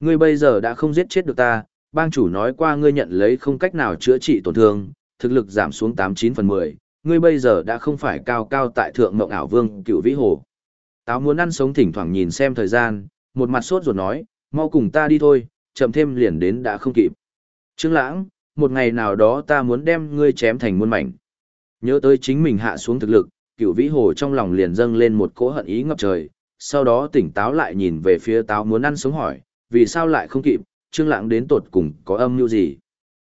Ngươi bây giờ đã không giết chết được ta, bang chủ nói qua ngươi nhận lấy không cách nào chữa trị tổn thương, thực lực giảm xuống 89 phần 10, ngươi bây giờ đã không phải cao cao tại thượng mộng ảo vương cựu vĩ hồ. Táo muốn ăn sống thỉnh thoảng nhìn xem thời gian, một mặt sốt ruột nói, mau cùng ta đi thôi, chậm thêm liền đến đã không kịp. Trương Lãng, một ngày nào đó ta muốn đem ngươi chém thành muôn mảnh. Nhớ tới chính mình hạ xuống thực lực, cựu vĩ hồ trong lòng liền dâng lên một cỗ hận ý ngập trời, sau đó tỉnh táo lại nhìn về phía táo muốn ăn sống hỏi, vì sao lại không kịp, Trương Lãng đến tột cùng có âm mưu gì?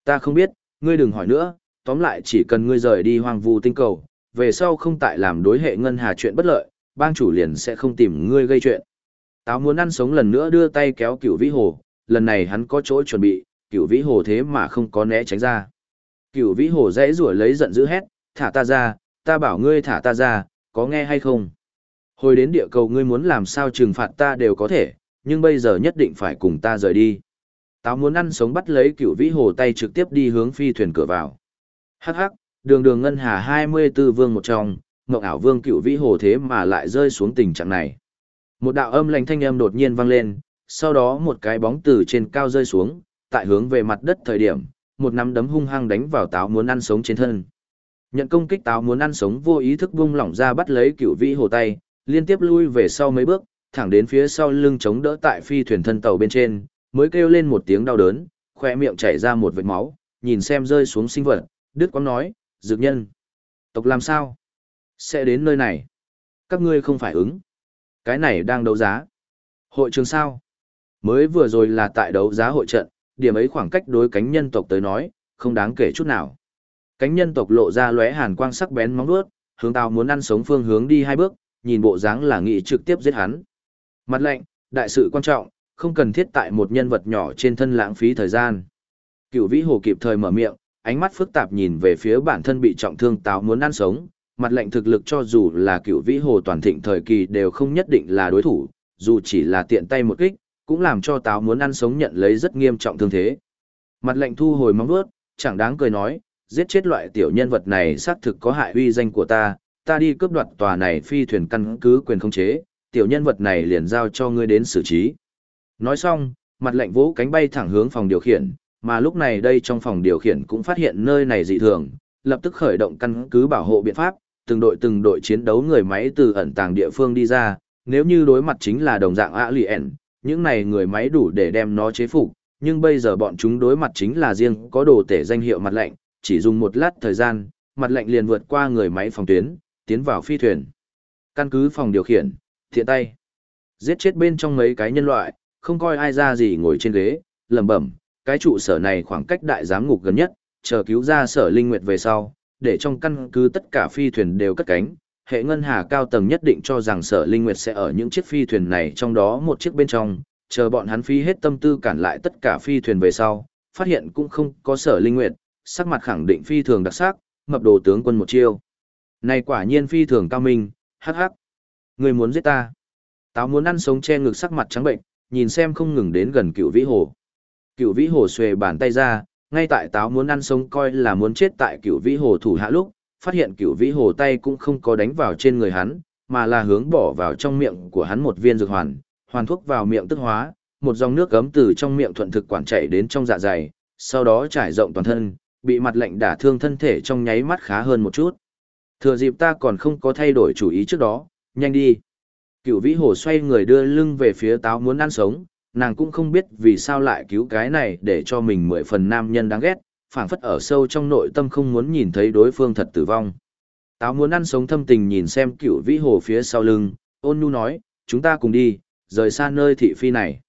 Ta không biết, ngươi đừng hỏi nữa, tóm lại chỉ cần ngươi rời đi hoang vu tinh cầu, về sau không tại làm đối hệ ngân hà chuyện bất lợi, bang chủ liền sẽ không tìm ngươi gây chuyện. Táo muốn ăn sống lần nữa đưa tay kéo cửu vĩ hồ, lần này hắn có chỗ chuẩn bị, cửu vĩ hồ thế mà không có né tránh ra. Cửu vĩ hồ dãy rủa lấy giận dữ hét, thả ta ra, ta bảo ngươi thả ta ra, có nghe hay không? Hồi đến địa cầu ngươi muốn làm sao trừng phạt ta đều có thể, nhưng bây giờ nhất định phải cùng ta rời đi. Táo muốn ăn sống bắt lấy cửu vĩ hồ tay trực tiếp đi hướng phi thuyền cửa vào. Hắc hắc, đường đường ngân hà 24 vương một trong, mộng ảo vương cửu vĩ hồ thế mà lại rơi xuống tình trạng này. Một đạo âm lành thanh âm đột nhiên vang lên, sau đó một cái bóng từ trên cao rơi xuống, tại hướng về mặt đất thời điểm, một nắm đấm hung hăng đánh vào táo muốn ăn sống trên thân. Nhận công kích táo muốn ăn sống vô ý thức bung lỏng ra bắt lấy cửu vĩ hồ tay, liên tiếp lui về sau mấy bước, thẳng đến phía sau lưng chống đỡ tại phi thuyền thân tàu bên trên, mới kêu lên một tiếng đau đớn, khoe miệng chảy ra một vệt máu, nhìn xem rơi xuống sinh vật, đứt Quang nói, dược nhân. Tộc làm sao? Sẽ đến nơi này. Các ngươi không phải ứng. Cái này đang đấu giá. Hội trường sao? Mới vừa rồi là tại đấu giá hội trận, điểm ấy khoảng cách đối cánh nhân tộc tới nói, không đáng kể chút nào. Cánh nhân tộc lộ ra lóe hàn quang sắc bén móng vuốt, hướng tao muốn ăn sống phương hướng đi hai bước, nhìn bộ dáng là nghị trực tiếp giết hắn. Mặt lệnh, đại sự quan trọng, không cần thiết tại một nhân vật nhỏ trên thân lãng phí thời gian. Cựu vĩ hồ kịp thời mở miệng, ánh mắt phức tạp nhìn về phía bản thân bị trọng thương táo muốn ăn sống, mặt lệnh thực lực cho dù là cựu vĩ hồ toàn thịnh thời kỳ đều không nhất định là đối thủ, dù chỉ là tiện tay một kích, cũng làm cho táo muốn ăn sống nhận lấy rất nghiêm trọng thương thế. Mặt lệnh thu hồi móng vuốt, chẳng đáng cười nói, giết chết loại tiểu nhân vật này xác thực có hại uy danh của ta, ta đi cướp đoạt tòa này phi thuyền căn cứ quyền không chế, tiểu nhân vật này liền giao cho ngươi đến xử trí. Nói xong, mặt lệnh vỗ cánh bay thẳng hướng phòng điều khiển, mà lúc này đây trong phòng điều khiển cũng phát hiện nơi này dị thường, lập tức khởi động căn cứ bảo hộ biện pháp, từng đội từng đội chiến đấu người máy từ ẩn tàng địa phương đi ra, nếu như đối mặt chính là đồng dạng alien, những này người máy đủ để đem nó chế phục, nhưng bây giờ bọn chúng đối mặt chính là riêng có đồ tể danh hiệu mặt lệnh, chỉ dùng một lát thời gian, mặt lệnh liền vượt qua người máy phòng tuyến, tiến vào phi thuyền. Căn cứ phòng điều khiển, thiện tay. Giết chết bên trong mấy cái nhân loại, không coi ai ra gì ngồi trên ghế, lẩm bẩm, cái trụ sở này khoảng cách đại giám ngục gần nhất, chờ cứu ra sở linh nguyệt về sau, để trong căn cứ tất cả phi thuyền đều cất cánh. Hệ ngân hà cao tầng nhất định cho rằng sở linh nguyệt sẽ ở những chiếc phi thuyền này trong đó một chiếc bên trong, chờ bọn hắn phi hết tâm tư cản lại tất cả phi thuyền về sau, phát hiện cũng không có sở linh nguyệt, sắc mặt khẳng định phi thường đặc sắc, mập đồ tướng quân một chiêu. Này quả nhiên phi thường cao minh, hắc hắc. Người muốn giết ta. Táo muốn ăn sống che ngực sắc mặt trắng bệnh, nhìn xem không ngừng đến gần cựu vĩ hồ. Cựu vĩ hồ xuề bàn tay ra, ngay tại táo muốn ăn sống coi là muốn chết tại cựu vĩ hồ thủ hạ lúc, phát hiện cựu vĩ hồ tay cũng không có đánh vào trên người hắn, mà là hướng bỏ vào trong miệng của hắn một viên dược hoàn, hoàn thuốc vào miệng tức hóa, một dòng nước gấm từ trong miệng thuận thực quản chảy đến trong dạ dày, sau đó trải rộng toàn thân, bị mặt lạnh đả thương thân thể trong nháy mắt khá hơn một chút. Thừa dịp ta còn không có thay đổi chủ ý trước đó, nhanh đi. Cựu vĩ hồ xoay người đưa lưng về phía táo muốn ăn sống, nàng cũng không biết vì sao lại cứu cái này để cho mình mười phần nam nhân đáng ghét, phảng phất ở sâu trong nội tâm không muốn nhìn thấy đối phương thật tử vong. Táo muốn ăn sống thâm tình nhìn xem cựu vĩ hồ phía sau lưng, ôn nhu nói, chúng ta cùng đi, rời xa nơi thị phi này.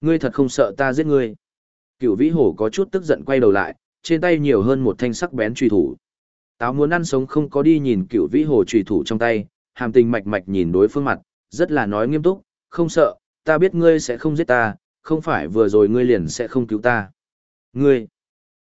Ngươi thật không sợ ta giết ngươi. Cựu vĩ hồ có chút tức giận quay đầu lại, trên tay nhiều hơn một thanh sắc bén truy thủ. Táo muốn ăn sống không có đi nhìn cựu vĩ hồ truy thủ trong tay, hàm tình mạch mạch nhìn đối phương mặt, rất là nói nghiêm túc, không sợ, ta biết ngươi sẽ không giết ta, không phải vừa rồi ngươi liền sẽ không cứu ta. Ngươi!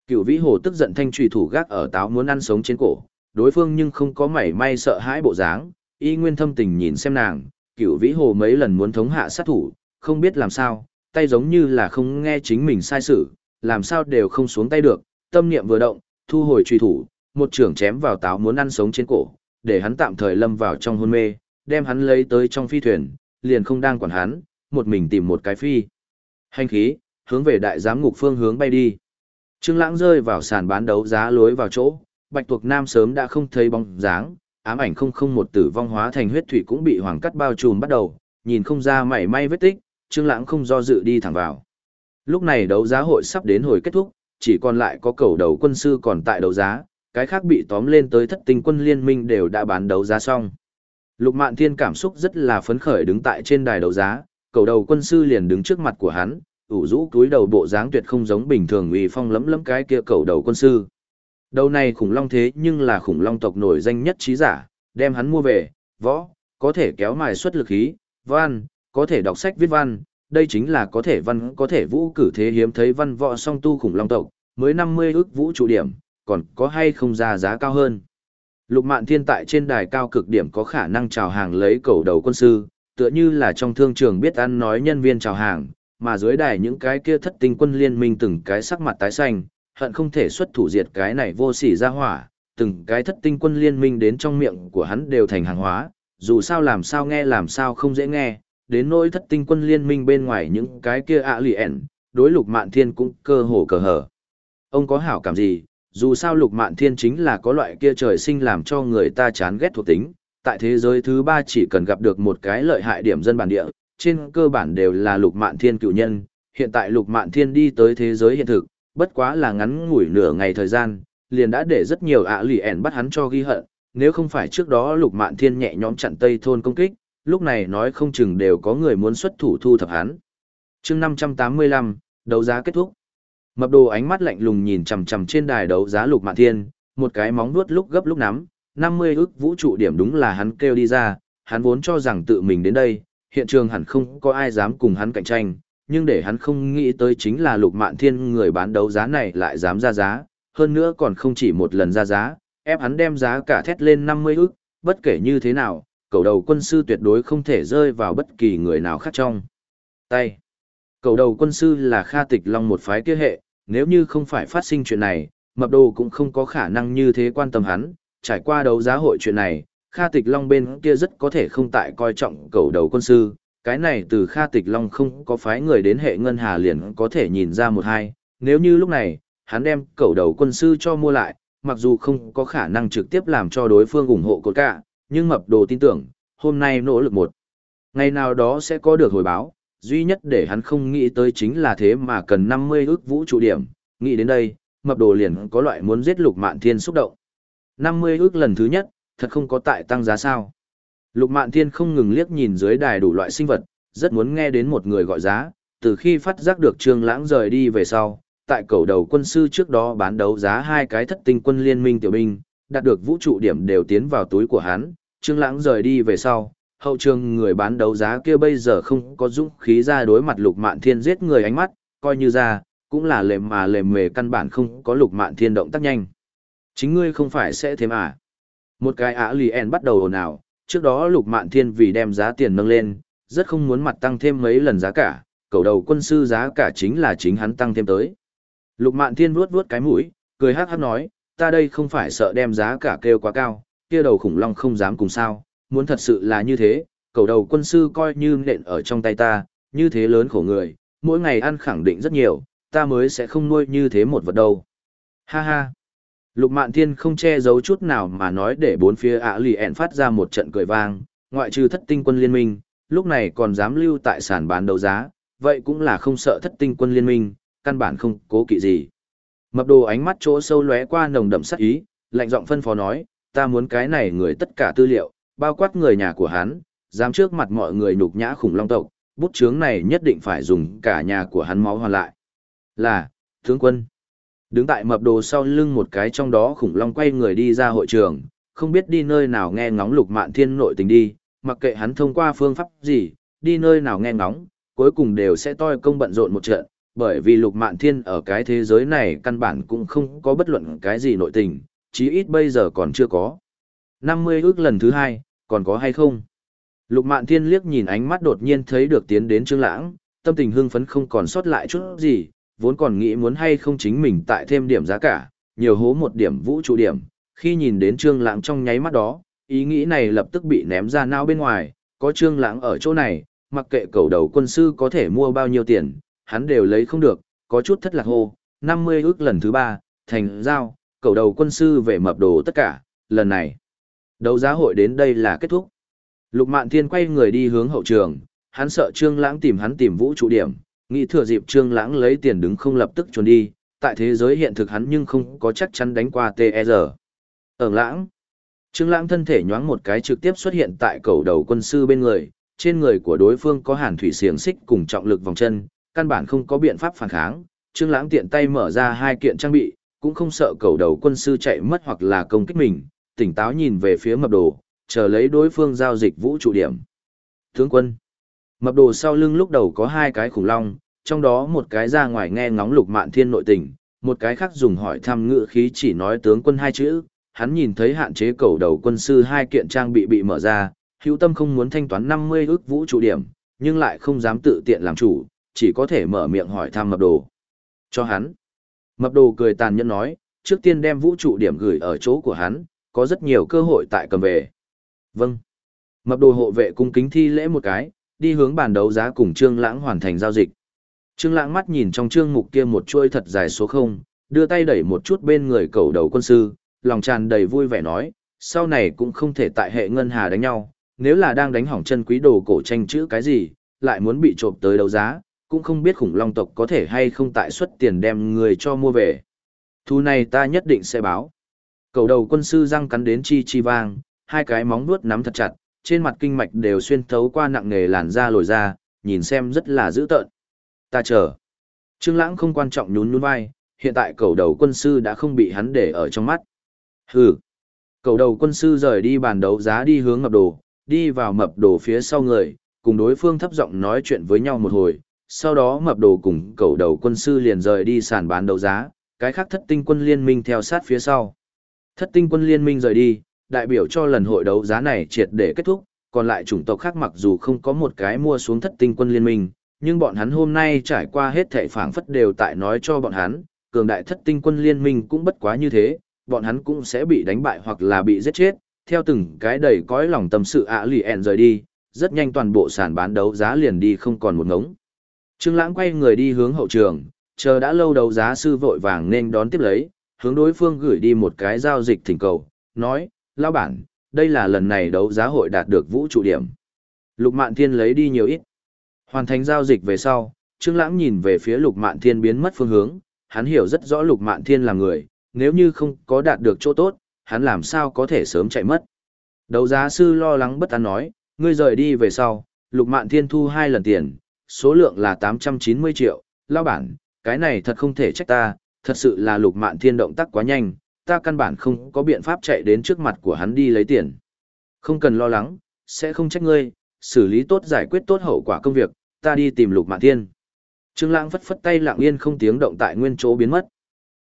Cựu vĩ hồ tức giận thanh trùy thủ gác ở táo muốn ăn sống trên cổ, đối phương nhưng không có mảy may sợ hãi bộ dáng, y nguyên thâm tình nhìn xem nàng, cựu vĩ hồ mấy lần muốn thống hạ sát thủ, không biết làm sao, tay giống như là không nghe chính mình sai sự, làm sao đều không xuống tay được, tâm niệm vừa động, thu hồi trùy thủ, một trưởng chém vào táo muốn ăn sống trên cổ, để hắn tạm thời lâm vào trong hôn mê, đem hắn lấy tới trong phi thuyền, liền không đang quản hắn, một mình tìm một cái phi. Hành khí, hướng về đại giám ngục phương hướng bay đi. Trương Lãng rơi vào sàn bán đấu giá lối vào chỗ, Bạch Tuộc Nam sớm đã không thấy bóng dáng, ám ảnh không không một tử vong hóa thành huyết thủy cũng bị hoàng cắt bao trùm bắt đầu, nhìn không ra mảy may vết tích, Trương Lãng không do dự đi thẳng vào. Lúc này đấu giá hội sắp đến hồi kết thúc, chỉ còn lại có cầu đầu quân sư còn tại đấu giá, cái khác bị tóm lên tới thất tinh quân liên minh đều đã bán đấu giá xong. Lục Mạn Thiên cảm xúc rất là phấn khởi đứng tại trên đài đấu giá, cầu đầu quân sư liền đứng trước mặt của hắn, ủ rũ túi đầu bộ dáng tuyệt không giống bình thường uy phong lấm lấm cái kia cầu đầu quân sư. Đầu này khủng long thế nhưng là khủng long tộc nổi danh nhất trí giả, đem hắn mua về, võ, có thể kéo mài xuất lực khí, văn, có thể đọc sách viết văn, đây chính là có thể văn có thể vũ cử thế hiếm thấy văn võ song tu khủng long tộc, mới 50 ước vũ trụ điểm, còn có hay không ra giá cao hơn. Lục Mạn Thiên tại trên đài cao cực điểm có khả năng chào hàng lấy cầu đầu quân sư, tựa như là trong thương trường biết ăn nói nhân viên chào hàng, mà dưới đài những cái kia thất tinh quân liên minh từng cái sắc mặt tái xanh, hận không thể xuất thủ diệt cái này vô sỉ ra hỏa, từng cái thất tinh quân liên minh đến trong miệng của hắn đều thành hàng hóa, dù sao làm sao nghe làm sao không dễ nghe, đến nỗi thất tinh quân liên minh bên ngoài những cái kia ạ lì ẻn, đối lục mạn thiên cũng cơ hồ cờ hở. Ông có hảo cảm gì, dù sao lục mạn thiên chính là có loại kia trời sinh làm cho người ta chán ghét thuộc tính, tại thế giới thứ ba chỉ cần gặp được một cái lợi hại điểm dân bản địa, trên cơ bản đều là lục mạn thiên cựu nhân, hiện tại lục mạn thiên đi tới thế giới hiện thực, bất quá là ngắn ngủi nửa ngày thời gian, liền đã để rất nhiều ạ lì ẻn bắt hắn cho ghi hận, nếu không phải trước đó lục mạn thiên nhẹ nhõm chặn tây thôn công kích, lúc này nói không chừng đều có người muốn xuất thủ thu thập hắn. chương 585, đấu giá kết thúc. Mập đồ ánh mắt lạnh lùng nhìn chằm chằm trên đài đấu giá lục mạn thiên, một cái móng vuốt lúc gấp lúc nắm, 50 ức vũ trụ điểm đúng là hắn kêu đi ra, hắn vốn cho rằng tự mình đến đây, hiện trường hẳn không có ai dám cùng hắn cạnh tranh, nhưng để hắn không nghĩ tới chính là lục mạn thiên người bán đấu giá này lại dám ra giá, hơn nữa còn không chỉ một lần ra giá, ép hắn đem giá cả thét lên 50 ức, bất kể như thế nào, cầu đầu quân sư tuyệt đối không thể rơi vào bất kỳ người nào khác trong. Tay. Cầu đầu quân sư là Kha Tịch Long một phái kia hệ, nếu như không phải phát sinh chuyện này, mập đồ cũng không có khả năng như thế quan tâm hắn, trải qua đấu giá hội chuyện này, Kha Tịch Long bên kia rất có thể không tại coi trọng cầu đầu quân sư, cái này từ Kha Tịch Long không có phái người đến hệ ngân hà liền có thể nhìn ra một hai, nếu như lúc này, hắn đem cầu đầu quân sư cho mua lại, mặc dù không có khả năng trực tiếp làm cho đối phương ủng hộ cột cả, nhưng mập đồ tin tưởng, hôm nay nỗ lực một. Ngày nào đó sẽ có được hồi báo, duy nhất để hắn không nghĩ tới chính là thế mà cần 50 ước vũ trụ điểm, nghĩ đến đây, mập đồ liền có loại muốn giết lục mạn thiên xúc động. 50 ước lần thứ nhất, thật không có tại tăng giá sao. Lục mạn thiên không ngừng liếc nhìn dưới đài đủ loại sinh vật, rất muốn nghe đến một người gọi giá, từ khi phát giác được trương lãng rời đi về sau, tại cầu đầu quân sư trước đó bán đấu giá hai cái thất tinh quân liên minh tiểu binh, đạt được vũ trụ điểm đều tiến vào túi của hắn, trương lãng rời đi về sau. Hậu trường người bán đấu giá kia bây giờ không có dũng khí ra đối mặt lục mạn thiên giết người ánh mắt, coi như ra, cũng là lềm mà lềm mề căn bản không có lục mạn thiên động tác nhanh. Chính ngươi không phải sẽ thêm à? Một cái ả lì en bắt đầu ồn ào, trước đó lục mạn thiên vì đem giá tiền nâng lên, rất không muốn mặt tăng thêm mấy lần giá cả, cầu đầu quân sư giá cả chính là chính hắn tăng thêm tới. Lục mạn thiên vuốt vuốt cái mũi, cười hát hát nói, ta đây không phải sợ đem giá cả kêu quá cao, kia đầu khủng long không dám cùng sao, muốn thật sự là như thế, cầu đầu quân sư coi như nện ở trong tay ta, như thế lớn khổ người, mỗi ngày ăn khẳng định rất nhiều, ta mới sẽ không nuôi như thế một vật đâu. Ha ha. Lục Mạn Thiên không che giấu chút nào mà nói để bốn phía ạ lì ẹn phát ra một trận cười vang, ngoại trừ thất tinh quân liên minh, lúc này còn dám lưu tại sàn bán đấu giá, vậy cũng là không sợ thất tinh quân liên minh, căn bản không cố kỵ gì. Mập đồ ánh mắt chỗ sâu lóe qua nồng đậm sắc ý, lạnh giọng phân phó nói, ta muốn cái này người tất cả tư liệu, bao quát người nhà của hắn, dám trước mặt mọi người nhục nhã khủng long tộc, bút chướng này nhất định phải dùng cả nhà của hắn máu hoàn lại. Là, tướng quân. Đứng tại mập đồ sau lưng một cái trong đó khủng long quay người đi ra hội trường, không biết đi nơi nào nghe ngóng lục mạn thiên nội tình đi, mặc kệ hắn thông qua phương pháp gì, đi nơi nào nghe ngóng, cuối cùng đều sẽ toi công bận rộn một trận, bởi vì lục mạn thiên ở cái thế giới này căn bản cũng không có bất luận cái gì nội tình, chí ít bây giờ còn chưa có. 50 ước lần thứ hai, còn có hay không? Lục mạn thiên liếc nhìn ánh mắt đột nhiên thấy được tiến đến trương lãng, tâm tình hưng phấn không còn sót lại chút gì, vốn còn nghĩ muốn hay không chính mình tại thêm điểm giá cả, nhiều hố một điểm vũ trụ điểm, khi nhìn đến trương lãng trong nháy mắt đó, ý nghĩ này lập tức bị ném ra não bên ngoài, có trương lãng ở chỗ này, mặc kệ cầu đầu quân sư có thể mua bao nhiêu tiền, hắn đều lấy không được, có chút thất lạc hô, 50 ước lần thứ ba, thành giao, cầu đầu quân sư về mập đồ tất cả, lần này. Đấu giá hội đến đây là kết thúc. Lục Mạn Thiên quay người đi hướng hậu trường, hắn sợ Trương Lãng tìm hắn tìm vũ trụ điểm, nghĩ thừa dịp Trương Lãng lấy tiền đứng không lập tức trốn đi, tại thế giới hiện thực hắn nhưng không có chắc chắn đánh qua TR. E Ở Lãng, Trương Lãng thân thể nhoáng một cái trực tiếp xuất hiện tại cầu đầu quân sư bên người, trên người của đối phương có hàn thủy xiềng xích cùng trọng lực vòng chân, căn bản không có biện pháp phản kháng. Trương Lãng tiện tay mở ra hai kiện trang bị, cũng không sợ cầu đầu quân sư chạy mất hoặc là công kích mình, tỉnh táo nhìn về phía mập đồ, chờ lấy đối phương giao dịch vũ trụ điểm. Tướng quân, mập đồ sau lưng lúc đầu có hai cái khủng long, trong đó một cái ra ngoài nghe ngóng lục mạn thiên nội tình, một cái khác dùng hỏi thăm ngựa khí chỉ nói tướng quân hai chữ, hắn nhìn thấy hạn chế cầu đầu quân sư hai kiện trang bị bị mở ra, hữu tâm không muốn thanh toán 50 ước vũ trụ điểm, nhưng lại không dám tự tiện làm chủ, chỉ có thể mở miệng hỏi thăm mập đồ. Cho hắn. Mập đồ cười tàn nhẫn nói, trước tiên đem vũ trụ điểm gửi ở chỗ của hắn, có rất nhiều cơ hội tại cầm về. Vâng. Mập đồ hộ vệ cung kính thi lễ một cái, đi hướng bàn đấu giá cùng Trương Lãng hoàn thành giao dịch. Trương Lãng mắt nhìn trong trương mục kia một chuôi thật dài số 0, đưa tay đẩy một chút bên người cầu đầu quân sư, lòng tràn đầy vui vẻ nói, sau này cũng không thể tại hệ ngân hà đánh nhau, nếu là đang đánh hỏng chân quý đồ cổ tranh chữ cái gì, lại muốn bị trộm tới đấu giá, cũng không biết khủng long tộc có thể hay không tại xuất tiền đem người cho mua về. Thu này ta nhất định sẽ báo. Cầu đầu quân sư răng cắn đến chi chi vang, hai cái móng vuốt nắm thật chặt, trên mặt kinh mạch đều xuyên thấu qua nặng nghề làn da lồi ra, nhìn xem rất là dữ tợn. Ta chờ. Trương Lãng không quan trọng nhún nhún vai, hiện tại cầu đầu quân sư đã không bị hắn để ở trong mắt. Hừ. Cầu đầu quân sư rời đi bàn đấu giá đi hướng mập đồ, đi vào mập đồ phía sau người, cùng đối phương thấp giọng nói chuyện với nhau một hồi, sau đó mập đồ cùng cầu đầu quân sư liền rời đi sàn bán đấu giá, cái khác thất tinh quân liên minh theo sát phía sau. Thất tinh quân liên minh rời đi, đại biểu cho lần hội đấu giá này triệt để kết thúc, còn lại chủng tộc khác mặc dù không có một cái mua xuống thất tinh quân liên minh, nhưng bọn hắn hôm nay trải qua hết thảy phảng phất đều tại nói cho bọn hắn, cường đại thất tinh quân liên minh cũng bất quá như thế, bọn hắn cũng sẽ bị đánh bại hoặc là bị giết chết, theo từng cái đầy cõi lòng tâm sự ạ lì ẹn rời đi, rất nhanh toàn bộ sàn bán đấu giá liền đi không còn một ngống. Trương Lãng quay người đi hướng hậu trường, chờ đã lâu đấu giá sư vội vàng nên đón tiếp lấy, hướng đối phương gửi đi một cái giao dịch thỉnh cầu, nói, lão bản, đây là lần này đấu giá hội đạt được vũ trụ điểm. Lục Mạn Thiên lấy đi nhiều ít. Hoàn thành giao dịch về sau, Trương Lãng nhìn về phía Lục Mạn Thiên biến mất phương hướng, hắn hiểu rất rõ Lục Mạn Thiên là người, nếu như không có đạt được chỗ tốt, hắn làm sao có thể sớm chạy mất. Đấu giá sư lo lắng bất an nói, ngươi rời đi về sau, Lục Mạn Thiên thu hai lần tiền, số lượng là 890 triệu, lão bản, cái này thật không thể trách ta, thật sự là Lục Mạn Thiên động tác quá nhanh, ta căn bản không có biện pháp chạy đến trước mặt của hắn đi lấy tiền. Không cần lo lắng, sẽ không trách ngươi, xử lý tốt giải quyết tốt hậu quả công việc, ta đi tìm Lục Mạn Thiên. Trương Lãng phất phất tay lặng yên không tiếng động tại nguyên chỗ biến mất.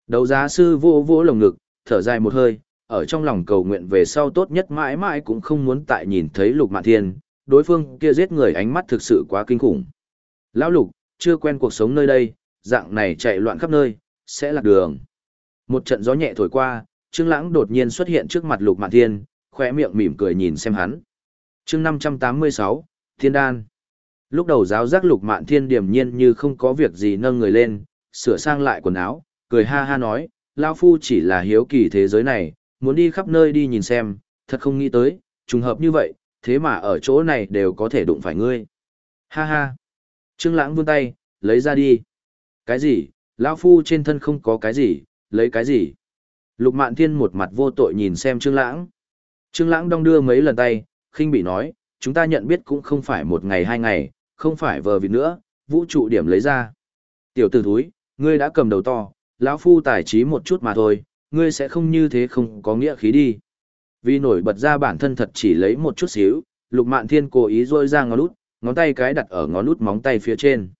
Đấu giá sư vô vô lồng ngực, thở dài một hơi, ở trong lòng cầu nguyện về sau tốt nhất mãi mãi cũng không muốn tại nhìn thấy Lục Mạn Thiên, đối phương kia giết người ánh mắt thực sự quá kinh khủng. Lão Lục, chưa quen cuộc sống nơi đây, dạng này chạy loạn khắp nơi, sẽ lạc đường. Một trận gió nhẹ thổi qua, Trương Lãng đột nhiên xuất hiện trước mặt Lục Mạn Thiên, khóe miệng mỉm cười nhìn xem hắn. Chương 586, Thiên Đan. Lúc đầu giáo giác Lục Mạn Thiên điềm nhiên như không có việc gì nâng người lên, sửa sang lại quần áo, cười ha ha nói, lão phu chỉ là hiếu kỳ thế giới này, muốn đi khắp nơi đi nhìn xem, thật không nghĩ tới, trùng hợp như vậy, thế mà ở chỗ này đều có thể đụng phải ngươi. Ha ha. Trương Lãng vươn tay, lấy ra đi. Cái gì? Lão phu trên thân không có cái gì, lấy cái gì? Lục Mạn Thiên một mặt vô tội nhìn xem Trương Lãng. Trương Lãng đong đưa mấy lần tay, khinh bị nói, chúng ta nhận biết cũng không phải một ngày hai ngày, không phải vờ vịt nữa, vũ trụ điểm lấy ra. Tiểu tử thúi, ngươi đã cầm đầu to, lão phu tài trí một chút mà thôi, ngươi sẽ không như thế không có nghĩa khí đi. Vì nổi bật ra bản thân thật chỉ lấy một chút xíu, Lục Mạn Thiên cố ý rôi ra ngón út, ngón tay cái đặt ở ngón út móng tay phía trên.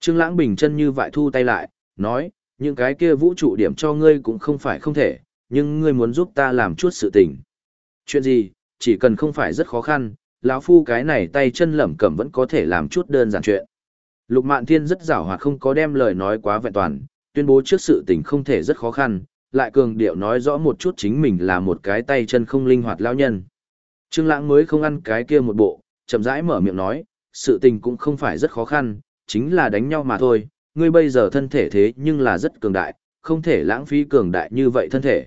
Trương Lãng bình chân như vậy thu tay lại, nói, những cái kia vũ trụ điểm cho ngươi cũng không phải không thể, nhưng ngươi muốn giúp ta làm chút sự tình. Chuyện gì, chỉ cần không phải rất khó khăn, lão phu cái này tay chân lẩm cẩm vẫn có thể làm chút đơn giản chuyện. Lục Mạn Thiên rất giảo hoạt không có đem lời nói quá vẹn toàn, tuyên bố trước sự tình không thể rất khó khăn, lại cường điệu nói rõ một chút chính mình là một cái tay chân không linh hoạt lão nhân. Trương Lãng mới không ăn cái kia một bộ, chậm rãi mở miệng nói, sự tình cũng không phải rất khó khăn, chính là đánh nhau mà thôi, ngươi bây giờ thân thể thế nhưng là rất cường đại, không thể lãng phí cường đại như vậy thân thể.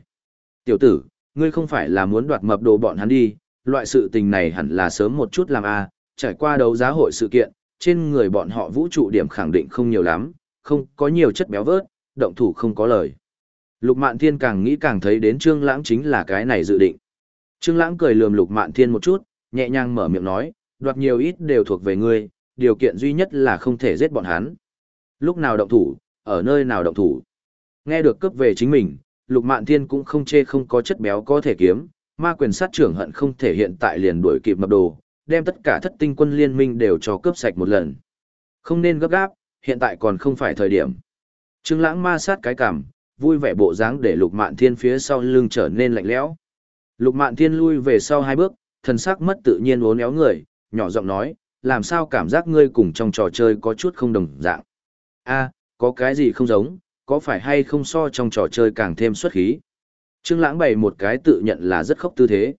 Tiểu tử, ngươi không phải là muốn đoạt mập đồ bọn hắn đi, loại sự tình này hẳn là sớm một chút làm a, trải qua đấu giá hội sự kiện, trên người bọn họ vũ trụ điểm khẳng định không nhiều lắm, không có nhiều chất béo vớt, động thủ không có lời. Lục Mạn Thiên càng nghĩ càng thấy đến Trương Lãng chính là cái này dự định. Trương Lãng cười lườm Lục Mạn Thiên một chút, nhẹ nhàng mở miệng nói, đoạt nhiều ít đều thuộc về ngươi, điều kiện duy nhất là không thể giết bọn hắn. Lúc nào động thủ, ở nơi nào động thủ. Nghe được cướp về chính mình, Lục Mạn Thiên cũng không chê không có chất béo có thể kiếm, ma quyền sát trưởng hận không thể hiện tại liền đuổi kịp mập đồ, đem tất cả thất tinh quân liên minh đều cho cướp sạch một lần. Không nên gấp gáp, hiện tại còn không phải thời điểm. Trương Lãng ma sát cái cằm, vui vẻ bộ dáng để Lục Mạn Thiên phía sau lưng trở nên lạnh lẽo. Lục Mạn Thiên lui về sau hai bước, thần sắc mất tự nhiên uốn éo người, nhỏ giọng nói, làm sao cảm giác ngươi cùng trong trò chơi có chút không đồng dạng. A, có cái gì không giống, có phải hay không so trong trò chơi càng thêm xuất khí. Trương Lãng bày một cái tự nhận là rất khốc tư thế.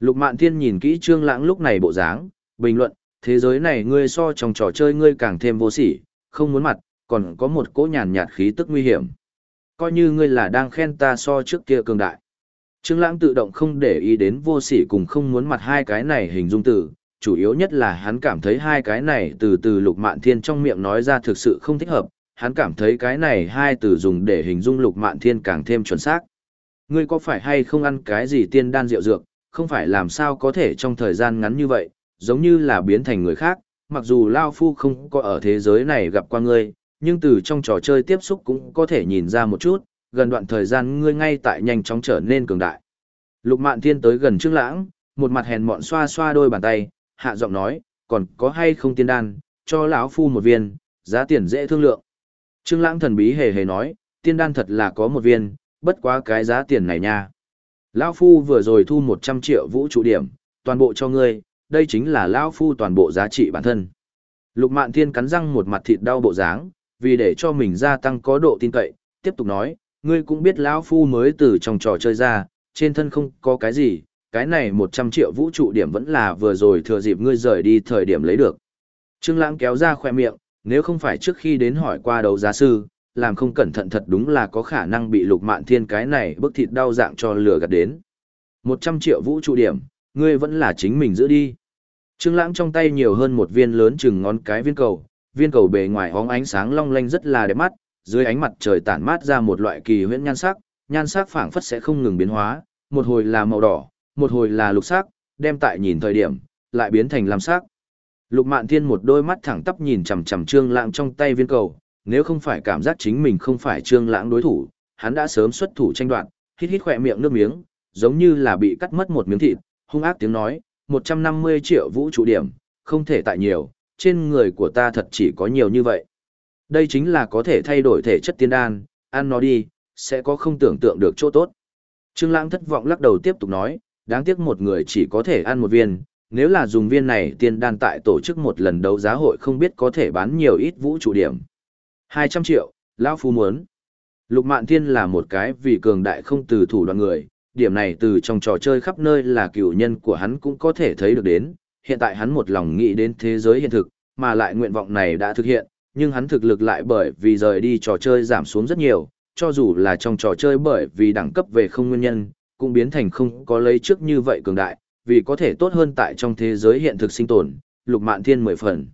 Lục Mạn Thiên nhìn kỹ Trương Lãng lúc này bộ dáng, bình luận, thế giới này ngươi so trong trò chơi ngươi càng thêm vô sỉ, không muốn mặt, còn có một cỗ nhàn nhạt khí tức nguy hiểm. Coi như ngươi là đang khen ta so trước kia cường đại. Trương Lãng tự động không để ý đến vô sỉ cùng không muốn mặt hai cái này hình dung từ, chủ yếu nhất là hắn cảm thấy hai cái này từ từ Lục Mạn Thiên trong miệng nói ra thực sự không thích hợp, hắn cảm thấy cái này hai từ dùng để hình dung Lục Mạn Thiên càng thêm chuẩn xác. Ngươi có phải hay không ăn cái gì tiên đan rượu dược, không phải làm sao có thể trong thời gian ngắn như vậy, giống như là biến thành người khác, mặc dù Lao Phu không có ở thế giới này gặp qua ngươi, nhưng từ trong trò chơi tiếp xúc cũng có thể nhìn ra một chút, gần đoạn thời gian ngươi ngay tại nhanh chóng trở nên cường đại. Lục Mạn Thiên tới gần Trương Lãng, một mặt hèn mọn xoa xoa đôi bàn tay, hạ giọng nói, còn có hay không tiên đan, cho lão phu một viên, giá tiền dễ thương lượng. Trương Lãng thần bí hề hề nói, tiên đan thật là có một viên, bất quá cái giá tiền này nha. Lão phu vừa rồi thu 100 triệu vũ trụ điểm, toàn bộ cho ngươi, đây chính là lão phu toàn bộ giá trị bản thân. Lục Mạn Thiên cắn răng một mặt thịt đau bộ dáng, vì để cho mình gia tăng có độ tin cậy, tiếp tục nói, ngươi cũng biết lão phu mới từ trong trò chơi ra, trên thân không có cái gì, cái này 100 triệu vũ trụ điểm vẫn là vừa rồi thừa dịp ngươi rời đi thời điểm lấy được. Trương Lãng kéo ra khoe miệng, nếu không phải trước khi đến hỏi qua đấu giá sư, làm không cẩn thận thật đúng là có khả năng bị lục mạn thiên cái này bức thịt đau dạng cho lừa gạt đến. 100 triệu vũ trụ điểm, ngươi vẫn là chính mình giữ đi. Trương Lãng trong tay nhiều hơn một viên lớn chừng ngón cái viên cầu, viên cầu bề ngoài óng ánh sáng long lanh rất là đẹp mắt, dưới ánh mặt trời tản mát ra một loại kỳ huyễn nhan sắc, nhan sắc phảng phất sẽ không ngừng biến hóa, một hồi là màu đỏ, một hồi là lục sắc, đem tại nhìn thời điểm, lại biến thành lam sắc. Lục Mạn Thiên một đôi mắt thẳng tắp nhìn chằm chằm Trương Lãng trong tay viên cầu, nếu không phải cảm giác chính mình không phải Trương Lãng đối thủ, hắn đã sớm xuất thủ tranh đoạt, hít hít khóe miệng nước miếng, giống như là bị cắt mất một miếng thịt, hung ác tiếng nói, 150 triệu vũ trụ điểm, không thể tại nhiều, trên người của ta thật chỉ có nhiều như vậy. Đây chính là có thể thay đổi thể chất tiên đan, ăn nó đi, sẽ có không tưởng tượng được chỗ tốt. Trương Lãng thất vọng lắc đầu tiếp tục nói, đáng tiếc một người chỉ có thể ăn một viên, nếu là dùng viên này tiên đan tại tổ chức một lần đấu giá hội không biết có thể bán nhiều ít vũ trụ điểm. 200 triệu, Lão Phu muốn. Lục Mạn Thiên là một cái vì cường đại không từ thủ đoạn người, điểm này từ trong trò chơi khắp nơi là cựu nhân của hắn cũng có thể thấy được đến, hiện tại hắn một lòng nghĩ đến thế giới hiện thực, mà lại nguyện vọng này đã thực hiện, nhưng hắn thực lực lại bởi vì rời đi trò chơi giảm xuống rất nhiều, cho dù là trong trò chơi bởi vì đẳng cấp về không nguyên nhân, cũng biến thành không có lấy trước như vậy cường đại, vì có thể tốt hơn tại trong thế giới hiện thực sinh tồn, lục mạn thiên mười phần.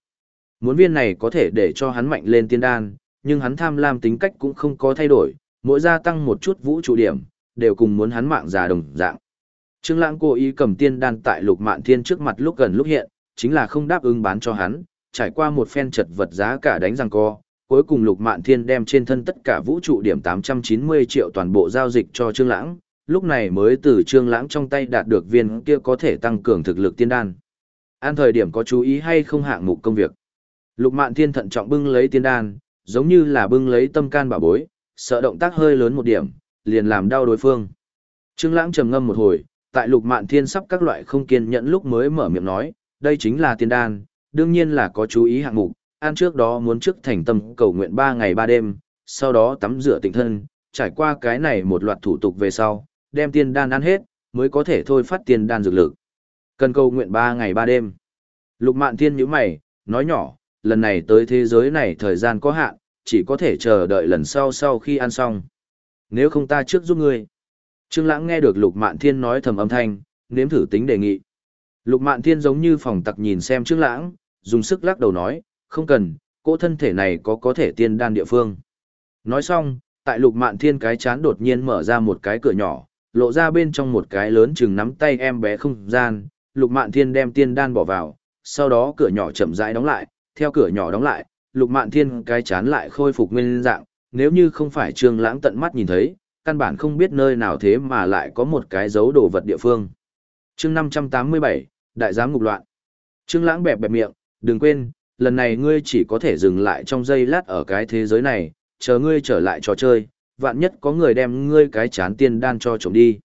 Muốn viên này có thể để cho hắn mạnh lên tiên đan, nhưng hắn tham lam tính cách cũng không có thay đổi, mỗi gia tăng một chút vũ trụ điểm, đều cùng muốn hắn mạng già đồng dạng. Trương Lãng cố ý cầm tiên đan tại Lục Mạn Thiên trước mặt lúc gần lúc hiện, chính là không đáp ứng bán cho hắn, trải qua một phen chật vật giá cả đánh răng co, cuối cùng Lục Mạn Thiên đem trên thân tất cả vũ trụ điểm 890 triệu toàn bộ giao dịch cho Trương Lãng, lúc này mới từ Trương Lãng trong tay đạt được viên kia có thể tăng cường thực lực tiên đan. An thời điểm có chú ý hay không hạng mục công việc. Lục Mạn Thiên thận trọng bưng lấy tiên đan, giống như là bưng lấy tâm can bảo bối, sợ động tác hơi lớn một điểm, liền làm đau đối phương. Trương Lãng trầm ngâm một hồi, tại Lục Mạn Thiên sắp các loại không kiên nhẫn lúc mới mở miệng nói, đây chính là tiên đan, đương nhiên là có chú ý hạng mục, an trước đó muốn trước thành tâm cầu nguyện 3 ngày 3 đêm, sau đó tắm rửa tịnh thân, trải qua cái này một loạt thủ tục về sau, đem tiên đan ăn hết, mới có thể thôi phát tiên đan dược lực. Cần cầu nguyện 3 ngày 3 đêm. Lục Mạn Thiên nhíu mày, nói nhỏ, lần này tới thế giới này thời gian có hạn, chỉ có thể chờ đợi lần sau sau khi ăn xong. Nếu không ta trước giúp ngươi. Trương Lãng nghe được Lục Mạn Thiên nói thầm âm thanh, nếm thử tính đề nghị. Lục Mạn Thiên giống như phòng tặc nhìn xem Trương Lãng, dùng sức lắc đầu nói, không cần, cỗ thân thể này có có thể tiên đan địa phương. Nói xong, tại Lục Mạn Thiên cái chán đột nhiên mở ra một cái cửa nhỏ, lộ ra bên trong một cái lớn chừng nắm tay em bé không gian, Lục Mạn Thiên đem tiên đan bỏ vào, sau đó cửa nhỏ chậm rãi đóng lại, theo cửa nhỏ đóng lại, Lục Mạn Thiên cái chán lại khôi phục nguyên dạng, nếu như không phải Trương Lãng tận mắt nhìn thấy, căn bản không biết nơi nào thế mà lại có một cái dấu đồ vật địa phương. Chương 587, Đại giám ngục loạn. Trương Lãng bẹp bẹp miệng, đừng quên, lần này ngươi chỉ có thể dừng lại trong giây lát ở cái thế giới này, chờ ngươi trở lại trò chơi, vạn nhất có người đem ngươi cái chán tiên đan cho trộm đi.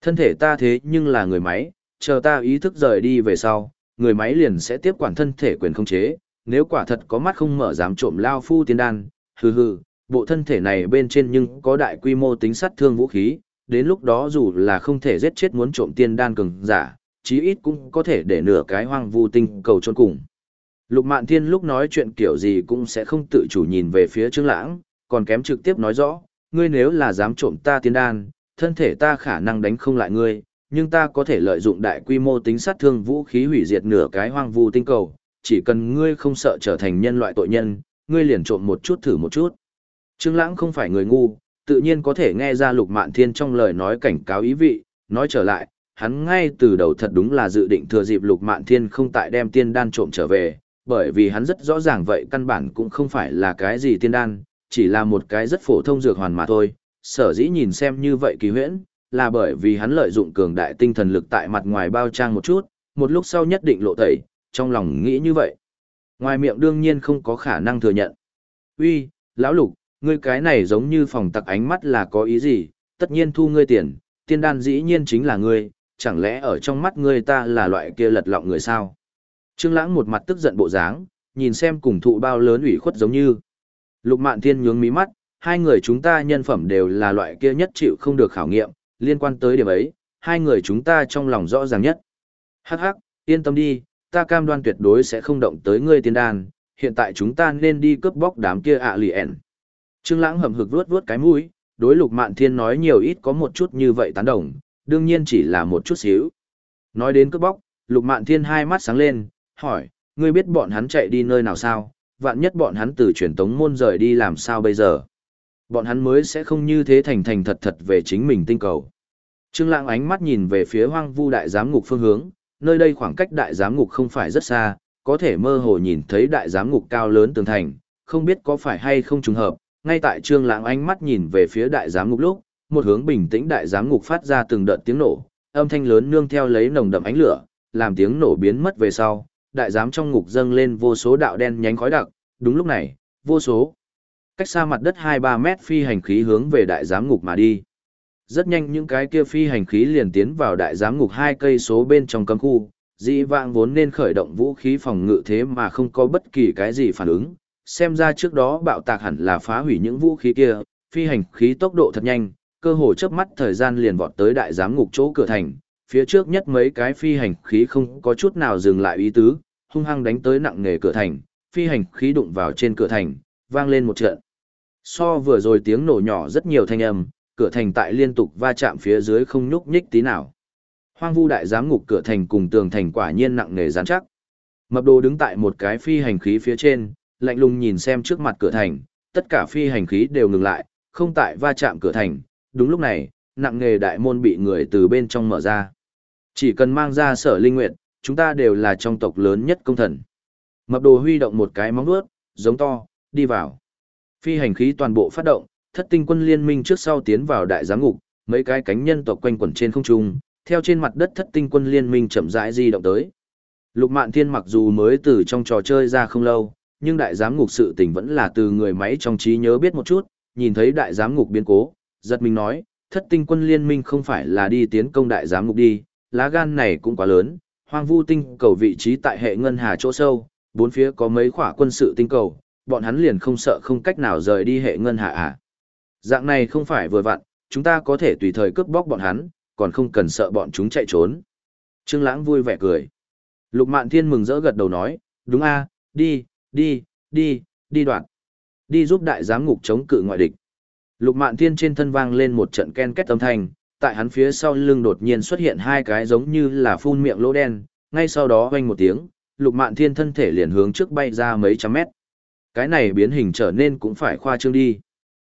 Thân thể ta thế nhưng là người máy, chờ ta ý thức rời đi về sau, người máy liền sẽ tiếp quản thân thể quyền không chế, nếu quả thật có mắt không mở dám trộm lao phu tiên đan, hừ hừ, bộ thân thể này bên trên nhưng có đại quy mô tính sát thương vũ khí, đến lúc đó dù là không thể giết chết muốn trộm tiên đan cường giả, chí ít cũng có thể để nửa cái hoang vu tinh cầu trôn cùng. Lục Mạn Thiên lúc nói chuyện kiểu gì cũng sẽ không tự chủ nhìn về phía Trương Lãng, còn kém trực tiếp nói rõ, ngươi nếu là dám trộm ta tiên đan, thân thể ta khả năng đánh không lại ngươi, nhưng ta có thể lợi dụng đại quy mô tính sát thương vũ khí hủy diệt nửa cái hoang vu tinh cầu, chỉ cần ngươi không sợ trở thành nhân loại tội nhân, ngươi liền trộm một chút thử một chút. Trương Lãng không phải người ngu, tự nhiên có thể nghe ra Lục Mạn Thiên trong lời nói cảnh cáo ý vị, nói trở lại, hắn ngay từ đầu thật đúng là dự định thừa dịp Lục Mạn Thiên không tại đem tiên đan trộm trở về, bởi vì hắn rất rõ ràng vậy căn bản cũng không phải là cái gì tiên đan, chỉ là một cái rất phổ thông dược hoàn mà thôi. Sở dĩ nhìn xem như vậy kỳ huyễn, là bởi vì hắn lợi dụng cường đại tinh thần lực tại mặt ngoài bao trang một chút, một lúc sau nhất định lộ tẩy, trong lòng nghĩ như vậy. Ngoài miệng đương nhiên không có khả năng thừa nhận. Uy, lão lục, ngươi cái này giống như phòng tặc ánh mắt là có ý gì, tất nhiên thu ngươi tiền, tiên đan dĩ nhiên chính là ngươi, chẳng lẽ ở trong mắt ngươi ta là loại kia lật lọng người sao? Trương Lãng một mặt tức giận bộ dáng, nhìn xem cùng thụ bao lớn ủy khuất giống như. Lục Mạn Thiên nhướng mí mắt, hai người chúng ta nhân phẩm đều là loại kia nhất chịu không được khảo nghiệm, liên quan tới điểm ấy, hai người chúng ta trong lòng rõ ràng nhất. Hắc hắc, yên tâm đi, ta cam đoan tuyệt đối sẽ không động tới ngươi tiên đan, hiện tại chúng ta nên đi cướp bóc đám kia ạ lì ẻn. Trương Lãng hầm hực vuốt vuốt cái mũi, đối Lục Mạn Thiên nói nhiều ít có một chút như vậy tán đồng, đương nhiên chỉ là một chút xíu. Nói đến cướp bóc, Lục Mạn Thiên hai mắt sáng lên, hỏi, ngươi biết bọn hắn chạy đi nơi nào sao, vạn nhất bọn hắn từ truyền tống môn rời đi làm sao bây giờ. Bọn hắn mới sẽ không như thế thành thành thật thật về chính mình tinh cầu. Trương Lãng ánh mắt nhìn về phía hoang vu đại giám ngục phương hướng, nơi đây khoảng cách đại giám ngục không phải rất xa, có thể mơ hồ nhìn thấy đại giám ngục cao lớn tường thành, không biết có phải hay không trùng hợp, ngay tại Trương Lãng ánh mắt nhìn về phía đại giám ngục lúc, một hướng bình tĩnh đại giám ngục phát ra từng đợt tiếng nổ, âm thanh lớn nương theo lấy nồng đậm ánh lửa, làm tiếng nổ biến mất về sau, đại giám trong ngục dâng lên vô số đạo đen nhánh khói đặc, đúng lúc này, vô số cách xa mặt đất 2-3 mét phi hành khí hướng về đại giám ngục mà đi. Rất nhanh những cái kia phi hành khí liền tiến vào đại giám ngục hai cây số bên trong cấm khu, dĩ vãng vốn nên khởi động vũ khí phòng ngự thế mà không có bất kỳ cái gì phản ứng. Xem ra trước đó bạo tạc hẳn là phá hủy những vũ khí kia, phi hành khí tốc độ thật nhanh, cơ hồ chớp mắt thời gian liền vọt tới đại giám ngục chỗ cửa thành, phía trước nhất mấy cái phi hành khí không có chút nào dừng lại ý tứ, hung hăng đánh tới nặng nghề cửa thành, phi hành khí đụng vào trên cửa thành, vang lên một trận. So vừa rồi tiếng nổ nhỏ rất nhiều thanh âm, cửa thành tại liên tục va chạm phía dưới không nhúc nhích tí nào. Hoang vu đại giám ngục cửa thành cùng tường thành quả nhiên nặng nề rắn chắc. Mập đồ đứng tại một cái phi hành khí phía trên, lạnh lùng nhìn xem trước mặt cửa thành, tất cả phi hành khí đều ngừng lại, không tại va chạm cửa thành. Đúng lúc này, nặng nghề đại môn bị người từ bên trong mở ra. Chỉ cần mang ra sở linh nguyện, chúng ta đều là trong tộc lớn nhất công thần. Mập đồ huy động một cái móng vuốt, giống to, đi vào. Phi hành khí toàn bộ phát động, thất tinh quân liên minh trước sau tiến vào đại giám ngục, mấy cái cánh nhân tộc quanh quẩn trên không trung, theo trên mặt đất thất tinh quân liên minh chậm rãi di động tới. Lục Mạn Thiên mặc dù mới từ trong trò chơi ra không lâu, nhưng đại giám ngục sự tình vẫn là từ người máy trong trí nhớ biết một chút, nhìn thấy đại giám ngục biến cố, giật mình nói, thất tinh quân liên minh không phải là đi tiến công đại giám ngục đi, lá gan này cũng quá lớn, hoang vu tinh cầu vị trí tại hệ ngân hà chỗ sâu, bốn phía có mấy khỏa quân sự tinh cầu, bọn hắn liền không sợ không cách nào rời đi hệ ngân hà à. Dạng này không phải vừa vặn, chúng ta có thể tùy thời cướp bóc bọn hắn, còn không cần sợ bọn chúng chạy trốn. Trương Lãng vui vẻ cười. Lục Mạn Thiên mừng rỡ gật đầu nói, đúng a, đi, đi, đi, đi đoạn. đi giúp đại giám ngục chống cự ngoại địch. Lục Mạn Thiên trên thân vang lên một trận ken két âm thanh, tại hắn phía sau lưng đột nhiên xuất hiện hai cái giống như là phun miệng lỗ đen, ngay sau đó vang một tiếng, Lục Mạn Thiên thân thể liền hướng trước bay ra mấy trăm mét. Cái này biến hình trở nên cũng phải khoa trương đi.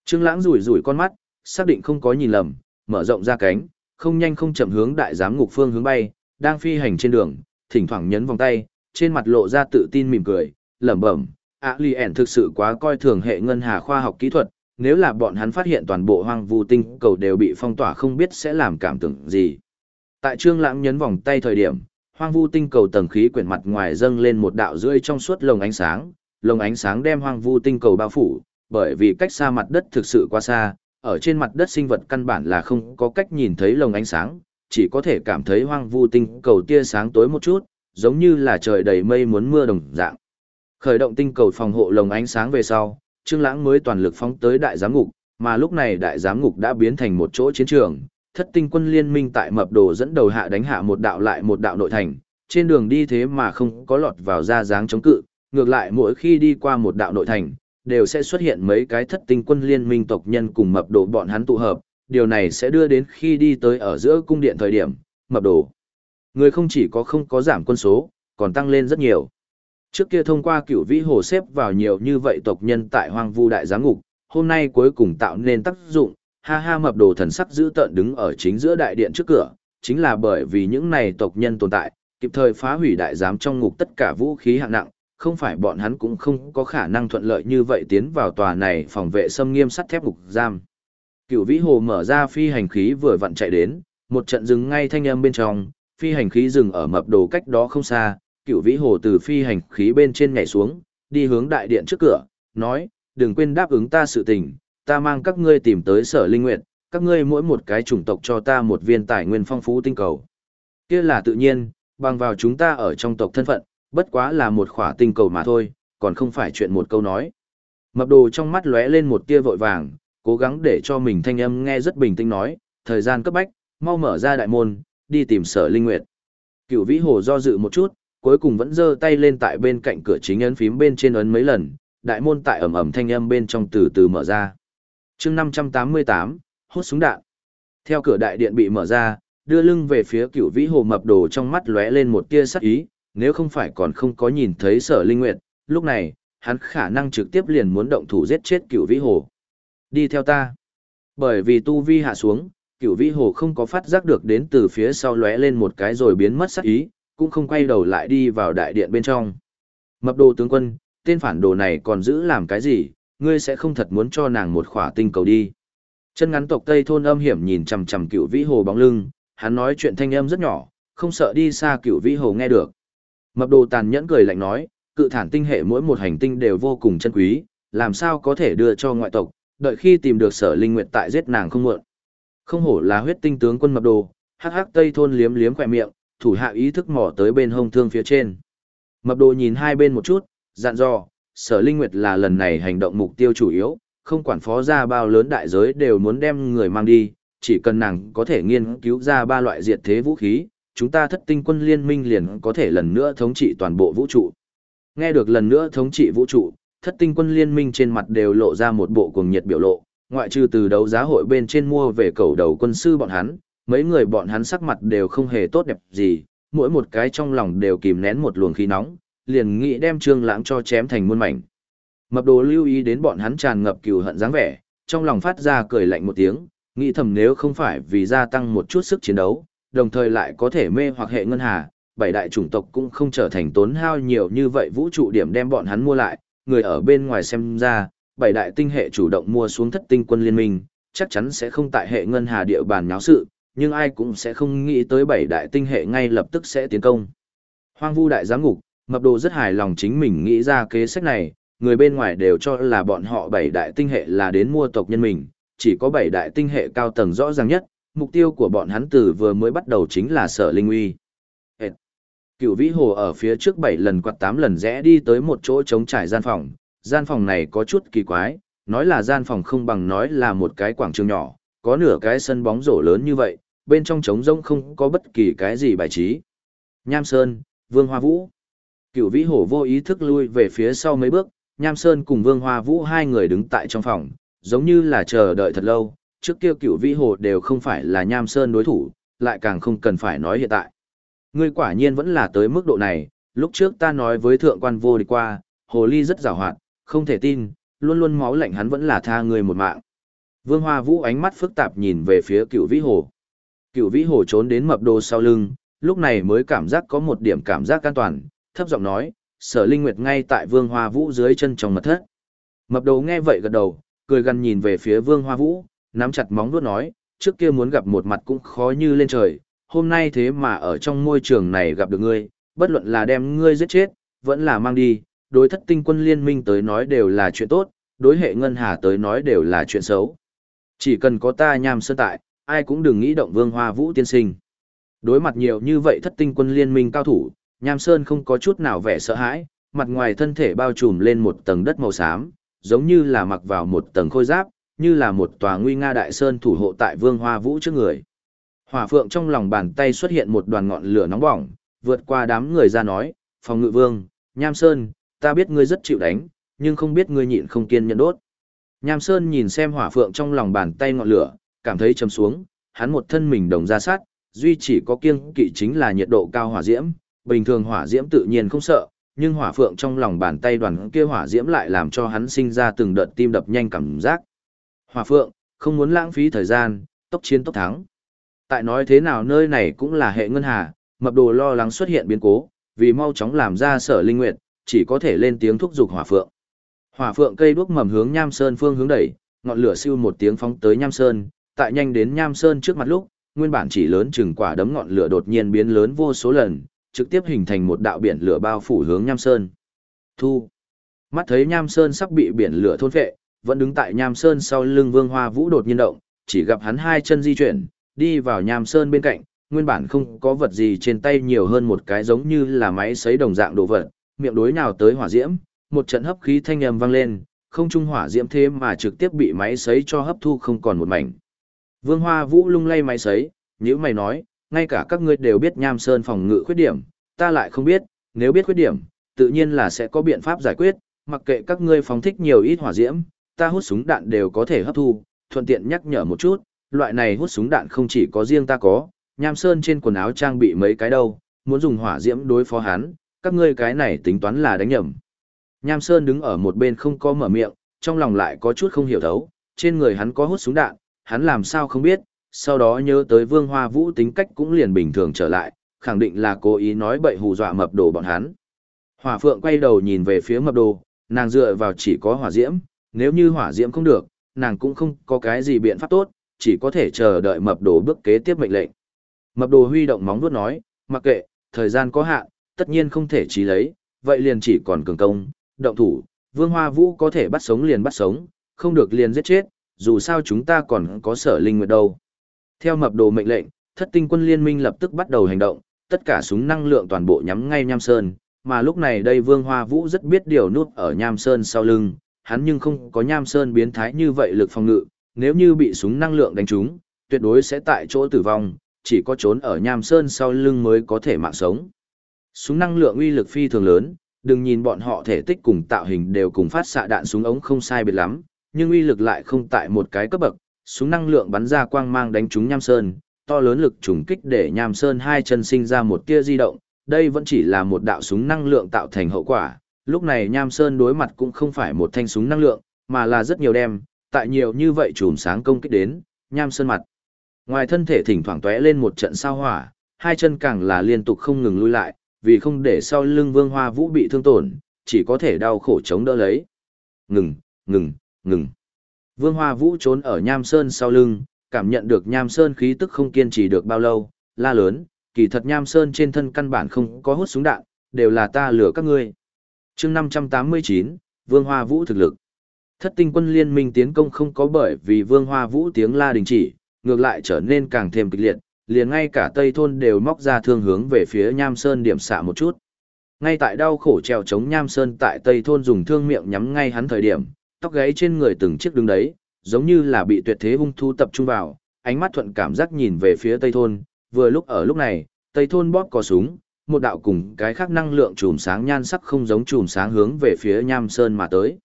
Trương Lãng rủi rủi con mắt, xác định không có nhìn lầm, mở rộng ra cánh, không nhanh không chậm hướng đại giám ngục phương hướng bay, đang phi hành trên đường, thỉnh thoảng nhấn vòng tay, trên mặt lộ ra tự tin mỉm cười, lẩm bẩm, "A Li ẻn thực sự quá coi thường hệ ngân hà khoa học kỹ thuật, nếu là bọn hắn phát hiện toàn bộ hoang vu tinh cầu đều bị phong tỏa không biết sẽ làm cảm tưởng gì." Tại Trương Lãng nhấn vòng tay thời điểm, hoang vu tinh cầu tầng khí quyển mặt ngoài dâng lên một đạo rưỡi trong suốt lồng ánh sáng, lồng ánh sáng đem hoang vu tinh cầu bao phủ, bởi vì cách xa mặt đất thực sự quá xa, ở trên mặt đất sinh vật căn bản là không có cách nhìn thấy lồng ánh sáng, chỉ có thể cảm thấy hoang vu tinh cầu tia sáng tối một chút, giống như là trời đầy mây muốn mưa đồng dạng. Khởi động tinh cầu phòng hộ lồng ánh sáng về sau, Trương Lãng mới toàn lực phóng tới đại giám ngục, mà lúc này đại giám ngục đã biến thành một chỗ chiến trường, thất tinh quân liên minh tại mập đồ dẫn đầu hạ đánh hạ một đạo lại một đạo nội thành, trên đường đi thế mà không có lọt vào ra dáng chống cự, ngược lại mỗi khi đi qua một đạo nội thành, đều sẽ xuất hiện mấy cái thất tinh quân liên minh tộc nhân cùng mập đồ bọn hắn tụ hợp, điều này sẽ đưa đến khi đi tới ở giữa cung điện thời điểm, mập đồ. Người không chỉ có không có giảm quân số, còn tăng lên rất nhiều. Trước kia thông qua cửu vĩ hồ xếp vào nhiều như vậy tộc nhân tại hoang vu đại giám ngục, hôm nay cuối cùng tạo nên tác dụng, ha ha mập đồ thần sắc giữ tợn đứng ở chính giữa đại điện trước cửa, chính là bởi vì những này tộc nhân tồn tại, kịp thời phá hủy đại giám trong ngục tất cả vũ khí hạng nặng, không phải bọn hắn cũng không có khả năng thuận lợi như vậy tiến vào tòa này phòng vệ xâm nghiêm sắt thép ngục giam. Cựu vĩ hồ mở ra phi hành khí vừa vặn chạy đến, một trận dừng ngay thanh âm bên trong, phi hành khí dừng ở mập đồ cách đó không xa, cựu vĩ hồ từ phi hành khí bên trên nhảy xuống, đi hướng đại điện trước cửa, nói, đừng quên đáp ứng ta sự tình, ta mang các ngươi tìm tới sở linh nguyện, các ngươi mỗi một cái chủng tộc cho ta một viên tài nguyên phong phú tinh cầu. Kia là tự nhiên, bằng vào chúng ta ở trong tộc thân phận, bất quá là một khỏa tinh cầu mà thôi, còn không phải chuyện một câu nói. Mập đồ trong mắt lóe lên một tia vội vàng, cố gắng để cho mình thanh âm nghe rất bình tĩnh nói, thời gian cấp bách, mau mở ra đại môn, đi tìm sở linh nguyệt. Cựu vĩ hồ do dự một chút, cuối cùng vẫn giơ tay lên tại bên cạnh cửa chính ấn phím bên trên ấn mấy lần, đại môn tại ầm ầm thanh âm bên trong từ từ mở ra. chương 588, hút súng đạn. Theo cửa đại điện bị mở ra, đưa lưng về phía cựu vĩ hồ mập đồ trong mắt lóe lên một tia sắc ý, nếu không phải còn không có nhìn thấy sở linh nguyệt, lúc này, hắn khả năng trực tiếp liền muốn động thủ giết chết cựu vĩ hồ. Đi theo ta. Bởi vì tu vi hạ xuống, cựu vĩ hồ không có phát giác được đến từ phía sau lóe lên một cái rồi biến mất sắc ý, cũng không quay đầu lại đi vào đại điện bên trong. Mập đồ tướng quân, tên phản đồ này còn giữ làm cái gì, ngươi sẽ không thật muốn cho nàng một khỏa tinh cầu đi. Chân ngắn tộc Tây thôn âm hiểm nhìn chằm chằm cựu vĩ hồ bóng lưng, hắn nói chuyện thanh âm rất nhỏ, không sợ đi xa cựu vĩ hồ nghe được. Mập đồ tàn nhẫn cười lạnh nói, cự thản tinh hệ mỗi một hành tinh đều vô cùng chân quý, làm sao có thể đưa cho ngoại tộc, đợi khi tìm được sở linh nguyệt tại giết nàng không muộn. Không hổ là huyết tinh tướng quân mập đồ, hắc hắc tây thôn liếm liếm khỏe miệng, thủ hạ ý thức mò tới bên hông thương phía trên. Mập đồ nhìn hai bên một chút, dặn dò, sở linh nguyệt là lần này hành động mục tiêu chủ yếu, không quản phó ra bao lớn đại giới đều muốn đem người mang đi, chỉ cần nàng có thể nghiên cứu ra ba loại diệt thế vũ khí, chúng ta thất tinh quân liên minh liền có thể lần nữa thống trị toàn bộ vũ trụ. Nghe được lần nữa thống trị vũ trụ, thất tinh quân liên minh trên mặt đều lộ ra một bộ cuồng nhiệt biểu lộ, ngoại trừ từ đấu giá hội bên trên mua về cầu đầu quân sư bọn hắn, mấy người bọn hắn sắc mặt đều không hề tốt đẹp gì, mỗi một cái trong lòng đều kìm nén một luồng khí nóng, liền nghĩ đem trương lãng cho chém thành muôn mảnh. Mập đồ lưu ý đến bọn hắn tràn ngập cừu hận dáng vẻ, trong lòng phát ra cười lạnh một tiếng, nghĩ thầm nếu không phải vì gia tăng một chút sức chiến đấu, đồng thời lại có thể mê hoặc hệ ngân hà, bảy đại chủng tộc cũng không trở thành tốn hao nhiều như vậy vũ trụ điểm đem bọn hắn mua lại, người ở bên ngoài xem ra, bảy đại tinh hệ chủ động mua xuống thất tinh quân liên minh, chắc chắn sẽ không tại hệ ngân hà địa bàn nháo sự, nhưng ai cũng sẽ không nghĩ tới bảy đại tinh hệ ngay lập tức sẽ tiến công. Hoang vu đại giám ngục, mập đồ rất hài lòng chính mình nghĩ ra kế sách này, người bên ngoài đều cho là bọn họ bảy đại tinh hệ là đến mua tộc nhân mình, chỉ có bảy đại tinh hệ cao tầng rõ ràng nhất, mục tiêu của bọn hắn từ vừa mới bắt đầu chính là sở linh uy. Cựu vĩ hồ ở phía trước bảy lần quạt tám lần rẽ đi tới một chỗ trống trải gian phòng, gian phòng này có chút kỳ quái, nói là gian phòng không bằng nói là một cái quảng trường nhỏ, có nửa cái sân bóng rổ lớn như vậy, bên trong trống rỗng không có bất kỳ cái gì bài trí. Nham Sơn, Vương Hoa Vũ. Cựu vĩ hổ vô ý thức lui về phía sau mấy bước, Nham Sơn cùng Vương Hoa Vũ hai người đứng tại trong phòng, giống như là chờ đợi thật lâu, trước kia cựu vĩ hồ đều không phải là Nham Sơn đối thủ, lại càng không cần phải nói hiện tại. Ngươi quả nhiên vẫn là tới mức độ này, lúc trước ta nói với thượng quan vô địch qua, hồ ly rất giàu hoạt, không thể tin, luôn luôn máu lạnh hắn vẫn là tha người một mạng. Vương Hoa Vũ ánh mắt phức tạp nhìn về phía cựu vĩ hồ. Cựu vĩ hồ trốn đến mập đồ sau lưng, lúc này mới cảm giác có một điểm cảm giác an toàn, thấp giọng nói, sở linh nguyệt ngay tại Vương Hoa Vũ dưới chân trong mật thất. Mập đồ nghe vậy gật đầu, cười gần nhìn về phía Vương Hoa Vũ, nắm chặt móng vuốt nói, trước kia muốn gặp một mặt cũng khó như lên trời, hôm nay thế mà ở trong môi trường này gặp được ngươi, bất luận là đem ngươi giết chết, vẫn là mang đi, đối thất tinh quân liên minh tới nói đều là chuyện tốt, đối hệ ngân hà tới nói đều là chuyện xấu. Chỉ cần có ta nham sơn tại, ai cũng đừng nghĩ động vương hoa vũ tiên sinh. Đối mặt nhiều như vậy thất tinh quân liên minh cao thủ, nham sơn không có chút nào vẻ sợ hãi, mặt ngoài thân thể bao trùm lên một tầng đất màu xám, giống như là mặc vào một tầng khôi giáp, như là một tòa nguy nga đại sơn thủ hộ tại vương hoa vũ trước người. Hỏa phượng trong lòng bàn tay xuất hiện một đoàn ngọn lửa nóng bỏng, vượt qua đám người ra nói, phòng ngự vương, nham sơn, ta biết ngươi rất chịu đánh, nhưng không biết ngươi nhịn không kiên nhẫn đốt. Nham Sơn nhìn xem hỏa phượng trong lòng bàn tay ngọn lửa, cảm thấy chấm xuống, hắn một thân mình đồng ra sát, duy chỉ có kiêng kỵ chính là nhiệt độ cao hỏa diễm, bình thường hỏa diễm tự nhiên không sợ, nhưng hỏa phượng trong lòng bàn tay đoàn kia hỏa diễm lại làm cho hắn sinh ra từng đợt tim đập nhanh cảm giác. Hỏa phượng, không muốn lãng phí thời gian, tốc chiến tốc thắng. Tại nói thế nào nơi này cũng là hệ ngân hà, mập đồ lo lắng xuất hiện biến cố, vì mau chóng làm ra sở linh nguyệt, chỉ có thể lên tiếng thúc giục hỏa phượng. Hỏa phượng cây đuốc mầm hướng Nham Sơn phương hướng đẩy, ngọn lửa siêu một tiếng phóng tới Nham Sơn, tại nhanh đến Nham Sơn trước mặt lúc, nguyên bản chỉ lớn chừng quả đấm ngọn lửa đột nhiên biến lớn vô số lần, trực tiếp hình thành một đạo biển lửa bao phủ hướng Nham Sơn. Thu. Mắt thấy Nham Sơn sắp bị biển lửa thôn phệ, vẫn đứng tại Nham Sơn sau lưng Vương Hoa Vũ đột nhiên động, chỉ gặp hắn hai chân di chuyển, đi vào Nham Sơn bên cạnh, nguyên bản không có vật gì trên tay nhiều hơn một cái giống như là máy sấy đồng dạng đồ vật, miệng đối nào tới hỏa diễm, một trận hấp khí thanh âm vang lên, không trung hỏa diễm thế mà trực tiếp bị máy sấy cho hấp thu không còn một mảnh. Vương Hoa Vũ lung lay máy sấy, nếu mày nói, ngay cả các ngươi đều biết Nham Sơn phòng ngự khuyết điểm, ta lại không biết, nếu biết khuyết điểm, tự nhiên là sẽ có biện pháp giải quyết, mặc kệ các ngươi phóng thích nhiều ít hỏa diễm, ta hút súng đạn đều có thể hấp thu, thuận tiện nhắc nhở một chút, loại này hút súng đạn không chỉ có riêng ta có, Nham Sơn trên quần áo trang bị mấy cái đâu, muốn dùng hỏa diễm đối phó hắn, các ngươi cái này tính toán là đánh nhầm. Nham Sơn đứng ở một bên không có mở miệng, trong lòng lại có chút không hiểu thấu, trên người hắn có hút súng đạn, hắn làm sao không biết, sau đó nhớ tới Vương Hoa Vũ tính cách cũng liền bình thường trở lại, khẳng định là cố ý nói bậy hù dọa mập đồ bọn hắn. Hỏa Phượng quay đầu nhìn về phía mập đồ, nàng dựa vào chỉ có hỏa diễm, nếu như hỏa diễm không được, nàng cũng không có cái gì biện pháp tốt, chỉ có thể chờ đợi mập đồ bước kế tiếp mệnh lệnh. Mập đồ huy động móng vuốt nói, mặc kệ, thời gian có hạn, tất nhiên không thể trí lấy, vậy liền chỉ còn cường công, động thủ, Vương Hoa Vũ có thể bắt sống liền bắt sống, không được liền giết chết, dù sao chúng ta còn có sở linh nguyệt đâu. Theo mập đồ mệnh lệnh, thất tinh quân liên minh lập tức bắt đầu hành động, tất cả súng năng lượng toàn bộ nhắm ngay Nham Sơn, mà lúc này đây Vương Hoa Vũ rất biết điều nút ở Nham Sơn sau lưng, hắn nhưng không có Nham Sơn biến thái như vậy lực phòng ngự, nếu như bị súng năng lượng đánh trúng, tuyệt đối sẽ tại chỗ tử vong, chỉ có trốn ở Nham Sơn sau lưng mới có thể mạng sống. Súng năng lượng uy lực phi thường lớn, đừng nhìn bọn họ thể tích cùng tạo hình đều cùng phát xạ đạn súng ống không sai biệt lắm, nhưng uy lực lại không tại một cái cấp bậc, súng năng lượng bắn ra quang mang đánh trúng Nham Sơn, to lớn lực trùng kích để Nham Sơn hai chân sinh ra một tia di động, đây vẫn chỉ là một đạo súng năng lượng tạo thành hậu quả, lúc này Nham Sơn đối mặt cũng không phải một thanh súng năng lượng, mà là rất nhiều đem, tại nhiều như vậy chùm sáng công kích đến, Nham Sơn mặt. Ngoài thân thể thỉnh thoảng tóe lên một trận sao hỏa, hai chân càng là liên tục không ngừng lui lại, vì không để sau lưng Vương Hoa Vũ bị thương tổn, chỉ có thể đau khổ chống đỡ lấy. Ngừng, ngừng, ngừng. Vương Hoa Vũ trốn ở Nham Sơn sau lưng, cảm nhận được Nham Sơn khí tức không kiên trì được bao lâu, la lớn, kỳ thật Nham Sơn trên thân căn bản không có hút súng đạn, đều là ta lừa các ngươi. chương 589, Vương Hoa Vũ thực lực. Thất tinh quân liên minh tiến công không có bởi vì Vương Hoa Vũ tiếng la đình chỉ, ngược lại trở nên càng thêm kịch liệt, liền ngay cả Tây Thôn đều móc ra thương hướng về phía Nham Sơn điểm xạ một chút. Ngay tại đau khổ treo chống Nham Sơn tại Tây Thôn dùng thương miệng nhắm ngay hắn thời điểm, tóc gáy trên người từng chiếc đứng đấy, giống như là bị tuyệt thế hung thu tập trung vào, ánh mắt thuận cảm giác nhìn về phía Tây Thôn, vừa lúc ở lúc này, Tây Thôn bóp có súng, một đạo cùng cái khác năng lượng chùm sáng nhan sắc không giống chùm sáng hướng về phía Nham Sơn mà tới.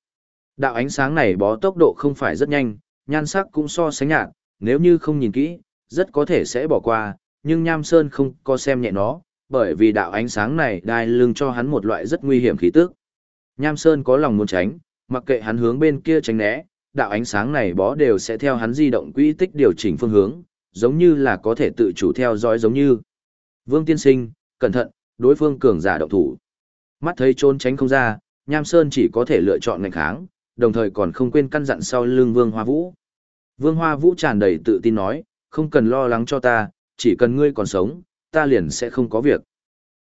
Đạo ánh sáng này bó tốc độ không phải rất nhanh, nhan sắc cũng so sánh nhạt, nếu như không nhìn kỹ, rất có thể sẽ bỏ qua, nhưng Nham Sơn không có xem nhẹ nó, bởi vì đạo ánh sáng này đai lưng cho hắn một loại rất nguy hiểm khí tức. Nham Sơn có lòng muốn tránh, mặc kệ hắn hướng bên kia tránh né, đạo ánh sáng này bó đều sẽ theo hắn di động quỹ tích điều chỉnh phương hướng, giống như là có thể tự chủ theo dõi giống như. Vương Tiên Sinh, cẩn thận, đối phương cường giả động thủ. Mắt thấy trốn tránh không ra, Nham Sơn chỉ có thể lựa chọn ngành kháng, đồng thời còn không quên căn dặn sau lưng Vương Hoa Vũ. Vương Hoa Vũ tràn đầy tự tin nói, không cần lo lắng cho ta, chỉ cần ngươi còn sống, ta liền sẽ không có việc.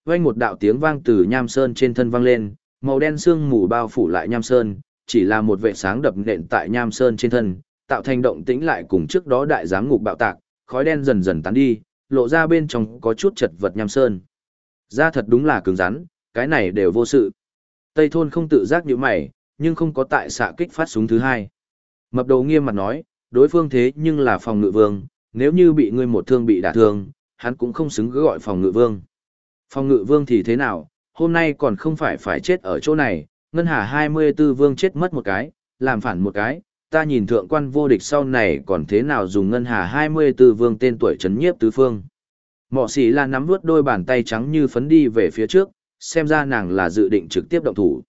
Vang một đạo tiếng vang từ Nham Sơn trên thân vang lên, màu đen sương mù bao phủ lại Nham Sơn, chỉ là một vệ sáng đập nện tại Nham Sơn trên thân, tạo thành động tĩnh lại cùng trước đó đại giám ngục bạo tạc, khói đen dần dần tán đi, lộ ra bên trong có chút chật vật Nham Sơn. Ra thật đúng là cứng rắn, cái này đều vô sự. Tây thôn không tự giác như mày, nhưng không có tại xạ kích phát súng thứ hai. Mập đầu nghiêm mặt nói, đối phương thế nhưng là phòng ngự vương, nếu như bị ngươi một thương bị đả thương, hắn cũng không xứng gọi phòng ngự vương. Phòng ngự vương thì thế nào, hôm nay còn không phải phải chết ở chỗ này, ngân hà 24 vương chết mất một cái, làm phản một cái, ta nhìn thượng quan vô địch sau này còn thế nào dùng ngân hà 24 vương tên tuổi chấn nhiếp tứ phương. Mọ xỉ là nắm vuốt đôi bàn tay trắng như phấn đi về phía trước, xem ra nàng là dự định trực tiếp động thủ.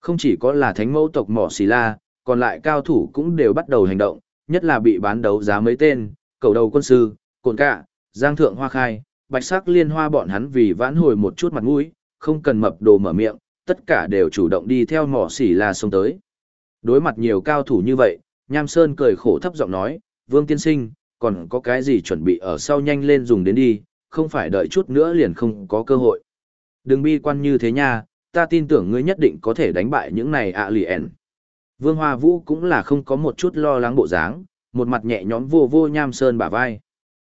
Không chỉ có là thánh mẫu tộc mỏ xì la, còn lại cao thủ cũng đều bắt đầu hành động, nhất là bị bán đấu giá mấy tên, cầu đầu quân sư, cồn cạ, giang thượng hoa khai, bạch sắc liên hoa bọn hắn vì vãn hồi một chút mặt mũi, không cần mập đồ mở miệng, tất cả đều chủ động đi theo mỏ xỉ la xông tới. Đối mặt nhiều cao thủ như vậy, Nham Sơn cười khổ thấp giọng nói, Vương Tiên Sinh, còn có cái gì chuẩn bị ở sau nhanh lên dùng đến đi, không phải đợi chút nữa liền không có cơ hội. Đừng bi quan như thế nha, ta tin tưởng ngươi nhất định có thể đánh bại những này ạ lì ẻn. Vương Hoa Vũ cũng là không có một chút lo lắng bộ dáng, một mặt nhẹ nhõm vô vô Nham Sơn bả vai.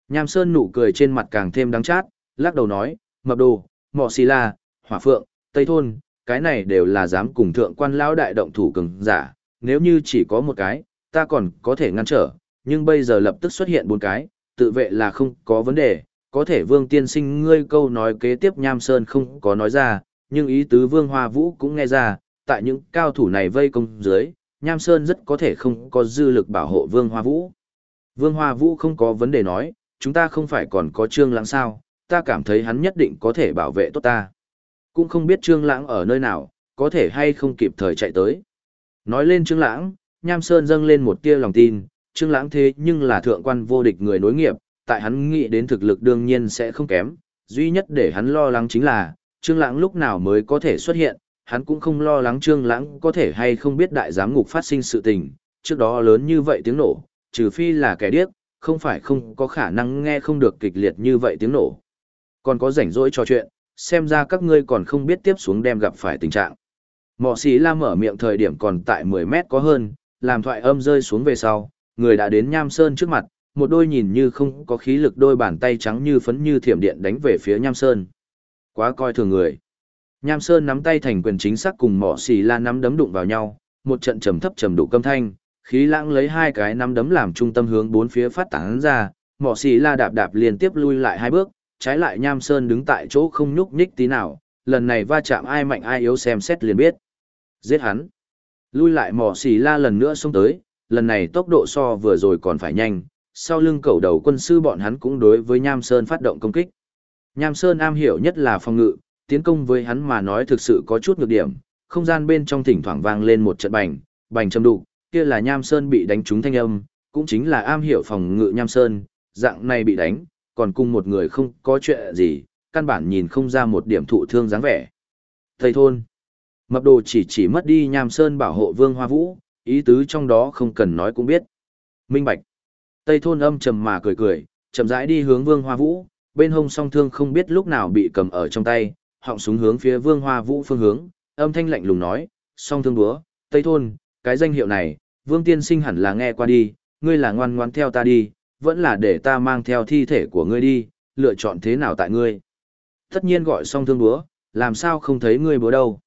Nham Sơn nụ cười trên mặt càng thêm đắng chát, lắc đầu nói, mập đồ, mọ xì la, hỏa phượng, tây thôn, cái này đều là dám cùng thượng quan lão đại động thủ cường giả, nếu như chỉ có một cái, ta còn có thể ngăn trở, nhưng bây giờ lập tức xuất hiện bốn cái, tự vệ là không có vấn đề, có thể vương tiên sinh ngươi câu nói kế tiếp Nham Sơn không có nói ra, nhưng ý tứ Vương Hoa Vũ cũng nghe ra, tại những cao thủ này vây công dưới, Nham Sơn rất có thể không có dư lực bảo hộ Vương Hoa Vũ. Vương Hoa Vũ không có vấn đề nói, chúng ta không phải còn có Trương Lãng sao, ta cảm thấy hắn nhất định có thể bảo vệ tốt ta. Cũng không biết Trương Lãng ở nơi nào, có thể hay không kịp thời chạy tới. Nói lên Trương Lãng, Nham Sơn dâng lên một tia lòng tin, Trương Lãng thế nhưng là thượng quan vô địch người nối nghiệp, tại hắn nghĩ đến thực lực đương nhiên sẽ không kém, duy nhất để hắn lo lắng chính là, Trương Lãng lúc nào mới có thể xuất hiện, hắn cũng không lo lắng Trương Lãng có thể hay không biết đại giám ngục phát sinh sự tình, trước đó lớn như vậy tiếng nổ, trừ phi là kẻ điếc, không phải không có khả năng nghe không được kịch liệt như vậy tiếng nổ. Còn có rảnh rỗi trò chuyện, xem ra các ngươi còn không biết tiếp xuống đem gặp phải tình trạng. Mọ xí la mở miệng thời điểm còn tại 10 mét có hơn, làm thoại âm rơi xuống về sau, người đã đến Nham Sơn trước mặt, một đôi nhìn như không có khí lực đôi bàn tay trắng như phấn như thiểm điện đánh về phía Nham Sơn. Quá coi thường người. Nham Sơn nắm tay thành quyền chính xác cùng mỏ xì la nắm đấm đụng vào nhau, một trận trầm thấp trầm đủ câm thanh, khí lãng lấy hai cái nắm đấm làm trung tâm hướng bốn phía phát tán ra, mỏ xì la đạp đạp liên tiếp lui lại hai bước, trái lại Nham Sơn đứng tại chỗ không nhúc nhích tí nào, lần này va chạm ai mạnh ai yếu xem xét liền biết. Giết hắn. Lui lại mỏ xì la lần nữa xông tới, lần này tốc độ so vừa rồi còn phải nhanh, sau lưng cầu đầu quân sư bọn hắn cũng đối với Nham Sơn phát động công kích. Nham Sơn am hiểu nhất là phòng ngự, tiến công với hắn mà nói thực sự có chút nhược điểm, không gian bên trong thỉnh thoảng vang lên một trận bành, bành châm đục, kia là Nham Sơn bị đánh trúng thanh âm, cũng chính là am hiểu phòng ngự Nham Sơn, dạng này bị đánh, còn cùng một người không có chuyện gì, căn bản nhìn không ra một điểm thụ thương dáng vẻ. Thầy thôn, mập đồ chỉ chỉ mất đi Nham Sơn bảo hộ Vương Hoa Vũ, ý tứ trong đó không cần nói cũng biết. Minh Bạch. Tây thôn âm trầm mà cười cười, chậm rãi đi hướng Vương Hoa Vũ, bên hông song thương không biết lúc nào bị cầm ở trong tay, họng súng hướng phía Vương Hoa Vũ phương hướng, âm thanh lạnh lùng nói, song thương búa, Tây thôn, cái danh hiệu này, Vương tiên sinh hẳn là nghe qua đi, ngươi là ngoan ngoãn theo ta đi, vẫn là để ta mang theo thi thể của ngươi đi, lựa chọn thế nào tại ngươi. Tất nhiên gọi xong thương búa, làm sao không thấy ngươi búa đâu.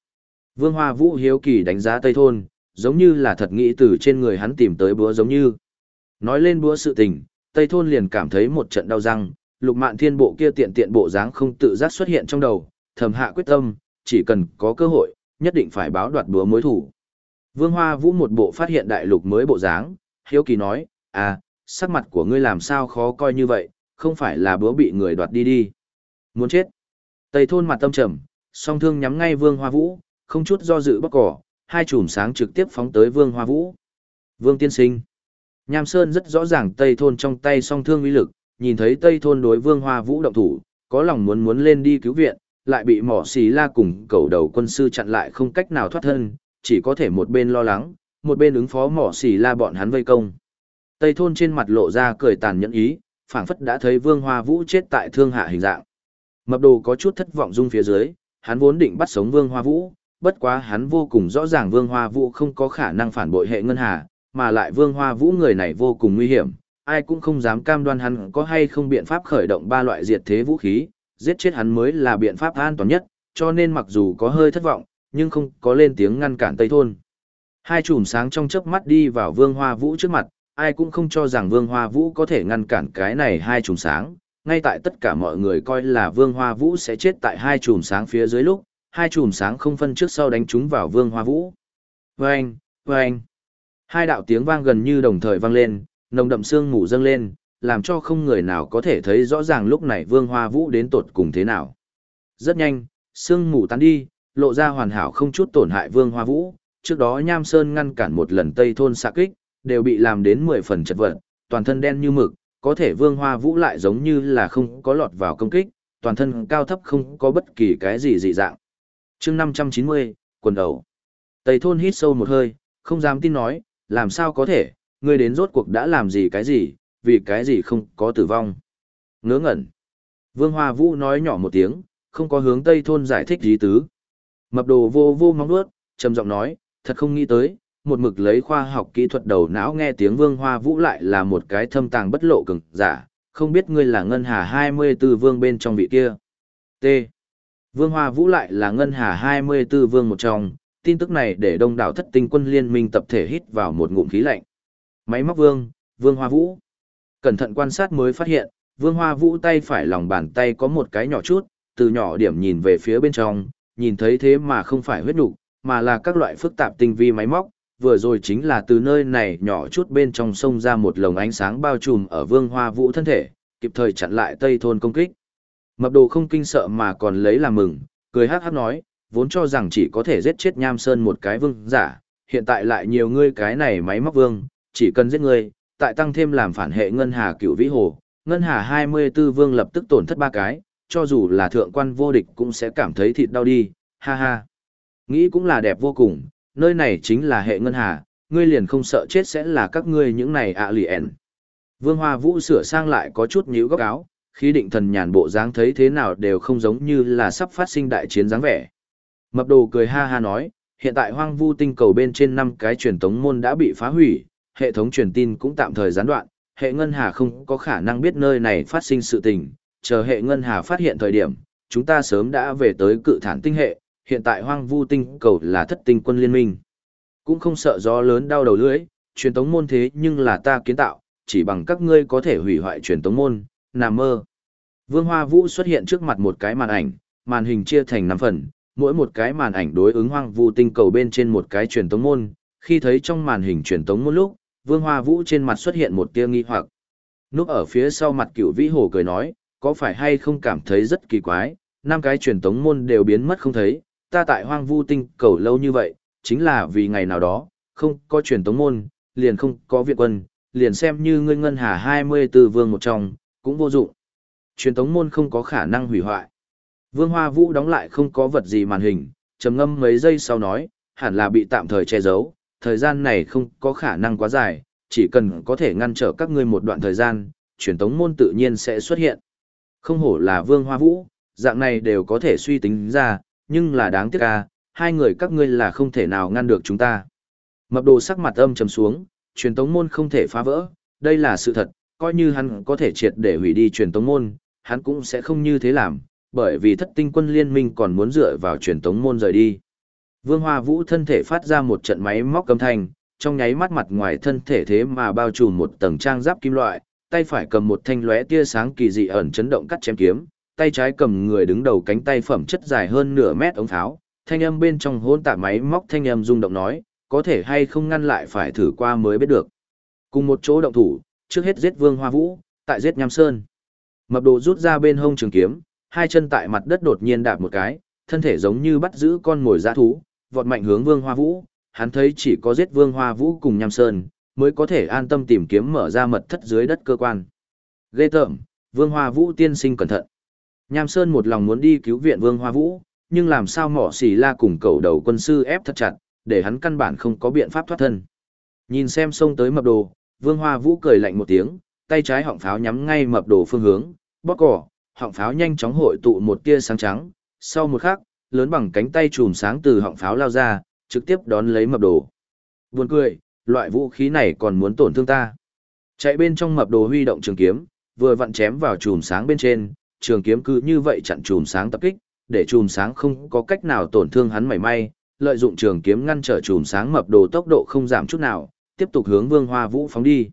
Vương Hoa Vũ hiếu kỳ đánh giá Tây thôn, giống như là thật nghĩ từ trên người hắn tìm tới búa giống như. Nói lên búa sự tình, Tây Thôn liền cảm thấy một trận đau răng, lục mạn thiên bộ kia tiện tiện bộ dáng không tự giác xuất hiện trong đầu, thầm hạ quyết tâm, chỉ cần có cơ hội, nhất định phải báo đoạt búa mối thủ. Vương Hoa Vũ một bộ phát hiện đại lục mới bộ dáng, hiếu kỳ nói, à, sắc mặt của ngươi làm sao khó coi như vậy, không phải là búa bị người đoạt đi đi. Muốn chết. Tây thôn mặt tâm trầm, song thương nhắm ngay Vương Hoa Vũ, không chút do dự bóc cỏ, hai chùm sáng trực tiếp phóng tới Vương Hoa Vũ. Vương tiên sinh. Nham Sơn rất rõ ràng Tây thôn trong tay song thương uy lực, nhìn thấy Tây thôn đối Vương Hoa Vũ động thủ, có lòng muốn muốn lên đi cứu viện, lại bị mỏ xì la cùng cầu đầu quân sư chặn lại không cách nào thoát thân, chỉ có thể một bên lo lắng, một bên ứng phó mỏ xì la bọn hắn vây công. Tây thôn trên mặt lộ ra cười tàn nhẫn ý, phảng phất đã thấy Vương Hoa Vũ chết tại thương hạ hình dạng. Mập đồ có chút thất vọng dung phía dưới, hắn vốn định bắt sống Vương Hoa Vũ, bất quá hắn vô cùng rõ ràng Vương Hoa Vũ không có khả năng phản bội hệ ngân hà, mà lại Vương Hoa Vũ người này vô cùng nguy hiểm, ai cũng không dám cam đoan hắn có hay không biện pháp khởi động ba loại diệt thế vũ khí, giết chết hắn mới là biện pháp an toàn nhất, cho nên mặc dù có hơi thất vọng, nhưng không có lên tiếng ngăn cản Tây Thôn. Hai chùm sáng trong chớp mắt đi vào Vương Hoa Vũ trước mặt, ai cũng không cho rằng Vương Hoa Vũ có thể ngăn cản cái này hai chùm sáng. Ngay tại tất cả mọi người coi là Vương Hoa Vũ sẽ chết tại hai chùm sáng phía dưới lúc, hai chùm sáng không phân trước sau đánh chúng vào Vương Hoa Vũ. Vâng, vâng. Hai đạo tiếng vang gần như đồng thời vang lên, nồng đậm sương mù dâng lên, làm cho không người nào có thể thấy rõ ràng lúc này Vương Hoa Vũ đến tột cùng thế nào. Rất nhanh, sương mù tan đi, lộ ra hoàn hảo không chút tổn hại Vương Hoa Vũ, trước đó Nham Sơn ngăn cản một lần Tây thôn xạ kích, đều bị làm đến 10 phần chật vật, toàn thân đen như mực, có thể Vương Hoa Vũ lại giống như là không có lọt vào công kích, toàn thân cao thấp không có bất kỳ cái gì dị dạng. Chương 590, quần đầu. Tây thôn hít sâu một hơi, không dám tin nói, làm sao có thể, ngươi đến rốt cuộc đã làm gì cái gì, vì cái gì không có tử vong. Ngớ ngẩn. Vương Hoa Vũ nói nhỏ một tiếng, không có hướng Tây thôn giải thích gì tứ. Mập đồ vô vô mong đuốt, trầm giọng nói, thật không nghĩ tới, một mực lấy khoa học kỹ thuật đầu não nghe tiếng Vương Hoa Vũ lại là một cái thâm tàng bất lộ cường giả, không biết ngươi là ngân hà 24 vương bên trong vị kia. T. Vương Hoa Vũ lại là ngân hà 24 vương một trong, tin tức này để đông đảo thất tinh quân liên minh tập thể hít vào một ngụm khí lạnh. Máy móc vương, Vương Hoa Vũ. Cẩn thận quan sát mới phát hiện, Vương Hoa Vũ tay phải lòng bàn tay có một cái nhỏ chút, từ nhỏ điểm nhìn về phía bên trong, nhìn thấy thế mà không phải huyết nục, mà là các loại phức tạp tinh vi máy móc, vừa rồi chính là từ nơi này nhỏ chút bên trong sông ra một lồng ánh sáng bao trùm ở Vương Hoa Vũ thân thể, kịp thời chặn lại Tây thôn công kích. Mập đồ không kinh sợ mà còn lấy làm mừng, cười hát hát nói, vốn cho rằng chỉ có thể giết chết Nham Sơn một cái vương giả, hiện tại lại nhiều ngươi cái này máy móc vương, chỉ cần giết ngươi, tại tăng thêm làm phản hệ ngân hà cựu vĩ hồ, ngân hà 24 vương lập tức tổn thất ba cái, cho dù là thượng quan vô địch cũng sẽ cảm thấy thịt đau đi, ha ha. Nghĩ cũng là đẹp vô cùng, nơi này chính là hệ ngân hà, ngươi liền không sợ chết sẽ là các ngươi những này ạ lì ẻn. Vương Hoa Vũ sửa sang lại có chút nhíu góc áo, khi định thần nhàn bộ dáng thấy thế nào đều không giống như là sắp phát sinh đại chiến dáng vẻ. Mập đồ cười ha ha nói, hiện tại hoang vu tinh cầu bên trên năm cái truyền tống môn đã bị phá hủy, hệ thống truyền tin cũng tạm thời gián đoạn, hệ ngân hà không có khả năng biết nơi này phát sinh sự tình, chờ hệ ngân hà phát hiện thời điểm, chúng ta sớm đã về tới cự thản tinh hệ, hiện tại hoang vu tinh cầu là thất tinh quân liên minh. Cũng không sợ gió lớn đau đầu lưỡi, truyền tống môn thế nhưng là ta kiến tạo, chỉ bằng các ngươi có thể hủy hoại truyền tống môn, nằm mơ. Vương Hoa Vũ xuất hiện trước mặt một cái màn ảnh, màn hình chia thành 5 phần, mỗi một cái màn ảnh đối ứng hoang vu tinh cầu bên trên một cái truyền tống môn, khi thấy trong màn hình truyền tống môn lúc, Vương Hoa Vũ trên mặt xuất hiện một tia nghi hoặc. Núp ở phía sau mặt cựu vĩ hồ cười nói, có phải hay không cảm thấy rất kỳ quái, năm cái truyền tống môn đều biến mất không thấy, ta tại hoang vu tinh cầu lâu như vậy, chính là vì ngày nào đó, không có truyền tống môn, liền không có viện quân, liền xem như ngươi ngân hà 24 vương một trong, cũng vô dụng. Truyền tống môn không có khả năng hủy hoại. Vương Hoa Vũ đóng lại không có vật gì màn hình, trầm ngâm mấy giây sau nói, hẳn là bị tạm thời che giấu, thời gian này không có khả năng quá dài, chỉ cần có thể ngăn trở các ngươi một đoạn thời gian, truyền tống môn tự nhiên sẽ xuất hiện. Không hổ là Vương Hoa Vũ, dạng này đều có thể suy tính ra, nhưng là đáng tiếc à, hai người các ngươi là không thể nào ngăn được chúng ta. Mập đồ sắc mặt âm trầm xuống, truyền tống môn không thể phá vỡ, đây là sự thật, coi như hắn có thể triệt để hủy đi truyền tống môn, hắn cũng sẽ không như thế làm, bởi vì thất tinh quân liên minh còn muốn dựa vào truyền tống môn rời đi. Vương Hoa Vũ thân thể phát ra một trận máy móc âm thanh, trong nháy mắt mặt ngoài thân thể thế mà bao trùm một tầng trang giáp kim loại, tay phải cầm một thanh lóe tia sáng kỳ dị ẩn chấn động cắt chém kiếm, tay trái cầm người đứng đầu cánh tay phẩm chất dài hơn nửa mét ống pháo, thanh âm bên trong hỗn tạp máy móc thanh âm rung động nói, có thể hay không ngăn lại phải thử qua mới biết được. Cùng một chỗ động thủ, trước hết giết Vương Hoa Vũ, tại giết Nham Sơn. Mập đồ rút ra bên hông trường kiếm, hai chân tại mặt đất đột nhiên đạp một cái, thân thể giống như bắt giữ con mồi dã thú, vọt mạnh hướng Vương Hoa Vũ, hắn thấy chỉ có giết Vương Hoa Vũ cùng Nham Sơn, mới có thể an tâm tìm kiếm mở ra mật thất dưới đất cơ quan. Ghê tởm, Vương Hoa Vũ tiên sinh cẩn thận. Nham Sơn một lòng muốn đi cứu viện Vương Hoa Vũ, nhưng làm sao mỏ xỉ la cùng cầu đầu quân sư ép thật chặt, để hắn căn bản không có biện pháp thoát thân. Nhìn xem sông tới mập đồ, Vương Hoa Vũ cười lạnh một tiếng, tay trái họng pháo nhắm ngay mập đồ phương hướng, bóp cỏ, họng pháo nhanh chóng hội tụ một tia sáng trắng, sau một khắc, lớn bằng cánh tay chùm sáng từ họng pháo lao ra, trực tiếp đón lấy mập đồ. Buồn cười, loại vũ khí này còn muốn tổn thương ta. Chạy bên trong mập đồ huy động trường kiếm, vừa vặn chém vào chùm sáng bên trên, trường kiếm cứ như vậy chặn chùm sáng tập kích, để chùm sáng không có cách nào tổn thương hắn mảy may, lợi dụng trường kiếm ngăn trở chùm sáng mập đồ tốc độ không giảm chút nào, tiếp tục hướng Vương Hoa Vũ phóng đi.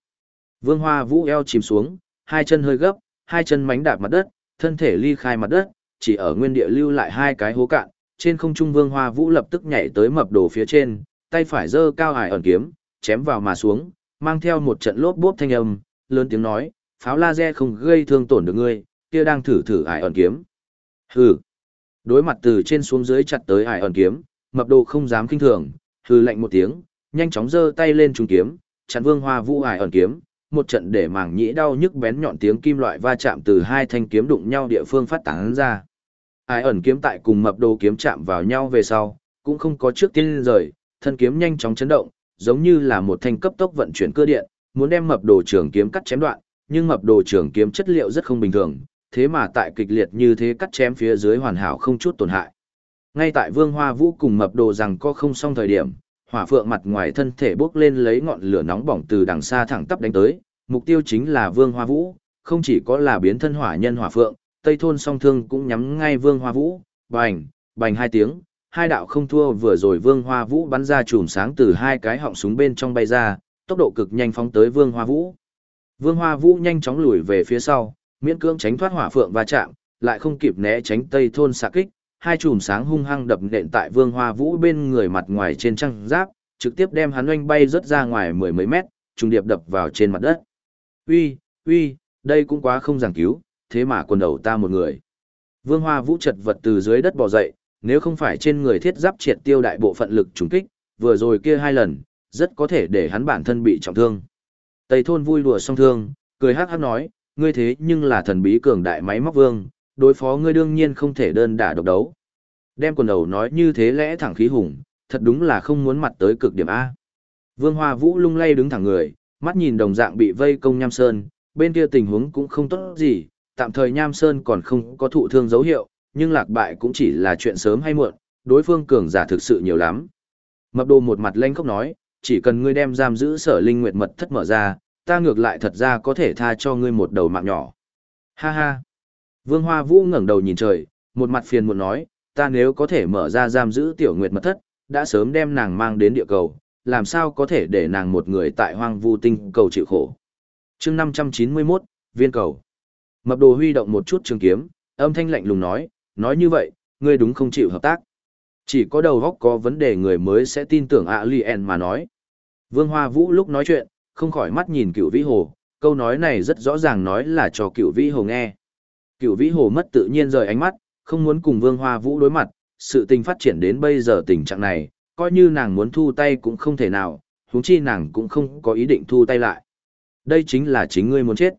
Vương Hoa Vũ eo chìm xuống, hai chân hơi gấp, hai chân mánh đạp mặt đất, thân thể ly khai mặt đất, chỉ ở nguyên địa lưu lại hai cái hố cạn, trên không trung Vương Hoa Vũ lập tức nhảy tới mập đồ phía trên, tay phải giơ cao hải ẩn kiếm, chém vào mà xuống, mang theo một trận lốp bốp thanh âm, lớn tiếng nói, pháo laser không gây thương tổn được ngươi, kia đang thử thử hải ẩn kiếm. Hừ. Đối mặt từ trên xuống dưới chặt tới hải ẩn kiếm, mập đồ không dám kinh thường, hừ lạnh một tiếng, nhanh chóng giơ tay lên trùng kiếm, chặn Vương Hoa Vũ hải ẩn kiếm, một trận để màng nhĩ đau nhức bén nhọn tiếng kim loại va chạm từ hai thanh kiếm đụng nhau địa phương phát tán ra. Hải ẩn kiếm tại cùng mập đồ kiếm chạm vào nhau về sau, cũng không có trước tiên rời, thân kiếm nhanh chóng chấn động, giống như là một thanh cấp tốc vận chuyển cơ điện, muốn đem mập đồ trường kiếm cắt chém đoạn, nhưng mập đồ trường kiếm chất liệu rất không bình thường, thế mà tại kịch liệt như thế cắt chém phía dưới hoàn hảo không chút tổn hại. Ngay tại Vương Hoa Vũ cùng mập đồ rằng có không xong thời điểm, hỏa phượng mặt ngoài thân thể bốc lên lấy ngọn lửa nóng bỏng từ đằng xa thẳng tắp đánh tới, mục tiêu chính là Vương Hoa Vũ, không chỉ có là biến thân hỏa nhân hỏa phượng, Tây thôn song thương cũng nhắm ngay Vương Hoa Vũ, bành, bành hai tiếng, hai đạo không thua vừa rồi Vương Hoa Vũ bắn ra chùm sáng từ hai cái họng súng bên trong bay ra, tốc độ cực nhanh phóng tới Vương Hoa Vũ. Vương Hoa Vũ nhanh chóng lùi về phía sau, miễn cưỡng tránh thoát hỏa phượng va chạm, lại không kịp né tránh Tây thôn xạ kích, hai chùm sáng hung hăng đập nện tại Vương Hoa Vũ bên người mặt ngoài trên trăng giáp, trực tiếp đem hắn oanh bay rất ra ngoài mười mấy mét, trùng điệp đập vào trên mặt đất. Uy, uy, đây cũng quá không giảng cứu, thế mà quần đầu ta một người. Vương Hoa Vũ chật vật từ dưới đất bò dậy, nếu không phải trên người thiết giáp triệt tiêu đại bộ phận lực trùng kích, vừa rồi kia hai lần, rất có thể để hắn bản thân bị trọng thương. Tây thôn vui đùa song thương, cười hát hát nói, ngươi thế nhưng là thần bí cường đại máy móc vương, đối phó ngươi đương nhiên không thể đơn đả độc đấu. Đem quần đầu nói như thế lẽ thẳng khí hùng, thật đúng là không muốn mặt tới cực điểm A. Vương Hoa Vũ lung lay đứng thẳng người, mắt nhìn đồng dạng bị vây công Nham Sơn, bên kia tình huống cũng không tốt gì, tạm thời Nham Sơn còn không có thụ thương dấu hiệu, nhưng lạc bại cũng chỉ là chuyện sớm hay muộn, đối phương cường giả thực sự nhiều lắm. Mập đồ một mặt lanh khóc nói, chỉ cần ngươi đem giam giữ sở linh nguyệt mật thất mở ra, ta ngược lại thật ra có thể tha cho ngươi một đầu mạng nhỏ. Ha ha. Vương Hoa Vũ ngẩng đầu nhìn trời, một mặt phiền muộn nói, ta nếu có thể mở ra giam giữ tiểu nguyệt mật thất, đã sớm đem nàng mang đến địa cầu, làm sao có thể để nàng một người tại hoang vu tinh cầu chịu khổ. chương 591, viên cầu. Mập đồ huy động một chút trường kiếm, âm thanh lạnh lùng nói, nói như vậy, ngươi đúng không chịu hợp tác. Chỉ có đầu góc có vấn đề người mới sẽ tin tưởng ạ Lien mà nói. Vương Hoa Vũ lúc nói chuyện, không khỏi mắt nhìn cựu vĩ hồ, câu nói này rất rõ ràng nói là cho cựu vĩ hồ nghe. Cựu vĩ hồ mất tự nhiên rời ánh mắt, không muốn cùng Vương Hoa Vũ đối mặt, sự tình phát triển đến bây giờ tình trạng này, coi như nàng muốn thu tay cũng không thể nào, huống chi nàng cũng không có ý định thu tay lại. Đây chính là chính ngươi muốn chết.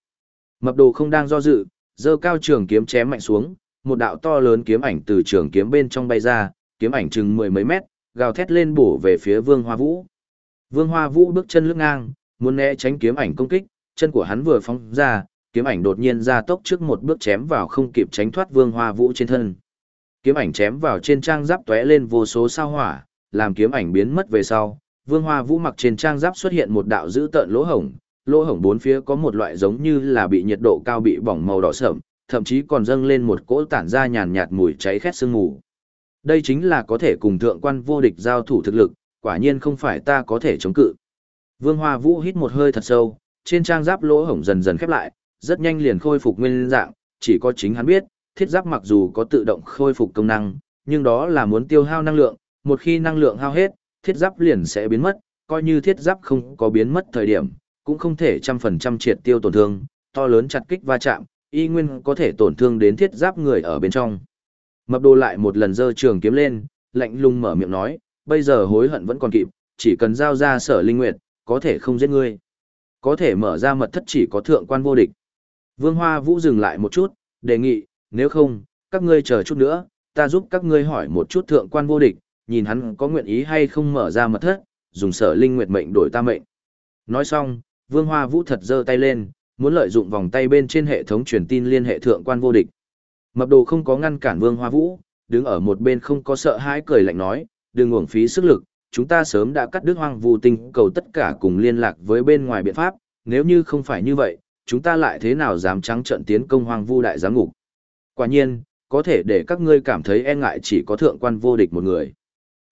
Mập đồ không đang do dự, giơ cao trường kiếm chém mạnh xuống, một đạo to lớn kiếm ảnh từ trường kiếm bên trong bay ra, kiếm ảnh chừng mười mấy mét, gào thét lên bổ về phía Vương Hoa Vũ. Vương Hoa Vũ bước chân lướt ngang, muốn né tránh kiếm ảnh công kích, chân của hắn vừa phóng ra, kiếm ảnh đột nhiên ra tốc trước một bước chém vào không kịp tránh thoát Vương Hoa Vũ trên thân. Kiếm ảnh chém vào trên trang giáp tóe lên vô số sao hỏa, làm kiếm ảnh biến mất về sau, Vương Hoa Vũ mặc trên trang giáp xuất hiện một đạo dữ tợn lỗ hổng, lỗ hổng bốn phía có một loại giống như là bị nhiệt độ cao bị bỏng màu đỏ sẫm, thậm chí còn dâng lên một cỗ tản ra nhàn nhạt mùi cháy khét sương mù. Đây chính là có thể cùng thượng quan vô địch giao thủ thực lực, quả nhiên không phải ta có thể chống cự. Vương Hoa Vũ hít một hơi thật sâu, trên trang giáp lỗ hổng dần dần khép lại, rất nhanh liền khôi phục nguyên dạng, chỉ có chính hắn biết, thiết giáp mặc dù có tự động khôi phục công năng, nhưng đó là muốn tiêu hao năng lượng, một khi năng lượng hao hết, thiết giáp liền sẽ biến mất, coi như thiết giáp không có biến mất thời điểm, cũng không thể trăm phần trăm triệt tiêu tổn thương, to lớn chặt kích va chạm, y nguyên có thể tổn thương đến thiết giáp người ở bên trong. Mập đồ lại một lần giơ trường kiếm lên, lạnh lùng mở miệng nói, bây giờ hối hận vẫn còn kịp, chỉ cần giao ra sở linh nguyệt, có thể không giết ngươi. Có thể mở ra mật thất chỉ có thượng quan vô địch. Vương Hoa Vũ dừng lại một chút, đề nghị, nếu không, các ngươi chờ chút nữa, ta giúp các ngươi hỏi một chút thượng quan vô địch, nhìn hắn có nguyện ý hay không mở ra mật thất, dùng sở linh nguyệt mệnh đổi ta mệnh. Nói xong, Vương Hoa Vũ thật giơ tay lên, muốn lợi dụng vòng tay bên trên hệ thống truyền tin liên hệ thượng quan vô địch. Mập đồ không có ngăn cản Vương Hoa Vũ, đứng ở một bên không có sợ hãi cười lạnh nói, đừng uổng phí sức lực, chúng ta sớm đã cắt đứt hoang vu tinh cầu tất cả cùng liên lạc với bên ngoài biện pháp, nếu như không phải như vậy, chúng ta lại thế nào dám trắng trận tiến công hoang vu đại giám ngục. Quả nhiên, có thể để các ngươi cảm thấy e ngại chỉ có thượng quan vô địch một người.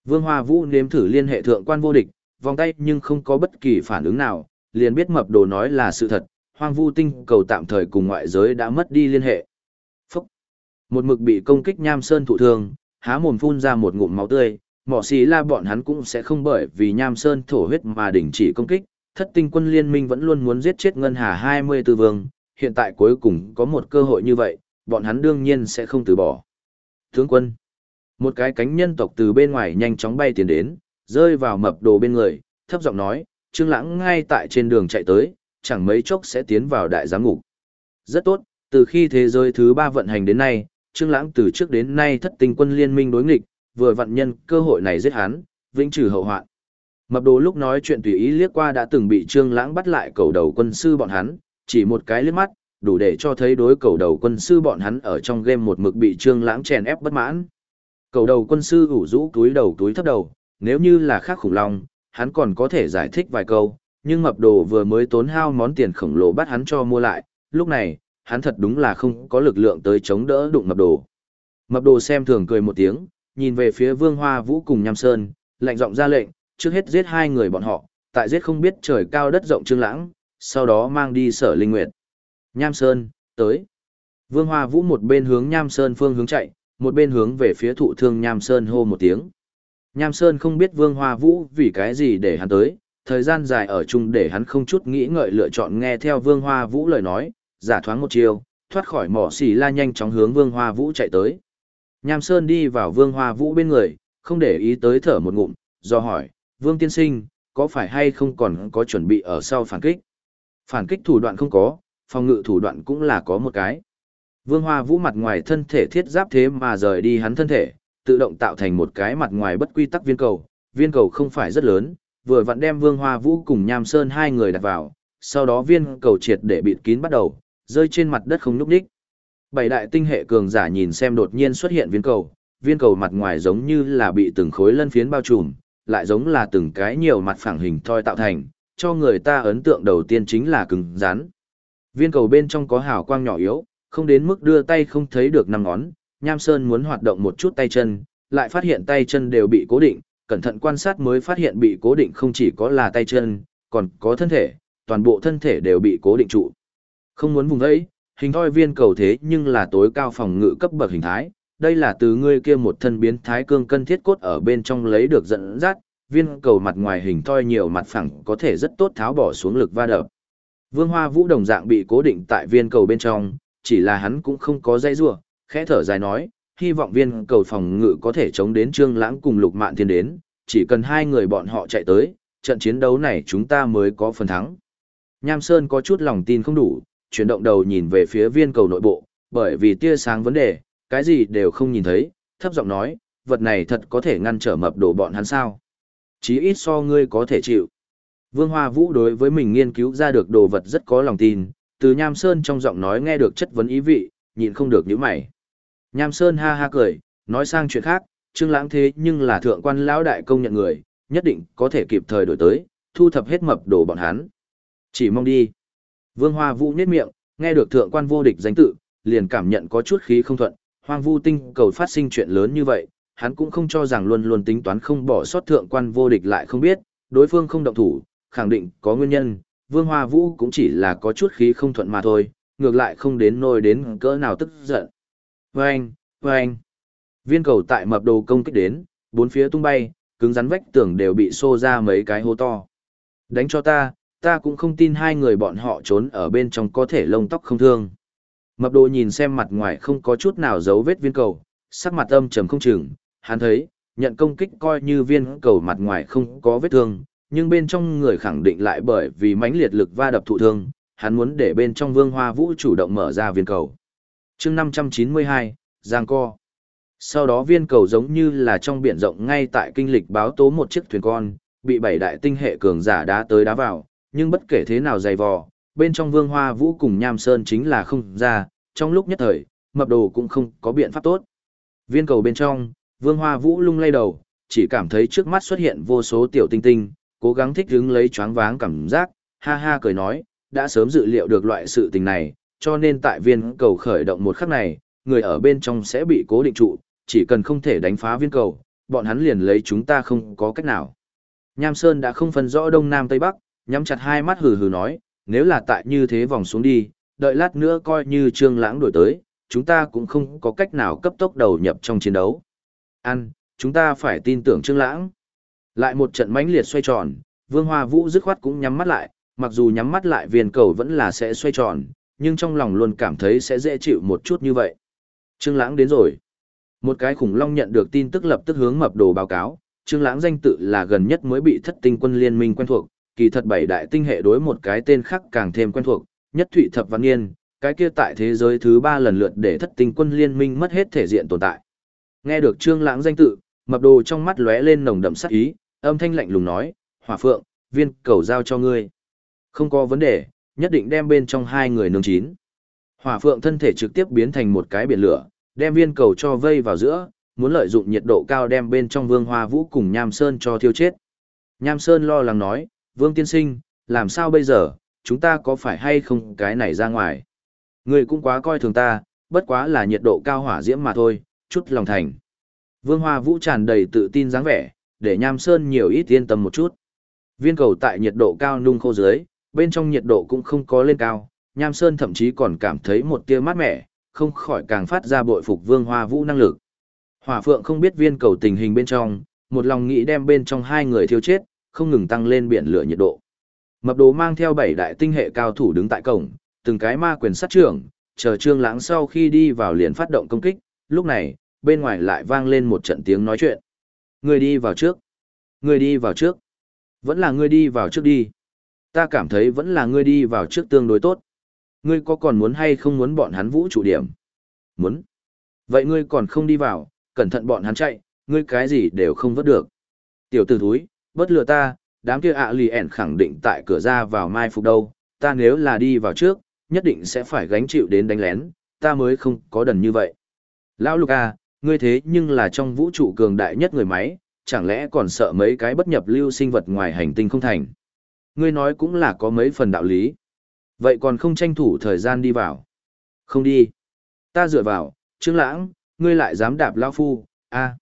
Vương Hoa Vũ nếm thử liên hệ thượng quan vô địch, vòng tay nhưng không có bất kỳ phản ứng nào, liền biết mập đồ nói là sự thật, hoang vu tinh cầu tạm thời cùng ngoại giới đã mất đi liên hệ. Phúc! Một mực bị công kích nham sơn thụ thương, há mồm phun ra một ngụm máu tươi, mỏ xì la bọn hắn cũng sẽ không bởi vì nham sơn thổ huyết mà đình chỉ công kích. Thất tinh quân liên minh vẫn luôn muốn giết chết ngân hà 24 vương, hiện tại cuối cùng có một cơ hội như vậy, bọn hắn đương nhiên sẽ không từ bỏ. Tướng quân! Một cái cánh nhân tộc từ bên ngoài nhanh chóng bay tiến đến, rơi vào mập đồ bên người, thấp giọng nói, Trương Lãng ngay tại trên đường chạy tới, chẳng mấy chốc sẽ tiến vào đại giám ngục. Rất tốt, từ khi thế giới thứ ba vận hành đến nay, Trương Lãng từ trước đến nay thất Tinh quân liên minh đối nghịch, vừa vận nhân cơ hội này giết hắn, vĩnh trừ hậu hoạn. Mập đồ lúc nói chuyện tùy ý liếc qua đã từng bị Trương Lãng bắt lại cầu đầu quân sư bọn hắn, chỉ một cái liếc mắt, đủ để cho thấy đối cầu đầu quân sư bọn hắn ở trong game một mực bị Trương Lãng chèn ép bất mãn. Cầu đầu quân sư ủ rũ túi đầu túi thấp đầu, nếu như là khác khủng long, hắn còn có thể giải thích vài câu, nhưng mập đồ vừa mới tốn hao món tiền khổng lồ bắt hắn cho mua lại, lúc này, hắn thật đúng là không có lực lượng tới chống đỡ đụng mập đồ. Mập đồ xem thường cười một tiếng, nhìn về phía vương hoa vũ cùng nham sơn, lạnh giọng ra lệnh, trước hết giết hai người bọn họ, tại giết không biết trời cao đất rộng trương lãng, sau đó mang đi sở linh nguyệt. Nham sơn, tới. Vương hoa vũ một bên hướng nham sơn phương hướng chạy, một bên hướng về phía thụ thương nham sơn hô một tiếng. Nham Sơn không biết Vương Hoa Vũ vì cái gì để hắn tới, thời gian dài ở chung để hắn không chút nghĩ ngợi lựa chọn nghe theo Vương Hoa Vũ lời nói, giả thoáng một chiều, thoát khỏi mỏ xì la nhanh chóng hướng Vương Hoa Vũ chạy tới. Nham Sơn đi vào Vương Hoa Vũ bên người, không để ý tới thở một ngụm, do hỏi, Vương Tiên Sinh, có phải hay không còn có chuẩn bị ở sau phản kích? Phản kích thủ đoạn không có, phòng ngự thủ đoạn cũng là có một cái. Vương Hoa Vũ mặt ngoài thân thể thiết giáp thế mà rời đi hắn thân thể, tự động tạo thành một cái mặt ngoài bất quy tắc viên cầu, viên cầu không phải rất lớn, vừa vặn đem Vương Hoa Vũ cùng Nham Sơn hai người đặt vào, sau đó viên cầu triệt để bịt kín bắt đầu, rơi trên mặt đất không nhúc nhích. Bảy đại tinh hệ cường giả nhìn xem đột nhiên xuất hiện viên cầu, viên cầu mặt ngoài giống như là bị từng khối lân phiến bao trùm, lại giống là từng cái nhiều mặt phẳng hình thoi tạo thành, cho người ta ấn tượng đầu tiên chính là cứng rắn. Viên cầu bên trong có hào quang nhỏ yếu, không đến mức đưa tay không thấy được năm ngón, Nham Sơn muốn hoạt động một chút tay chân, lại phát hiện tay chân đều bị cố định, cẩn thận quan sát mới phát hiện bị cố định không chỉ có là tay chân, còn có thân thể, toàn bộ thân thể đều bị cố định trụ. Không muốn vùng ấy, hình thoi viên cầu thế nhưng là tối cao phòng ngự cấp bậc hình thái, đây là từ ngươi kia một thân biến thái cương cân thiết cốt ở bên trong lấy được dẫn dắt, viên cầu mặt ngoài hình thoi nhiều mặt phẳng có thể rất tốt tháo bỏ xuống lực va đập. Vương Hoa Vũ đồng dạng bị cố định tại viên cầu bên trong, chỉ là hắn cũng không có dây rua, khẽ thở dài nói, hy vọng viên cầu phòng ngự có thể chống đến Trương Lãng cùng Lục Mạn Thiên đến, chỉ cần hai người bọn họ chạy tới, trận chiến đấu này chúng ta mới có phần thắng. Nham Sơn có chút lòng tin không đủ, chuyển động đầu nhìn về phía viên cầu nội bộ, bởi vì tia sáng vấn đề, cái gì đều không nhìn thấy, thấp giọng nói, vật này thật có thể ngăn trở mập đổ bọn hắn sao. Chí ít so ngươi có thể chịu. Vương Hoa Vũ đối với mình nghiên cứu ra được đồ vật rất có lòng tin, từ Nham Sơn trong giọng nói nghe được chất vấn ý vị, nhịn không được những mày. Nham Sơn ha ha cười, nói sang chuyện khác, Trương Lãng thế nhưng là thượng quan lão đại công nhận người, nhất định có thể kịp thời đổi tới, thu thập hết mập đồ bọn hắn. Chỉ mong đi. Vương Hoa Vũ nhếch miệng, nghe được thượng quan vô địch danh tự, liền cảm nhận có chút khí không thuận, Hoang Vu Tinh cầu phát sinh chuyện lớn như vậy, hắn cũng không cho rằng luôn luôn tính toán không bỏ sót thượng quan vô địch lại không biết, đối phương không động thủ, khẳng định có nguyên nhân, Vương Hoa Vũ cũng chỉ là có chút khí không thuận mà thôi, ngược lại không đến nôi đến cỡ nào tức giận. Vâng, vâng. Viên cầu tại mập đồ công kích đến, bốn phía tung bay, cứng rắn vách tường đều bị xô ra mấy cái hố to. Đánh cho ta, ta cũng không tin hai người bọn họ trốn ở bên trong có thể lông tóc không thương. Mập đồ nhìn xem mặt ngoài không có chút nào dấu vết viên cầu, sắc mặt âm trầm không chừng, hắn thấy, nhận công kích coi như viên cầu mặt ngoài không có vết thương, nhưng bên trong người khẳng định lại bởi vì mãnh liệt lực va đập thụ thương, hắn muốn để bên trong vương hoa vũ chủ động mở ra viên cầu. chương 592, Giang Co. Sau đó viên cầu giống như là trong biển rộng ngay tại kinh lịch báo tố một chiếc thuyền con, bị bảy đại tinh hệ cường giả đá tới đá vào, nhưng bất kể thế nào dày vò, bên trong vương hoa vũ cùng nham sơn chính là không ra, trong lúc nhất thời, mập đồ cũng không có biện pháp tốt. Viên cầu bên trong, vương hoa vũ lung lay đầu, chỉ cảm thấy trước mắt xuất hiện vô số tiểu tinh tinh, cố gắng thích hứng lấy choáng váng cảm giác, ha ha cười nói, đã sớm dự liệu được loại sự tình này, cho nên tại viên cầu khởi động một khắc này, người ở bên trong sẽ bị cố định trụ, chỉ cần không thể đánh phá viên cầu, bọn hắn liền lấy chúng ta không có cách nào. Nham Sơn đã không phân rõ đông nam tây bắc, nhắm chặt hai mắt hừ hừ nói, nếu là tại như thế vòng xuống đi, đợi lát nữa coi như trương lãng đổi tới, chúng ta cũng không có cách nào cấp tốc đầu nhập trong chiến đấu. Ăn, chúng ta phải tin tưởng trương lãng. Lại một trận mãnh liệt xoay tròn, Vương Hoa Vũ dứt khoát cũng nhắm mắt lại, mặc dù nhắm mắt lại viên cầu vẫn là sẽ xoay tròn, nhưng trong lòng luôn cảm thấy sẽ dễ chịu một chút như vậy. Trương Lãng đến rồi. Một cái khủng long nhận được tin tức lập tức hướng mập đồ báo cáo, Trương Lãng danh tự là gần nhất mới bị Thất Tinh Quân Liên Minh quen thuộc, kỳ thật bảy đại tinh hệ đối một cái tên khác càng thêm quen thuộc, nhất Thụy Thập Văn Niên, cái kia tại thế giới thứ ba lần lượt để Thất Tinh Quân Liên Minh mất hết thể diện tồn tại. Nghe được Trương Lãng danh tự, mập đồ trong mắt lóe lên nồng đậm sát ý, âm thanh lạnh lùng nói, "Hỏa Phượng, viên cầu giao cho ngươi." Không có vấn đề, nhất định đem bên trong hai người nướng chín. Hỏa Phượng thân thể trực tiếp biến thành một cái biển lửa, đem viên cầu cho vây vào giữa, muốn lợi dụng nhiệt độ cao đem bên trong Vương Hoa Vũ cùng Nham Sơn cho thiêu chết. Nham Sơn lo lắng nói, Vương Tiên Sinh, làm sao bây giờ, chúng ta có phải hay không cái này ra ngoài? Người cũng quá coi thường ta, bất quá là nhiệt độ cao hỏa diễm mà thôi, chút lòng thành. Vương Hoa Vũ tràn đầy tự tin dáng vẻ, để Nham Sơn nhiều ít yên tâm một chút. Viên cầu tại nhiệt độ cao nung khô dưới, bên trong nhiệt độ cũng không có lên cao, Nham Sơn thậm chí còn cảm thấy một tia mát mẻ, không khỏi càng phát ra bội phục Vương Hoa Vũ năng lực. Hỏa Phượng không biết viên cầu tình hình bên trong, một lòng nghĩ đem bên trong hai người thiêu chết, không ngừng tăng lên biển lửa nhiệt độ. Mập đồ mang theo bảy đại tinh hệ cao thủ đứng tại cổng, từng cái ma quyền sát trưởng, chờ Trương Lãng sau khi đi vào liền phát động công kích, lúc này, bên ngoài lại vang lên một trận tiếng nói chuyện. Người đi vào trước. Người đi vào trước. Vẫn là ngươi đi vào trước đi. Ta cảm thấy vẫn là ngươi đi vào trước tương đối tốt. Ngươi có còn muốn hay không muốn bọn hắn vũ trụ điểm? Muốn. Vậy ngươi còn không đi vào, cẩn thận bọn hắn chạy, ngươi cái gì đều không vớt được. Tiểu tử thúi, bớt lừa ta, đám kia ạ lì ẻn khẳng định tại cửa ra vào mai phục đâu, ta nếu là đi vào trước, nhất định sẽ phải gánh chịu đến đánh lén, ta mới không có đần như vậy. Lão Lục à, ngươi thế nhưng là trong vũ trụ cường đại nhất người máy, chẳng lẽ còn sợ mấy cái bất nhập lưu sinh vật ngoài hành tinh không thành. Ngươi nói cũng là có mấy phần đạo lý. Vậy còn không tranh thủ thời gian đi vào. Không đi. Ta dựa vào, Trương Lãng, ngươi lại dám đạp lão phu, a.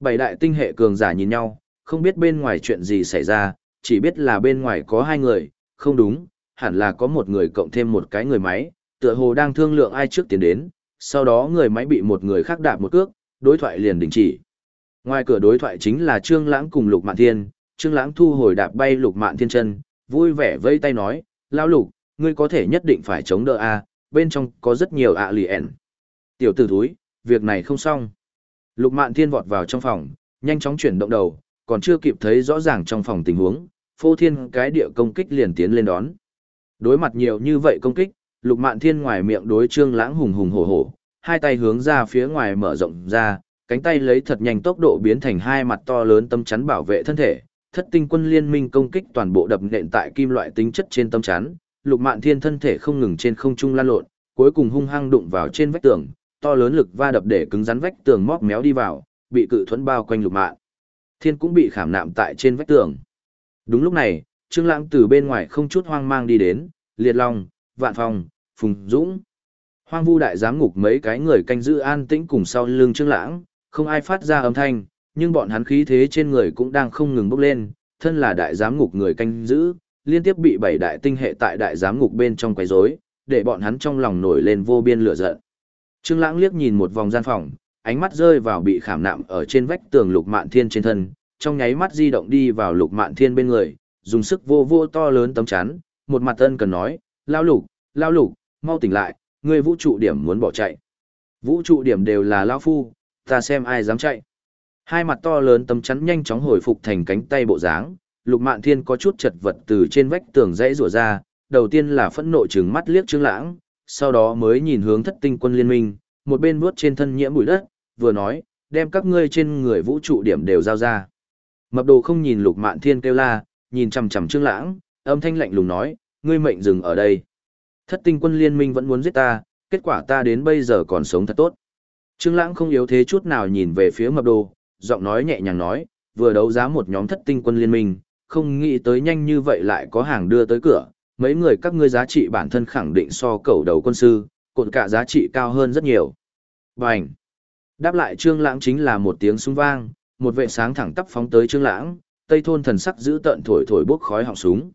Bảy đại tinh hệ cường giả nhìn nhau, không biết bên ngoài chuyện gì xảy ra, chỉ biết là bên ngoài có hai người, không đúng, hẳn là có một người cộng thêm một cái người máy, tựa hồ đang thương lượng ai trước tiến đến, sau đó người máy bị một người khác đạp một cước, đối thoại liền đình chỉ. Ngoài cửa đối thoại chính là Trương Lãng cùng Lục Mạn Thiên, Trương Lãng thu hồi đạp bay Lục Mạn Thiên chân, vui vẻ vẫy tay nói, "Lão Lục, ngươi có thể nhất định phải chống đỡ a, bên trong có rất nhiều ạ lì ẻn." Tiểu tử thúi, việc này không xong. Lục Mạn Thiên vọt vào trong phòng, nhanh chóng chuyển động đầu, còn chưa kịp thấy rõ ràng trong phòng tình huống, Phô Thiên cái địa công kích liền tiến lên đón. Đối mặt nhiều như vậy công kích, Lục Mạn Thiên ngoài miệng đối Trương Lãng hùng hùng hổ hổ, hai tay hướng ra phía ngoài mở rộng ra, cánh tay lấy thật nhanh tốc độ biến thành hai mặt to lớn tâm chắn bảo vệ thân thể. Thất tinh quân liên minh công kích toàn bộ đập nện tại kim loại tính chất trên tâm chắn, Lục Mạn Thiên thân thể không ngừng trên không trung lan lộn, cuối cùng hung hăng đụng vào trên vách tường, to lớn lực va đập để cứng rắn vách tường móc méo đi vào, bị cự thuẫn bao quanh Lục Mạn. Thiên cũng bị khảm nạm tại trên vách tường. Đúng lúc này, Trương Lãng từ bên ngoài không chút hoang mang đi đến, Liệt Long, Vạn Phong, Phùng Dũng. Hoang Vu đại giám ngục mấy cái người canh giữ an tĩnh cùng sau lưng Trương Lãng, không ai phát ra âm thanh, nhưng bọn hắn khí thế trên người cũng đang không ngừng bốc lên, thân là đại giám ngục người canh giữ, liên tiếp bị bảy đại tinh hệ tại đại giám ngục bên trong quấy rối, để bọn hắn trong lòng nổi lên vô biên lửa giận. Trương Lãng liếc nhìn một vòng gian phòng, ánh mắt rơi vào bị khảm nạm ở trên vách tường Lục Mạn Thiên trên thân, trong nháy mắt di động đi vào Lục Mạn Thiên bên người, dùng sức vô vô to lớn tấm chắn, một mặt ân cần nói, Lao Lục, lao Lục, mau tỉnh lại, ngươi vũ trụ điểm muốn bỏ chạy." Vũ trụ điểm đều là lão phu, ta xem ai dám chạy. Hai mặt to lớn tấm chắn nhanh chóng hồi phục thành cánh tay bộ dáng, Lục Mạn Thiên có chút chật vật từ trên vách tường dãy rủa ra, đầu tiên là phẫn nộ trừng mắt liếc Trương Lãng, sau đó mới nhìn hướng Thất Tinh Quân Liên Minh, một bên vuốt trên thân nhiễm bụi đất, vừa nói, đem các ngươi trên người vũ trụ điểm đều giao ra. Mập đồ không nhìn Lục Mạn Thiên kêu la, nhìn chằm chằm Trương Lãng, âm thanh lạnh lùng nói, ngươi mệnh dừng ở đây. Thất Tinh Quân Liên Minh vẫn muốn giết ta, kết quả ta đến bây giờ còn sống thật tốt. Trương Lãng không yếu thế chút nào nhìn về phía Mập đồ, giọng nói nhẹ nhàng nói, vừa đấu giá một nhóm Thất Tinh Quân Liên Minh, không nghĩ tới nhanh như vậy lại có hàng đưa tới cửa, mấy người các ngươi giá trị bản thân khẳng định so cầu đầu quân sư, cột cả giá trị cao hơn rất nhiều. Bành! Đáp lại Trương Lãng chính là một tiếng súng vang, một vệ sáng thẳng tắp phóng tới Trương Lãng, Tây thôn thần sắc giữ tận thổi thổi bốc khói họng súng.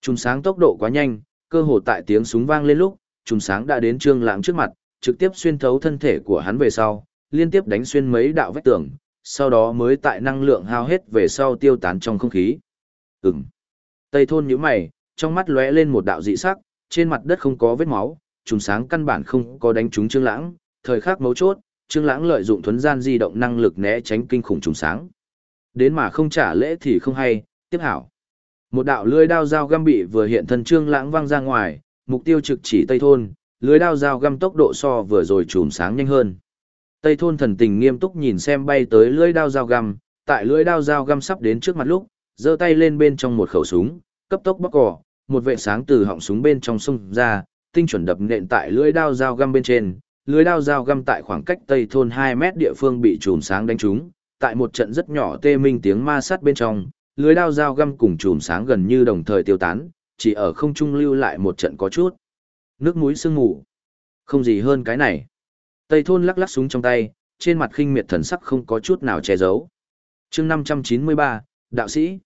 Trùng sáng tốc độ quá nhanh, cơ hồ tại tiếng súng vang lên lúc, trùng sáng đã đến Trương Lãng trước mặt, trực tiếp xuyên thấu thân thể của hắn về sau, liên tiếp đánh xuyên mấy đạo vách tường, sau đó mới tại năng lượng hao hết về sau tiêu tán trong không khí. Ừm. Tây thôn nhíu mày, trong mắt lóe lên một đạo dị sắc, trên mặt đất không có vết máu, trùng sáng căn bản không có đánh trúng Trương Lãng, thời khắc mấu chốt, Trương Lãng lợi dụng thuần gian di động năng lực né tránh kinh khủng trùng sáng. Đến mà không trả lễ thì không hay, tiếp hảo. Một đạo lưỡi đao dao găm bị vừa hiện thân Trương Lãng văng ra ngoài, mục tiêu trực chỉ Tây thôn, lưỡi đao dao găm tốc độ so vừa rồi trùm sáng nhanh hơn. Tây thôn thần tình nghiêm túc nhìn xem bay tới lưỡi đao dao găm, tại lưỡi đao dao găm sắp đến trước mặt lúc, giơ tay lên bên trong một khẩu súng, cấp tốc bóc cỏ, một vệ sáng từ họng súng bên trong xung ra, tinh chuẩn đập nện tại lưỡi đao dao găm bên trên, lưới đao dao găm tại khoảng cách tây thôn 2 mét địa phương bị chùm sáng đánh trúng, tại một trận rất nhỏ tê minh tiếng ma sát bên trong, lưới đao dao găm cùng chùm sáng gần như đồng thời tiêu tán, chỉ ở không trung lưu lại một trận có chút. Nước mũi sương mù. Không gì hơn cái này. Tây thôn lắc lắc súng trong tay, trên mặt khinh miệt thần sắc không có chút nào che giấu. chương 593, đạo sĩ.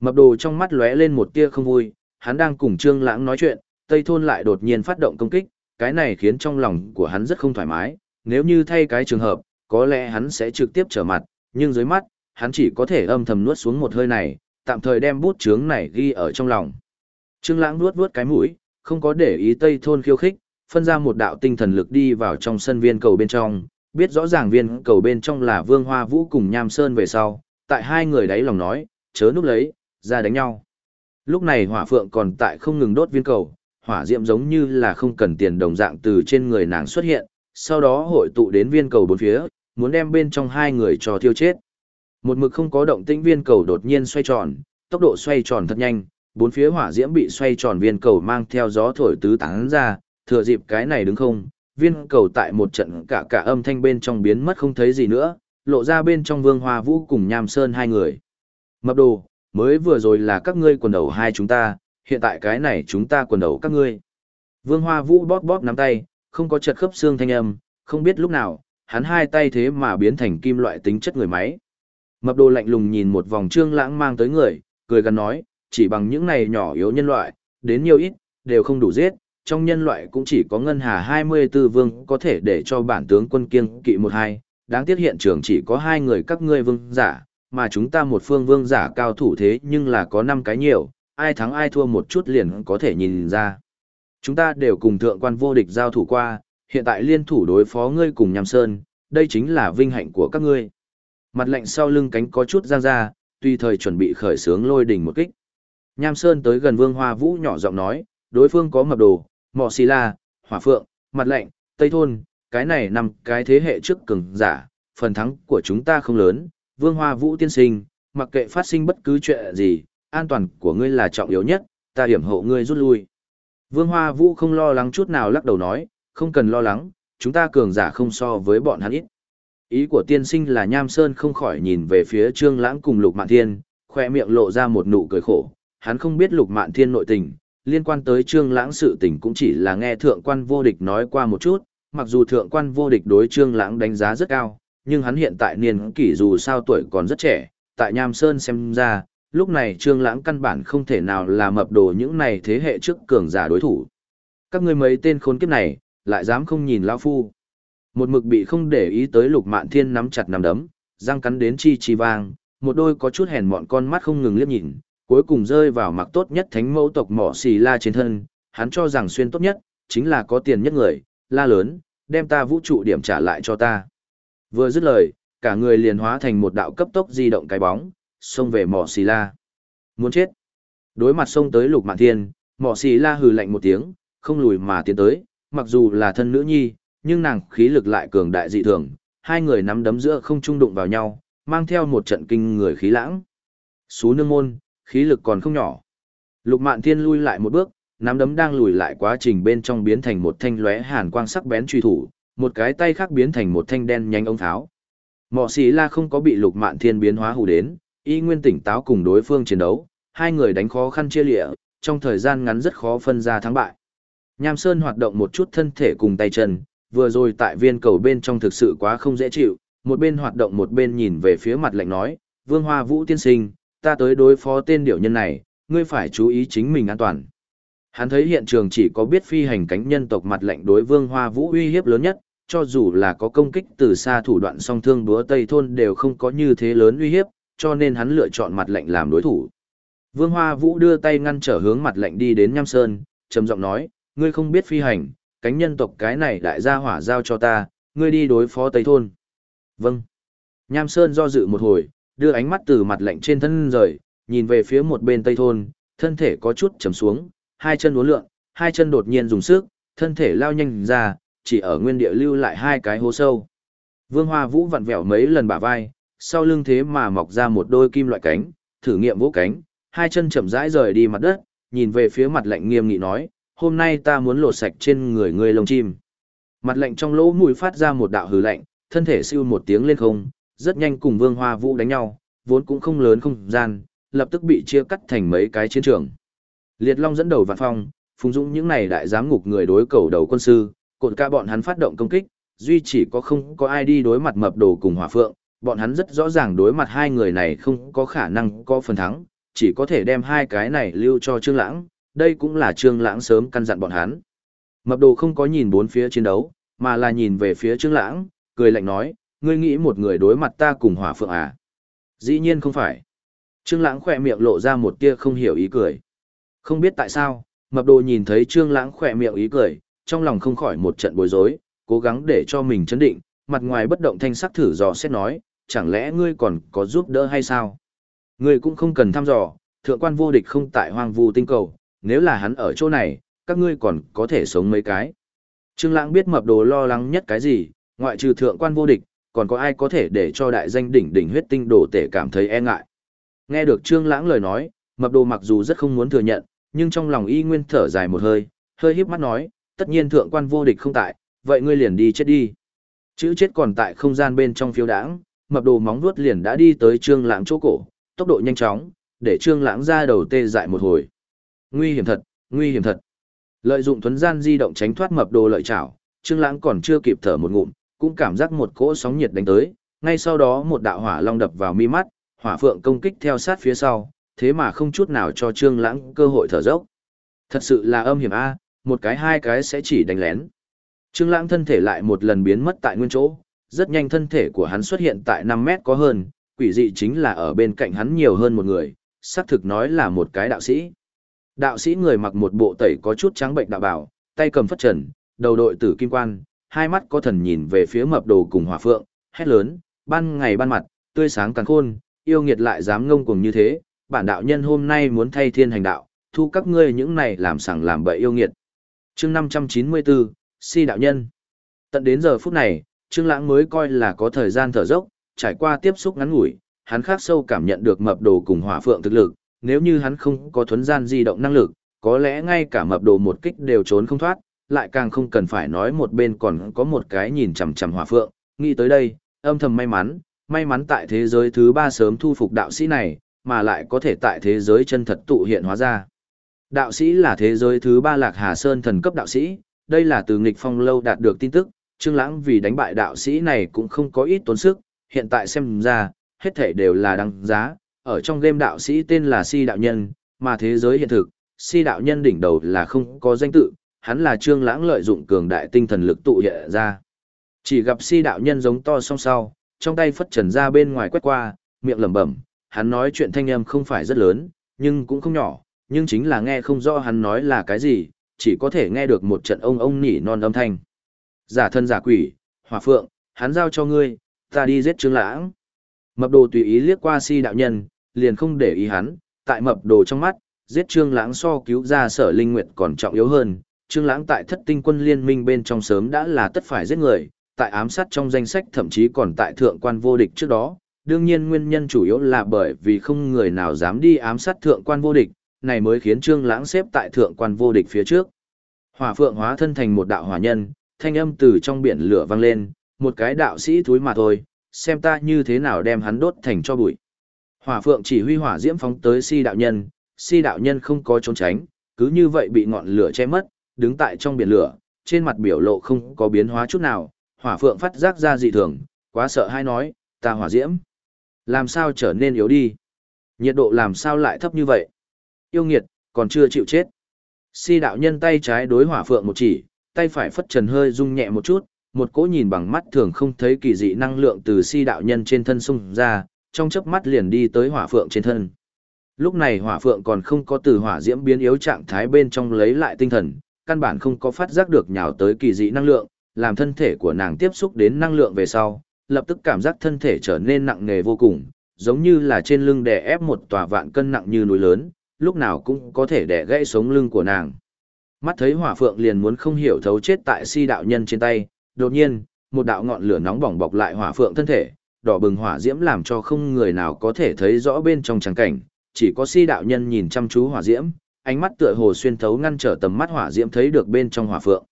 Mập đồ trong mắt lóe lên một tia không vui, hắn đang cùng Trương Lãng nói chuyện, Tây thôn lại đột nhiên phát động công kích, cái này khiến trong lòng của hắn rất không thoải mái, nếu như thay cái trường hợp, có lẽ hắn sẽ trực tiếp trở mặt, nhưng dưới mắt, hắn chỉ có thể âm thầm nuốt xuống một hơi này, tạm thời đem bút chướng này ghi ở trong lòng. Trương Lãng nuốt nuốt cái mũi, không có để ý Tây thôn khiêu khích, phân ra một đạo tinh thần lực đi vào trong sân viên cầu bên trong, biết rõ ràng viên cầu bên trong là Vương Hoa Vũ cùng Nham Sơn về sau, tại hai người đấy lòng nói, chớ núp lấy, ra đánh nhau. Lúc này hỏa phượng còn tại không ngừng đốt viên cầu, hỏa diệm giống như là không cần tiền đồng dạng từ trên người nàng xuất hiện, sau đó hội tụ đến viên cầu bốn phía, muốn đem bên trong hai người cho thiêu chết. Một mực không có động tĩnh viên cầu đột nhiên xoay tròn, tốc độ xoay tròn thật nhanh, bốn phía hỏa diễm bị xoay tròn viên cầu mang theo gió thổi tứ tán ra, thừa dịp cái này đứng không, viên cầu tại một trận cả cả âm thanh bên trong biến mất không thấy gì nữa, lộ ra bên trong vương hoa vũ cùng nham sơn hai người. Mập đồ, mới vừa rồi là các ngươi quần đầu hai chúng ta, hiện tại cái này chúng ta quần đầu các ngươi. Vương Hoa Vũ bóp bóp nắm tay, không có chật khớp xương thanh âm, không biết lúc nào, hắn hai tay thế mà biến thành kim loại tính chất người máy. Mập đồ lạnh lùng nhìn một vòng trương lãng mang tới người, cười gần nói, chỉ bằng những này nhỏ yếu nhân loại, đến nhiều ít, đều không đủ giết, trong nhân loại cũng chỉ có ngân hà 24 vương có thể để cho bản tướng quân kiêng kỵ một hai, đáng tiếc hiện trường chỉ có hai người các ngươi vương giả, mà chúng ta một phương vương giả cao thủ thế nhưng là có năm cái nhiều, ai thắng ai thua một chút liền có thể nhìn ra. Chúng ta đều cùng thượng quan vô địch giao thủ qua, hiện tại liên thủ đối phó ngươi cùng nhằm sơn, đây chính là vinh hạnh của các ngươi. Mặt lạnh sau lưng cánh có chút giang ra, tùy thời chuẩn bị khởi sướng lôi đỉnh một kích. Nham Sơn tới gần Vương Hoa Vũ nhỏ giọng nói, đối phương có mập đồ, mỏ xì la, hỏa phượng, mặt lạnh, tây thôn, cái này nằm cái thế hệ trước cường giả, phần thắng của chúng ta không lớn, Vương Hoa Vũ tiên sinh, mặc kệ phát sinh bất cứ chuyện gì, an toàn của ngươi là trọng yếu nhất, ta hiểm hộ ngươi rút lui. Vương Hoa Vũ không lo lắng chút nào lắc đầu nói, không cần lo lắng, chúng ta cường giả không so với bọn hắn ít. Ý của tiên sinh là Nham Sơn không khỏi nhìn về phía Trương Lãng cùng Lục Mạn Thiên, khoe miệng lộ ra một nụ cười khổ, hắn không biết Lục Mạn Thiên nội tình, liên quan tới Trương Lãng sự tình cũng chỉ là nghe thượng quan vô địch nói qua một chút, mặc dù thượng quan vô địch đối Trương Lãng đánh giá rất cao, nhưng hắn hiện tại niên kỷ dù sao tuổi còn rất trẻ, tại Nham Sơn xem ra, lúc này Trương Lãng căn bản không thể nào là mập đồ những này thế hệ trước cường giả đối thủ. Các ngươi mấy tên khốn kiếp này, lại dám không nhìn lão phu. Một mực bị không để ý tới lục mạn thiên nắm chặt nắm đấm, răng cắn đến chi chi vang, một đôi có chút hèn mọn con mắt không ngừng liếc nhìn, cuối cùng rơi vào mặc tốt nhất thánh mẫu tộc mỏ xì la trên thân, hắn cho rằng xuyên tốt nhất, chính là có tiền nhất người, la lớn, đem ta vũ trụ điểm trả lại cho ta. Vừa dứt lời, cả người liền hóa thành một đạo cấp tốc di động cái bóng, xông về mỏ xì la. Muốn chết. Đối mặt xông tới lục mạn thiên, mỏ xì la hừ lạnh một tiếng, không lùi mà tiến tới, mặc dù là thân nữ nhi, nhưng nàng khí lực lại cường đại dị thường, hai người nắm đấm giữa không trung đụng vào nhau, mang theo một trận kinh người khí lãng. Xú nương môn, khí lực còn không nhỏ. Lục mạn thiên lui lại một bước, nắm đấm đang lùi lại quá trình bên trong biến thành một thanh lóe hàn quang sắc bén truy thủ, một cái tay khác biến thành một thanh đen nhanh ống tháo. Mọ xì la không có bị lục mạn thiên biến hóa hù đến, y nguyên tỉnh táo cùng đối phương chiến đấu, hai người đánh khó khăn chia lịa, trong thời gian ngắn rất khó phân ra thắng bại. Nham Sơn hoạt động một chút thân thể cùng tay chân, vừa rồi tại viên cầu bên trong thực sự quá không dễ chịu, một bên hoạt động một bên nhìn về phía mặt lạnh nói, Vương Hoa Vũ tiên sinh, ta tới đối phó tên điểu nhân này, ngươi phải chú ý chính mình an toàn. Hắn thấy hiện trường chỉ có biết phi hành cánh nhân tộc mặt lạnh đối Vương Hoa Vũ uy hiếp lớn nhất, cho dù là có công kích từ xa thủ đoạn song thương đúa Tây Thôn đều không có như thế lớn uy hiếp, cho nên hắn lựa chọn mặt lệnh làm đối thủ. Vương Hoa Vũ đưa tay ngăn trở hướng mặt lệnh đi đến Nham Sơn, trầm giọng nói, ngươi không biết phi hành, cánh nhân tộc cái này đại gia hỏa giao cho ta, ngươi đi đối phó Tây Thôn. Vâng. Nham Sơn do dự một hồi, đưa ánh mắt từ mặt lạnh trên thân rời, nhìn về phía một bên Tây Thôn, thân thể có chút trầm xuống, hai chân uốn lượn, hai chân đột nhiên dùng sức, thân thể lao nhanh ra, chỉ ở nguyên địa lưu lại hai cái hố sâu. Vương Hoa Vũ vặn vẹo mấy lần bả vai, sau lưng thế mà mọc ra một đôi kim loại cánh, thử nghiệm vỗ cánh, hai chân chậm rãi rời đi mặt đất, nhìn về phía mặt lạnh nghiêm nghị nói, hôm nay ta muốn lột sạch trên người ngươi lông chim. Mặt lạnh trong lỗ mũi phát ra một đạo hừ lạnh, thân thể siêu một tiếng lên không, rất nhanh cùng Vương Hoa Vũ đánh nhau, vốn cũng không lớn không gian, lập tức bị chia cắt thành mấy cái chiến trường. Liệt Long dẫn đầu vạn phong, phùng dũng những này đại giám ngục người đối cầu đầu quân sư, cột ca bọn hắn phát động công kích, duy chỉ có không có ai đi đối mặt mập đồ cùng hỏa phượng, bọn hắn rất rõ ràng đối mặt hai người này không có khả năng có phần thắng, chỉ có thể đem hai cái này lưu cho Trương Lãng, đây cũng là Trương Lãng sớm căn dặn bọn hắn. Mập đồ không có nhìn bốn phía chiến đấu, mà là nhìn về phía Trương Lãng, cười lạnh nói, ngươi nghĩ một người đối mặt ta cùng hỏa phượng à? Dĩ nhiên không phải. Trương Lãng khẽ miệng lộ ra một tia không hiểu ý cười. Không biết tại sao, mập đồ nhìn thấy Trương Lãng khẽ miệng ý cười, trong lòng không khỏi một trận bối rối, cố gắng để cho mình chấn định, mặt ngoài bất động thanh sắc thử dò xét nói, chẳng lẽ ngươi còn có giúp đỡ hay sao? Ngươi cũng không cần thăm dò, thượng quan vô địch không tại hoang vu tinh cầu, nếu là hắn ở chỗ này, các ngươi còn có thể sống mấy cái. Trương Lãng biết mập đồ lo lắng nhất cái gì, ngoại trừ thượng quan vô địch, còn có ai có thể để cho đại danh đỉnh đỉnh huyết tinh đồ tể cảm thấy e ngại. Nghe được Trương Lãng lời nói, mập đồ mặc dù rất không muốn thừa nhận, nhưng trong lòng y nguyên thở dài một hơi, hơi híp mắt nói, tất nhiên thượng quan vô địch không tại, vậy ngươi liền đi chết đi. Chữ chết còn tại không gian bên trong phiếu đãng, mập đồ móng vuốt liền đã đi tới Trương Lãng chỗ cổ, tốc độ nhanh chóng, để Trương Lãng ra đầu tê dại một hồi. Nguy hiểm thật, nguy hiểm thật. Lợi dụng thuấn gian di động tránh thoát mập đồ lợi chảo, Trương Lãng còn chưa kịp thở một ngụm, cũng cảm giác một cỗ sóng nhiệt đánh tới, ngay sau đó một đạo hỏa long đập vào mi mắt, hỏa phượng công kích theo sát phía sau, thế mà không chút nào cho Trương Lãng cơ hội thở dốc. Thật sự là âm hiểm a, một cái hai cái sẽ chỉ đánh lén. Trương Lãng thân thể lại một lần biến mất tại nguyên chỗ, rất nhanh thân thể của hắn xuất hiện tại 5 mét có hơn, quỷ dị chính là ở bên cạnh hắn nhiều hơn một người, xác thực nói là một cái đạo sĩ. Đạo sĩ người mặc một bộ tẩy có chút trắng bệnh đạo bảo, tay cầm phất trần, đầu đội tử kim quan, hai mắt có thần nhìn về phía mập đồ cùng hỏa phượng, hét lớn, ban ngày ban mặt, tươi sáng càng khôn, yêu nghiệt lại dám ngông cuồng như thế, bản đạo nhân hôm nay muốn thay thiên hành đạo, thu các ngươi những này làm sảng làm bậy yêu nghiệt. Chương 594, Si đạo nhân. Tận đến giờ phút này, Trương Lãng mới coi là có thời gian thở dốc, trải qua tiếp xúc ngắn ngủi, hắn khắc sâu cảm nhận được mập đồ cùng hỏa phượng thực lực, nếu như hắn không có thuấn gian di động năng lực, có lẽ ngay cả mập đồ một kích đều trốn không thoát, lại càng không cần phải nói một bên còn có một cái nhìn chằm chằm hỏa phượng, nghĩ tới đây, âm thầm may mắn, may mắn tại thế giới thứ ba sớm thu phục đạo sĩ này, mà lại có thể tại thế giới chân thật tụ hiện hóa ra. Đạo sĩ là thế giới thứ ba lạc hà sơn thần cấp đạo sĩ, đây là từ nghịch phong lâu đạt được tin tức, Trương Lãng vì đánh bại đạo sĩ này cũng không có ít tốn sức, hiện tại xem ra, hết thảy đều là đáng giá, ở trong game đạo sĩ tên là Si đạo nhân, mà thế giới hiện thực, Si đạo nhân đỉnh đầu là không có danh tự, hắn là Trương Lãng lợi dụng cường đại tinh thần lực tụ hiện ra. Chỉ gặp si đạo nhân giống to song sau, trong tay phất trần ra bên ngoài quét qua, miệng lẩm bẩm, hắn nói chuyện thanh âm không phải rất lớn, nhưng cũng không nhỏ, nhưng chính là nghe không rõ hắn nói là cái gì, chỉ có thể nghe được một trận ông ông nỉ non âm thanh. Giả thân giả quỷ, hỏa phượng, hắn giao cho ngươi, ta đi giết trương lãng. Mập đồ tùy ý liếc qua si đạo nhân, liền không để ý hắn, tại mập đồ trong mắt, giết trương lãng so cứu ra sở linh nguyệt còn trọng yếu hơn. Trương lãng tại thất tinh quân liên minh bên trong sớm đã là tất phải giết người, tại ám sát trong danh sách thậm chí còn tại thượng quan vô địch trước đó. Đương nhiên nguyên nhân chủ yếu là bởi vì không người nào dám đi ám sát thượng quan vô địch, này mới khiến Trương Lãng xếp tại thượng quan vô địch phía trước. Hỏa Phượng hóa thân thành một đạo hỏa nhân, thanh âm từ trong biển lửa vang lên, một cái đạo sĩ thúi mà thôi, xem ta như thế nào đem hắn đốt thành cho bụi. Hỏa Phượng chỉ huy hỏa diễm phóng tới Si đạo nhân, Si đạo nhân không có trốn tránh, cứ như vậy bị ngọn lửa che mất, đứng tại trong biển lửa, trên mặt biểu lộ không có biến hóa chút nào, Hỏa Phượng phát giác ra dị thường, quá sợ hay nói, ta hỏa diễm, làm sao trở nên yếu đi? Nhiệt độ làm sao lại thấp như vậy? Yêu nghiệt, còn chưa chịu chết. Si đạo nhân tay trái đối hỏa phượng một chỉ, tay phải phất trần hơi rung nhẹ một chút, một cỗ nhìn bằng mắt thường không thấy kỳ dị năng lượng từ si đạo nhân trên thân xung ra, trong chớp mắt liền đi tới hỏa phượng trên thân. Lúc này hỏa phượng còn không có từ hỏa diễm biến yếu trạng thái bên trong lấy lại tinh thần, căn bản không có phát giác được nhào tới kỳ dị năng lượng, làm thân thể của nàng tiếp xúc đến năng lượng về sau, lập tức cảm giác thân thể trở nên nặng nề vô cùng, giống như là trên lưng đè ép một tòa vạn cân nặng như núi lớn, lúc nào cũng có thể đè gãy sống lưng của nàng. Mắt thấy hỏa phượng liền muốn không hiểu thấu chết tại si đạo nhân trên tay, đột nhiên, một đạo ngọn lửa nóng bỏng bọc lại hỏa phượng thân thể, đỏ bừng hỏa diễm làm cho không người nào có thể thấy rõ bên trong tràng cảnh, chỉ có si đạo nhân nhìn chăm chú hỏa diễm, ánh mắt tựa hồ xuyên thấu ngăn trở tầm mắt hỏa diễm thấy được bên trong hỏa phượng.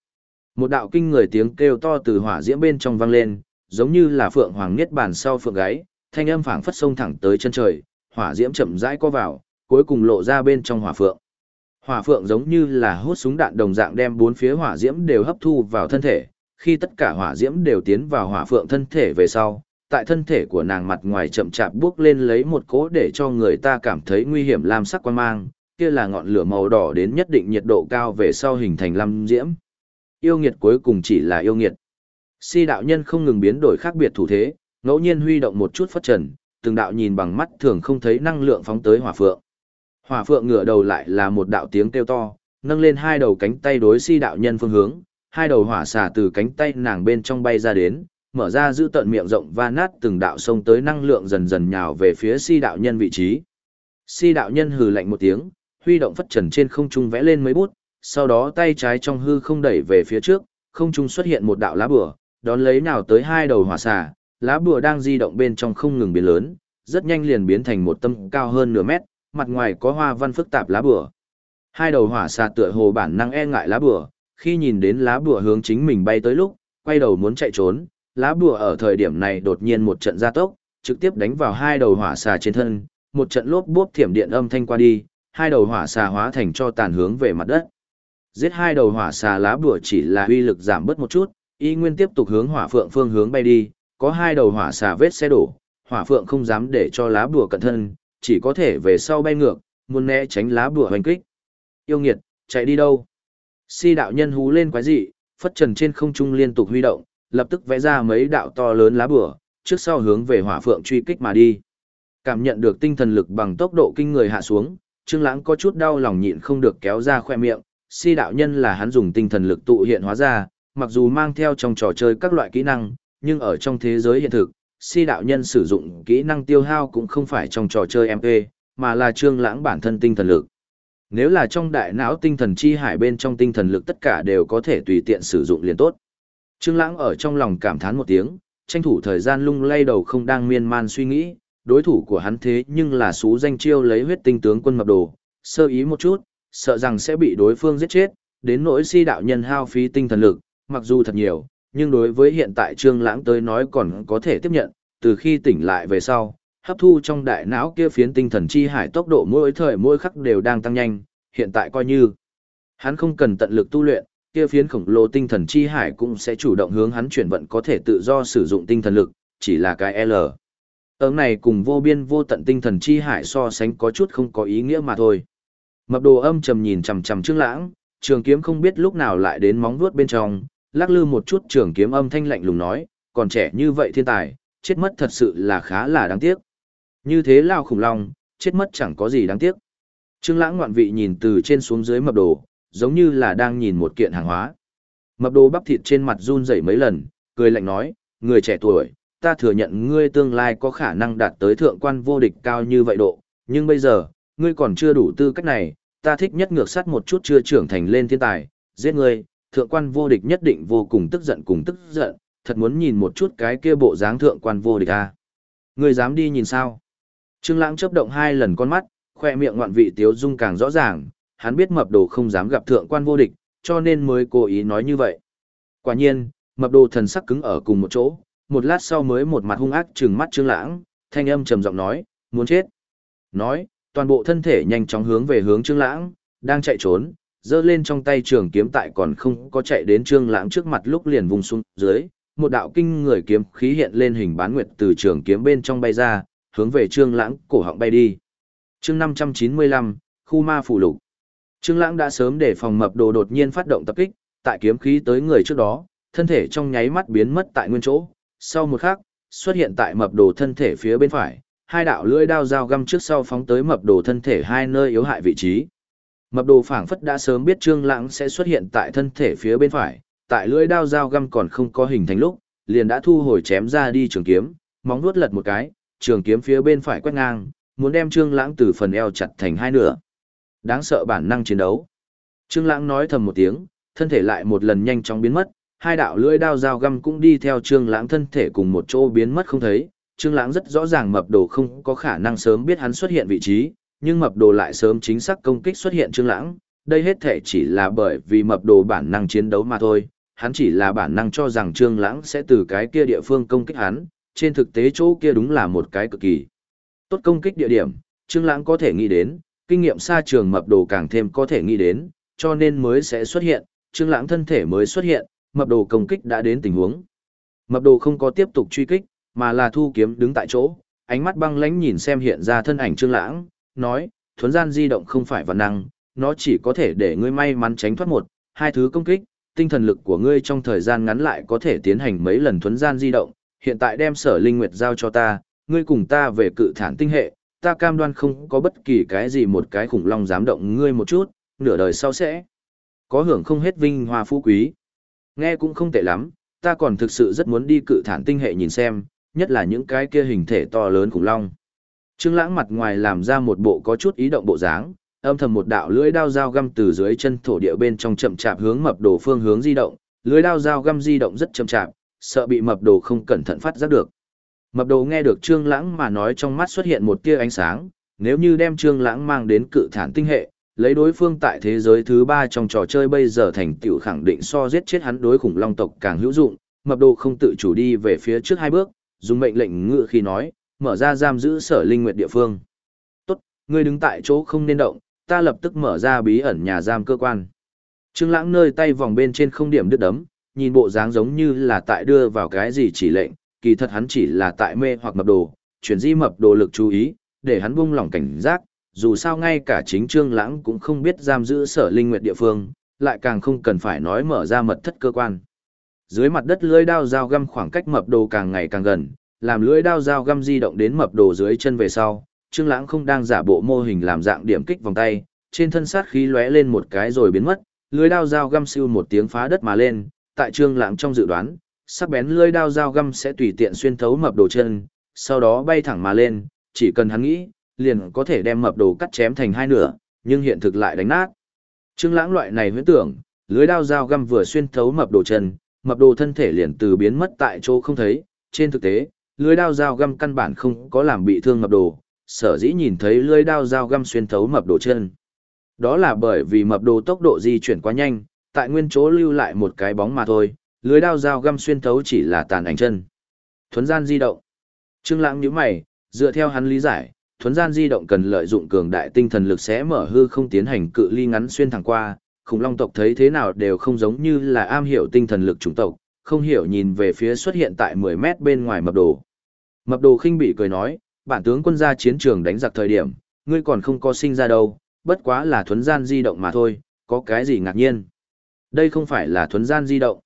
Một đạo kinh người tiếng kêu to từ hỏa diễm bên trong vang lên, giống như là phượng hoàng niết bàn sau phượng gáy, thanh âm phảng phất sông thẳng tới chân trời, hỏa diễm chậm rãi co vào, cuối cùng lộ ra bên trong hỏa phượng. Hỏa phượng giống như là hút súng đạn đồng dạng đem bốn phía hỏa diễm đều hấp thu vào thân thể, khi tất cả hỏa diễm đều tiến vào hỏa phượng thân thể về sau, tại thân thể của nàng mặt ngoài chậm chạp bước lên lấy một cỗ để cho người ta cảm thấy nguy hiểm lam sắc quan mang, kia là ngọn lửa màu đỏ đến nhất định nhiệt độ cao về sau hình thành lam diễm. Yêu nghiệt cuối cùng chỉ là yêu nghiệt. Si đạo nhân không ngừng biến đổi khác biệt thủ thế, ngẫu nhiên huy động một chút phát trần, từng đạo nhìn bằng mắt thường không thấy năng lượng phóng tới hỏa phượng. Hỏa phượng ngửa đầu lại là một đạo tiếng kêu to, nâng lên hai đầu cánh tay đối si đạo nhân phương hướng, hai đầu hỏa xả từ cánh tay nàng bên trong bay ra đến, mở ra giữ tận miệng rộng và nát từng đạo sông tới năng lượng dần dần nhào về phía si đạo nhân vị trí. Si đạo nhân hừ lạnh một tiếng, huy động phất trần trên không trung vẽ lên mấy bút, sau đó tay trái trong hư không đẩy về phía trước, không trung xuất hiện một đạo lá bùa, đón lấy nào tới hai đầu hỏa xả, lá bùa đang di động bên trong không ngừng biến lớn, rất nhanh liền biến thành một tâm cao hơn nửa mét, mặt ngoài có hoa văn phức tạp lá bùa. Hai đầu hỏa xà tựa hồ bản năng e ngại lá bùa, khi nhìn đến lá bùa hướng chính mình bay tới lúc, quay đầu muốn chạy trốn, lá bùa ở thời điểm này đột nhiên một trận gia tốc, trực tiếp đánh vào hai đầu hỏa xà trên thân, một trận lốp bốp thiểm điện âm thanh qua đi, hai đầu hỏa xà hóa thành cho tàn hướng về mặt đất. Giết hai đầu hỏa xà lá bùa chỉ là uy lực giảm bớt một chút, y nguyên tiếp tục hướng hỏa phượng phương hướng bay đi, có hai đầu hỏa xà vết xe đổ, hỏa phượng không dám để cho lá bùa cẩn thân, chỉ có thể về sau bay ngược, muốn né tránh lá bùa hoành kích. Yêu nghiệt, chạy đi đâu? Si đạo nhân hú lên quái dị, phất trần trên không trung liên tục huy động, lập tức vẽ ra mấy đạo to lớn lá bùa, trước sau hướng về hỏa phượng truy kích mà đi. Cảm nhận được tinh thần lực bằng tốc độ kinh người hạ xuống, Trương Lãng có chút đau lòng nhịn không được kéo ra khoe miệng, si đạo nhân là hắn dùng tinh thần lực tụ hiện hóa ra, mặc dù mang theo trong trò chơi các loại kỹ năng, nhưng ở trong thế giới hiện thực, si đạo nhân sử dụng kỹ năng tiêu hao cũng không phải trong trò chơi MP, mà là trương lãng bản thân tinh thần lực. Nếu là trong đại não tinh thần chi hải bên trong tinh thần lực tất cả đều có thể tùy tiện sử dụng liền tốt. Trương lãng ở trong lòng cảm thán một tiếng, tranh thủ thời gian lung lay đầu không đang miên man suy nghĩ, đối thủ của hắn thế nhưng là xú danh chiêu lấy huyết tinh tướng quân mập đồ, sơ ý một chút, sợ rằng sẽ bị đối phương giết chết, đến nỗi si đạo nhân hao phí tinh thần lực, mặc dù thật nhiều, nhưng đối với hiện tại Trương Lãng tới nói còn có thể tiếp nhận, từ khi tỉnh lại về sau, hấp thu trong đại não kia phiến tinh thần chi hải tốc độ mỗi thời mỗi khắc đều đang tăng nhanh, hiện tại coi như hắn không cần tận lực tu luyện, kia phiến khổng lồ tinh thần chi hải cũng sẽ chủ động hướng hắn chuyển vận có thể tự do sử dụng tinh thần lực, chỉ là cái L. Ứng này cùng vô biên vô tận tinh thần chi hải so sánh có chút không có ý nghĩa mà thôi. Mập đồ âm trầm nhìn chằm chằm Trương Lãng, trường kiếm không biết lúc nào lại đến móng vuốt bên trong, lắc lư một chút trường kiếm âm thanh lạnh lùng nói, còn trẻ như vậy thiên tài, chết mất thật sự là khá là đáng tiếc. Như thế lao khủng long, chết mất chẳng có gì đáng tiếc. Trương Lãng ngoạn vị nhìn từ trên xuống dưới mập đồ, giống như là đang nhìn một kiện hàng hóa. Mập đồ bắp thịt trên mặt run rẩy mấy lần, cười lạnh nói, người trẻ tuổi, ta thừa nhận ngươi tương lai có khả năng đạt tới thượng quan vô địch cao như vậy độ, nhưng bây giờ, ngươi còn chưa đủ tư cách này, ta thích nhất ngược sát một chút chưa trưởng thành lên thiên tài, giết ngươi, thượng quan vô địch nhất định vô cùng tức giận cùng tức giận, thật muốn nhìn một chút cái kia bộ dáng thượng quan vô địch à. Ngươi dám đi nhìn sao? Trương Lãng chớp động hai lần con mắt, khoe miệng ngoạn vị tiếu dung càng rõ ràng, hắn biết mập đồ không dám gặp thượng quan vô địch, cho nên mới cố ý nói như vậy. Quả nhiên, mập đồ thần sắc cứng ở cùng một chỗ, một lát sau mới một mặt hung ác trừng mắt Trương Lãng, thanh âm trầm giọng nói, muốn chết. Nói, toàn bộ thân thể nhanh chóng hướng về hướng Trương Lãng, đang chạy trốn, giơ lên trong tay trường kiếm tại còn không có chạy đến Trương Lãng trước mặt lúc liền vùng xuống dưới, một đạo kinh người kiếm khí hiện lên hình bán nguyệt từ trường kiếm bên trong bay ra, hướng về Trương Lãng cổ họng bay đi. Chương 595, khu ma phủ lục. Trương Lãng đã sớm để phòng mập đồ đột nhiên phát động tập kích, tại kiếm khí tới người trước đó, thân thể trong nháy mắt biến mất tại nguyên chỗ, sau một khắc, xuất hiện tại mập đồ thân thể phía bên phải, hai đạo lưỡi đao dao găm trước sau phóng tới mập đồ thân thể hai nơi yếu hại vị trí. Mập đồ phảng phất đã sớm biết Trương Lãng sẽ xuất hiện tại thân thể phía bên phải, tại lưỡi đao dao găm còn không có hình thành lúc, liền đã thu hồi chém ra đi trường kiếm, móng vuốt lật một cái, trường kiếm phía bên phải quét ngang, muốn đem Trương Lãng từ phần eo chặt thành hai nửa. Đáng sợ bản năng chiến đấu. Trương Lãng nói thầm một tiếng, thân thể lại một lần nhanh chóng biến mất, hai đạo lưỡi đao dao găm cũng đi theo Trương Lãng thân thể cùng một chỗ biến mất không thấy. Trương Lãng rất rõ ràng mập đồ không có khả năng sớm biết hắn xuất hiện vị trí, nhưng mập đồ lại sớm chính xác công kích xuất hiện Trương Lãng, đây hết thể chỉ là bởi vì mập đồ bản năng chiến đấu mà thôi, hắn chỉ là bản năng cho rằng Trương Lãng sẽ từ cái kia địa phương công kích hắn, trên thực tế chỗ kia đúng là một cái cực kỳ tốt công kích địa điểm, Trương Lãng có thể nghĩ đến, kinh nghiệm xa trường mập đồ càng thêm có thể nghĩ đến, cho nên mới sẽ xuất hiện, Trương Lãng thân thể mới xuất hiện, mập đồ công kích đã đến tình huống. Mập đồ không có tiếp tục truy kích, mà là thu kiếm đứng tại chỗ, ánh mắt băng lãnh nhìn xem hiện ra thân ảnh Trương Lãng, nói, thuấn gian di động không phải vật năng, nó chỉ có thể để ngươi may mắn tránh thoát một, hai thứ công kích, tinh thần lực của ngươi trong thời gian ngắn lại có thể tiến hành mấy lần thuấn gian di động, hiện tại đem Sở Linh Nguyệt giao cho ta, ngươi cùng ta về cự thản tinh hệ, ta cam đoan không có bất kỳ cái gì một cái khủng long dám động ngươi một chút, nửa đời sau sẽ có hưởng không hết vinh hoa phú quý. Nghe cũng không tệ lắm, ta còn thực sự rất muốn đi cự thản tinh hệ nhìn xem, nhất là những cái kia hình thể to lớn khủng long. Trương Lãng mặt ngoài làm ra một bộ có chút ý động bộ dáng, âm thầm một đạo lưỡi đao dao găm từ dưới chân thổ địa bên trong chậm chạp hướng mập đồ phương hướng di động, lưỡi đao dao găm di động rất chậm chạp, sợ bị mập đồ không cẩn thận phát giác được. Mập đồ nghe được Trương Lãng mà nói trong mắt xuất hiện một tia ánh sáng, nếu như đem Trương Lãng mang đến cự thản tinh hệ, lấy đối phương tại thế giới thứ ba trong trò chơi bây giờ thành tựu khẳng định so giết chết hắn đối khủng long tộc càng hữu dụng, mập đồ không tự chủ đi về phía trước hai bước, dùng mệnh lệnh ngựa khi nói, mở ra giam giữ sở linh nguyệt địa phương. "Tốt, ngươi đứng tại chỗ không nên động, ta lập tức mở ra bí ẩn nhà giam cơ quan." Trương Lãng nơi tay vòng bên trên không điểm đứt đấm, nhìn bộ dáng giống như là tại đưa vào cái gì chỉ lệnh, kỳ thật hắn chỉ là tại mê hoặc mập đồ, chuyển di mập đồ lực chú ý, để hắn buông lỏng cảnh giác, dù sao ngay cả chính Trương Lãng cũng không biết giam giữ sở linh nguyệt địa phương, lại càng không cần phải nói mở ra mật thất cơ quan. Dưới mặt đất lưỡi đao dao găm khoảng cách mập đồ càng ngày càng gần, làm lưỡi đao dao găm di động đến mập đồ dưới chân về sau, Trương Lãng không đang giả bộ mô hình làm dạng điểm kích vòng tay, trên thân sát khí lóe lên một cái rồi biến mất, lưỡi đao dao găm siêu một tiếng phá đất mà lên, tại Trương Lãng trong dự đoán, sắc bén lưỡi đao dao găm sẽ tùy tiện xuyên thấu mập đồ chân, sau đó bay thẳng mà lên, chỉ cần hắn nghĩ, liền có thể đem mập đồ cắt chém thành hai nửa, nhưng hiện thực lại đánh nát. Trương Lãng loại này huyễn tưởng, lưỡi đao dao găm vừa xuyên thấu mập đồ chân, mập đồ thân thể liền từ biến mất tại chỗ không thấy, trên thực tế, lưới đao dao găm căn bản không có làm bị thương mập đồ, sở dĩ nhìn thấy lưới đao dao găm xuyên thấu mập đồ chân. Đó là bởi vì mập đồ tốc độ di chuyển quá nhanh, tại nguyên chỗ lưu lại một cái bóng mà thôi, lưới đao dao găm xuyên thấu chỉ là tàn ảnh chân. Thuấn gian di động. Trương Lãng nhíu mày, dựa theo hắn lý giải, thuấn gian di động cần lợi dụng cường đại tinh thần lực sẽ mở hư không tiến hành cự ly ngắn xuyên thẳng qua, khủng long tộc thấy thế nào đều không giống như là am hiểu tinh thần lực chủng tộc, không hiểu nhìn về phía xuất hiện tại 10 mét bên ngoài mập đồ. Mập đồ khinh bị cười nói, bản tướng quân ra chiến trường đánh giặc thời điểm, ngươi còn không có sinh ra đâu, bất quá là thuấn gian di động mà thôi, có cái gì ngạc nhiên. Đây không phải là thuấn gian di động.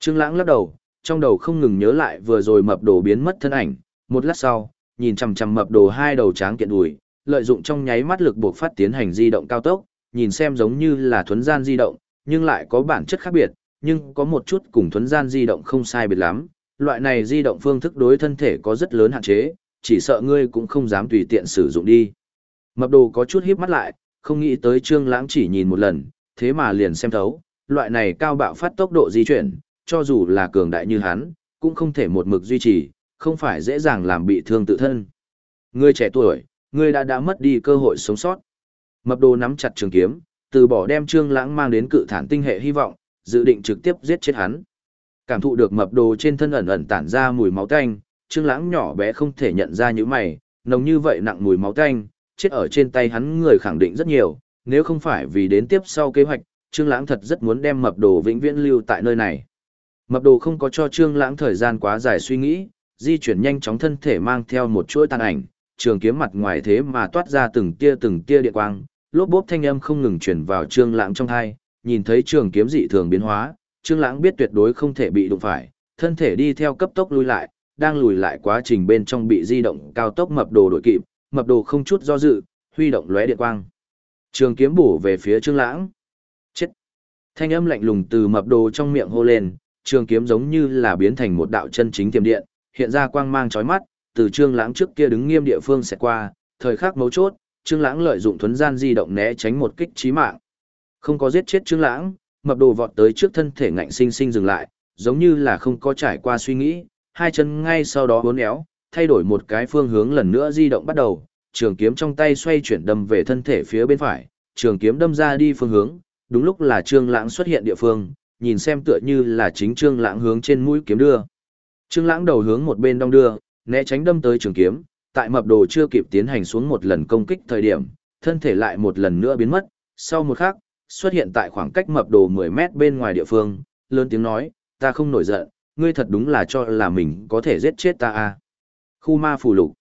Trương Lãng lắc đầu, trong đầu không ngừng nhớ lại vừa rồi mập đồ biến mất thân ảnh, một lát sau, nhìn chằm chằm mập đồ hai đầu tráng kiện đùi, lợi dụng trong nháy mắt lực buộc phát tiến hành di động cao tốc, nhìn xem giống như là thuấn gian di động, nhưng lại có bản chất khác biệt, nhưng có một chút cùng thuấn gian di động không sai biệt lắm. Loại này di động phương thức đối thân thể có rất lớn hạn chế, chỉ sợ ngươi cũng không dám tùy tiện sử dụng đi. Mập đồ có chút híp mắt lại, không nghĩ tới Trương Lãng chỉ nhìn một lần, thế mà liền xem thấu, loại này cao bạo phát tốc độ di chuyển, cho dù là cường đại như hắn, cũng không thể một mực duy trì, không phải dễ dàng làm bị thương tự thân. Ngươi trẻ tuổi, ngươi đã đã mất đi cơ hội sống sót. Mập đồ nắm chặt trường kiếm, từ bỏ đem Trương Lãng mang đến cự thản tinh hệ hy vọng, dự định trực tiếp giết chết hắn. Cảm thụ được mập đồ trên thân ẩn ẩn tản ra mùi máu tanh, Trương Lãng nhỏ bé không thể nhận ra những mày, nồng như vậy nặng mùi máu tanh, chết ở trên tay hắn người khẳng định rất nhiều, nếu không phải vì đến tiếp sau kế hoạch, Trương Lãng thật rất muốn đem mập đồ vĩnh viễn lưu tại nơi này. Mập đồ không có cho Trương Lãng thời gian quá dài suy nghĩ, di chuyển nhanh chóng thân thể mang theo một chuỗi tàn ảnh, trường kiếm mặt ngoài thế mà toát ra từng tia từng tia điện quang, lốp bốp thanh âm không ngừng truyền vào Trương Lãng trong tai, nhìn thấy trường kiếm dị thường biến hóa, Trương Lãng biết tuyệt đối không thể bị đụng phải, thân thể đi theo cấp tốc lùi lại, đang lùi lại quá trình bên trong bị di động cao tốc mập đồ đội kịp, mập đồ không chút do dự, huy động lóe điện quang. Trường kiếm bổ về phía Trương Lãng. Chết. Thanh âm lạnh lùng từ mập đồ trong miệng hô lên, trường kiếm giống như là biến thành một đạo chân chính tiềm điện, hiện ra quang mang chói mắt, từ Trương Lãng trước kia đứng nghiêm địa phương sẽ qua, thời khắc mấu chốt, Trương Lãng lợi dụng thuần gian di động né tránh một kích chí mạng. Không có giết chết Trương Lãng, mập đồ vọt tới trước thân thể ngạnh sinh sinh dừng lại, giống như là không có trải qua suy nghĩ, hai chân ngay sau đó uốn éo, thay đổi một cái phương hướng lần nữa di động bắt đầu, trường kiếm trong tay xoay chuyển đâm về thân thể phía bên phải, trường kiếm đâm ra đi phương hướng, đúng lúc là Trương Lãng xuất hiện địa phương, nhìn xem tựa như là chính Trương Lãng hướng trên mũi kiếm đưa. Trương Lãng đầu hướng một bên dong đưa, né tránh đâm tới trường kiếm, tại mập đồ chưa kịp tiến hành xuống một lần công kích thời điểm, thân thể lại một lần nữa biến mất, sau một khắc, xuất hiện tại khoảng cách mập đồ 10 mét bên ngoài địa phương, lớn tiếng nói, ta không nổi giận, ngươi thật đúng là cho là mình có thể giết chết ta à. Khu ma phù lục.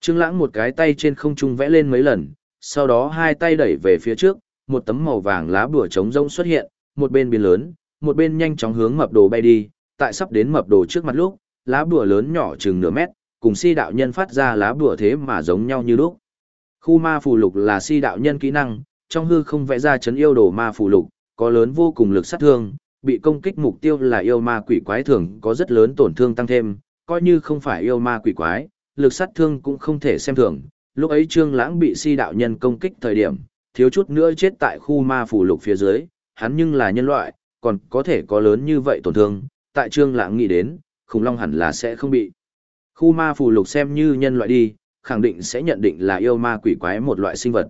Trương Lãng một cái tay trên không trung vẽ lên mấy lần, sau đó hai tay đẩy về phía trước, một tấm màu vàng lá bùa trống rông xuất hiện, một bên biến lớn, một bên nhanh chóng hướng mập đồ bay đi, tại sắp đến mập đồ trước mặt lúc, lá bùa lớn nhỏ chừng nửa mét, cùng si đạo nhân phát ra lá bùa thế mà giống nhau như lúc. Khu ma phù lục là si đạo nhân kỹ năng, trong hư không vẽ ra chấn yêu đồ ma phù lục, có lớn vô cùng lực sát thương, bị công kích mục tiêu là yêu ma quỷ quái thường có rất lớn tổn thương tăng thêm, coi như không phải yêu ma quỷ quái, lực sát thương cũng không thể xem thường. Lúc ấy Trương Lãng bị si đạo nhân công kích thời điểm, thiếu chút nữa chết tại khu ma phù lục phía dưới, hắn nhưng là nhân loại, còn có thể có lớn như vậy tổn thương, tại Trương Lãng nghĩ đến, khủng long hẳn là sẽ không bị. Khu ma phù lục xem như nhân loại đi, khẳng định sẽ nhận định là yêu ma quỷ quái một loại sinh vật.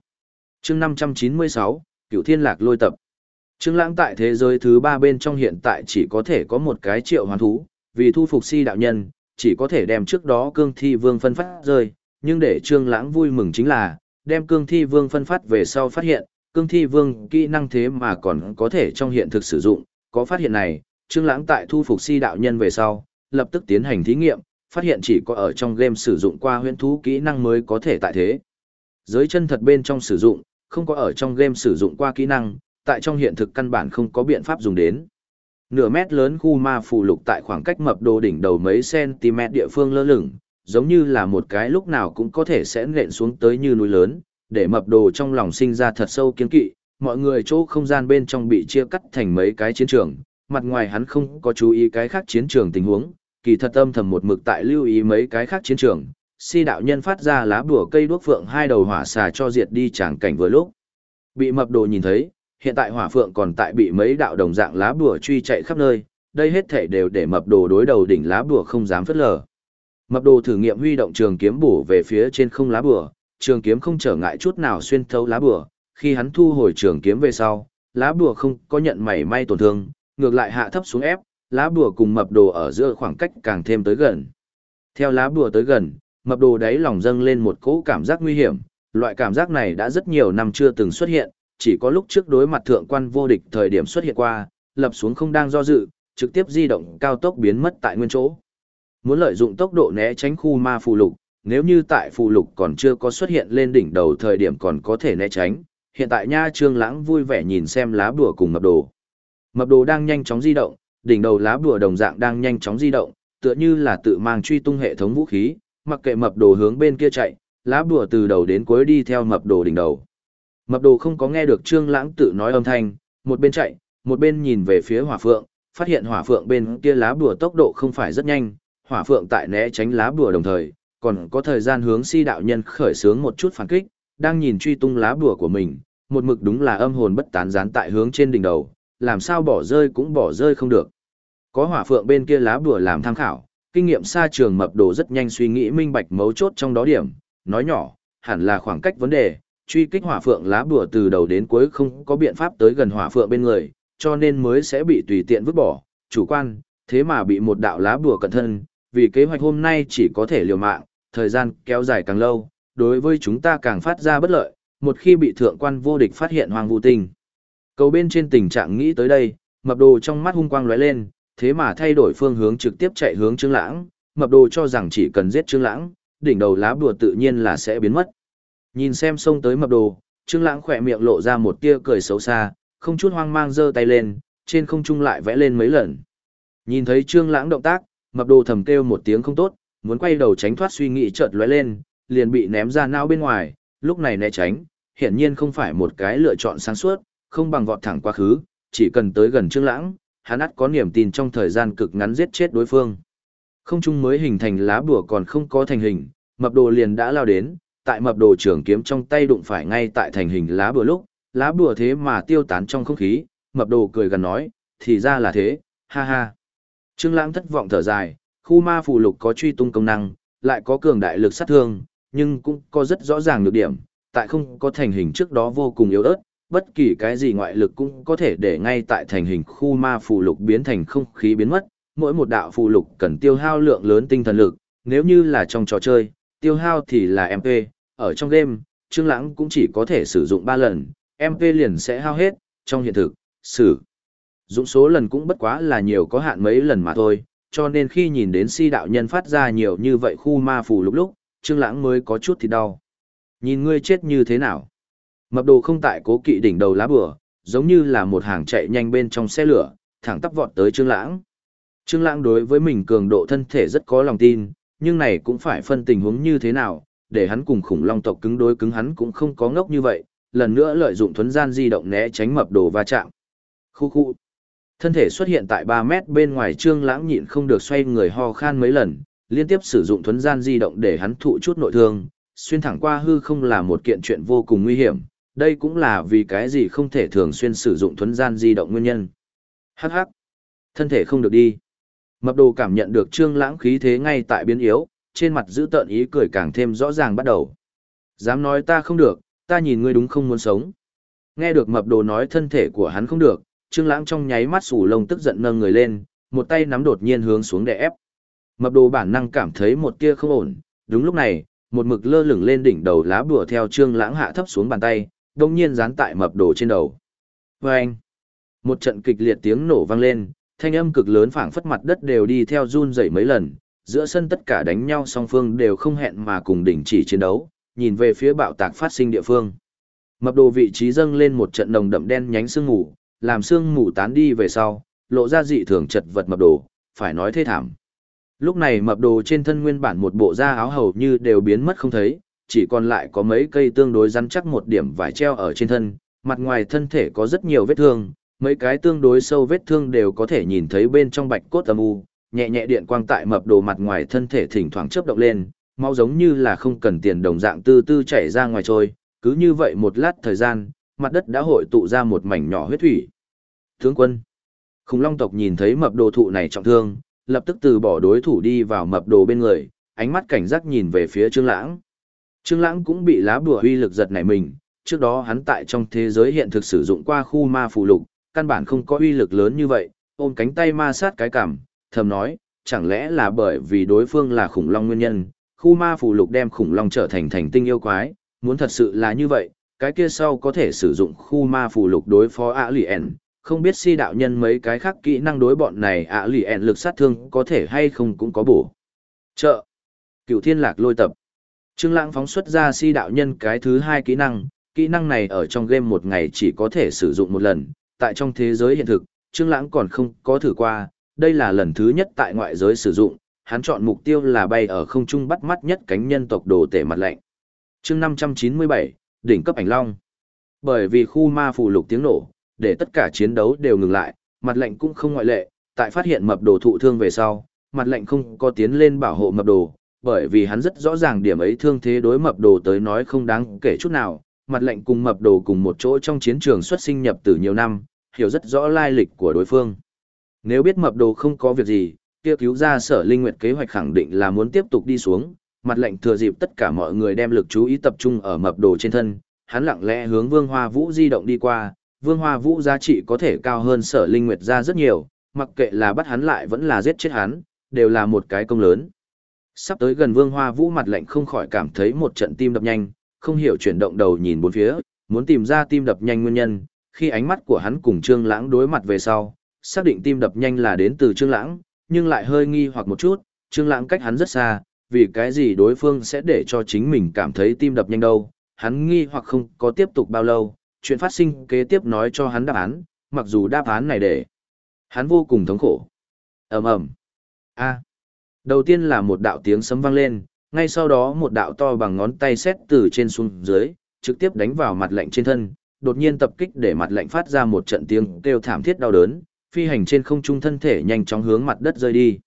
Chương 596, Cựu Thiên Lạc Lôi tập. Trương Lãng tại thế giới thứ ba bên trong hiện tại chỉ có thể có một cái triệu hoàn thú, vì thu phục si đạo nhân, chỉ có thể đem trước đó cương thi vương phân phát rơi, nhưng để Trương Lãng vui mừng chính là, đem cương thi vương phân phát về sau phát hiện, cương thi vương kỹ năng thế mà còn có thể trong hiện thực sử dụng, có phát hiện này, Trương Lãng tại thu phục si đạo nhân về sau, lập tức tiến hành thí nghiệm, phát hiện chỉ có ở trong game sử dụng qua huyễn thú kỹ năng mới có thể tại thế. Giới chân thật bên trong sử dụng, không có ở trong game sử dụng qua kỹ năng, tại trong hiện thực căn bản không có biện pháp dùng đến. Nửa mét lớn khu ma phù lục tại khoảng cách mập đồ đỉnh đầu mấy cm địa phương lơ lửng, giống như là một cái lúc nào cũng có thể sẽ nện xuống tới như núi lớn, để mập đồ trong lòng sinh ra thật sâu kiên kỵ, mọi người chỗ không gian bên trong bị chia cắt thành mấy cái chiến trường, mặt ngoài hắn không có chú ý cái khác chiến trường tình huống, kỳ thật âm thầm một mực tại lưu ý mấy cái khác chiến trường. Si đạo nhân phát ra lá bùa cây đuốc phượng hai đầu hỏa xà cho diệt đi tràng cảnh vừa lúc. Bị mập đồ nhìn thấy, hiện tại hỏa phượng còn tại bị mấy đạo đồng dạng lá bùa truy chạy khắp nơi, đây hết thể đều để mập đồ đối đầu đỉnh lá bùa không dám phất lờ. Mập đồ thử nghiệm huy động trường kiếm bổ về phía trên không lá bùa, trường kiếm không trở ngại chút nào xuyên thấu lá bùa, khi hắn thu hồi trường kiếm về sau, lá bùa không có nhận mảy may tổn thương, ngược lại hạ thấp xuống ép, lá bùa cùng mập đồ ở giữa khoảng cách càng thêm tới gần. Theo lá bùa tới gần, mập đồ đáy lòng dâng lên một cỗ cảm giác nguy hiểm, loại cảm giác này đã rất nhiều năm chưa từng xuất hiện, chỉ có lúc trước đối mặt thượng quan vô địch thời điểm xuất hiện qua, lập xuống không đang do dự, trực tiếp di động cao tốc biến mất tại nguyên chỗ. Muốn lợi dụng tốc độ né tránh khu ma phù lục, nếu như tại phù lục còn chưa có xuất hiện lên đỉnh đầu thời điểm còn có thể né tránh, hiện tại nha trương lãng vui vẻ nhìn xem lá bùa cùng mập đồ. Mập đồ đang nhanh chóng di động, đỉnh đầu lá bùa đồng dạng đang nhanh chóng di động, tựa như là tự mang truy tung hệ thống vũ khí, mặc kệ mập đồ hướng bên kia chạy, lá bùa từ đầu đến cuối đi theo mập đồ đỉnh đầu. Mập đồ không có nghe được Trương Lãng tự nói âm thanh, một bên chạy, một bên nhìn về phía hỏa phượng, phát hiện hỏa phượng bên kia lá bùa tốc độ không phải rất nhanh, hỏa phượng tại né tránh lá bùa đồng thời, còn có thời gian hướng si đạo nhân khởi sướng một chút phản kích, đang nhìn truy tung lá bùa của mình, một mực đúng là âm hồn bất tán dán tại hướng trên đỉnh đầu, làm sao bỏ rơi cũng bỏ rơi không được. Có hỏa phượng bên kia lá bùa làm tham khảo, kinh nghiệm xa trường mập đồ rất nhanh suy nghĩ minh bạch mấu chốt trong đó điểm, nói nhỏ, hẳn là khoảng cách vấn đề, truy kích hỏa phượng lá bùa từ đầu đến cuối không có biện pháp tới gần hỏa phượng bên người, cho nên mới sẽ bị tùy tiện vứt bỏ, chủ quan, thế mà bị một đạo lá bùa cẩn thân, vì kế hoạch hôm nay chỉ có thể liều mạng, thời gian kéo dài càng lâu, đối với chúng ta càng phát ra bất lợi, một khi bị thượng quan vô địch phát hiện hoàng vũ tinh. Cầu bên trên tình trạng nghĩ tới đây, mập đồ trong mắt hung quang lóe lên, thế mà thay đổi phương hướng trực tiếp chạy hướng Trương Lãng, mập đồ cho rằng chỉ cần giết Trương Lãng, đỉnh đầu lá bùa tự nhiên là sẽ biến mất. Nhìn xem xông tới mập đồ, Trương Lãng khẽ miệng lộ ra một tia cười xấu xa, không chút hoang mang giơ tay lên, trên không trung lại vẽ lên mấy lần. Nhìn thấy Trương Lãng động tác, mập đồ thầm kêu một tiếng không tốt, muốn quay đầu tránh thoát suy nghĩ chợt lóe lên, liền bị ném ra não bên ngoài, lúc này né tránh, hiển nhiên không phải một cái lựa chọn sáng suốt, không bằng vọt thẳng quá khứ, chỉ cần tới gần Trương Lãng, hắn ắt có niềm tin trong thời gian cực ngắn giết chết đối phương. Không trung mới hình thành lá bùa còn không có thành hình, mập đồ liền đã lao đến, tại mập đồ trưởng kiếm trong tay đụng phải ngay tại thành hình lá bùa lúc, lá bùa thế mà tiêu tán trong không khí, mập đồ cười gần nói, thì ra là thế, ha ha. Trương Lãng thất vọng thở dài, khu ma phù lục có truy tung công năng, lại có cường đại lực sát thương, nhưng cũng có rất rõ ràng nhược điểm, tại không có thành hình trước đó vô cùng yếu ớt, bất kỳ cái gì ngoại lực cũng có thể để ngay tại thành hình khu ma phù lục biến thành không khí biến mất, mỗi một đạo phù lục cần tiêu hao lượng lớn tinh thần lực, nếu như là trong trò chơi, tiêu hao thì là MP, ở trong game, Trương Lãng cũng chỉ có thể sử dụng 3 lần, MP liền sẽ hao hết, trong hiện thực, sử dụng số lần cũng bất quá là nhiều có hạn mấy lần mà thôi, cho nên khi nhìn đến si đạo nhân phát ra nhiều như vậy khu ma phù lục lúc, Trương Lãng mới có chút thì đau. Nhìn ngươi chết như thế nào? Mập đồ không tại cố kỵ đỉnh đầu lá bửa, giống như là một hàng chạy nhanh bên trong xe lửa, thẳng tắp vọt tới Trương Lãng. Trương Lãng đối với mình cường độ thân thể rất có lòng tin, nhưng này cũng phải phân tình huống như thế nào, để hắn cùng khủng long tộc cứng đối cứng hắn cũng không có ngốc như vậy, lần nữa lợi dụng thuấn gian di động né tránh mập đồ va chạm. Khu khu. Thân thể xuất hiện tại 3 mét bên ngoài Trương Lãng nhịn không được xoay người ho khan mấy lần, liên tiếp sử dụng thuấn gian di động để hắn thụ chút nội thương, xuyên thẳng qua hư không là một kiện chuyện vô cùng nguy hiểm, đây cũng là vì cái gì không thể thường xuyên sử dụng thuấn gian di động nguyên nhân. Hắc hắc, thân thể không được đi. Mập đồ cảm nhận được trương lãng khí thế ngay tại biến yếu, trên mặt giữ tợn ý cười càng thêm rõ ràng bắt đầu. Dám nói ta không được, ta nhìn ngươi đúng không muốn sống. Nghe được mập đồ nói thân thể của hắn không được, trương lãng trong nháy mắt sủ lông tức giận nâng người lên, một tay nắm đột nhiên hướng xuống để ép. Mập đồ bản năng cảm thấy một tia không ổn, đúng lúc này, một mực lơ lửng lên đỉnh đầu lá bùa theo trương lãng hạ thấp xuống bàn tay, đông nhiên dán tại mập đồ trên đầu. Và anh, một trận kịch liệt tiếng nổ vang lên, thanh âm cực lớn phảng phất mặt đất đều đi theo run rẩy mấy lần, giữa sân tất cả đánh nhau song phương đều không hẹn mà cùng đình chỉ chiến đấu, nhìn về phía bạo tạc phát sinh địa phương. Mập đồ vị trí dâng lên một trận nồng đậm đen nhánh sương mù, làm sương mù tán đi về sau, lộ ra dị thường chật vật mập đồ, phải nói thê thảm. Lúc này mập đồ trên thân nguyên bản một bộ da áo hầu như đều biến mất không thấy, chỉ còn lại có mấy cây tương đối rắn chắc một điểm vải treo ở trên thân, mặt ngoài thân thể có rất nhiều vết thương, mấy cái tương đối sâu vết thương đều có thể nhìn thấy bên trong bạch cốt âm u, nhẹ nhẹ điện quang tại mập đồ mặt ngoài thân thể thỉnh thoảng chớp động lên, mau giống như là không cần tiền đồng dạng tư tư chảy ra ngoài trôi, cứ như vậy một lát thời gian, mặt đất đã hội tụ ra một mảnh nhỏ huyết thủy. Tướng quân, khủng long tộc nhìn thấy mập đồ thụ này trọng thương, lập tức từ bỏ đối thủ đi vào mập đồ bên người, ánh mắt cảnh giác nhìn về phía Trương Lãng. Trương Lãng cũng bị lá bùa uy lực giật nảy mình, trước đó hắn tại trong thế giới hiện thực sử dụng qua khu ma phù lục, căn bản không có uy lực lớn như vậy, ôm cánh tay ma sát cái cằm, thầm nói, chẳng lẽ là bởi vì đối phương là khủng long nguyên nhân, khu ma phù lục đem khủng long trở thành thành tinh yêu quái, muốn thật sự là như vậy, cái kia sau có thể sử dụng khu ma phù lục đối phó Alien. không biết si đạo nhân mấy cái khác kỹ năng đối bọn này Alien lực sát thương có thể hay không cũng có bổ. Trợ. Cựu thiên lạc lôi tập. Trương Lãng phóng xuất ra si đạo nhân cái thứ hai kỹ năng, kỹ năng này ở trong game một ngày chỉ có thể sử dụng một lần, tại trong thế giới hiện thực, Trương Lãng còn không có thử qua, đây là lần thứ nhất tại ngoại giới sử dụng, hắn chọn mục tiêu là bay ở không trung bắt mắt nhất cánh nhân tộc đồ tể mặt lạnh. Chương 597, đỉnh cấp ảnh long. Bởi vì khu ma phù lục tiếng nổ, để tất cả chiến đấu đều ngừng lại, mặt lạnh cũng không ngoại lệ, tại phát hiện mập đồ thụ thương về sau, mặt lạnh không có tiến lên bảo hộ mập đồ, bởi vì hắn rất rõ ràng điểm ấy thương thế đối mập đồ tới nói không đáng kể chút nào, mặt lệnh cùng mập đồ cùng một chỗ trong chiến trường xuất sinh nhập từ nhiều năm, hiểu rất rõ lai lịch của đối phương. Nếu biết mập đồ không có việc gì, kia cứu ra sở linh nguyệt kế hoạch khẳng định là muốn tiếp tục đi xuống, mặt lệnh thừa dịp tất cả mọi người đem lực chú ý tập trung ở mập đồ trên thân, hắn lặng lẽ hướng vương hoa vũ di động đi qua, vương hoa vũ giá trị có thể cao hơn sở linh nguyệt ra rất nhiều, mặc kệ là bắt hắn lại vẫn là giết chết hắn, đều là một cái công lớn. Sắp tới gần vương hoa vũ mặt lạnh không khỏi cảm thấy một trận tim đập nhanh, không hiểu chuyển động đầu nhìn bốn phía, muốn tìm ra tim đập nhanh nguyên nhân, khi ánh mắt của hắn cùng Trương Lãng đối mặt về sau, xác định tim đập nhanh là đến từ Trương Lãng, nhưng lại hơi nghi hoặc một chút, Trương Lãng cách hắn rất xa, vì cái gì đối phương sẽ để cho chính mình cảm thấy tim đập nhanh đâu? Hắn nghi hoặc không có tiếp tục bao lâu, chuyện phát sinh kế tiếp nói cho hắn đáp án, mặc dù đáp án này để hắn vô cùng thống khổ. Ầm ầm. A. Đầu tiên là một đạo tiếng sấm vang lên, ngay sau đó một đạo to bằng ngón tay xét từ trên xuống dưới, trực tiếp đánh vào mặt lạnh trên thân, đột nhiên tập kích để mặt lạnh phát ra một trận tiếng kêu thảm thiết đau đớn, phi hành trên không trung thân thể nhanh chóng hướng mặt đất rơi đi.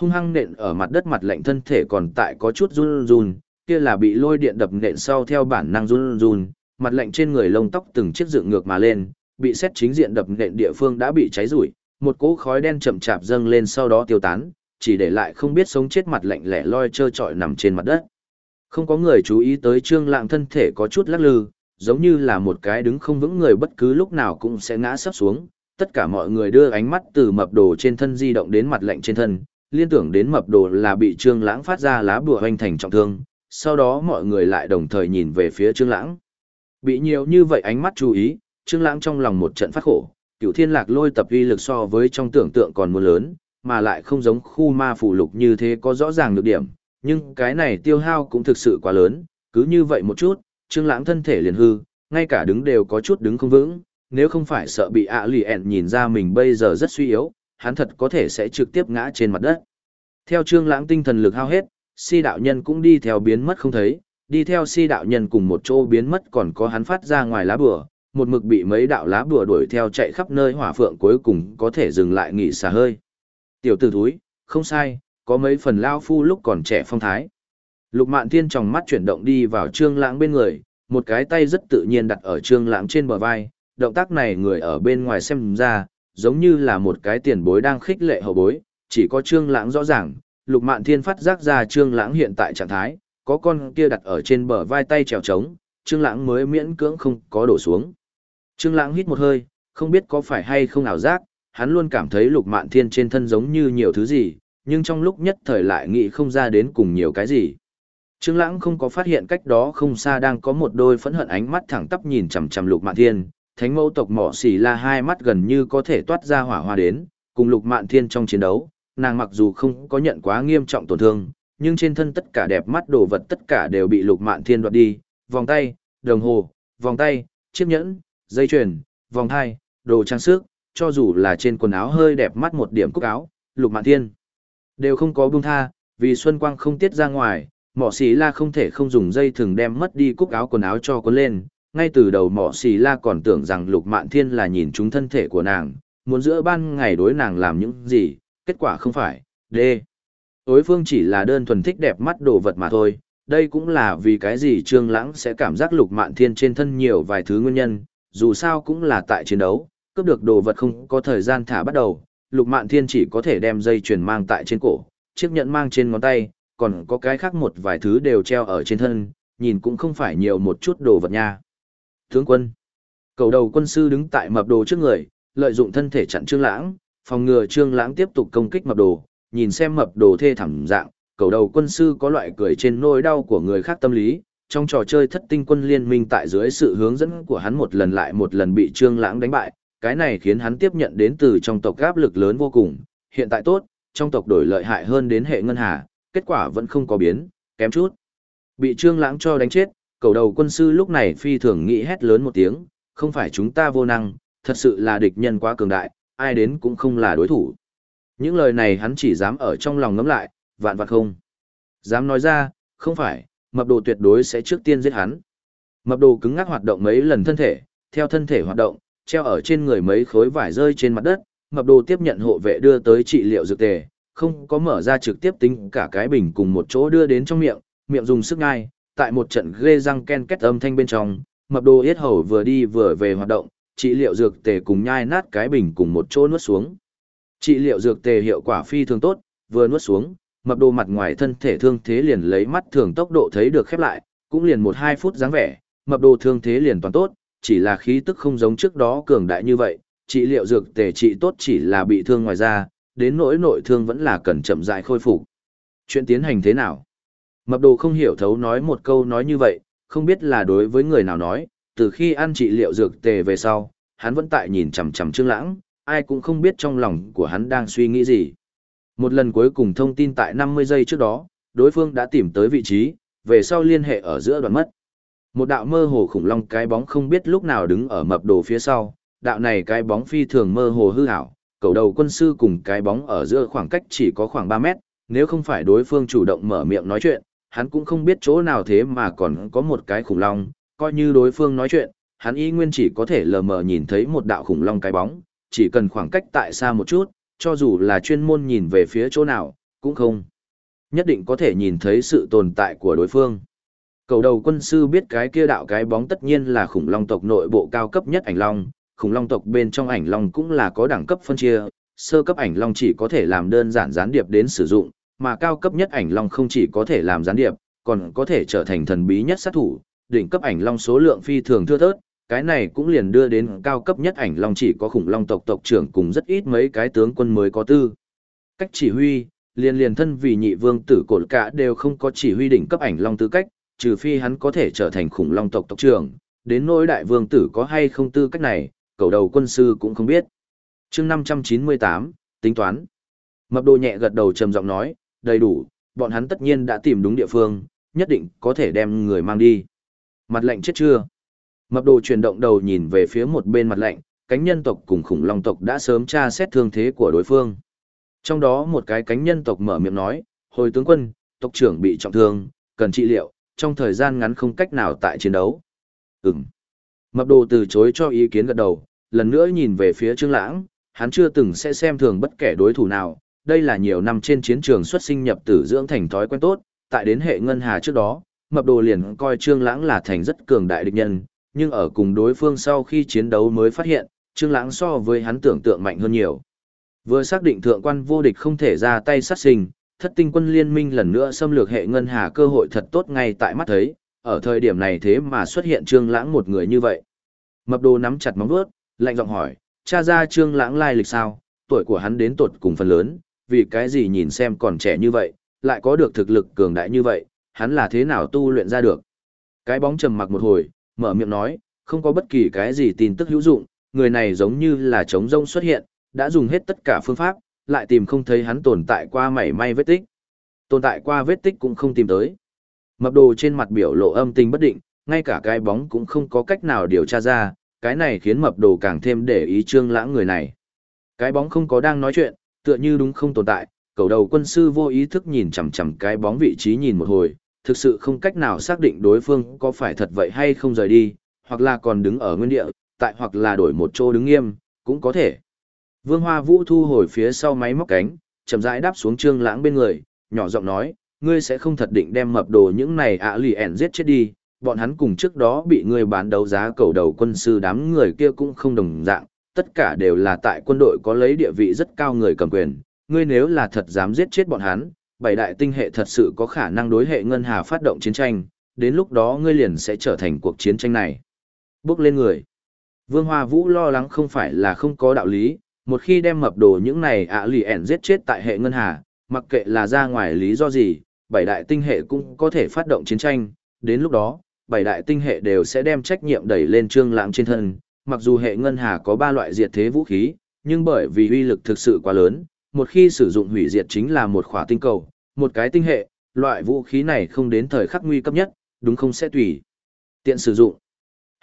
Hung hăng nện ở mặt đất mặt lạnh thân thể còn tại có chút run run, kia là bị lôi điện đập nện sau theo bản năng run run, mặt lạnh trên người lông tóc từng chiếc dựng ngược mà lên, bị xét chính diện đập nện địa phương đã bị cháy rủi, một cỗ khói đen chậm chạp dâng lên sau đó tiêu tán, chỉ để lại không biết sống chết mặt lạnh lẻ loi trơ trọi nằm trên mặt đất. Không có người chú ý tới Trương Lãng thân thể có chút lắc lư, giống như là một cái đứng không vững người bất cứ lúc nào cũng sẽ ngã sắp xuống. Tất cả mọi người đưa ánh mắt từ mập đồ trên thân di động đến mặt lạnh trên thân, liên tưởng đến mập đồ là bị Trương Lãng phát ra lá bùa hoành thành trọng thương, sau đó mọi người lại đồng thời nhìn về phía Trương Lãng. Bị nhiều như vậy ánh mắt chú ý, Trương Lãng trong lòng một trận phát khổ, Cửu Thiên Lạc Lôi tập uy lực so với trong tưởng tượng còn muốn lớn, mà lại không giống khu ma phủ lục như thế có rõ ràng được điểm, nhưng cái này tiêu hao cũng thực sự quá lớn, cứ như vậy một chút, Trương Lãng thân thể liền hư, ngay cả đứng đều có chút đứng không vững, nếu không phải sợ bị ạ lì ẹn nhìn ra mình bây giờ rất suy yếu, hắn thật có thể sẽ trực tiếp ngã trên mặt đất. Theo Trương Lãng tinh thần lực hao hết, si đạo nhân cũng đi theo biến mất không thấy, đi theo si đạo nhân cùng một chỗ biến mất còn có hắn phát ra ngoài lá bùa, một mực bị mấy đạo lá bùa đuổi theo chạy khắp nơi hỏa phượng cuối cùng có thể dừng lại nghỉ xả hơi. Tiểu tử thúi, không sai, có mấy phần lao phu lúc còn trẻ phong thái. Lục mạn thiên tròng mắt chuyển động đi vào trương lãng bên người, một cái tay rất tự nhiên đặt ở trương lãng trên bờ vai, động tác này người ở bên ngoài xem ra, giống như là một cái tiền bối đang khích lệ hậu bối, chỉ có trương lãng rõ ràng, lục mạn thiên phát giác ra trương lãng hiện tại trạng thái, có con kia đặt ở trên bờ vai tay trèo trống, trương lãng mới miễn cưỡng không có đổ xuống. Trương lãng hít một hơi, không biết có phải hay không ảo giác, hắn luôn cảm thấy lục mạn thiên trên thân giống như nhiều thứ gì, nhưng trong lúc nhất thời lại nghĩ không ra đến cùng nhiều cái gì. Trương Lãng không có phát hiện cách đó không xa đang có một đôi phẫn hận ánh mắt thẳng tắp nhìn chằm chằm Lục Mạn Thiên, Thánh Mẫu tộc Mộ Xỉ La hai mắt gần như có thể toát ra hỏa hoa đến, cùng Lục Mạn Thiên trong chiến đấu, nàng mặc dù không có nhận quá nghiêm trọng tổn thương, nhưng trên thân tất cả đẹp mắt đồ vật tất cả đều bị Lục Mạn Thiên đoạt đi, vòng tay, đồng hồ, vòng tay, chiếc nhẫn, dây chuyền, vòng hai, đồ trang sức, cho dù là trên quần áo hơi đẹp mắt một điểm cúc áo, Lục Mạn Thiên đều không có buông tha, vì Xuân Quang không tiết ra ngoài, mỏ xì la không thể không dùng dây thừng đem mất đi cúc áo quần áo cho cuốn lên. Ngay từ đầu mỏ xì la còn tưởng rằng lục mạn thiên là nhìn chúng thân thể của nàng muốn giữa ban ngày đối nàng làm những gì kết quả không phải d đối phương chỉ là đơn thuần thích đẹp mắt đồ vật mà thôi đây cũng là vì cái gì trương lãng sẽ cảm giác lục mạn thiên trên thân nhiều vài thứ nguyên nhân dù sao cũng là tại chiến đấu cướp được đồ vật không có thời gian thả bắt đầu lục mạn thiên chỉ có thể đem dây chuyền mang tại trên cổ chiếc nhẫn mang trên ngón tay còn có cái khác một vài thứ đều treo ở trên thân, nhìn cũng không phải nhiều một chút đồ vật nha. Tướng quân, cầu đầu quân sư đứng tại mập đồ trước người, lợi dụng thân thể chặn Trương Lãng, phòng ngừa Trương Lãng tiếp tục công kích mập đồ, nhìn xem mập đồ thê thảm dạng, cầu đầu quân sư có loại cười trên nỗi đau của người khác tâm lý. Trong trò chơi thất tinh quân liên minh tại dưới sự hướng dẫn của hắn một lần lại một lần bị Trương Lãng đánh bại, cái này khiến hắn tiếp nhận đến từ trong tộc áp lực lớn vô cùng. Hiện tại tốt, trong tộc đổi lợi hại hơn đến hệ ngân hà, kết quả vẫn không có biến, kém chút. Bị Trương Lãng cho đánh chết, cầu đầu quân sư lúc này phi thường nghĩ hét lớn một tiếng, không phải chúng ta vô năng, thật sự là địch nhân quá cường đại, ai đến cũng không là đối thủ. Những lời này hắn chỉ dám ở trong lòng ngấm lại, vạn vạn không. Dám nói ra, không phải, mập đồ tuyệt đối sẽ trước tiên giết hắn. Mập đồ cứng ngắc hoạt động mấy lần thân thể, theo thân thể hoạt động, treo ở trên người mấy khối vải rơi trên mặt đất, mập đồ tiếp nhận hộ vệ đưa tới trị liệu dược tề, không có mở ra trực tiếp tính cả cái bình cùng một chỗ đưa đến trong miệng, miệng dùng sức ngai, tại một trận ghê răng ken két âm thanh bên trong, mập đồ yết hầu vừa đi vừa về hoạt động, trị liệu dược tề cùng nhai nát cái bình cùng một chỗ nuốt xuống. Trị liệu dược tề hiệu quả phi thường tốt, vừa nuốt xuống, mập đồ mặt ngoài thân thể thương thế liền lấy mắt thường tốc độ thấy được khép lại, cũng liền một hai phút dáng vẻ, mập đồ thương thế liền toàn tốt, chỉ là khí tức không giống trước đó cường đại như vậy, trị liệu dược tề trị tốt chỉ là bị thương ngoài da, đến nỗi nội thương vẫn là cần chậm rãi khôi phục. Chuyện tiến hành thế nào? Mập đồ không hiểu thấu nói một câu nói như vậy, không biết là đối với người nào nói, từ khi ăn trị liệu dược tề về sau, hắn vẫn tại nhìn chằm chằm Trương Lãng, ai cũng không biết trong lòng của hắn đang suy nghĩ gì. Một lần cuối cùng thông tin tại 50 giây trước đó, đối phương đã tìm tới vị trí, về sau liên hệ ở giữa đoạn mất. Một đạo mơ hồ khủng long cái bóng không biết lúc nào đứng ở mập đồ phía sau, đạo này cái bóng phi thường mơ hồ hư ảo, cầu đầu quân sư cùng cái bóng ở giữa khoảng cách chỉ có khoảng 3 mét, nếu không phải đối phương chủ động mở miệng nói chuyện, hắn cũng không biết chỗ nào thế mà còn có một cái khủng long, coi như đối phương nói chuyện, hắn y nguyên chỉ có thể lờ mờ nhìn thấy một đạo khủng long cái bóng, chỉ cần khoảng cách tại xa một chút, cho dù là chuyên môn nhìn về phía chỗ nào, cũng không. Nhất định có thể nhìn thấy sự tồn tại của đối phương. Cầu đầu quân sư biết cái kia đạo cái bóng tất nhiên là khủng long tộc nội bộ cao cấp nhất ảnh long, khủng long tộc bên trong ảnh long cũng là có đẳng cấp phân chia, sơ cấp ảnh long chỉ có thể làm đơn giản gián điệp đến sử dụng, mà cao cấp nhất ảnh long không chỉ có thể làm gián điệp, còn có thể trở thành thần bí nhất sát thủ, đỉnh cấp ảnh long số lượng phi thường thưa thớt, cái này cũng liền đưa đến cao cấp nhất ảnh long chỉ có khủng long tộc tộc trưởng cùng rất ít mấy cái tướng quân mới có tư. Cách chỉ huy, liền liền thân vì nhị vương tử cột cả đều không có chỉ huy đỉnh cấp ảnh long tư cách, trừ phi hắn có thể trở thành khủng long tộc tộc trưởng, đến nỗi đại vương tử có hay không tư cách này, cầu đầu quân sư cũng không biết. chương 598, tính toán. Mập đồ nhẹ gật đầu trầm giọng nói, đầy đủ, bọn hắn tất nhiên đã tìm đúng địa phương, nhất định có thể đem người mang đi. Mặt lạnh chết chưa? Mập đồ chuyển động đầu nhìn về phía một bên mặt lạnh, cánh nhân tộc cùng khủng long tộc đã sớm tra xét thương thế của đối phương. Trong đó một cái cánh nhân tộc mở miệng nói, hồi tướng quân, tộc trưởng bị trọng thương, cần trị liệu, trong thời gian ngắn không cách nào tại chiến đấu. Ừm. Mập đồ từ chối cho ý kiến gật đầu, lần nữa nhìn về phía Trương Lãng, hắn chưa từng sẽ xem thường bất kể đối thủ nào, đây là nhiều năm trên chiến trường xuất sinh nhập tử dưỡng thành thói quen tốt, tại đến hệ ngân hà trước đó, mập đồ liền coi Trương Lãng là thành rất cường đại địch nhân, nhưng ở cùng đối phương sau khi chiến đấu mới phát hiện, Trương Lãng so với hắn tưởng tượng mạnh hơn nhiều. Vừa xác định thượng quan vô địch không thể ra tay sát sinh, thất tinh quân liên minh lần nữa xâm lược hệ ngân hà cơ hội thật tốt ngay tại mắt thấy, ở thời điểm này thế mà xuất hiện Trương Lãng một người như vậy. Mập đồ nắm chặt móng vuốt, lạnh giọng hỏi, cha ra Trương Lãng lai lịch sao, tuổi của hắn đến tột cùng phần lớn, vì cái gì nhìn xem còn trẻ như vậy, lại có được thực lực cường đại như vậy, hắn là thế nào tu luyện ra được. Cái bóng trầm mặc một hồi, mở miệng nói, không có bất kỳ cái gì tin tức hữu dụng, người này giống như là trống rông xuất hiện, đã dùng hết tất cả phương pháp, lại tìm không thấy hắn tồn tại qua mảy may vết tích. Tồn tại qua vết tích cũng không tìm tới. Mập đồ trên mặt biểu lộ âm tình bất định, ngay cả cái bóng cũng không có cách nào điều tra ra, cái này khiến mập đồ càng thêm để ý trương lãng người này. Cái bóng không có đang nói chuyện, tựa như đúng không tồn tại, cầu đầu quân sư vô ý thức nhìn chằm chằm cái bóng vị trí nhìn một hồi, thực sự không cách nào xác định đối phương có phải thật vậy hay không rời đi, hoặc là còn đứng ở nguyên địa, tại hoặc là đổi một chỗ đứng nghiêm, cũng có thể. Vương Hoa Vũ thu hồi phía sau máy móc cánh, chậm rãi đáp xuống Trương Lãng bên người, nhỏ giọng nói, ngươi sẽ không thật định đem mập đồ những này ạ lì ẻn giết chết đi, bọn hắn cùng trước đó bị ngươi bán đấu giá cầu đầu quân sư đám người kia cũng không đồng dạng, tất cả đều là tại quân đội có lấy địa vị rất cao người cầm quyền, ngươi nếu là thật dám giết chết bọn hắn, bảy đại tinh hệ thật sự có khả năng đối hệ ngân hà phát động chiến tranh, đến lúc đó ngươi liền sẽ trở thành cuộc chiến tranh này. Bước lên người. Vương Hoa Vũ lo lắng không phải là không có đạo lý, một khi đem mập đồ những này ạ lì ẻn giết chết tại hệ ngân hà, mặc kệ là ra ngoài lý do gì, bảy đại tinh hệ cũng có thể phát động chiến tranh, đến lúc đó, bảy đại tinh hệ đều sẽ đem trách nhiệm đẩy lên trương lãng trên thân, mặc dù hệ ngân hà có ba loại diệt thế vũ khí, nhưng bởi vì uy lực thực sự quá lớn, một khi sử dụng hủy diệt chính là một khỏa tinh cầu, một cái tinh hệ, loại vũ khí này không đến thời khắc nguy cấp nhất, đúng không sẽ tùy tiện sử dụng.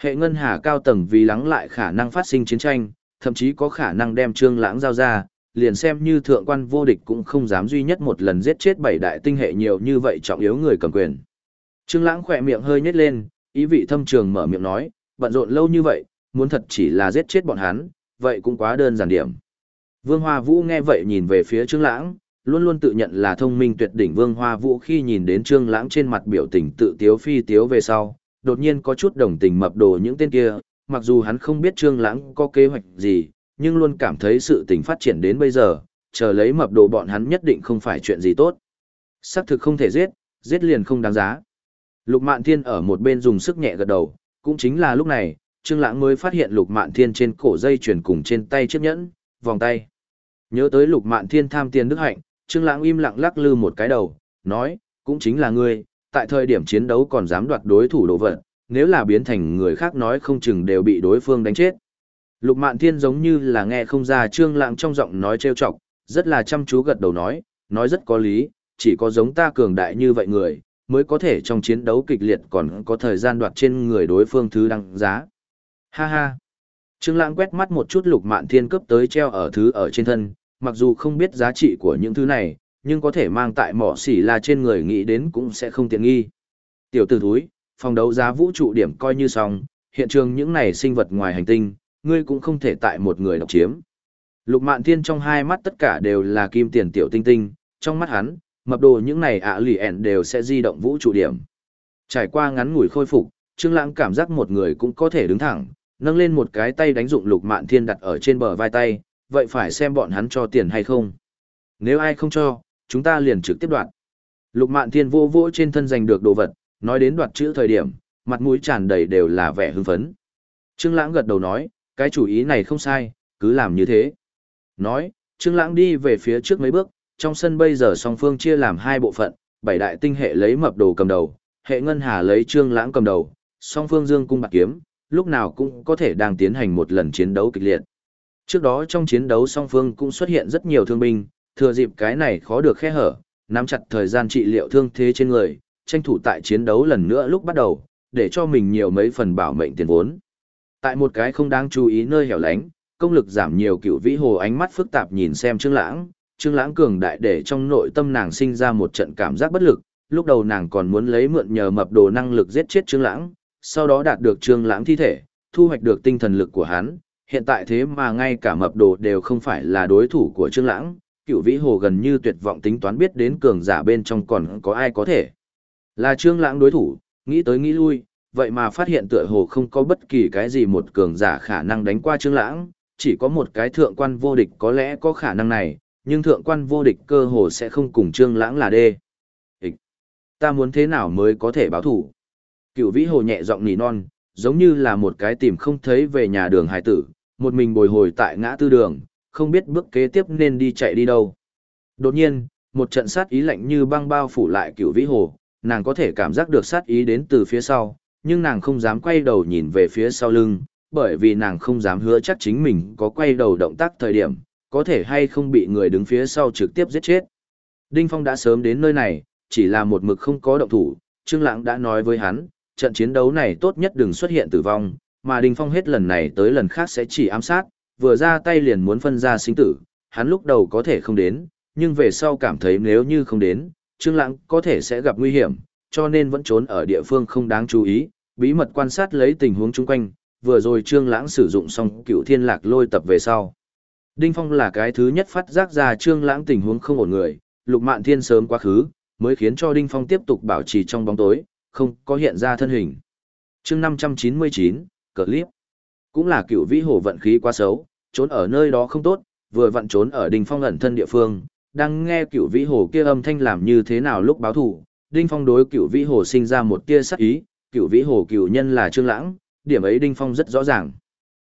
Hệ ngân hà cao tầng vì lắng lại khả năng phát sinh chiến tranh, thậm chí có khả năng đem Trương Lãng giao ra, liền xem như thượng quan vô địch cũng không dám duy nhất một lần giết chết bảy đại tinh hệ nhiều như vậy trọng yếu người cầm quyền. Trương Lãng khẽ miệng hơi nhếch lên, ý vị thâm trường mở miệng nói, bận rộn lâu như vậy, muốn thật chỉ là giết chết bọn hắn, vậy cũng quá đơn giản điểm. Vương Hoa Vũ nghe vậy nhìn về phía Trương Lãng, luôn luôn tự nhận là thông minh tuyệt đỉnh Vương Hoa Vũ khi nhìn đến Trương Lãng trên mặt biểu tình tự tiếu phi tiếu về sau, đột nhiên có chút đồng tình mập đồ những tên kia, mặc dù hắn không biết Trương Lãng có kế hoạch gì, nhưng luôn cảm thấy sự tình phát triển đến bây giờ, chờ lấy mập đồ bọn hắn nhất định không phải chuyện gì tốt. Sắc thực không thể giết, giết liền không đáng giá. Lục Mạn Thiên ở một bên dùng sức nhẹ gật đầu, cũng chính là lúc này, Trương Lãng mới phát hiện Lục Mạn Thiên trên cổ dây chuyền cùng trên tay chiếc nhẫn, vòng tay. Nhớ tới Lục Mạn Thiên tham tiền đức hạnh, Trương Lãng im lặng lắc lư một cái đầu, nói, cũng chính là ngươi, tại thời điểm chiến đấu còn dám đoạt đối thủ đồ vật, nếu là biến thành người khác nói không chừng đều bị đối phương đánh chết. Lục Mạn Thiên giống như là nghe không ra Trương Lãng trong giọng nói trêu chọc, rất là chăm chú gật đầu nói, nói rất có lý, chỉ có giống ta cường đại như vậy người, mới có thể trong chiến đấu kịch liệt còn có thời gian đoạt trên người đối phương thứ đăng giá. Ha ha. Trương Lãng quét mắt một chút Lục Mạn Thiên cấp tới treo ở thứ ở trên thân, mặc dù không biết giá trị của những thứ này, nhưng có thể mang tại mỏ xỉ là trên người nghĩ đến cũng sẽ không tiện nghi. Tiểu tử thúi, phòng đấu giá vũ trụ điểm coi như xong, hiện trường những này sinh vật ngoài hành tinh, ngươi cũng không thể tại một người độc chiếm. Lục Mạn Thiên trong hai mắt tất cả đều là kim tiền tiểu tinh tinh, trong mắt hắn, mập đồ những này ạ lì ẻn đều sẽ di động vũ trụ điểm. Trải qua ngắn ngủi khôi phục, Trương Lãng cảm giác một người cũng có thể đứng thẳng, nâng lên một cái tay đánh dụng Lục Mạn Thiên đặt ở trên bờ vai tay, vậy phải xem bọn hắn cho tiền hay không. Nếu ai không cho, chúng ta liền trực tiếp đoạt. Lục Mạn Thiên vô vỗ trên thân giành được đồ vật, nói đến đoạt chữ thời điểm, mặt mũi tràn đầy đều là vẻ hưng phấn. Trương Lãng gật đầu nói, cái chủ ý này không sai, cứ làm như thế. Nói, Trương Lãng đi về phía trước mấy bước, trong sân bây giờ song phương chia làm hai bộ phận, bảy đại tinh hệ lấy mập đồ cầm đầu, hệ ngân hà lấy Trương Lãng cầm đầu, song phương dương cung bạc kiếm, lúc nào cũng có thể đang tiến hành một lần chiến đấu kịch liệt. Trước đó trong chiến đấu song phương cũng xuất hiện rất nhiều thương binh, thừa dịp cái này khó được khe hở, nắm chặt thời gian trị liệu thương thế trên người, tranh thủ tại chiến đấu lần nữa lúc bắt đầu, để cho mình nhiều mấy phần bảo mệnh tiền vốn. Tại một cái không đáng chú ý nơi hẻo lánh, công lực giảm nhiều cựu vĩ hồ ánh mắt phức tạp nhìn xem Trương Lãng, Trương Lãng cường đại để trong nội tâm nàng sinh ra một trận cảm giác bất lực, lúc đầu nàng còn muốn lấy mượn nhờ mập đồ năng lực giết chết Trương Lãng, sau đó đạt được Trương Lãng thi thể, thu hoạch được tinh thần lực của hắn, hiện tại thế mà ngay cả mập đồ đều không phải là đối thủ của Trương Lãng, cựu vĩ hồ gần như tuyệt vọng tính toán biết đến cường giả bên trong còn có ai có thể. Là Trương Lãng đối thủ, nghĩ tới nghĩ lui, vậy mà phát hiện tựa hồ không có bất kỳ cái gì một cường giả khả năng đánh qua Trương Lãng, chỉ có một cái thượng quan vô địch có lẽ có khả năng này, nhưng thượng quan vô địch cơ hồ sẽ không cùng Trương Lãng là đê. Ta muốn thế nào mới có thể báo thủ? Cựu vĩ hồ nhẹ giọng nỉ non, giống như là một cái tìm không thấy về nhà đường hải tử, một mình bồi hồi tại ngã tư đường, không biết bước kế tiếp nên đi chạy đi đâu. Đột nhiên, một trận sát ý lạnh như băng bao phủ lại cựu vĩ hồ, nàng có thể cảm giác được sát ý đến từ phía sau, nhưng nàng không dám quay đầu nhìn về phía sau lưng, bởi vì nàng không dám hứa chắc chính mình có quay đầu động tác thời điểm, có thể hay không bị người đứng phía sau trực tiếp giết chết. Đinh Phong đã sớm đến nơi này, chỉ là một mực không có động thủ, Trương Lãng đã nói với hắn, trận chiến đấu này tốt nhất đừng xuất hiện tử vong, mà Đinh Phong hết lần này tới lần khác sẽ chỉ ám sát, vừa ra tay liền muốn phân ra sinh tử, hắn lúc đầu có thể không đến, nhưng về sau cảm thấy nếu như không đến, Trương Lãng có thể sẽ gặp nguy hiểm, cho nên vẫn trốn ở địa phương không đáng chú ý, bí mật quan sát lấy tình huống chung quanh, vừa rồi Trương Lãng sử dụng xong Cựu Thiên Lạc Lôi tập về sau. Đinh Phong là cái thứ nhất phát giác ra Trương Lãng tình huống không ổn người, Lục Mạn Thiên sớm quá khứ, mới khiến cho Đinh Phong tiếp tục bảo trì trong bóng tối, không có hiện ra thân hình. Chương 599, clip. Cũng là cựu vĩ hồ vận khí quá xấu, trốn ở nơi đó không tốt, vừa vặn trốn ở Đinh Phong ẩn thân địa phương, đang nghe cựu vĩ hồ kia âm thanh làm như thế nào lúc báo thủ, Đinh Phong đối cựu vĩ hồ sinh ra một tia sắc ý, cựu vĩ hồ cựu nhân là Trương Lãng, điểm ấy Đinh Phong rất rõ ràng.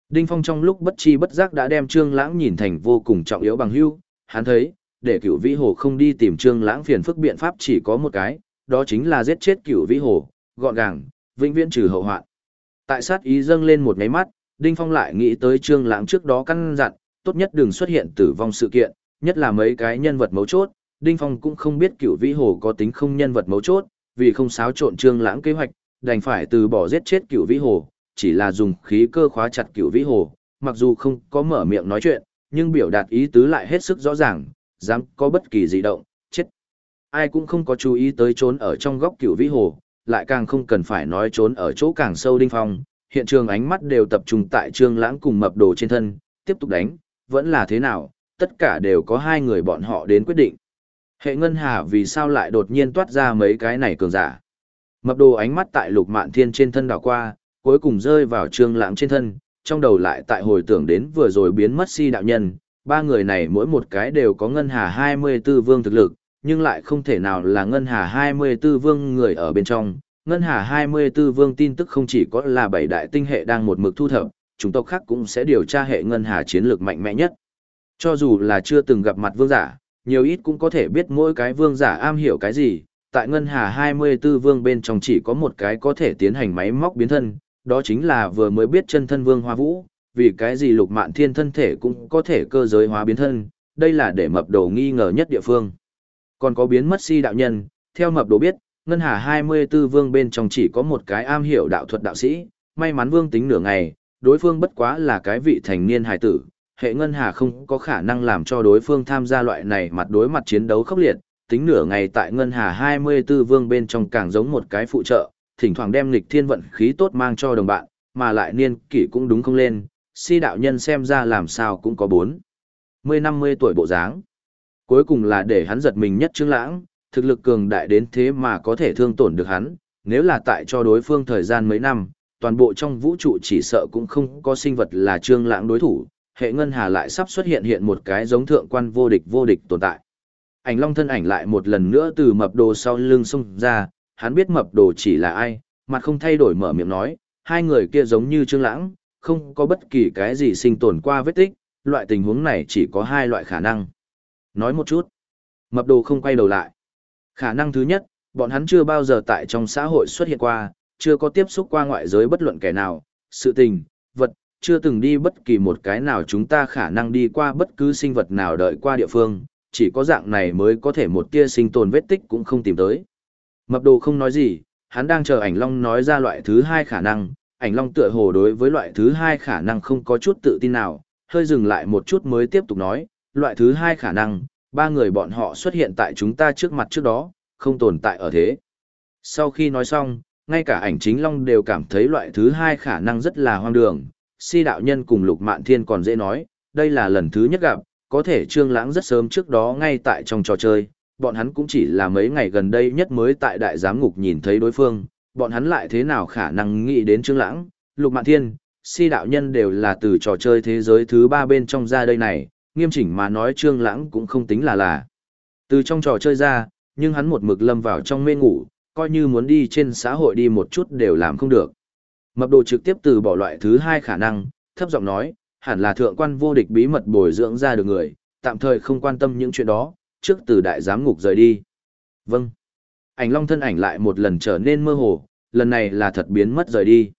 Đinh Phong trong lúc bất chi bất giác đã đem Trương Lãng nhìn thành vô cùng trọng yếu bằng hữu, hắn thấy, để Cửu Vĩ Hồ không đi tìm Trương Lãng phiền phức biện pháp chỉ có một cái, đó chính là giết chết Cửu Vĩ Hồ, gọn gàng, vĩnh viễn trừ hậu hoạn. Tại sát ý dâng lên một cái mắt, Đinh Phong lại nghĩ tới Trương Lãng trước đó căn dặn, tốt nhất đừng xuất hiện tử vong sự kiện, nhất là mấy cái nhân vật mấu chốt, Đinh Phong cũng không biết Cửu Vĩ Hồ có tính không nhân vật mấu chốt, vì không xáo trộn Trương Lãng kế hoạch, đành phải từ bỏ giết chết Cửu Vĩ Hồ, chỉ là dùng khí cơ khóa chặt cựu vĩ hồ, mặc dù không có mở miệng nói chuyện, nhưng biểu đạt ý tứ lại hết sức rõ ràng, dám có bất kỳ dị động, chết. Ai cũng không có chú ý tới trốn ở trong góc cửu vĩ hồ, lại càng không cần phải nói trốn ở chỗ càng sâu đinh phong, hiện trường ánh mắt đều tập trung tại trương lãng cùng mập đồ trên thân, tiếp tục đánh, vẫn là thế nào, tất cả đều có hai người bọn họ đến quyết định. Hệ ngân hà vì sao lại đột nhiên toát ra mấy cái này cường giả. Mập đồ ánh mắt tại lục mạn thiên trên thân đảo qua, cuối cùng rơi vào trương lãng trên thân, trong đầu lại tại hồi tưởng đến vừa rồi biến mất si đạo nhân, ba người này mỗi một cái đều có ngân hà 24 vương thực lực, nhưng lại không thể nào là ngân hà 24 vương người ở bên trong. Ngân hà 24 vương tin tức không chỉ có là bảy đại tinh hệ đang một mực thu thập, chúng tộc khác cũng sẽ điều tra hệ ngân hà chiến lược mạnh mẽ nhất. Cho dù là chưa từng gặp mặt vương giả, nhiều ít cũng có thể biết mỗi cái vương giả am hiểu cái gì. Tại ngân hà 24 vương bên trong chỉ có một cái có thể tiến hành máy móc biến thân, đó chính là vừa mới biết chân thân vương hoa vũ, vì cái gì lục mạn thiên thân thể cũng có thể cơ giới hóa biến thân, đây là để mập đồ nghi ngờ nhất địa phương. Còn có biến mất si đạo nhân, theo mập đồ biết, ngân hà 24 vương bên trong chỉ có một cái am hiểu đạo thuật đạo sĩ, may mắn vương tính nửa ngày, đối phương bất quá là cái vị thành niên hài tử, hệ ngân hà không có khả năng làm cho đối phương tham gia loại này mặt đối mặt chiến đấu khốc liệt, tính nửa ngày tại ngân hà 24 vương bên trong càng giống một cái phụ trợ, thỉnh thoảng đem lịch thiên vận khí tốt mang cho đồng bạn, mà lại niên kỷ cũng đúng không lên, si đạo nhân xem ra làm sao cũng có 4. 10-50 tuổi bộ dáng. Cuối cùng là để hắn giật mình nhất Trương Lãng, thực lực cường đại đến thế mà có thể thương tổn được hắn, nếu là tại cho đối phương thời gian mấy năm, toàn bộ trong vũ trụ chỉ sợ cũng không có sinh vật là Trương Lãng đối thủ, hệ ngân hà lại sắp xuất hiện hiện một cái giống thượng quan vô địch vô địch tồn tại. Ảnh Long thân ảnh lại một lần nữa từ mập đồ sau lưng xông ra, hắn biết mập đồ chỉ là ai, mặt không thay đổi mở miệng nói, hai người kia giống như Trương Lãng, không có bất kỳ cái gì sinh tồn qua vết tích, loại tình huống này chỉ có hai loại khả năng. Nói một chút. Mập đồ không quay đầu lại. Khả năng thứ nhất, bọn hắn chưa bao giờ tại trong xã hội xuất hiện qua, chưa có tiếp xúc qua ngoại giới bất luận kẻ nào, sự tình, vật, chưa từng đi bất kỳ một cái nào chúng ta khả năng đi qua bất cứ sinh vật nào đợi qua địa phương, chỉ có dạng này mới có thể một tia sinh tồn vết tích cũng không tìm tới. Mập đồ không nói gì, hắn đang chờ ảnh long nói ra loại thứ hai khả năng, ảnh long tựa hồ đối với loại thứ hai khả năng không có chút tự tin nào, hơi dừng lại một chút mới tiếp tục nói, loại thứ hai khả năng, ba người bọn họ xuất hiện tại chúng ta trước mặt trước đó, không tồn tại ở thế. Sau khi nói xong, ngay cả ảnh chính long đều cảm thấy loại thứ hai khả năng rất là hoang đường, si đạo nhân cùng lục mạn thiên còn dễ nói, đây là lần thứ nhất gặp, có thể trương lãng rất sớm trước đó ngay tại trong trò chơi, bọn hắn cũng chỉ là mấy ngày gần đây nhất mới tại đại giám ngục nhìn thấy đối phương, bọn hắn lại thế nào khả năng nghĩ đến Trương Lãng, Lục Mạn Thiên, si đạo nhân đều là từ trò chơi thế giới thứ ba bên trong ra đây này, nghiêm chỉnh mà nói Trương Lãng cũng không tính là là. Từ trong trò chơi ra, nhưng hắn một mực lâm vào trong mê ngủ, coi như muốn đi trên xã hội đi một chút đều làm không được. Mập đồ trực tiếp từ bỏ loại thứ hai khả năng, thấp giọng nói, hẳn là thượng quan vô địch bí mật bồi dưỡng ra được người, tạm thời không quan tâm những chuyện đó, trước từ đại giám ngục rời đi. Vâng. Ảnh long thân ảnh lại một lần trở nên mơ hồ, lần này là thật biến mất rời đi.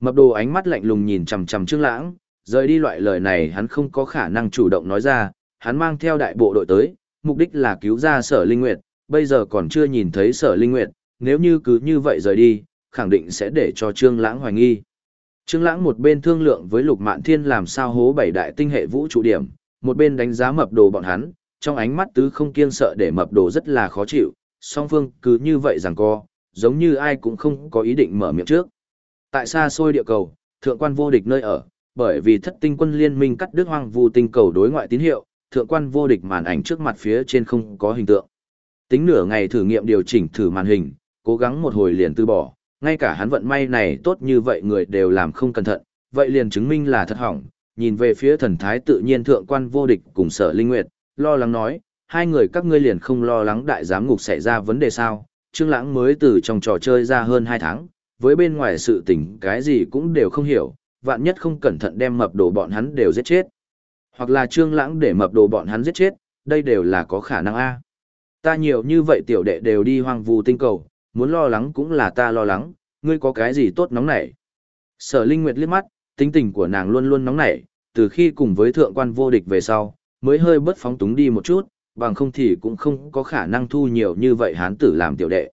Mập đồ ánh mắt lạnh lùng nhìn chằm chằm Trương Lãng, rời đi loại lời này hắn không có khả năng chủ động nói ra, hắn mang theo đại bộ đội tới, mục đích là cứu ra Sở Linh Nguyệt, bây giờ còn chưa nhìn thấy Sở Linh Nguyệt, nếu như cứ như vậy rời đi, khẳng định sẽ để cho Trương Lãng hoài nghi. Trương Lãng một bên thương lượng với Lục Mạn Thiên làm sao hố bảy đại tinh hệ vũ trụ điểm, một bên đánh giá mập đồ bọn hắn, trong ánh mắt tứ không kiêng sợ để mập đồ rất là khó chịu, song phương cứ như vậy rằng co, giống như ai cũng không có ý định mở miệng trước. Tại xa xôi địa cầu, thượng quan vô địch nơi ở, bởi vì thất tinh quân liên minh cắt đứt hoang vu tinh cầu đối ngoại tín hiệu, thượng quan vô địch màn ảnh trước mặt phía trên không có hình tượng. Tính nửa ngày thử nghiệm điều chỉnh thử màn hình, cố gắng một hồi liền từ bỏ, ngay cả hắn vận may này tốt như vậy người đều làm không cẩn thận, vậy liền chứng minh là thật hỏng, nhìn về phía thần thái tự nhiên thượng quan vô địch cùng sở linh nguyệt, lo lắng nói, hai người các ngươi liền không lo lắng đại giám ngục xảy ra vấn đề sao, Trương Lãng mới từ trong trò chơi ra hơn hai tháng, với bên ngoài sự tình cái gì cũng đều không hiểu, vạn nhất không cẩn thận đem mập đồ bọn hắn đều giết chết. Hoặc là Trương Lãng để mập đồ bọn hắn giết chết, đây đều là có khả năng a. Ta nhiều như vậy tiểu đệ đều đi hoang vu tinh cầu, muốn lo lắng cũng là ta lo lắng, ngươi có cái gì tốt nóng nảy. Sở Linh Nguyệt liếc mắt, tính tình của nàng luôn luôn nóng nảy, từ khi cùng với thượng quan vô địch về sau, mới hơi bớt phóng túng đi một chút, bằng không thì cũng không có khả năng thu nhiều như vậy hán tử làm tiểu đệ.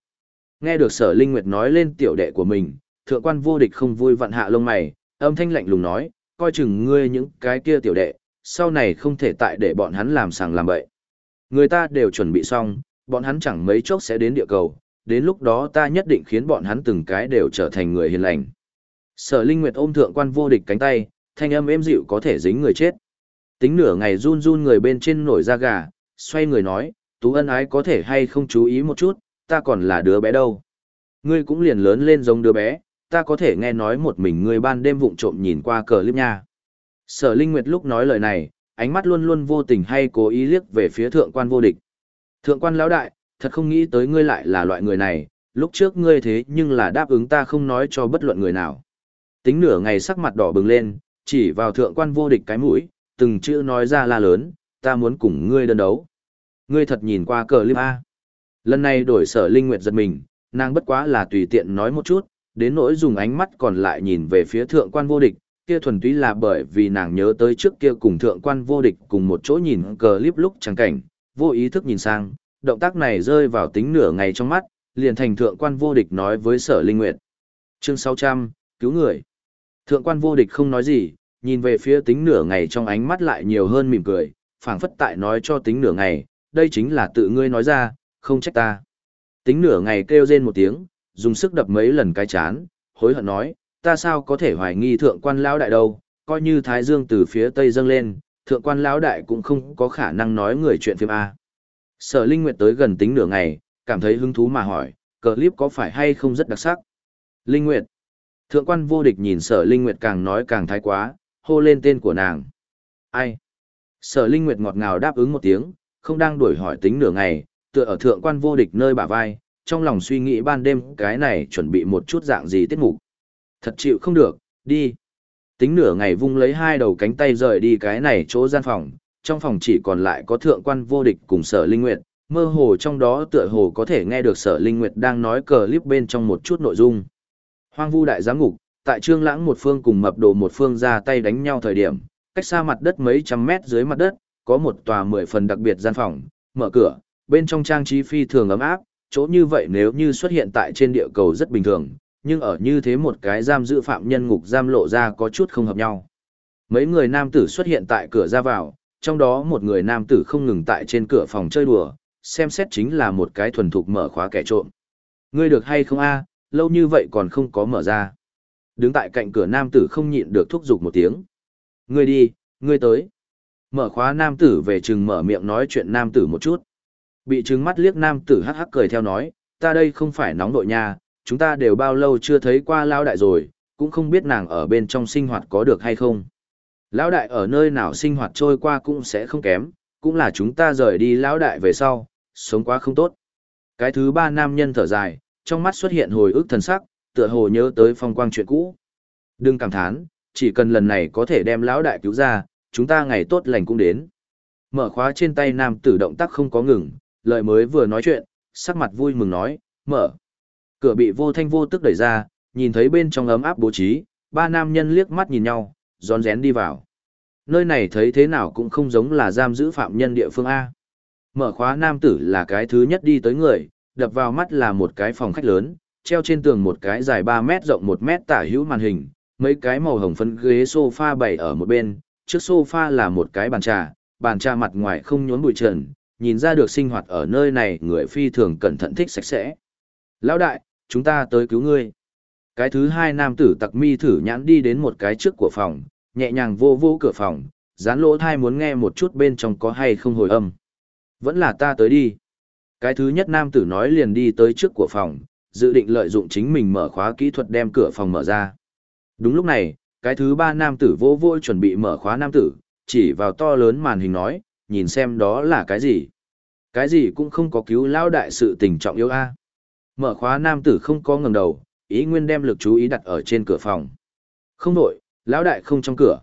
Nghe được sở linh nguyệt nói lên tiểu đệ của mình, thượng quan vô địch không vui vặn hạ lông mày, âm thanh lạnh lùng nói, coi chừng ngươi những cái kia tiểu đệ, sau này không thể tại để bọn hắn làm sàng làm bậy. Người ta đều chuẩn bị xong, bọn hắn chẳng mấy chốc sẽ đến địa cầu, đến lúc đó ta nhất định khiến bọn hắn từng cái đều trở thành người hiền lành. Sở Linh Nguyệt ôm thượng quan vô địch cánh tay, thanh âm êm dịu có thể dính người chết. Tính nửa ngày run run người bên trên nổi da gà, xoay người nói, Tú ân ái có thể hay không chú ý một chút, ta còn là đứa bé đâu. Ngươi cũng liền lớn lên giống đứa bé, ta có thể nghe nói một mình ngươi ban đêm vụng trộm nhìn qua cờ liếp nha. Sở Linh Nguyệt lúc nói lời này, ánh mắt luôn luôn vô tình hay cố ý liếc về phía thượng quan vô địch. Thượng quan lão đại, thật không nghĩ tới ngươi lại là loại người này, lúc trước ngươi thế nhưng là đáp ứng ta không nói cho bất luận người nào. Tính nửa ngày sắc mặt đỏ bừng lên, chỉ vào thượng quan vô địch cái mũi, từng chữ nói ra la lớn, ta muốn cùng ngươi đơn đấu. Ngươi thật nhìn qua cờ liếp A. Lần này đổi sở linh nguyệt giật mình, nàng bất quá là tùy tiện nói một chút, đến nỗi dùng ánh mắt còn lại nhìn về phía thượng quan vô địch, kia thuần túy là bởi vì nàng nhớ tới trước kia cùng thượng quan vô địch cùng một chỗ nhìn cờ clip lúc chẳng cảnh, vô ý thức nhìn sang, động tác này rơi vào tính nửa ngày trong mắt, liền thành thượng quan vô địch nói với sở linh nguyệt. Chương 600, cứu người. Thượng quan vô địch không nói gì, nhìn về phía tính nửa ngày trong ánh mắt lại nhiều hơn mỉm cười, phảng phất tại nói cho tính nửa ngày, đây chính là tự ngươi nói ra, không trách ta. Tính nửa ngày kêu rên một tiếng, dùng sức đập mấy lần cái chán, hối hận nói, ta sao có thể hoài nghi thượng quan lão đại đâu, coi như thái dương từ phía tây dâng lên, thượng quan lão đại cũng không có khả năng nói người chuyện phim A. Sở Linh Nguyệt tới gần tính nửa ngày, cảm thấy hứng thú mà hỏi, clip có phải hay không rất đặc sắc? Linh Nguyệt. Thượng quan vô địch nhìn sở Linh Nguyệt càng nói càng thái quá, hô lên tên của nàng. Ai? Sở Linh Nguyệt ngọt ngào đáp ứng một tiếng, không đang đuổi hỏi tính nửa ngày, tựa ở thượng quan vô địch nơi bả vai, trong lòng suy nghĩ ban đêm cái này chuẩn bị một chút dạng gì tiết mục. Thật chịu không được, đi. Tính nửa ngày vung lấy hai đầu cánh tay rời đi cái này chỗ gian phòng, trong phòng chỉ còn lại có thượng quan vô địch cùng sở linh nguyệt, mơ hồ trong đó tựa hồ có thể nghe được sở linh nguyệt đang nói cờ clip bên trong một chút nội dung. Hoang vu đại giám ngục, tại trương lãng một phương cùng mập đồ một phương ra tay đánh nhau thời điểm, cách xa mặt đất mấy trăm mét dưới mặt đất, có một tòa mười phần đặc biệt gian phòng, mở cửa, bên trong trang trí phi thường ấm áp, chỗ như vậy nếu như xuất hiện tại trên địa cầu rất bình thường, nhưng ở như thế một cái giam giữ phạm nhân ngục giam lộ ra có chút không hợp nhau. Mấy người nam tử xuất hiện tại cửa ra vào, trong đó một người nam tử không ngừng tại trên cửa phòng chơi đùa, xem xét chính là một cái thuần thục mở khóa kẻ trộm. Ngươi được hay không a? lâu như vậy còn không có mở ra. Đứng tại cạnh cửa nam tử không nhịn được thúc giục một tiếng. Ngươi đi, ngươi tới. Mở khóa nam tử về chừng mở miệng nói chuyện nam tử một chút. Bị trừng mắt liếc nam tử hắc hắc cười theo nói, ta đây không phải nóng đội nha, chúng ta đều bao lâu chưa thấy qua lão đại rồi, cũng không biết nàng ở bên trong sinh hoạt có được hay không. Lão đại ở nơi nào sinh hoạt trôi qua cũng sẽ không kém, cũng là chúng ta rời đi lão đại về sau, sống quá không tốt. Cái thứ ba nam nhân thở dài, trong mắt xuất hiện hồi ức thần sắc, tựa hồ nhớ tới phong quang chuyện cũ. Đừng cảm thán, chỉ cần lần này có thể đem lão đại cứu ra, chúng ta ngày tốt lành cũng đến. Mở khóa trên tay nam tử động tác không có ngừng, lời mới vừa nói chuyện, sắc mặt vui mừng nói, mở. Cửa bị vô thanh vô tức đẩy ra, nhìn thấy bên trong ấm áp bố trí, ba nam nhân liếc mắt nhìn nhau, rón rén đi vào. Nơi này thấy thế nào cũng không giống là giam giữ phạm nhân địa phương A. Mở khóa nam tử là cái thứ nhất đi tới người, đập vào mắt là một cái phòng khách lớn, treo trên tường một cái dài 3 mét rộng 1 mét tả hữu màn hình, mấy cái màu hồng phấn ghế sofa bày ở một bên, trước sofa là một cái bàn trà, bàn trà mặt ngoài không nhốn bụi trần, nhìn ra được sinh hoạt ở nơi này người phi thường cẩn thận thích sạch sẽ. Lão đại, chúng ta tới cứu ngươi. Cái thứ hai nam tử tặc mi thử nhãn đi đến một cái trước của phòng, nhẹ nhàng vô vô cửa phòng, dán lỗ thai muốn nghe một chút bên trong có hay không hồi âm. Vẫn là ta tới đi. Cái thứ nhất nam tử nói liền đi tới trước của phòng, dự định lợi dụng chính mình mở khóa kỹ thuật đem cửa phòng mở ra. Đúng lúc này, cái thứ ba nam tử vô vô chuẩn bị mở khóa nam tử, chỉ vào to lớn màn hình nói, nhìn xem đó là cái gì. Cái gì cũng không có cứu lao đại sự tình trọng yếu a. Mở khóa nam tử không có ngẩng đầu, ý nguyên đem lực chú ý đặt ở trên cửa phòng. Không đổi, lão đại không trong cửa.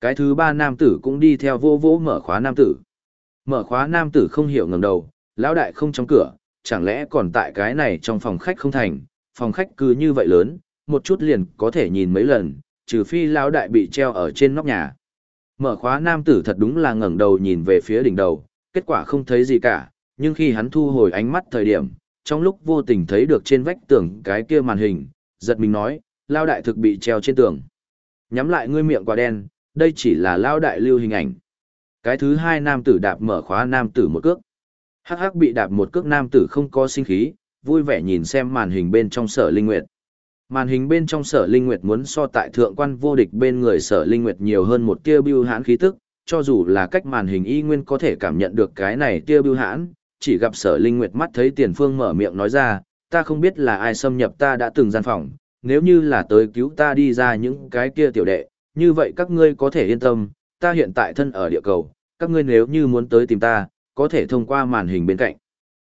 Cái thứ ba nam tử cũng đi theo vô vô mở khóa nam tử. Mở khóa nam tử không hiểu ngẩng đầu, lão đại không trong cửa, chẳng lẽ còn tại cái này trong phòng khách không thành, phòng khách cứ như vậy lớn, một chút liền có thể nhìn mấy lần, trừ phi lão đại bị treo ở trên nóc nhà. Mở khóa nam tử thật đúng là ngẩng đầu nhìn về phía đỉnh đầu, kết quả không thấy gì cả, nhưng khi hắn thu hồi ánh mắt thời điểm, trong lúc vô tình thấy được trên vách tường cái kia màn hình, giật mình nói, lao đại thực bị treo trên tường. Nhắm lại ngươi miệng quả đen, đây chỉ là lao đại lưu hình ảnh. Cái thứ hai nam tử đạp mở khóa nam tử một cước. Hắc hắc bị đạp một cước nam tử không có sinh khí, vui vẻ nhìn xem màn hình bên trong sở linh nguyệt. Màn hình bên trong sở linh nguyệt muốn so tại thượng quan vô địch bên người sở linh nguyệt nhiều hơn một tia bưu hãn khí tức, cho dù là cách màn hình y nguyên có thể cảm nhận được cái này tia bưu hãn, chỉ gặp sở linh nguyệt mắt thấy tiền phương mở miệng nói ra, ta không biết là ai xâm nhập ta đã từng gian phòng, nếu như là tới cứu ta đi ra những cái kia tiểu đệ, như vậy các ngươi có thể yên tâm, ta hiện tại thân ở địa cầu, các ngươi nếu như muốn tới tìm ta, có thể thông qua màn hình bên cạnh.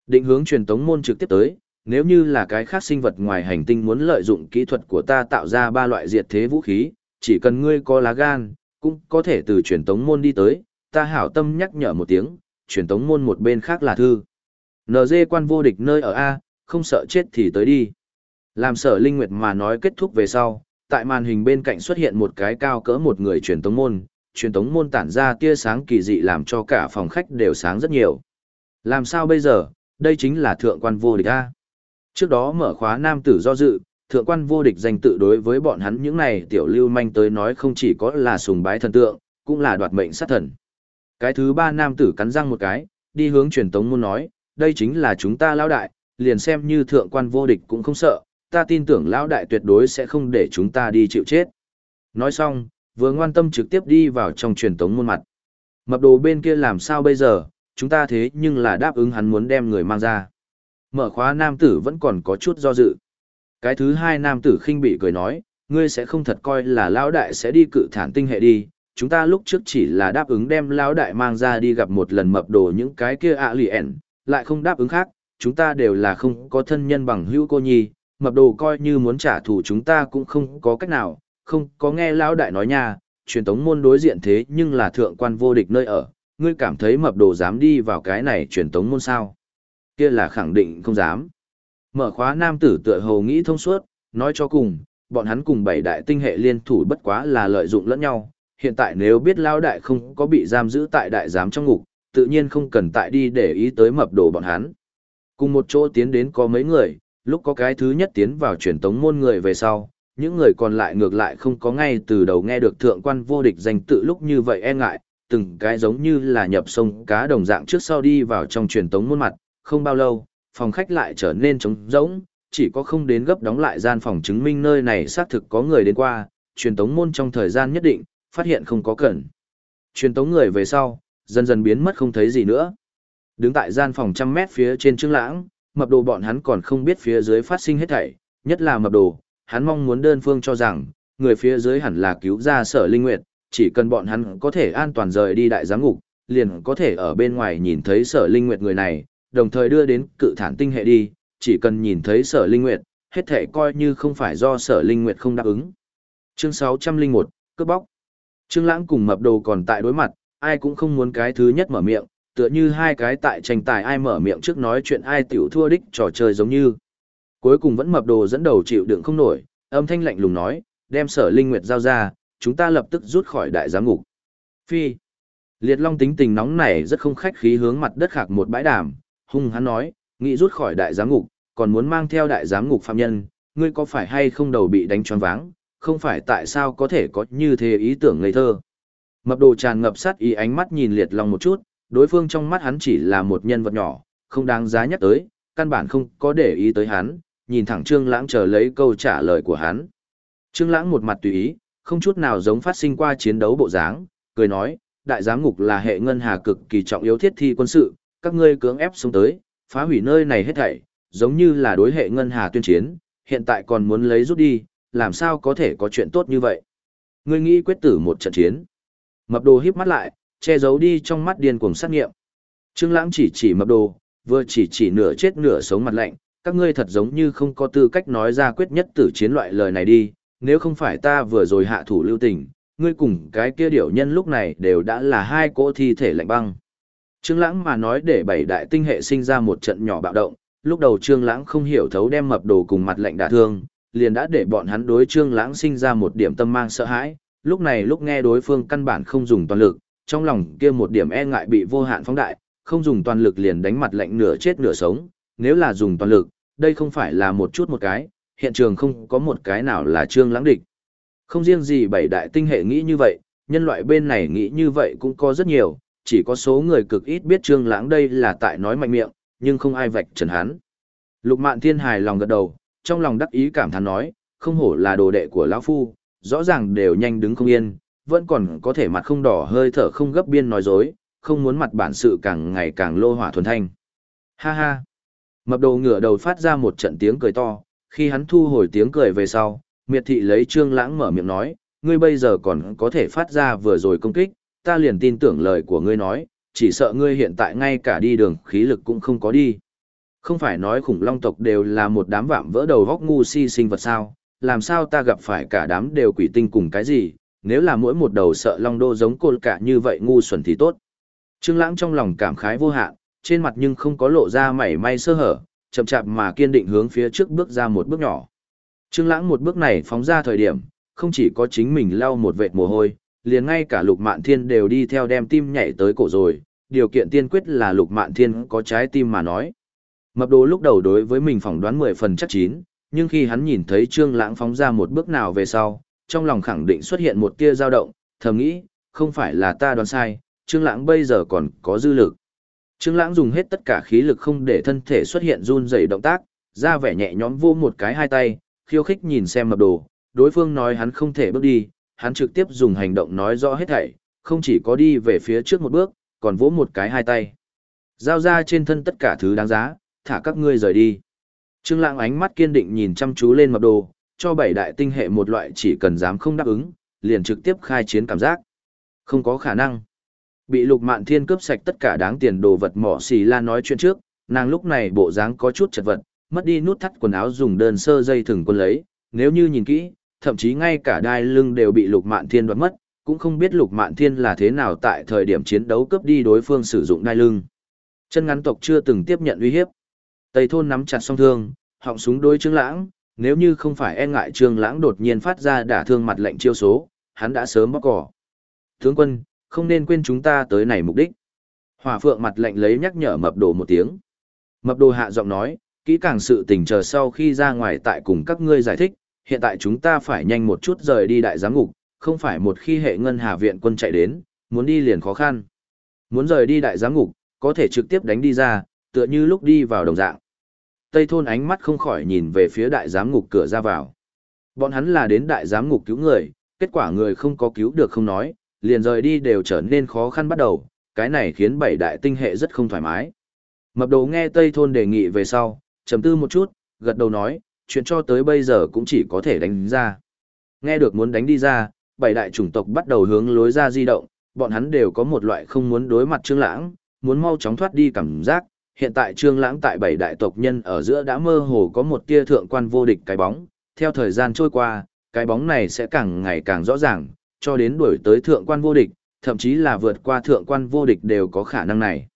Định hướng truyền tống môn trực tiếp tới, nếu như là cái khác sinh vật ngoài hành tinh muốn lợi dụng kỹ thuật của ta tạo ra ba loại diệt thế vũ khí, chỉ cần ngươi có lá gan, cũng có thể từ truyền tống môn đi tới, ta hảo tâm nhắc nhở một tiếng, truyền tống môn một bên khác là thư. NG quan vô địch nơi ở A, không sợ chết thì tới đi. Làm sở linh nguyệt mà nói kết thúc về sau, tại màn hình bên cạnh xuất hiện một cái cao cỡ một người truyền tống môn, truyền tống môn tản ra tia sáng kỳ dị làm cho cả phòng khách đều sáng rất nhiều. Làm sao bây giờ, đây chính là thượng quan vô địch A. Trước đó mở khóa nam tử do dự, thượng quan vô địch danh tự đối với bọn hắn những này tiểu lưu manh tới nói không chỉ có là sùng bái thần tượng, cũng là đoạt mệnh sát thần. Cái thứ ba nam tử cắn răng một cái, đi hướng truyền tống môn nói, đây chính là chúng ta lão đại, liền xem như thượng quan vô địch cũng không sợ, ta tin tưởng lão đại tuyệt đối sẽ không để chúng ta đi chịu chết. Nói xong, vừa ngoan tâm trực tiếp đi vào trong truyền tống môn mặt. Mập đồ bên kia làm sao bây giờ, chúng ta thế nhưng là đáp ứng hắn muốn đem người mang ra. Mở khóa nam tử vẫn còn có chút do dự. Cái thứ hai nam tử khinh bị cười nói, ngươi sẽ không thật coi là lão đại sẽ đi cự thản tinh hệ đi, chúng ta lúc trước chỉ là đáp ứng đem lão đại mang ra đi gặp một lần mập đồ những cái kia ạ lì ẻn, lại không đáp ứng khác, chúng ta đều là không có thân nhân bằng hữu cô nhi, mập đồ coi như muốn trả thù chúng ta cũng không có cách nào, không có nghe lão đại nói nha, truyền tống môn đối diện thế nhưng là thượng quan vô địch nơi ở, ngươi cảm thấy mập đồ dám đi vào cái này truyền tống môn sao? Kia là khẳng định không dám. Mở khóa nam tử tựa hồ nghĩ thông suốt, nói cho cùng, bọn hắn cùng bảy đại tinh hệ liên thủ bất quá là lợi dụng lẫn nhau. Hiện tại nếu biết lao đại không có bị giam giữ tại đại giám trong ngục, tự nhiên không cần tại đi để ý tới mập đồ bọn hắn. Cùng một chỗ tiến đến có mấy người, lúc có cái thứ nhất tiến vào truyền tống môn người về sau, những người còn lại ngược lại không có ngay từ đầu nghe được thượng quan vô địch danh tự lúc như vậy e ngại, từng cái giống như là nhập sông cá đồng dạng trước sau đi vào trong truyền tống môn mặt, không bao lâu, phòng khách lại trở nên trống rỗng, chỉ có không đến gấp đóng lại gian phòng chứng minh nơi này xác thực có người đến qua, truyền tống môn trong thời gian nhất định, phát hiện không có cần. Truyền tống người về sau, dần dần biến mất không thấy gì nữa. Đứng tại gian phòng trăm mét phía trên trương lãng, mập đồ bọn hắn còn không biết phía dưới phát sinh hết thảy, nhất là mập đồ, hắn mong muốn đơn phương cho rằng, người phía dưới hẳn là cứu ra sở linh nguyệt, chỉ cần bọn hắn có thể an toàn rời đi đại giám ngục, liền có thể ở bên ngoài nhìn thấy sở linh nguyệt người này, đồng thời đưa đến cự thản tinh hệ đi, chỉ cần nhìn thấy sở linh nguyệt, hết thảy coi như không phải do sở linh nguyệt không đáp ứng. Chương 601, cướp bóc. Trương Lãng cùng mập đồ còn tại đối mặt, ai cũng không muốn cái thứ nhất mở miệng, tựa như hai cái tại tranh tài ai mở miệng trước nói chuyện ai tiểu thua đích trò chơi giống như. Cuối cùng vẫn mập đồ dẫn đầu chịu đựng không nổi, âm thanh lạnh lùng nói, đem sở linh nguyệt giao ra, chúng ta lập tức rút khỏi đại giám ngục. Phi. Liệt Long tính tình nóng nảy rất không khách khí hướng mặt đất khạc một bãi đàm, hung hắn nói, nghĩ rút khỏi đại giám ngục, còn muốn mang theo đại giám ngục phạm nhân, ngươi có phải hay không đầu bị đánh choáng váng, không phải tại sao có thể có như thế ý tưởng ngây thơ. Mập đồ tràn ngập sát ý ánh mắt nhìn liệt long một chút, đối phương trong mắt hắn chỉ là một nhân vật nhỏ, không đáng giá nhắc tới, căn bản không có để ý tới hắn, nhìn thẳng Trương Lãng chờ lấy câu trả lời của hắn. Trương Lãng một mặt tùy ý, không chút nào giống phát sinh qua chiến đấu bộ dáng, cười nói, đại giám ngục là hệ ngân hà cực kỳ trọng yếu thiết thi quân sự, các ngươi cưỡng ép xuống tới, phá hủy nơi này hết thảy, giống như là đối hệ ngân hà tuyên chiến, hiện tại còn muốn lấy rút đi, làm sao có thể có chuyện tốt như vậy. Ngươi nghĩ quyết tử một trận chiến. Mập đồ híp mắt lại, che giấu đi trong mắt điên cuồng sát nghiệm. Trương Lãng chỉ chỉ mập đồ, vừa chỉ chỉ nửa chết nửa sống mặt lạnh, các ngươi thật giống như không có tư cách nói ra quyết nhất tử chiến loại lời này đi, nếu không phải ta vừa rồi hạ thủ lưu tình, ngươi cùng cái kia điểu nhân lúc này đều đã là hai cỗ thi thể lạnh băng. Trương Lãng mà nói để bảy đại tinh hệ sinh ra một trận nhỏ bạo động, lúc đầu Trương Lãng không hiểu thấu đem mập đồ cùng mặt lạnh đả thương, liền đã để bọn hắn đối Trương Lãng sinh ra một điểm tâm mang sợ hãi, lúc này lúc nghe đối phương căn bản không dùng toàn lực, trong lòng kia một điểm e ngại bị vô hạn phóng đại, không dùng toàn lực liền đánh mặt lạnh nửa chết nửa sống, nếu là dùng toàn lực, đây không phải là một chút một cái, hiện trường không có một cái nào là Trương Lãng địch. Không riêng gì bảy đại tinh hệ nghĩ như vậy, nhân loại bên này nghĩ như vậy cũng có rất nhiều, chỉ có số người cực ít biết Trương Lãng đây là tại nói mạnh miệng, nhưng không ai vạch trần hắn. Lục Mạn Thiên hài lòng gật đầu, trong lòng đắc ý cảm thán nói, không hổ là đồ đệ của lão phu, rõ ràng đều nhanh đứng không yên, vẫn còn có thể mặt không đỏ hơi thở không gấp biên nói dối, không muốn mặt bản sự càng ngày càng lô hỏa thuần thanh. Ha ha. Mập đầu ngửa đầu phát ra một trận tiếng cười to, khi hắn thu hồi tiếng cười về sau, miệt thị lấy trương lãng mở miệng nói, ngươi bây giờ còn có thể phát ra vừa rồi công kích, ta liền tin tưởng lời của ngươi nói, chỉ sợ ngươi hiện tại ngay cả đi đường khí lực cũng không có đi. Không phải nói khủng long tộc đều là một đám vạm vỡ đầu góc ngu si sinh vật sao, làm sao ta gặp phải cả đám đều quỷ tinh cùng cái gì, nếu là mỗi một đầu sợ long đô giống côn cả như vậy ngu xuẩn thì tốt. Trương Lãng trong lòng cảm khái vô hạn, trên mặt nhưng không có lộ ra mảy may sơ hở, chậm chạp mà kiên định hướng phía trước bước ra một bước nhỏ. Trương Lãng một bước này phóng ra thời điểm, không chỉ có chính mình lau một vệt mồ hôi, liền ngay cả Lục Mạn Thiên đều đi theo đem tim nhảy tới cổ rồi, điều kiện tiên quyết là Lục Mạn Thiên có trái tim mà nói. Mập đồ lúc đầu đối với mình phỏng đoán 10 phần chắc chín, nhưng khi hắn nhìn thấy Trương Lãng phóng ra một bước nào về sau, trong lòng khẳng định xuất hiện một tia dao động, thầm nghĩ, không phải là ta đoán sai, Trương Lãng bây giờ còn có dư lực. Trương Lãng dùng hết tất cả khí lực không để thân thể xuất hiện run rẩy động tác, ra vẻ nhẹ nhõm vô một cái hai tay, khiêu khích nhìn xem mập đồ, đối phương nói hắn không thể bước đi, hắn trực tiếp dùng hành động nói rõ hết thảy, không chỉ có đi về phía trước một bước, còn vỗ một cái hai tay. Giao ra trên thân tất cả thứ đáng giá, thả các ngươi rời đi. Trương Lãng ánh mắt kiên định nhìn chăm chú lên mập đồ, cho bảy đại tinh hệ một loại chỉ cần dám không đáp ứng, liền trực tiếp khai chiến cảm giác. Không có khả năng. Bị Lục Mạn Thiên cướp sạch tất cả đáng tiền đồ vật mỏ xì la nói chuyện trước, nàng lúc này bộ dáng có chút chật vật, mất đi nút thắt quần áo dùng đơn sơ dây thừng quấn lấy, nếu như nhìn kỹ, thậm chí ngay cả đai lưng đều bị Lục Mạn Thiên đoạt mất, cũng không biết Lục Mạn Thiên là thế nào tại thời điểm chiến đấu cướp đi đối phương sử dụng đai lưng. Chân ngắn tộc chưa từng tiếp nhận uy hiếp. Tây thôn nắm chặt song thương, họng súng đối Trương Lãng, nếu như không phải e ngại Trương Lãng đột nhiên phát ra đả thương mặt lệnh chiêu số, hắn đã sớm bóc cỏ. Tướng quân, không nên quên chúng ta tới này mục đích. Hỏa Phượng mặt lệnh lấy nhắc nhở Mập Đồ một tiếng. Mập Đồ hạ giọng nói, kỹ càng sự tình chờ sau khi ra ngoài tại cùng các ngươi giải thích, hiện tại chúng ta phải nhanh một chút rời đi đại giám ngục, không phải một khi hệ ngân hà viện quân chạy đến, muốn đi liền khó khăn. Muốn rời đi đại giám ngục, có thể trực tiếp đánh đi ra, tựa như lúc đi vào đồng dạng. Tây thôn ánh mắt không khỏi nhìn về phía đại giám ngục cửa ra vào. Bọn hắn là đến đại giám ngục cứu người, kết quả người không có cứu được không nói, liền rời đi đều trở nên khó khăn bắt đầu, cái này khiến bảy đại tinh hệ rất không thoải mái. Mập đầu nghe Tây thôn đề nghị về sau, trầm tư một chút, gật đầu nói, chuyện cho tới bây giờ cũng chỉ có thể đánh ra. Nghe được muốn đánh đi ra, bảy đại chủng tộc bắt đầu hướng lối ra di động, bọn hắn đều có một loại không muốn đối mặt Trương Lãng, muốn mau chóng thoát đi cảm giác, hiện tại Trương Lãng tại bảy đại tộc nhân ở giữa đã mơ hồ có một tia thượng quan vô địch cái bóng, theo thời gian trôi qua, cái bóng này sẽ càng ngày càng rõ ràng, cho đến đuổi tới thượng quan vô địch, thậm chí là vượt qua thượng quan vô địch đều có khả năng này.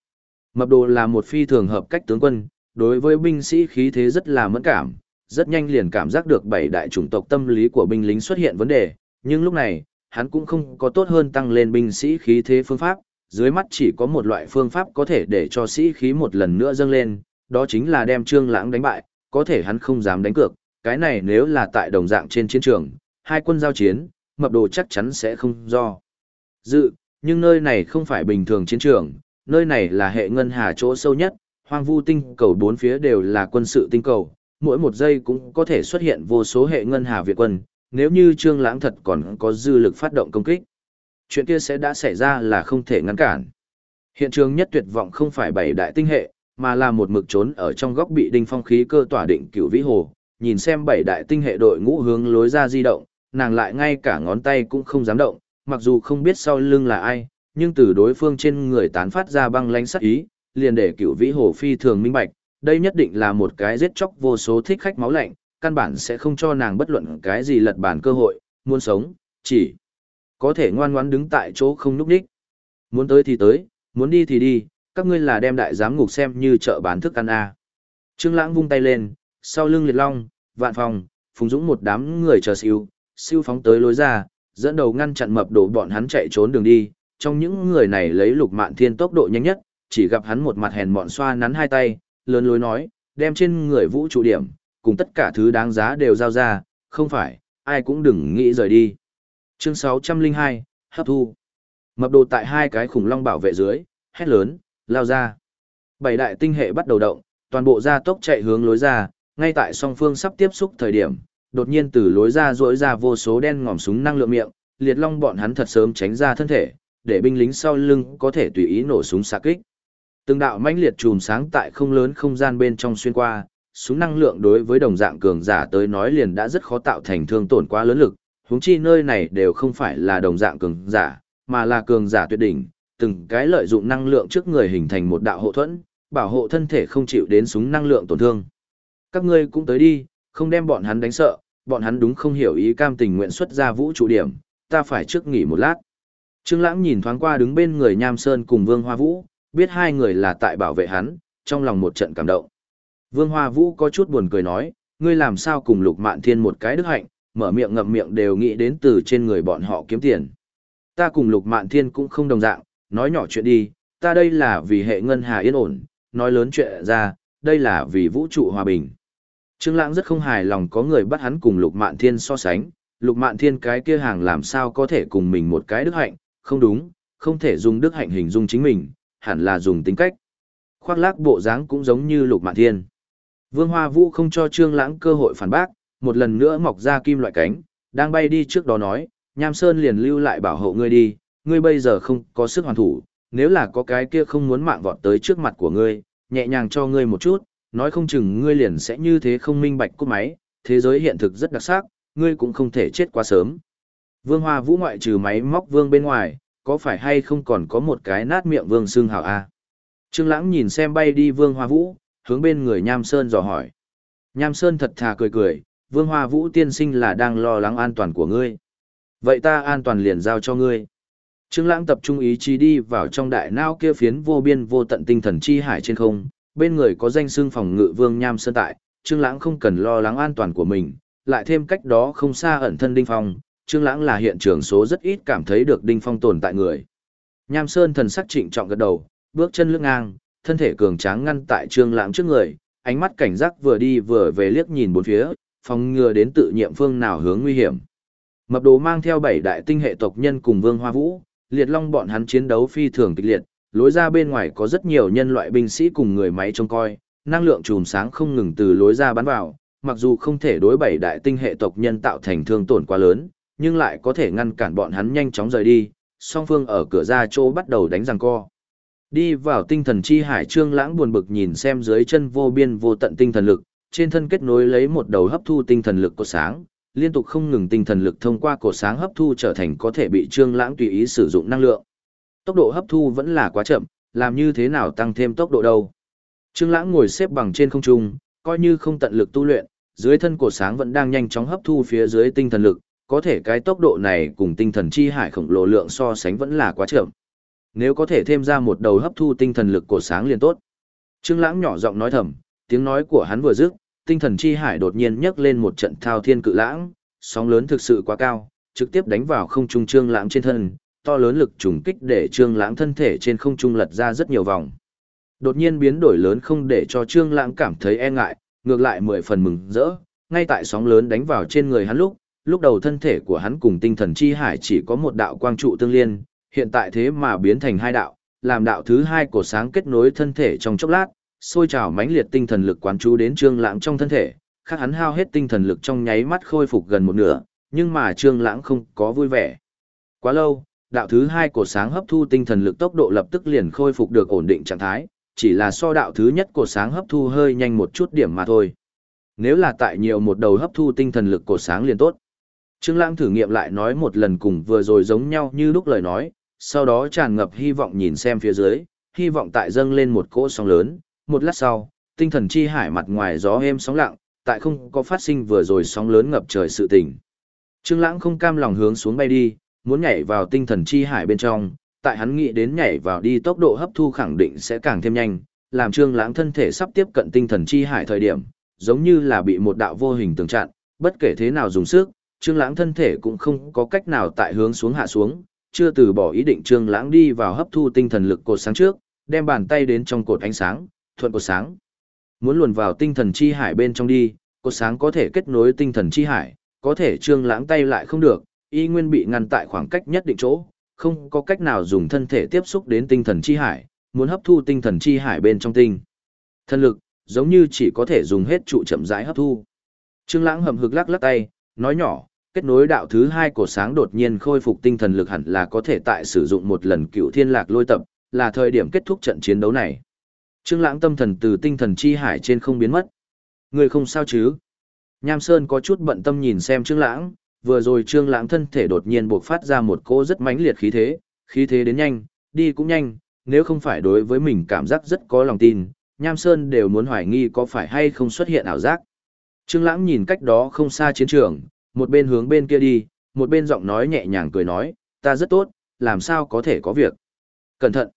Mập đồ là một phi thường hợp cách tướng quân, đối với binh sĩ khí thế rất là mẫn cảm, rất nhanh liền cảm giác được bảy đại chủng tộc tâm lý của binh lính xuất hiện vấn đề, nhưng lúc này, hắn cũng không có tốt hơn tăng lên binh sĩ khí thế phương pháp, dưới mắt chỉ có một loại phương pháp có thể để cho sĩ khí một lần nữa dâng lên, đó chính là đem Trương Lãng đánh bại, có thể hắn không dám đánh cược, cái này nếu là tại đồng dạng trên chiến trường, hai quân giao chiến, mập đồ chắc chắn sẽ không do. Dự, nhưng nơi này không phải bình thường chiến trường, nơi này là hệ ngân hà chỗ sâu nhất, hoang vu tinh cầu bốn phía đều là quân sự tinh cầu, mỗi một giây cũng có thể xuất hiện vô số hệ ngân hà Việt quân, nếu như Trương Lãng thật còn có dư lực phát động công kích chuyện kia sẽ đã xảy ra là không thể ngăn cản. Hiện trường nhất tuyệt vọng không phải bảy đại tinh hệ, mà là một mực trốn ở trong góc bị đinh phong khí cơ tỏa định cửu vĩ hồ, nhìn xem bảy đại tinh hệ đội ngũ hướng lối ra di động, nàng lại ngay cả ngón tay cũng không dám động, mặc dù không biết sau lưng là ai, nhưng từ đối phương trên người tán phát ra băng lánh sắc ý, liền để cửu vĩ hồ phi thường minh bạch, đây nhất định là một cái giết chóc vô số thích khách máu lạnh, căn bản sẽ không cho nàng bất luận cái gì lật bản cơ hội, muốn sống, chỉ có thể ngoan ngoãn đứng tại chỗ không núp đích. Muốn tới thì tới, muốn đi thì đi, các ngươi là đem đại giám ngục xem như chợ bán thức ăn à. Trương Lãng vung tay lên, sau lưng liệt long, vạn phòng, phùng dũng một đám người chờ siêu, siêu phóng tới lối ra, dẫn đầu ngăn chặn mập đổ bọn hắn chạy trốn đường đi. Trong những người này lấy lục mạn thiên tốc độ nhanh nhất, chỉ gặp hắn một mặt hèn mọn xoa nắn hai tay, lớn lối nói, đem trên người vũ trụ điểm, cùng tất cả thứ đáng giá đều giao ra, không phải, ai cũng đừng nghĩ rời đi. Chương 602, hấp thu. Mập đồ tại hai cái khủng long bảo vệ dưới, hét lớn, lao ra. Bảy đại tinh hệ bắt đầu động, toàn bộ gia tốc chạy hướng lối ra, ngay tại song phương sắp tiếp xúc thời điểm, đột nhiên từ lối ra rỗi ra vô số đen ngòm súng năng lượng miệng, liệt long bọn hắn thật sớm tránh ra thân thể, để binh lính sau lưng có thể tùy ý nổ súng xạ kích. Từng đạo mãnh liệt chùm sáng tại không lớn không gian bên trong xuyên qua, súng năng lượng đối với đồng dạng cường giả tới nói liền đã rất khó tạo thành thương tổn quá lớn lực, huống chi nơi này đều không phải là đồng dạng cường giả, mà là cường giả tuyệt đỉnh, từng cái lợi dụng năng lượng trước người hình thành một đạo hộ thuẫn, bảo hộ thân thể không chịu đến súng năng lượng tổn thương. Các ngươi cũng tới đi, không đem bọn hắn đánh sợ, bọn hắn đúng không hiểu ý cam tình nguyện xuất ra vũ trụ điểm, ta phải trước nghỉ một lát. Trương Lãng nhìn thoáng qua đứng bên người Nham Sơn cùng Vương Hoa Vũ, biết hai người là tại bảo vệ hắn, trong lòng một trận cảm động. Vương Hoa Vũ có chút buồn cười nói, ngươi làm sao cùng Lục Mạn Thiên một cái đức hạnh, mở miệng ngậm miệng đều nghĩ đến từ trên người bọn họ kiếm tiền. Ta cùng Lục Mạn Thiên cũng không đồng dạng, nói nhỏ chuyện đi, ta đây là vì hệ ngân hà yên ổn, nói lớn chuyện ra, đây là vì vũ trụ hòa bình. Trương Lãng rất không hài lòng có người bắt hắn cùng Lục Mạn Thiên so sánh, Lục Mạn Thiên cái kia hàng làm sao có thể cùng mình một cái đức hạnh, không đúng, không thể dùng đức hạnh hình dung chính mình, hẳn là dùng tính cách. Khoác lác bộ dáng cũng giống như Lục Mạn Thiên. Vương Hoa Vũ không cho Trương Lãng cơ hội phản bác, một lần nữa mọc ra kim loại cánh, đang bay đi trước đó nói, Nham Sơn liền lưu lại bảo hộ ngươi đi, ngươi bây giờ không có sức hoàn thủ, nếu là có cái kia không muốn mạng vọt tới trước mặt của ngươi, nhẹ nhàng cho ngươi một chút, nói không chừng ngươi liền sẽ như thế không minh bạch cút máy, thế giới hiện thực rất đặc sắc, ngươi cũng không thể chết quá sớm. Vương Hoa Vũ ngoại trừ máy móc vương bên ngoài, có phải hay không còn có một cái nát miệng vương xương hảo a? Trương Lãng nhìn xem bay đi Vương Hoa Vũ, hướng bên người Nham Sơn dò hỏi. Nham Sơn thật thà cười cười, Vương Hoa Vũ tiên sinh là đang lo lắng an toàn của ngươi. Vậy ta an toàn liền giao cho ngươi. Trương Lãng tập trung ý chí đi vào trong đại não kia phiến vô biên vô tận tinh thần chi hải trên không, bên người có danh xưng phòng ngự Vương Nham Sơn tại, Trương Lãng không cần lo lắng an toàn của mình, lại thêm cách đó không xa ẩn thân Đinh Phong, Trương Lãng là hiện trường số rất ít cảm thấy được Đinh Phong tồn tại người. Nham Sơn thần sắc trịnh trọng gật đầu, bước chân lưng ngang, thân thể cường tráng ngăn tại Trương Lãng trước người, ánh mắt cảnh giác vừa đi vừa về liếc nhìn bốn phía, phòng ngừa đến tự nhiệm phương nào hướng nguy hiểm. Mập đồ mang theo bảy đại tinh hệ tộc nhân cùng Vương Hoa Vũ, liệt long bọn hắn chiến đấu phi thường kịch liệt, lối ra bên ngoài có rất nhiều nhân loại binh sĩ cùng người máy trông coi, năng lượng chùm sáng không ngừng từ lối ra bắn vào, mặc dù không thể đối bảy đại tinh hệ tộc nhân tạo thành thương tổn quá lớn, nhưng lại có thể ngăn cản bọn hắn nhanh chóng rời đi, song phương ở cửa ra chỗ bắt đầu đánh giằng co. Đi vào tinh thần chi hải trương lãng buồn bực nhìn xem dưới chân vô biên vô tận tinh thần lực, trên thân kết nối lấy một đầu hấp thu tinh thần lực của sáng, liên tục không ngừng tinh thần lực thông qua cổ sáng hấp thu trở thành có thể bị trương lãng tùy ý sử dụng năng lượng. Tốc độ hấp thu vẫn là quá chậm, làm như thế nào tăng thêm tốc độ đâu. Trương lãng ngồi xếp bằng trên không trung, coi như không tận lực tu luyện, dưới thân cổ sáng vẫn đang nhanh chóng hấp thu phía dưới tinh thần lực, có thể cái tốc độ này cùng tinh thần chi hải khổng lồ lượng so sánh vẫn là quá chậm. Nếu có thể thêm ra một đầu hấp thu tinh thần lực cột sáng liền tốt. Trương Lãng nhỏ giọng nói thầm, tiếng nói của hắn vừa dứt, tinh thần chi hải đột nhiên nhấc lên một trận thao thiên cự lãng, sóng lớn thực sự quá cao, trực tiếp đánh vào không trung Trương Lãng trên thân, to lớn lực trùng kích để Trương Lãng thân thể trên không trung lật ra rất nhiều vòng. Đột nhiên biến đổi lớn không để cho Trương Lãng cảm thấy e ngại, ngược lại mười phần mừng rỡ, ngay tại sóng lớn đánh vào trên người hắn lúc, lúc đầu thân thể của hắn cùng tinh thần chi hải chỉ có một đạo quang trụ tương liên, hiện tại thế mà biến thành hai đạo, làm đạo thứ hai của sáng kết nối thân thể trong chốc lát, sôi trào mãnh liệt tinh thần lực quán chú đến Trương Lãng trong thân thể, khác hắn hao hết tinh thần lực trong nháy mắt khôi phục gần một nửa, nhưng mà Trương Lãng không có vui vẻ. Quá lâu, đạo thứ hai của sáng hấp thu tinh thần lực tốc độ lập tức liền khôi phục được ổn định trạng thái, chỉ là so đạo thứ nhất của sáng hấp thu hơi nhanh một chút điểm mà thôi. Nếu là tại nhiều một đầu hấp thu tinh thần lực của sáng liền tốt. Trương Lãng thử nghiệm lại nói một lần cùng vừa rồi giống nhau như lúc lời nói, sau đó tràn ngập hy vọng nhìn xem phía dưới, hy vọng tại dâng lên một cỗ sóng lớn, một lát sau, tinh thần chi hải mặt ngoài gió êm sóng lặng, tại không có phát sinh vừa rồi sóng lớn ngập trời sự tình. Trương Lãng không cam lòng hướng xuống bay đi, muốn nhảy vào tinh thần chi hải bên trong, tại hắn nghĩ đến nhảy vào đi tốc độ hấp thu khẳng định sẽ càng thêm nhanh, làm Trương Lãng thân thể sắp tiếp cận tinh thần chi hải thời điểm, giống như là bị một đạo vô hình tường chặn, bất kể thế nào dùng sức, Trương Lãng thân thể cũng không có cách nào tại hướng xuống hạ xuống, chưa từ bỏ ý định Trương Lãng đi vào hấp thu tinh thần lực cột sáng trước, đem bàn tay đến trong cột ánh sáng, thuận cột sáng. Muốn luồn vào tinh thần chi hải bên trong đi, cột sáng có thể kết nối tinh thần chi hải, có thể Trương Lãng tay lại không được, y nguyên bị ngăn tại khoảng cách nhất định chỗ, không có cách nào dùng thân thể tiếp xúc đến tinh thần chi hải, muốn hấp thu tinh thần chi hải bên trong tinh. Thân lực, giống như chỉ có thể dùng hết trụ chậm rãi hấp thu. Trương Lãng hầm hực lắc lắc tay, nói nhỏ, kết nối đạo thứ hai của sáng đột nhiên khôi phục tinh thần lực hẳn là có thể tại sử dụng một lần cựu thiên lạc lôi tập, là thời điểm kết thúc trận chiến đấu này. Trương Lãng tâm thần từ tinh thần chi hải trên không biến mất. Người không sao chứ? Nham Sơn có chút bận tâm nhìn xem Trương Lãng, vừa rồi Trương Lãng thân thể đột nhiên bộc phát ra một cỗ rất mãnh liệt khí thế, khí thế đến nhanh, đi cũng nhanh, nếu không phải đối với mình cảm giác rất có lòng tin, Nham Sơn đều muốn hoài nghi có phải hay không xuất hiện ảo giác. Trương Lãng nhìn cách đó không xa chiến trường, một bên hướng bên kia đi, một bên giọng nói nhẹ nhàng cười nói, ta rất tốt, làm sao có thể có việc. Cẩn thận.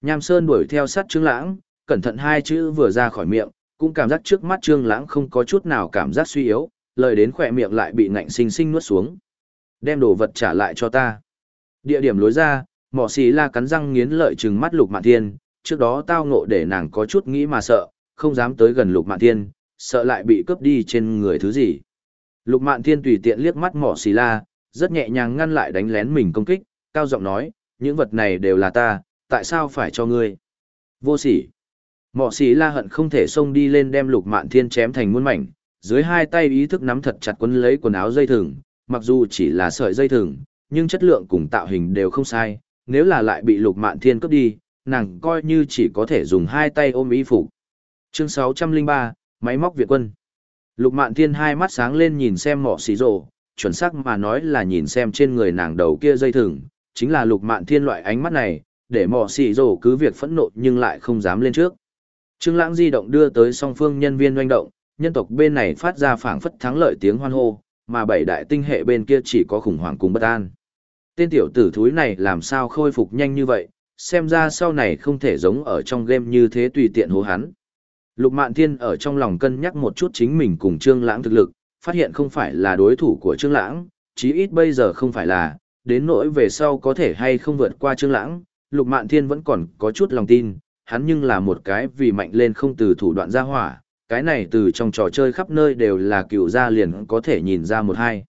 Nham Sơn đuổi theo sát Trương Lãng, cẩn thận hai chữ vừa ra khỏi miệng, cũng cảm giác trước mắt Trương Lãng không có chút nào cảm giác suy yếu, lời đến khóe miệng lại bị ngạnh sinh sinh nuốt xuống. Đem đồ vật trả lại cho ta. Địa điểm lối ra, mỏ xì la cắn răng nghiến lợi trừng mắt lục mạn thiên, trước đó tao ngộ để nàng có chút nghĩ mà sợ, không dám tới gần lục mạn thiên, sợ lại bị cướp đi trên người thứ gì. Lục mạn thiên tùy tiện liếc mắt mỏ xì la, rất nhẹ nhàng ngăn lại đánh lén mình công kích, cao giọng nói, những vật này đều là ta, tại sao phải cho ngươi? Vô sỉ. Mỏ xì la hận không thể xông đi lên đem lục mạn thiên chém thành muôn mảnh, dưới hai tay ý thức nắm thật chặt quấn lấy quần áo dây thừng, mặc dù chỉ là sợi dây thừng, nhưng chất lượng cùng tạo hình đều không sai, nếu là lại bị lục mạn thiên cướp đi, nàng coi như chỉ có thể dùng hai tay ôm y phục. Chương 603, Máy móc Việt quân. Lục mạn thiên hai mắt sáng lên nhìn xem mỏ xì rồ, chuẩn xác mà nói là nhìn xem trên người nàng đầu kia dây thừng, chính là lục mạn thiên loại ánh mắt này, để mỏ xì rồ cứ việc phẫn nộ nhưng lại không dám lên trước. Trương Lãng di động đưa tới song phương nhân viên doanh động, nhân tộc bên này phát ra phảng phất thắng lợi tiếng hoan hô, mà bảy đại tinh hệ bên kia chỉ có khủng hoảng cùng bất an. Tên tiểu tử thúi này làm sao khôi phục nhanh như vậy, xem ra sau này không thể giống ở trong game như thế tùy tiện hô hắn. Lục Mạn Thiên ở trong lòng cân nhắc một chút chính mình cùng Trương Lãng thực lực, phát hiện không phải là đối thủ của Trương Lãng, chí ít bây giờ không phải là, đến nỗi về sau có thể hay không vượt qua Trương Lãng, Lục Mạn Thiên vẫn còn có chút lòng tin, hắn nhưng là một cái vì mạnh lên không từ thủ đoạn ra hỏa, cái này từ trong trò chơi khắp nơi đều là cựu gia liền có thể nhìn ra một hai.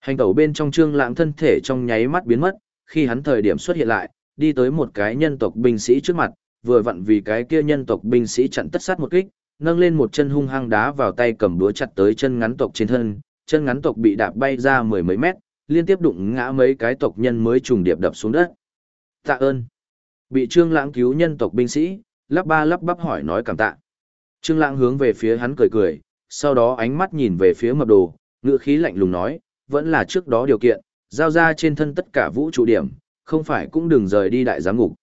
Hành tẩu bên trong trương lãng thân thể trong nháy mắt biến mất, khi hắn thời điểm xuất hiện lại, đi tới một cái nhân tộc binh sĩ trước mặt, vừa vặn vì cái kia nhân tộc binh sĩ chặn tất sát một kích, nâng lên một chân hung hăng đá vào tay cầm đũa chặt tới chân ngắn tộc trên thân, chân ngắn tộc bị đạp bay ra mười mấy mét, liên tiếp đụng ngã mấy cái tộc nhân mới trùng điệp đập xuống đất. Tạ ơn. Bị Trương Lãng cứu nhân tộc binh sĩ, lắp ba lắp bắp hỏi nói cảm tạ. Trương Lãng hướng về phía hắn cười cười, sau đó ánh mắt nhìn về phía mập đồ, ngữ khí lạnh lùng nói, vẫn là trước đó điều kiện, giao ra trên thân tất cả vũ trụ điểm, không phải cũng đừng rời đi đại giám ngục.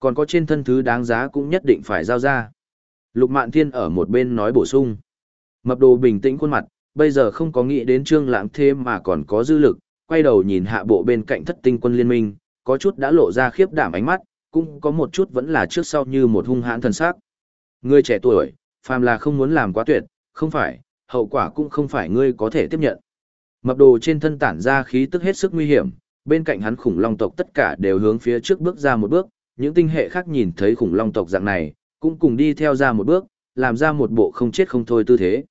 Còn có trên thân thứ đáng giá cũng nhất định phải giao ra. Lục Mạn Thiên ở một bên nói bổ sung. Mập đồ bình tĩnh khuôn mặt, bây giờ không có nghĩ đến Trương Lãng thêm mà còn có dư lực, quay đầu nhìn hạ bộ bên cạnh thất tinh quân liên minh, có chút đã lộ ra khiếp đảm ánh mắt, cũng có một chút vẫn là trước sau như một hung hãn thần sắc. ngươi trẻ tuổi, phàm là không muốn làm quá tuyệt, không phải, hậu quả cũng không phải ngươi có thể tiếp nhận. Mập đồ trên thân tản ra khí tức hết sức nguy hiểm, bên cạnh hắn khủng long tộc tất cả đều hướng phía trước bước ra một bước, những tinh hệ khác nhìn thấy khủng long tộc dạng này, cũng cùng đi theo ra một bước, làm ra một bộ không chết không thôi tư thế.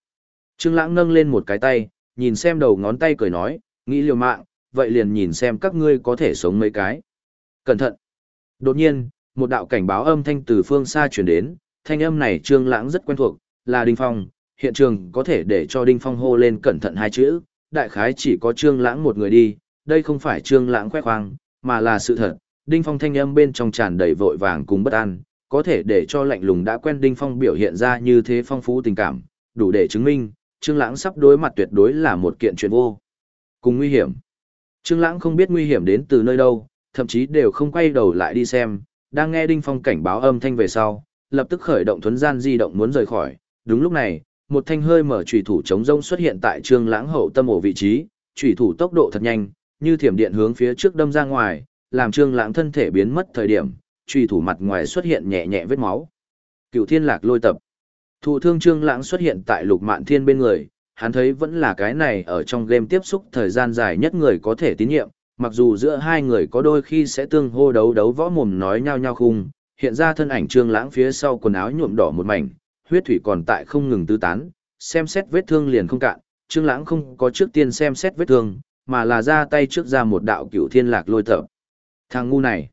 Trương Lãng nâng lên một cái tay, nhìn xem đầu ngón tay cười nói, nghĩ liều mạng, vậy liền nhìn xem các ngươi có thể sống mấy cái. Cẩn thận. Đột nhiên, một đạo cảnh báo âm thanh từ phương xa truyền đến, thanh âm này Trương Lãng rất quen thuộc, là Đinh Phong, hiện trường có thể để cho Đinh Phong hô lên cẩn thận hai chữ, đại khái chỉ có Trương Lãng một người đi, đây không phải Trương Lãng khoe khoang, mà là sự thật. Đinh Phong thanh âm bên trong tràn đầy vội vàng cùng bất an, có thể để cho lạnh lùng đã quen Đinh Phong biểu hiện ra như thế phong phú tình cảm, đủ để chứng minh, Trương Lãng sắp đối mặt tuyệt đối là một kiện chuyện vô cùng nguy hiểm. Trương Lãng không biết nguy hiểm đến từ nơi đâu, thậm chí đều không quay đầu lại đi xem, đang nghe Đinh Phong cảnh báo âm thanh về sau, lập tức khởi động thuấn gian di động muốn rời khỏi. Đúng lúc này, một thanh hơi mở chủy thủ chống rông xuất hiện tại Trương Lãng hậu tâm ổ vị trí, chủy thủ tốc độ thật nhanh, như thiểm điện hướng phía trước đâm ra ngoài, làm Trương Lãng thân thể biến mất thời điểm, chủy thủ mặt ngoài xuất hiện nhẹ nhẹ vết máu. Cựu Thiên Lạc lôi tập. Thụ thương Trương Lãng xuất hiện tại Lục Mạn Thiên bên người, hắn thấy vẫn là cái này ở trong game tiếp xúc thời gian dài nhất người có thể tín nhiệm, mặc dù giữa hai người có đôi khi sẽ tương hô đấu đấu võ mồm nói nhao nhao khung, hiện ra thân ảnh trương lãng phía sau quần áo nhuộm đỏ một mảnh, huyết thủy còn tại không ngừng tứ tán, xem xét vết thương liền không cạn, trương lãng không có trước tiên xem xét vết thương, mà là ra tay trước ra một đạo cửu thiên lạc lôi tập. Thằng ngu này.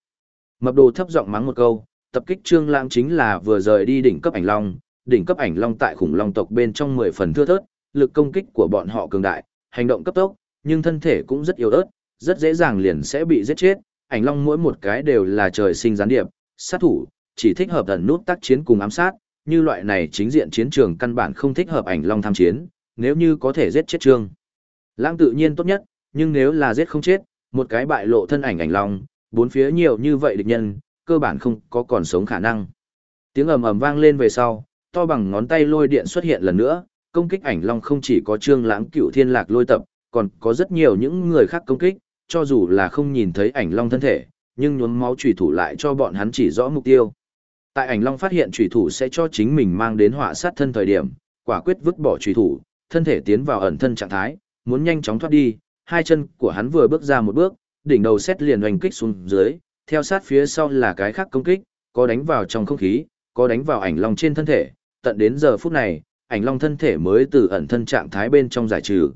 Mập đồ thấp giọng mắng một câu, tập kích Trương Lãng chính là vừa rời đi đỉnh cấp ảnh long, đỉnh cấp ảnh long tại khủng long tộc bên trong 10 phần thưa thớt, lực công kích của bọn họ cường đại, hành động cấp tốc, nhưng thân thể cũng rất yếu ớt, rất dễ dàng liền sẽ bị giết chết. Ảnh long mỗi một cái đều là trời sinh gián điệp, sát thủ, chỉ thích hợp ẩn nút tác chiến cùng ám sát, như loại này chính diện chiến trường căn bản không thích hợp ảnh long tham chiến, nếu như có thể giết chết Trương. Lãng tự nhiên tốt nhất, nhưng nếu là giết không chết, một cái bại lộ thân ảnh ảnh long, bốn phía nhiều như vậy địch nhân, cơ bản không có còn sống khả năng. Tiếng ầm ầm vang lên về sau, to bằng ngón tay lôi điện xuất hiện lần nữa, công kích ảnh long không chỉ có Trương Lãng Cựu Thiên Lạc lôi tập, còn có rất nhiều những người khác công kích, cho dù là không nhìn thấy ảnh long thân thể, nhưng nhuốm máu chủy thủ lại cho bọn hắn chỉ rõ mục tiêu. Tại ảnh long phát hiện chủy thủ sẽ cho chính mình mang đến họa sát thân thời điểm, quả quyết vứt bỏ chủy thủ, thân thể tiến vào ẩn thân trạng thái, muốn nhanh chóng thoát đi, hai chân của hắn vừa bước ra một bước, đỉnh đầu xét liền oanh kích xuống dưới, theo sát phía sau là cái khác công kích, có đánh vào trong không khí, có đánh vào ảnh long trên thân thể, tận đến giờ phút này, ảnh long thân thể mới từ ẩn thân trạng thái bên trong giải trừ.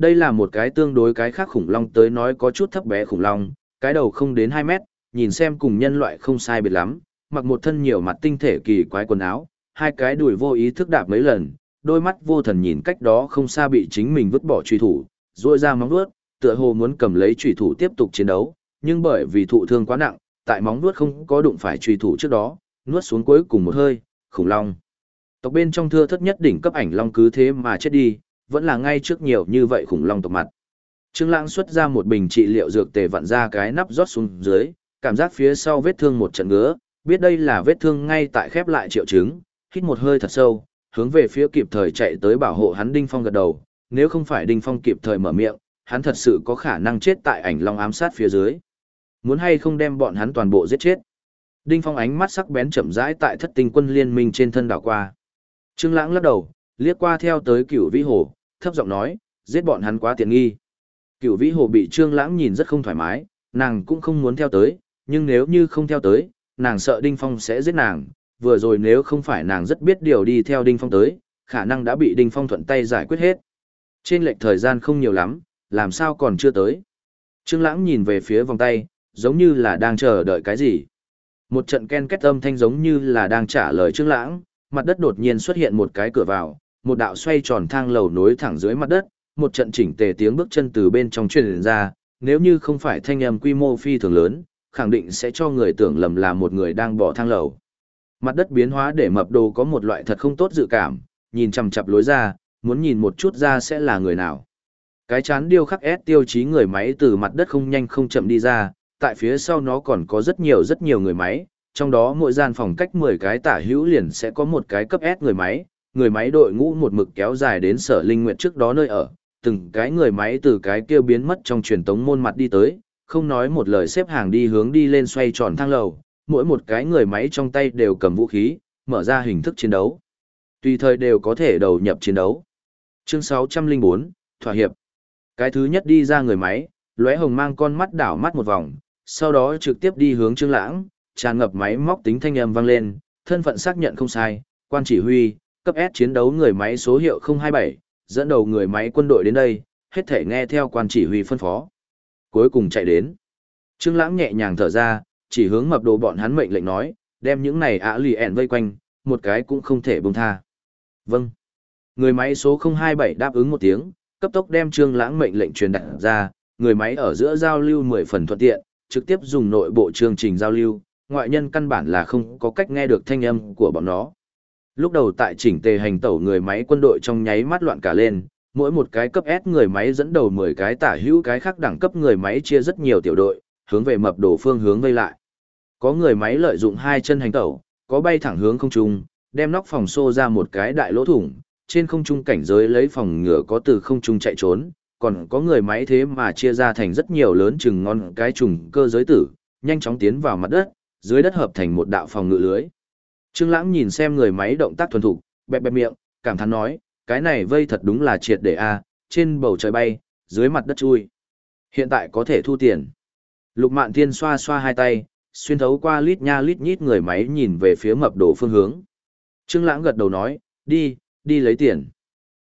Đây là một cái tương đối cái khác khủng long tới nói có chút thấp bé khủng long, cái đầu không đến 2 mét, nhìn xem cùng nhân loại không sai biệt lắm, mặc một thân nhiều mặt tinh thể kỳ quái quần áo, hai cái đùi vô ý thức đạp mấy lần, đôi mắt vô thần nhìn cách đó không xa bị chính mình vứt bỏ truy thủ, rôi ra móng vuốt, tựa hồ muốn cầm lấy truy thủ tiếp tục chiến đấu, nhưng bởi vì thụ thương quá nặng, tại móng vuốt không có đụng phải truy thủ trước đó, nuốt xuống cuối cùng một hơi, khủng long. Tộc bên trong thưa thất nhất đỉnh cấp ảnh long cứ thế mà chết đi, vẫn là ngay trước nhiều như vậy khủng long tộc mặt. Trương Lãng xuất ra một bình trị liệu dược tề vặn ra cái nắp rót xuống dưới, cảm giác phía sau vết thương một trận ngứa, biết đây là vết thương ngay tại khép lại triệu chứng, hít một hơi thật sâu, hướng về phía kịp thời chạy tới bảo hộ hắn Đinh Phong gật đầu, nếu không phải Đinh Phong kịp thời mở miệng, hắn thật sự có khả năng chết tại ảnh long ám sát phía dưới. Muốn hay không đem bọn hắn toàn bộ giết chết. Đinh Phong ánh mắt sắc bén chậm rãi tại thất tinh quân liên minh trên thân đảo qua. Trương Lãng lắc đầu, liếc qua theo tới Cửu Vĩ Hồ, thấp giọng nói, giết bọn hắn quá tiện nghi. Cửu Vĩ Hồ bị Trương Lãng nhìn rất không thoải mái, nàng cũng không muốn theo tới, nhưng nếu như không theo tới, nàng sợ Đinh Phong sẽ giết nàng, vừa rồi nếu không phải nàng rất biết điều đi theo Đinh Phong tới, khả năng đã bị Đinh Phong thuận tay giải quyết hết. Trên lệch thời gian không nhiều lắm, làm sao còn chưa tới. Trương Lãng nhìn về phía vòng tay, giống như là đang chờ đợi cái gì. Một trận ken két âm thanh giống như là đang trả lời Trương Lãng, mặt đất đột nhiên xuất hiện một cái cửa vào, một đạo xoay tròn thang lầu nối thẳng dưới mặt đất, một trận chỉnh tề tiếng bước chân từ bên trong truyền ra, nếu như không phải thanh âm quy mô phi thường lớn, khẳng định sẽ cho người tưởng lầm là một người đang bỏ thang lầu. Mặt đất biến hóa để mập đồ có một loại thật không tốt dự cảm, nhìn chằm chằm lối ra, muốn nhìn một chút ra sẽ là người nào. Cái chán điêu khắc ép tiêu chí người máy từ mặt đất không nhanh không chậm đi ra, tại phía sau nó còn có rất nhiều rất nhiều người máy, trong đó mỗi gian phòng cách 10 cái tả hữu liền sẽ có một cái cấp S người máy, người máy đội ngũ một mực kéo dài đến sở linh nguyện trước đó nơi ở, từng cái người máy từ cái kia biến mất trong truyền tống môn mặt đi tới, không nói một lời xếp hàng đi hướng đi lên xoay tròn thang lầu, mỗi một cái người máy trong tay đều cầm vũ khí, mở ra hình thức chiến đấu. Tùy thời đều có thể đầu nhập chiến đấu. Chương 604, Thỏa hiệp. Cái thứ nhất đi ra người máy, lóe hồng mang con mắt đảo mắt một vòng, sau đó trực tiếp đi hướng Trương Lãng, tràn ngập máy móc tính thanh âm vang lên, thân phận xác nhận không sai, quan chỉ huy, cấp S chiến đấu người máy số hiệu 027, dẫn đầu người máy quân đội đến đây, hết thể nghe theo quan chỉ huy phân phó. Cuối cùng chạy đến. Trương Lãng nhẹ nhàng thở ra, chỉ hướng mập đồ bọn hắn mệnh lệnh nói, đem những này ạ lì ẻn vây quanh, một cái cũng không thể buông tha. Vâng. Người máy số 027 đáp ứng một tiếng, cấp tốc đem Trương Lãng mệnh lệnh truyền đạt ra, người máy ở giữa giao lưu 10 phần thuận tiện, trực tiếp dùng nội bộ chương trình giao lưu, ngoại nhân căn bản là không có cách nghe được thanh âm của bọn nó. Lúc đầu tại chỉnh tề hành tẩu người máy quân đội trong nháy mắt loạn cả lên, mỗi một cái cấp S người máy dẫn đầu 10 cái tả hữu cái khác đẳng cấp người máy chia rất nhiều tiểu đội, hướng về mập đổ phương hướng vây lại. Có người máy lợi dụng hai chân hành tẩu, có bay thẳng hướng không trung, đem nóc phòng xô ra một cái đại lỗ thủng, trên không trung cảnh giới lấy phòng ngựa có từ không trung chạy trốn, còn có người máy thế mà chia ra thành rất nhiều lớn chừng ngon cái trùng cơ giới tử, nhanh chóng tiến vào mặt đất, dưới đất hợp thành một đạo phòng ngự lưới. Trương Lãng nhìn xem người máy động tác thuần thục, bẹp bẹp miệng, cảm thán nói, cái này vây thật đúng là triệt để a, trên bầu trời bay, dưới mặt đất chui. Hiện tại có thể thu tiền. Lục Mạn Thiên xoa xoa hai tay, xuyên thấu qua lít nha lít nhít người máy nhìn về phía mập đồ phương hướng. Trương Lãng gật đầu nói, đi, đi lấy tiền.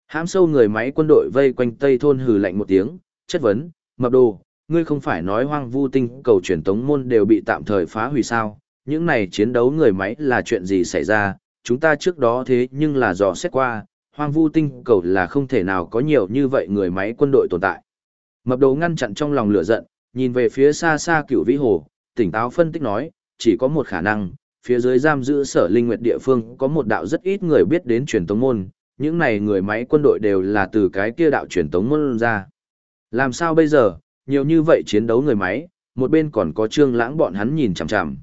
Hãm sâu người máy quân đội vây quanh Tây thôn hừ lạnh một tiếng, chất vấn, mập đồ, ngươi không phải nói hoang vu tinh cầu truyền tống môn đều bị tạm thời phá hủy sao, những này chiến đấu người máy là chuyện gì xảy ra, chúng ta trước đó thế nhưng là dò xét qua, hoang vu tinh cầu là không thể nào có nhiều như vậy người máy quân đội tồn tại. Mập đồ ngăn chặn trong lòng lửa giận, nhìn về phía xa xa cựu vĩ hồ, tỉnh táo phân tích nói, chỉ có một khả năng, phía dưới giam giữ sở linh nguyệt địa phương có một đạo rất ít người biết đến truyền tống môn, những này người máy quân đội đều là từ cái kia đạo truyền tống môn ra. Làm sao bây giờ, nhiều như vậy chiến đấu người máy, một bên còn có trương lãng bọn hắn nhìn chằm chằm.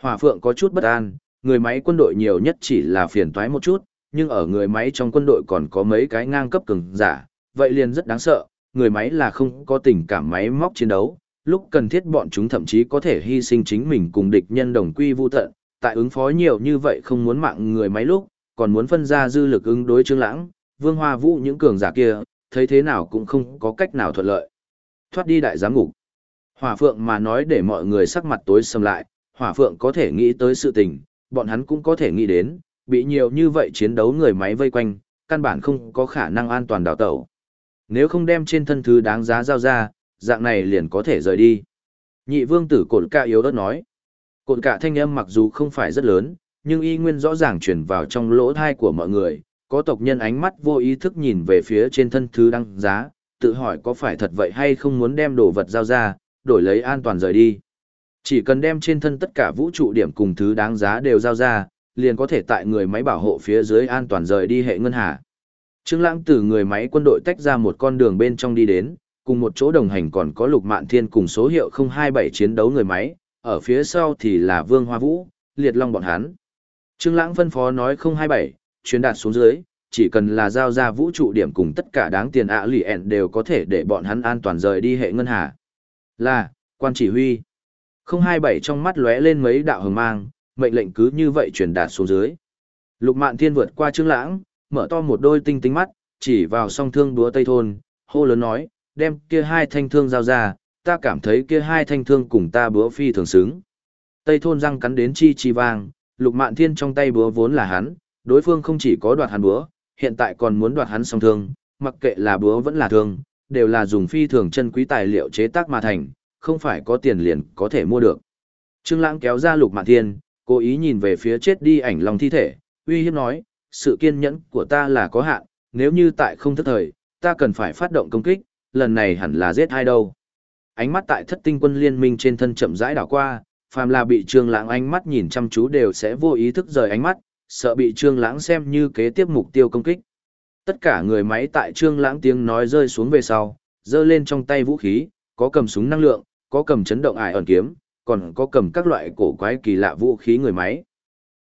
Hỏa phượng có chút bất an, người máy quân đội nhiều nhất chỉ là phiền toái một chút, nhưng ở người máy trong quân đội còn có mấy cái ngang cấp cường giả, vậy liền rất đáng sợ, người máy là không có tình cảm máy móc chiến đấu, lúc cần thiết bọn chúng thậm chí có thể hy sinh chính mình cùng địch nhân đồng quy vu tận, tại ứng phó nhiều như vậy không muốn mạng người máy lúc, còn muốn phân ra dư lực ứng đối Trương Lãng, Vương Hoa Vũ những cường giả kia, thấy thế nào cũng không có cách nào thuận lợi. Thoát đi đại giám ngục. Hỏa Phượng mà nói để mọi người sắc mặt tối sầm lại, Hỏa Phượng có thể nghĩ tới sự tình, bọn hắn cũng có thể nghĩ đến, bị nhiều như vậy chiến đấu người máy vây quanh, căn bản không có khả năng an toàn đào tẩu. Nếu không đem trên thân thứ đáng giá giao ra, dạng này liền có thể rời đi. Nhị vương tử cột cạ yếu đất nói. Cột cạ thanh âm mặc dù không phải rất lớn, nhưng y nguyên rõ ràng truyền vào trong lỗ thai của mọi người, có tộc nhân ánh mắt vô ý thức nhìn về phía trên thân thứ đáng giá, tự hỏi có phải thật vậy hay không muốn đem đồ vật giao ra, đổi lấy an toàn rời đi. Chỉ cần đem trên thân tất cả vũ trụ điểm cùng thứ đáng giá đều giao ra, liền có thể tại người máy bảo hộ phía dưới an toàn rời đi hệ ngân hà. Trương Lãng từ người máy quân đội tách ra một con đường bên trong đi đến, cùng một chỗ đồng hành còn có Lục Mạn Thiên cùng số hiệu 027 chiến đấu người máy, ở phía sau thì là Vương Hoa Vũ, Liệt Long bọn hắn. Trương Lãng phân phó nói 027, truyền đạt xuống dưới, chỉ cần là giao ra vũ trụ điểm cùng tất cả đáng tiền ạ lì ẹn đều có thể để bọn hắn an toàn rời đi hệ ngân hà. Là, quan chỉ huy. 027 trong mắt lóe lên mấy đạo hồng mang, mệnh lệnh cứ như vậy truyền đạt xuống dưới. Lục Mạn Thiên vượt qua Trương Lãng, mở to một đôi tinh tinh mắt, chỉ vào song thương đúa Tây thôn, hô lớn nói, đem kia hai thanh thương giao ra, ta cảm thấy kia hai thanh thương cùng ta búa phi thường xứng. Tây thôn răng cắn đến chi chi vang, Lục Mạn Thiên trong tay búa vốn là hắn, đối phương không chỉ có đoạt hắn búa, hiện tại còn muốn đoạt hắn song thương, mặc kệ là búa vẫn là thương, đều là dùng phi thường chân quý tài liệu chế tác mà thành, không phải có tiền liền có thể mua được. Trương Lãng kéo ra Lục Mạn Thiên, cố ý nhìn về phía chết đi ảnh long thi thể, uy hiếp nói, sự kiên nhẫn của ta là có hạn, nếu như tại không thất thời, ta cần phải phát động công kích, lần này hẳn là giết hai đâu. Ánh mắt tại thất tinh quân liên minh trên thân chậm rãi đảo qua, phàm là bị trương lãng ánh mắt nhìn chăm chú đều sẽ vô ý thức rời ánh mắt, sợ bị trương lãng xem như kế tiếp mục tiêu công kích. Tất cả người máy tại trương lãng tiếng nói rơi xuống về sau, giơ lên trong tay vũ khí, có cầm súng năng lượng, có cầm chấn động ải ẩn kiếm, còn có cầm các loại cổ quái kỳ lạ vũ khí người máy.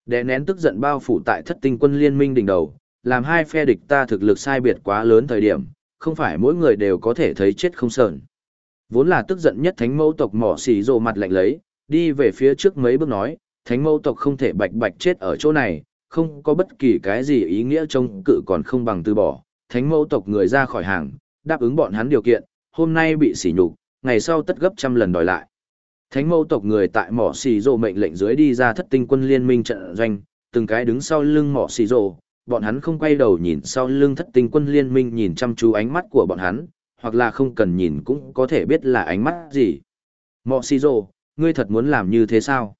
Đè nén tức giận bao phủ tại thất tinh quân liên minh đỉnh đầu, làm hai phe địch ta thực lực sai biệt quá lớn thời điểm, không phải mỗi người đều có thể thấy chết không sờn. Vốn là tức giận nhất thánh mẫu tộc mỏ xì rồ mặt lạnh lấy, đi về phía trước mấy bước nói, thánh mẫu tộc không thể bạch bạch chết ở chỗ này, không có bất kỳ cái gì ý nghĩa trông cự còn không bằng từ bỏ. Thánh mẫu tộc người ra khỏi hàng, đáp ứng bọn hắn điều kiện, hôm nay bị sỉ nhục, ngày sau tất gấp trăm lần đòi lại. Thánh mẫu tộc người tại mỏ xì rồ mệnh lệnh dưới đi ra thất tinh quân liên minh trận doanh, từng cái đứng sau lưng mỏ xì rồ, bọn hắn không quay đầu nhìn sau lưng thất tinh quân liên minh nhìn chăm chú ánh mắt của bọn hắn, hoặc là không cần nhìn cũng có thể biết là ánh mắt gì. Mỏ xì rồ, ngươi thật muốn làm như thế sao?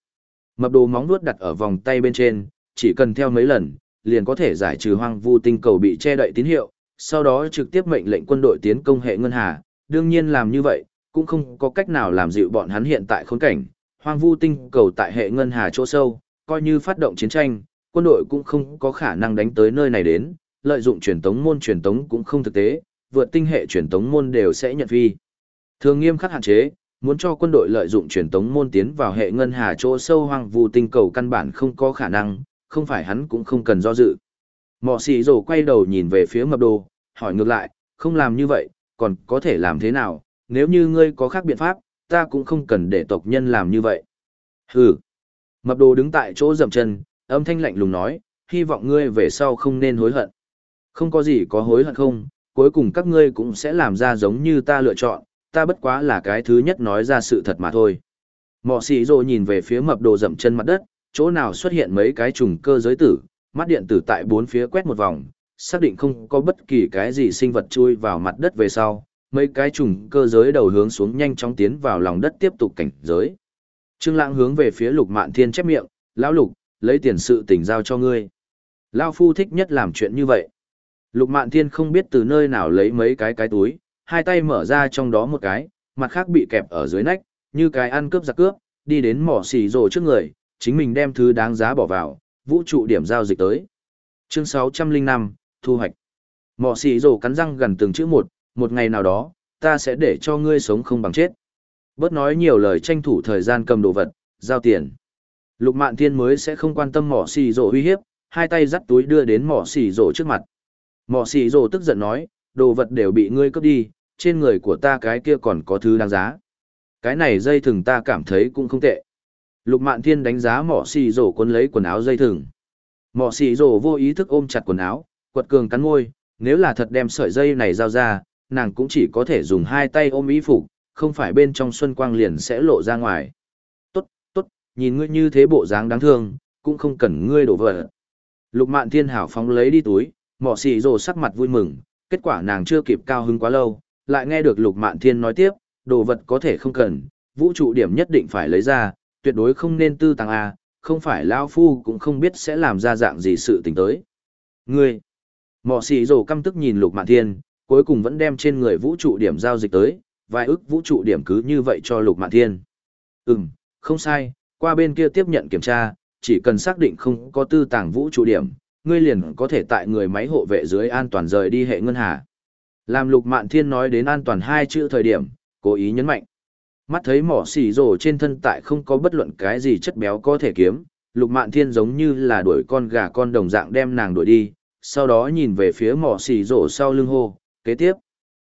Mập đồ móng nuốt đặt ở vòng tay bên trên, chỉ cần theo mấy lần, liền có thể giải trừ hoang vu tinh cầu bị che đậy tín hiệu, sau đó trực tiếp mệnh lệnh quân đội tiến công hệ ngân hà. Đương nhiên làm như vậy, cũng không có cách nào làm dịu bọn hắn hiện tại khốn cảnh. Hoang vu tinh cầu tại hệ ngân hà chỗ sâu, coi như phát động chiến tranh, quân đội cũng không có khả năng đánh tới nơi này đến, lợi dụng truyền tống môn truyền tống cũng không thực tế, vượt tinh hệ truyền tống môn đều sẽ nhận phi. Thường nghiêm khắc hạn chế, muốn cho quân đội lợi dụng truyền tống môn tiến vào hệ ngân hà chỗ sâu hoang vu tinh cầu căn bản không có khả năng, không phải hắn cũng không cần do dự. Mọ xì rồ quay đầu nhìn về phía mập đồ, hỏi ngược lại, không làm như vậy, còn có thể làm thế nào, nếu như ngươi có khác biện pháp, ta cũng không cần để tộc nhân làm như vậy. Hừ. Mập đồ đứng tại chỗ dậm chân, âm thanh lạnh lùng nói, hy vọng ngươi về sau không nên hối hận. Không có gì có hối hận không, cuối cùng các ngươi cũng sẽ làm ra giống như ta lựa chọn, ta bất quá là cái thứ nhất nói ra sự thật mà thôi. Mọ xì rồ nhìn về phía mập đồ dậm chân mặt đất, chỗ nào xuất hiện mấy cái trùng cơ giới tử, mắt điện tử tại bốn phía quét một vòng, xác định không có bất kỳ cái gì sinh vật chui vào mặt đất về sau, mấy cái trùng cơ giới đầu hướng xuống nhanh chóng tiến vào lòng đất tiếp tục cảnh giới. Trương Lãng hướng về phía Lục Mạn Thiên chép miệng, "Lão Lục, lấy tiền sự tình giao cho ngươi." Lão phu thích nhất làm chuyện như vậy. Lục Mạn Thiên không biết từ nơi nào lấy mấy cái cái túi, hai tay mở ra trong đó một cái, mặt khác bị kẹp ở dưới nách, như cái ăn cướp giặc cướp, đi đến mỏ xì rồ trước người, chính mình đem thứ đáng giá bỏ vào, vũ trụ điểm giao dịch tới. Chương 605, thu hoạch. Mỏ xì rồ cắn răng gần từng chữ một, một ngày nào đó, ta sẽ để cho ngươi sống không bằng chết. Bớt nói nhiều lời tranh thủ thời gian cầm đồ vật, giao tiền. Lục Mạn Thiên mới sẽ không quan tâm mỏ xì rổ uy hiếp, hai tay dắt túi đưa đến mỏ xì rổ trước mặt. Mỏ xì rổ tức giận nói, đồ vật đều bị ngươi cướp đi, trên người của ta cái kia còn có thứ đáng giá. Cái này dây thừng ta cảm thấy cũng không tệ. Lục Mạn Thiên đánh giá mỏ xì rổ cuốn lấy quần áo dây thừng. Mỏ xì rổ vô ý thức ôm chặt quần áo, quật cường cắn môi, nếu là thật đem sợi dây này giao ra, nàng cũng chỉ có thể dùng hai tay ôm y phục, không phải bên trong xuân quang liền sẽ lộ ra ngoài. Tốt, tốt, nhìn ngươi như thế bộ dáng đáng thương, cũng không cần ngươi đổ vỡ. Lục Mạn Thiên hảo phóng lấy đi túi, mỏ xì rồ sắc mặt vui mừng, kết quả nàng chưa kịp cao hứng quá lâu, lại nghe được Lục Mạn Thiên nói tiếp, đồ vật có thể không cần, vũ trụ điểm nhất định phải lấy ra, tuyệt đối không nên tư tăng A, không phải Lao Phu cũng không biết sẽ làm ra dạng gì sự tình tới. Ngươi, mỏ xì rồ căm tức nhìn Lục Mạn Thiên, cuối cùng vẫn đem trên người vũ trụ điểm giao dịch tới, vài ức vũ trụ điểm cứ như vậy cho Lục Mạn Thiên. Ừm, không sai, qua bên kia tiếp nhận kiểm tra, chỉ cần xác định không có tư tàng vũ trụ điểm, ngươi liền có thể tại người máy hộ vệ dưới an toàn rời đi hệ ngân hà. Làm Lục Mạn Thiên nói đến an toàn hai chữ thời điểm, cố ý nhấn mạnh. Mắt thấy mỏ xỉ rồ trên thân tại không có bất luận cái gì chất béo có thể kiếm, Lục Mạn Thiên giống như là đuổi con gà con đồng dạng đem nàng đuổi đi, sau đó nhìn về phía mỏ xỉ rồ sau lưng hô, kế tiếp.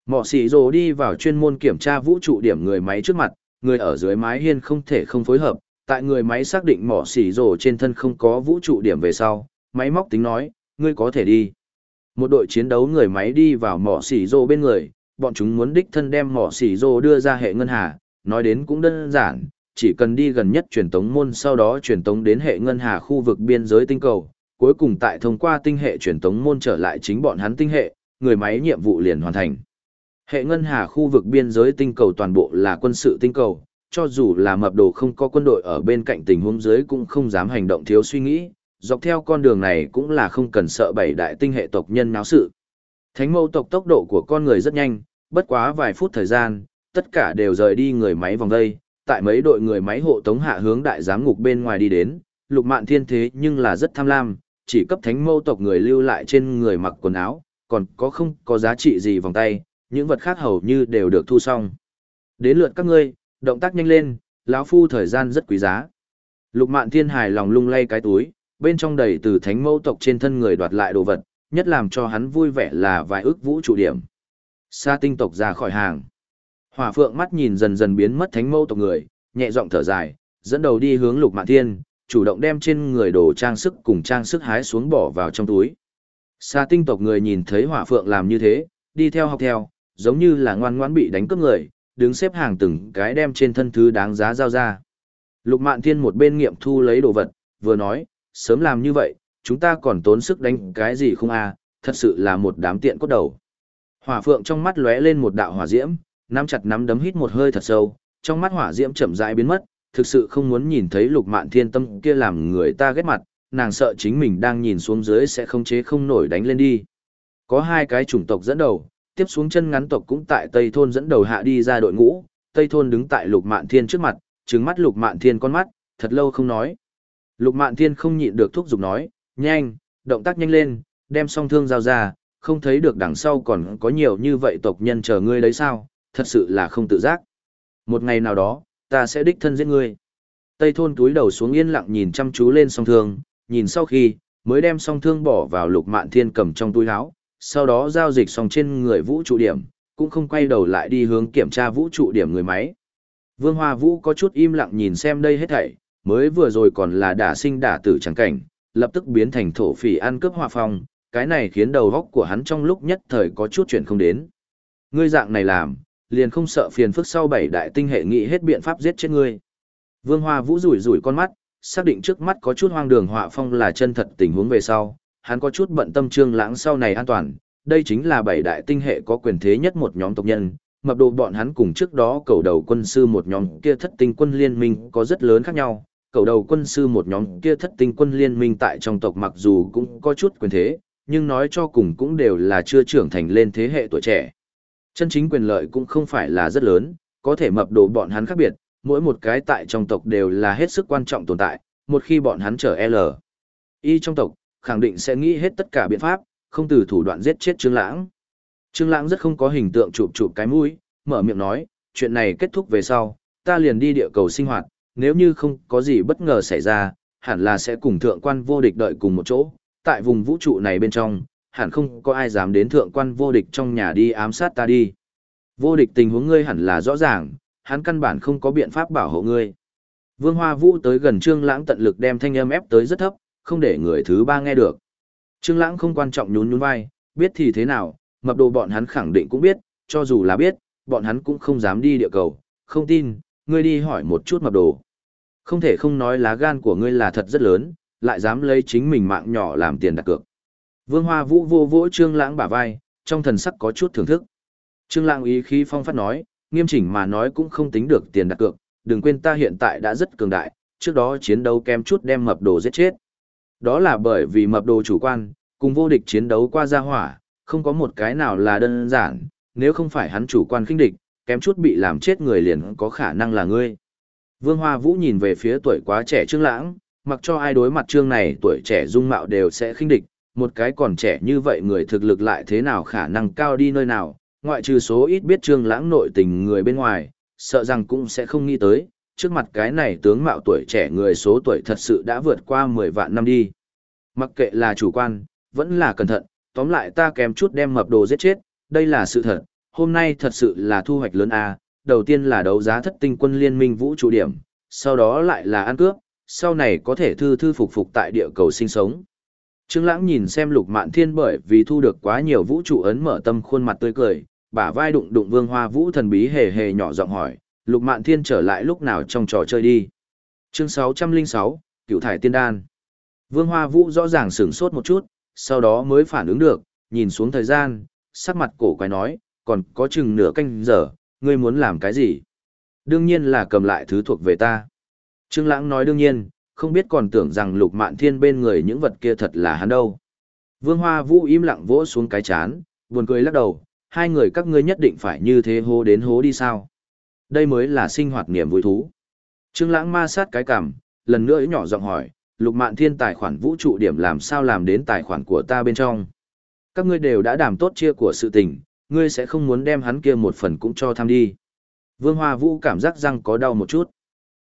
Mỏ xì rồ đi vào chuyên môn kiểm tra vũ trụ điểm người máy trước mặt, người ở dưới mái hiên không thể không phối hợp, tại người máy xác định mỏ xì rồ trên thân không có vũ trụ điểm về sau, máy móc tính nói, ngươi có thể đi. Một đội chiến đấu người máy đi vào mỏ xì rồ bên người, bọn chúng muốn đích thân đem mỏ xì rồ đưa ra hệ ngân hà, nói đến cũng đơn giản, chỉ cần đi gần nhất truyền tống môn sau đó truyền tống đến hệ ngân hà khu vực biên giới tinh cầu, cuối cùng tại thông qua tinh hệ truyền tống môn trở lại chính bọn hắn tinh hệ, người máy nhiệm vụ liền hoàn thành. Hệ ngân hà khu vực biên giới tinh cầu toàn bộ là quân sự tinh cầu, cho dù là mập đồ không có quân đội ở bên cạnh tình huống dưới cũng không dám hành động thiếu suy nghĩ, dọc theo con đường này cũng là không cần sợ bảy đại tinh hệ tộc nhân náo sự. Thánh mâu tộc tốc độ của con người rất nhanh, bất quá vài phút thời gian, tất cả đều rời đi người máy vòng đây, tại mấy đội người máy hộ tống hạ hướng đại giám ngục bên ngoài đi đến, lục mạn thiên thế nhưng là rất tham lam, chỉ cấp thánh mâu tộc người lưu lại trên người mặc quần áo, còn có không có giá trị gì vòng tay, những vật khác hầu như đều được thu xong. Đến lượt các ngươi, động tác nhanh lên, lão phu thời gian rất quý giá. Lục mạn thiên hài lòng lung lay cái túi, bên trong đầy từ thánh mâu tộc trên thân người đoạt lại đồ vật, nhất làm cho hắn vui vẻ là vài ước vũ trụ điểm. Sa tinh tộc ra khỏi hàng. Hỏa phượng mắt nhìn dần dần biến mất thánh mâu tộc người, nhẹ giọng thở dài, dẫn đầu đi hướng lục mạn thiên, chủ động đem trên người đồ trang sức cùng trang sức hái xuống bỏ vào trong túi. Sa tinh tộc người nhìn thấy hỏa phượng làm như thế, đi theo học theo, giống như là ngoan ngoãn bị đánh cướp người, đứng xếp hàng từng cái đem trên thân thứ đáng giá giao ra. Lục mạn thiên một bên nghiệm thu lấy đồ vật, vừa nói, sớm làm như vậy, chúng ta còn tốn sức đánh cái gì không à, thật sự là một đám tiện cốt đầu. Hỏa phượng trong mắt lóe lên một đạo hỏa diễm, nắm chặt nắm đấm hít một hơi thật sâu, trong mắt hỏa diễm chậm rãi biến mất, thực sự không muốn nhìn thấy lục mạn thiên tâm kia làm người ta ghét mặt, nàng sợ chính mình đang nhìn xuống dưới sẽ không chế không nổi đánh lên đi. Có hai cái chủng tộc dẫn đầu, tiếp xuống chân ngắn tộc cũng tại Tây Thôn dẫn đầu hạ đi ra đội ngũ, Tây Thôn đứng tại lục mạn thiên trước mặt, trừng mắt lục mạn thiên con mắt, thật lâu không nói. Lục mạn thiên không nhịn được thúc giục nói, nhanh, động tác nhanh lên, đem song thương giao ra, không thấy được đằng sau còn có nhiều như vậy tộc nhân chờ ngươi đấy sao, thật sự là không tự giác. Một ngày nào đó, ta sẽ đích thân giết ngươi. Tây thôn túi đầu xuống yên lặng nhìn chăm chú lên song thương, nhìn sau khi, mới đem song thương bỏ vào lục mạn thiên cầm trong túi áo, sau đó giao dịch xong trên người vũ trụ điểm, cũng không quay đầu lại đi hướng kiểm tra vũ trụ điểm người máy. Vương Hoa Vũ có chút im lặng nhìn xem đây hết thảy, mới vừa rồi còn là đả sinh đả tử chẳng cảnh, lập tức biến thành thổ phỉ ăn cướp hòa phong, cái này khiến đầu góc của hắn trong lúc nhất thời có chút chuyện không đến. Ngươi dạng này làm, liền không sợ phiền phức sau bảy đại tinh hệ nghị hết biện pháp giết chết ngươi. Vương Hoa Vũ rủi rủi con mắt, xác định trước mắt có chút hoang đường họa phong là chân thật tình huống về sau, hắn có chút bận tâm trương lãng sau này an toàn, đây chính là bảy đại tinh hệ có quyền thế nhất một nhóm tộc nhân, mập đồ bọn hắn cùng trước đó cầu đầu quân sư một nhóm kia thất tinh quân liên minh có rất lớn khác nhau. Cầu đầu quân sư một nhóm kia thất tinh quân liên minh tại trong tộc mặc dù cũng có chút quyền thế, nhưng nói cho cùng cũng đều là chưa trưởng thành lên thế hệ tuổi trẻ. Chân chính quyền lợi cũng không phải là rất lớn, có thể mập đồ bọn hắn khác biệt, mỗi một cái tại trong tộc đều là hết sức quan trọng tồn tại, một khi bọn hắn trở L. Y trong tộc, khẳng định sẽ nghĩ hết tất cả biện pháp, không từ thủ đoạn giết chết Trương Lãng. Trương Lãng rất không có hình tượng chụp chụp cái mũi, mở miệng nói, chuyện này kết thúc về sau, ta liền đi địa cầu sinh hoạt, nếu như không có gì bất ngờ xảy ra, hẳn là sẽ cùng thượng quan vô địch đợi cùng một chỗ, tại vùng vũ trụ này bên trong, hẳn không có ai dám đến thượng quan vô địch trong nhà đi ám sát ta đi. Vô địch tình huống ngươi hẳn là rõ ràng, hắn căn bản không có biện pháp bảo hộ ngươi. Vương Hoa Vũ tới gần Trương Lãng tận lực đem thanh âm ép tới rất thấp, không để người thứ ba nghe được. Trương Lãng không quan trọng nhún nhún vai, biết thì thế nào, mập đồ bọn hắn khẳng định cũng biết, cho dù là biết, bọn hắn cũng không dám đi địa cầu, không tin, ngươi đi hỏi một chút mập đồ. Không thể không nói lá gan của ngươi là thật rất lớn, lại dám lấy chính mình mạng nhỏ làm tiền đặt cược. Vương Hoa Vũ vô vỗ Trương Lãng bả vai, trong thần sắc có chút thưởng thức. Trương Lãng ý khí phong phát nói, nghiêm chỉnh mà nói cũng không tính được tiền đặt cược, đừng quên ta hiện tại đã rất cường đại, trước đó chiến đấu kém chút đem mập đồ giết chết. Đó là bởi vì mập đồ chủ quan, cùng vô địch chiến đấu qua gia hỏa, không có một cái nào là đơn giản, nếu không phải hắn chủ quan khinh địch, kém chút bị làm chết người liền có khả năng là ngươi. Vương Hoa Vũ nhìn về phía tuổi quá trẻ Trương Lãng, mặc cho ai đối mặt Trương này tuổi trẻ dung mạo đều sẽ khinh địch, một cái còn trẻ như vậy người thực lực lại thế nào khả năng cao đi nơi nào, ngoại trừ số ít biết Trương Lãng nội tình người bên ngoài, sợ rằng cũng sẽ không nghĩ tới, trước mặt cái này tướng mạo tuổi trẻ người số tuổi thật sự đã vượt qua 10 vạn năm đi. Mặc kệ là chủ quan, vẫn là cẩn thận, tóm lại ta kèm chút đem mập đồ giết chết, đây là sự thật, hôm nay thật sự là thu hoạch lớn a. đầu tiên là đấu giá thất tinh quân liên minh vũ trụ điểm, sau đó lại là ăn cướp, sau này có thể thư thư phục phục tại địa cầu sinh sống. Trương Lãng nhìn xem Lục Mạn Thiên bởi vì thu được quá nhiều vũ trụ ấn mở tâm khuôn mặt tươi cười, bả vai đụng đụng Vương Hoa Vũ thần bí hề hề nhỏ giọng hỏi, Lục Mạn Thiên trở lại lúc nào trong trò chơi đi. Chương 606, Cựu thải tiên đan. Vương Hoa Vũ rõ ràng sửng sốt một chút, sau đó mới phản ứng được, nhìn xuống thời gian, sắc mặt cổ quái nói, còn có chừng nửa canh giờ, ngươi muốn làm cái gì? Đương nhiên là cầm lại thứ thuộc về ta. Trương Lãng nói đương nhiên, không biết còn tưởng rằng Lục Mạn Thiên bên người những vật kia thật là hắn đâu. Vương Hoa Vũ im lặng vỗ xuống cái chán, buồn cười lắc đầu, hai người các ngươi nhất định phải như thế hố đến hố đi sao? Đây mới là sinh hoạt niềm vui thú. Trương Lãng ma sát cái cằm, lần nữa nhỏ giọng hỏi, Lục Mạn Thiên tài khoản vũ trụ điểm làm sao làm đến tài khoản của ta bên trong? Các ngươi đều đã đảm tốt chia của sự tình, ngươi sẽ không muốn đem hắn kia một phần cũng cho tham đi. Vương Hoa Vũ cảm giác răng có đau một chút.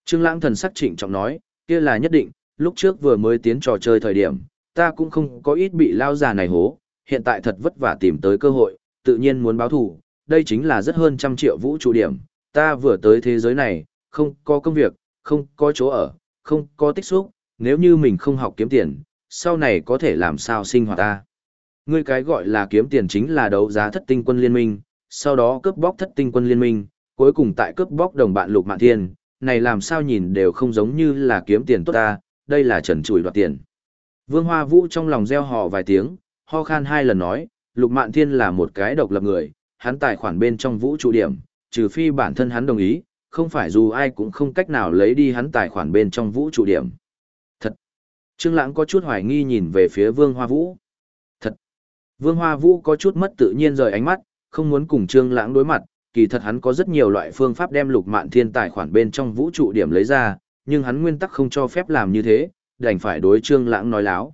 Trương Lãng thần sắc trịnh trọng nói, kia là nhất định, lúc trước vừa mới tiến trò chơi thời điểm, ta cũng không có ít bị lao già này hố, hiện tại thật vất vả tìm tới cơ hội, tự nhiên muốn báo thù, đây chính là rất hơn trăm triệu vũ trụ điểm, ta vừa tới thế giới này, không có công việc, không có chỗ ở, không có tích xúc, nếu như mình không học kiếm tiền, sau này có thể làm sao sinh hoạt ta. Ngươi cái gọi là kiếm tiền chính là đấu giá thất tinh quân liên minh, sau đó cướp bóc thất tinh quân liên minh, cuối cùng tại cướp bóc đồng bạn lục mạng thiên, này làm sao nhìn đều không giống như là kiếm tiền tốt ta, đây là trần chùi đoạt tiền. Vương Hoa Vũ trong lòng reo hò vài tiếng, ho khan hai lần nói, Lục Mạn Thiên là một cái độc lập người, hắn tài khoản bên trong vũ trụ điểm, trừ phi bản thân hắn đồng ý, không phải dù ai cũng không cách nào lấy đi hắn tài khoản bên trong vũ trụ điểm. Thật! Trương Lãng có chút hoài nghi nhìn về phía Vương Hoa Vũ. Thật! Vương Hoa Vũ có chút mất tự nhiên rời ánh mắt, không muốn cùng Trương Lãng đối mặt, kỳ thật hắn có rất nhiều loại phương pháp đem lục mạn thiên tài khoản bên trong vũ trụ điểm lấy ra, nhưng hắn nguyên tắc không cho phép làm như thế, đành phải đối Trương Lãng nói láo.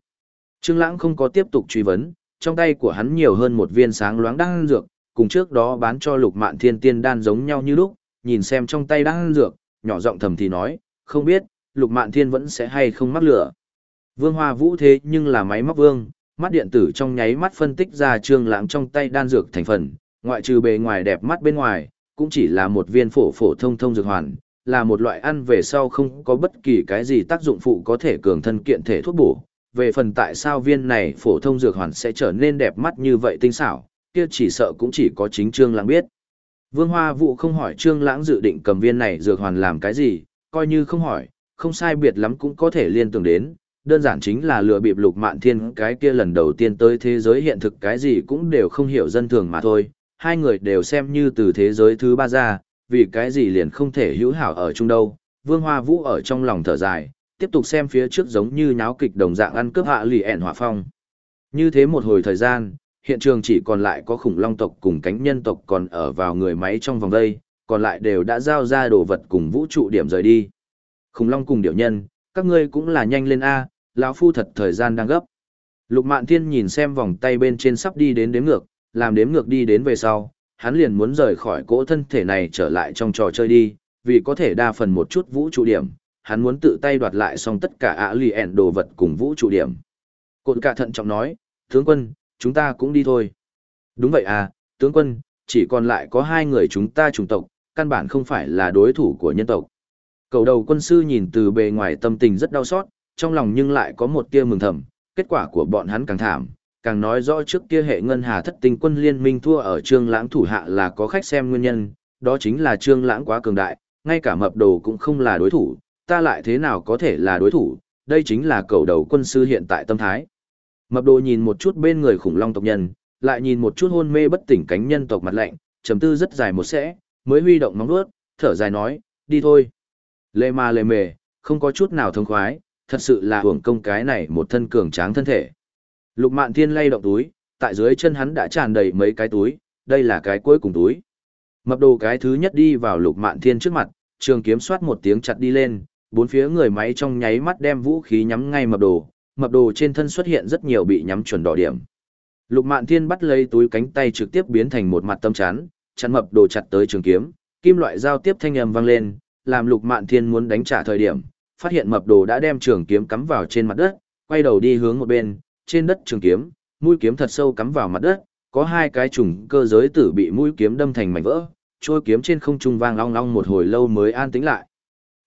Trương Lãng không có tiếp tục truy vấn, trong tay của hắn nhiều hơn một viên sáng loáng đan dược, cùng trước đó bán cho lục mạn thiên tiên đan giống nhau như lúc, nhìn xem trong tay đan dược, nhỏ giọng thầm thì nói, không biết, lục mạn thiên vẫn sẽ hay không mắc lửa. Vương Hoa Vũ thế nhưng là máy móc vương, mắt điện tử trong nháy mắt phân tích ra Trương Lãng trong tay đan dược thành phần, ngoại trừ bề ngoài đẹp mắt bên ngoài, cũng chỉ là một viên phổ phổ thông thông dược hoàn, là một loại ăn về sau không có bất kỳ cái gì tác dụng phụ có thể cường thân kiện thể thuốc bổ. Về phần tại sao viên này phổ thông dược hoàn sẽ trở nên đẹp mắt như vậy tinh xảo, kia chỉ sợ cũng chỉ có chính Trương Lãng biết. Vương Hoa Vũ không hỏi Trương Lãng dự định cầm viên này dược hoàn làm cái gì, coi như không hỏi, không sai biệt lắm cũng có thể liên tưởng đến, đơn giản chính là lừa bịp lục mạn thiên cái kia lần đầu tiên tới thế giới hiện thực cái gì cũng đều không hiểu dân thường mà thôi, hai người đều xem như từ thế giới thứ ba ra, vì cái gì liền không thể hữu hảo ở chung đâu, vương hoa vũ ở trong lòng thở dài, tiếp tục xem phía trước giống như nháo kịch đồng dạng ăn cướp hạ lì ẻn hỏa phong. Như thế một hồi thời gian, hiện trường chỉ còn lại có khủng long tộc cùng cánh nhân tộc còn ở vào người máy trong vòng đây, còn lại đều đã giao ra đồ vật cùng vũ trụ điểm rời đi. Khủng long cùng điệu nhân, các ngươi cũng là nhanh lên A, lão phu thật thời gian đang gấp. Lục Mạn Thiên nhìn xem vòng tay bên trên sắp đi đến đếm ngược, làm đếm ngược đi đến về sau, hắn liền muốn rời khỏi cỗ thân thể này trở lại trong trò chơi đi, vì có thể đa phần một chút vũ trụ điểm, hắn muốn tự tay đoạt lại xong tất cả ạ lì ẻn đồ vật cùng vũ trụ điểm. Cột cả thận trọng nói, tướng quân, chúng ta cũng đi thôi. Đúng vậy à, tướng quân, chỉ còn lại có hai người chúng ta chủng tộc, căn bản không phải là đối thủ của nhân tộc. Cầu đầu quân sư nhìn từ bề ngoài tâm tình rất đau xót, trong lòng nhưng lại có một tia mừng thầm, kết quả của bọn hắn càng thảm, càng nói rõ trước kia hệ ngân hà thất tinh quân liên minh thua ở trương lãng thủ hạ là có khách xem nguyên nhân, đó chính là trương lãng quá cường đại, ngay cả mập đồ cũng không là đối thủ, ta lại thế nào có thể là đối thủ, đây chính là cầu đầu quân sư hiện tại tâm thái. Mập đồ nhìn một chút bên người khủng long tộc nhân, lại nhìn một chút hôn mê bất tỉnh cánh nhân tộc mặt lạnh, trầm tư rất dài một sẽ, mới huy động móng vuốt, thở dài nói, đi thôi. Lê ma lê mề, không có chút nào thông khoái, thật sự là hưởng công cái này một thân cường tráng thân thể. Lục mạn thiên lay động túi, tại dưới chân hắn đã tràn đầy mấy cái túi, đây là cái cuối cùng túi. Mập đồ cái thứ nhất đi vào lục mạn thiên trước mặt, trường kiếm soát một tiếng chặt đi lên, bốn phía người máy trong nháy mắt đem vũ khí nhắm ngay mập đồ, mập đồ trên thân xuất hiện rất nhiều bị nhắm chuẩn đỏ điểm. Lục Mạn Thiên bắt lấy túi cánh tay trực tiếp biến thành một mặt tâm chắn, chắn mập đồ chặt tới trường kiếm, kim loại giao tiếp thanh âm vang lên, làm Lục Mạn Thiên muốn đánh trả thời điểm, phát hiện mập đồ đã đem trường kiếm cắm vào trên mặt đất, quay đầu đi hướng một bên, trên đất trường kiếm, mũi kiếm thật sâu cắm vào mặt đất, có hai cái trùng cơ giới tử bị mũi kiếm đâm thành mảnh vỡ, trôi kiếm trên không trung vang long long một hồi lâu mới an tĩnh lại.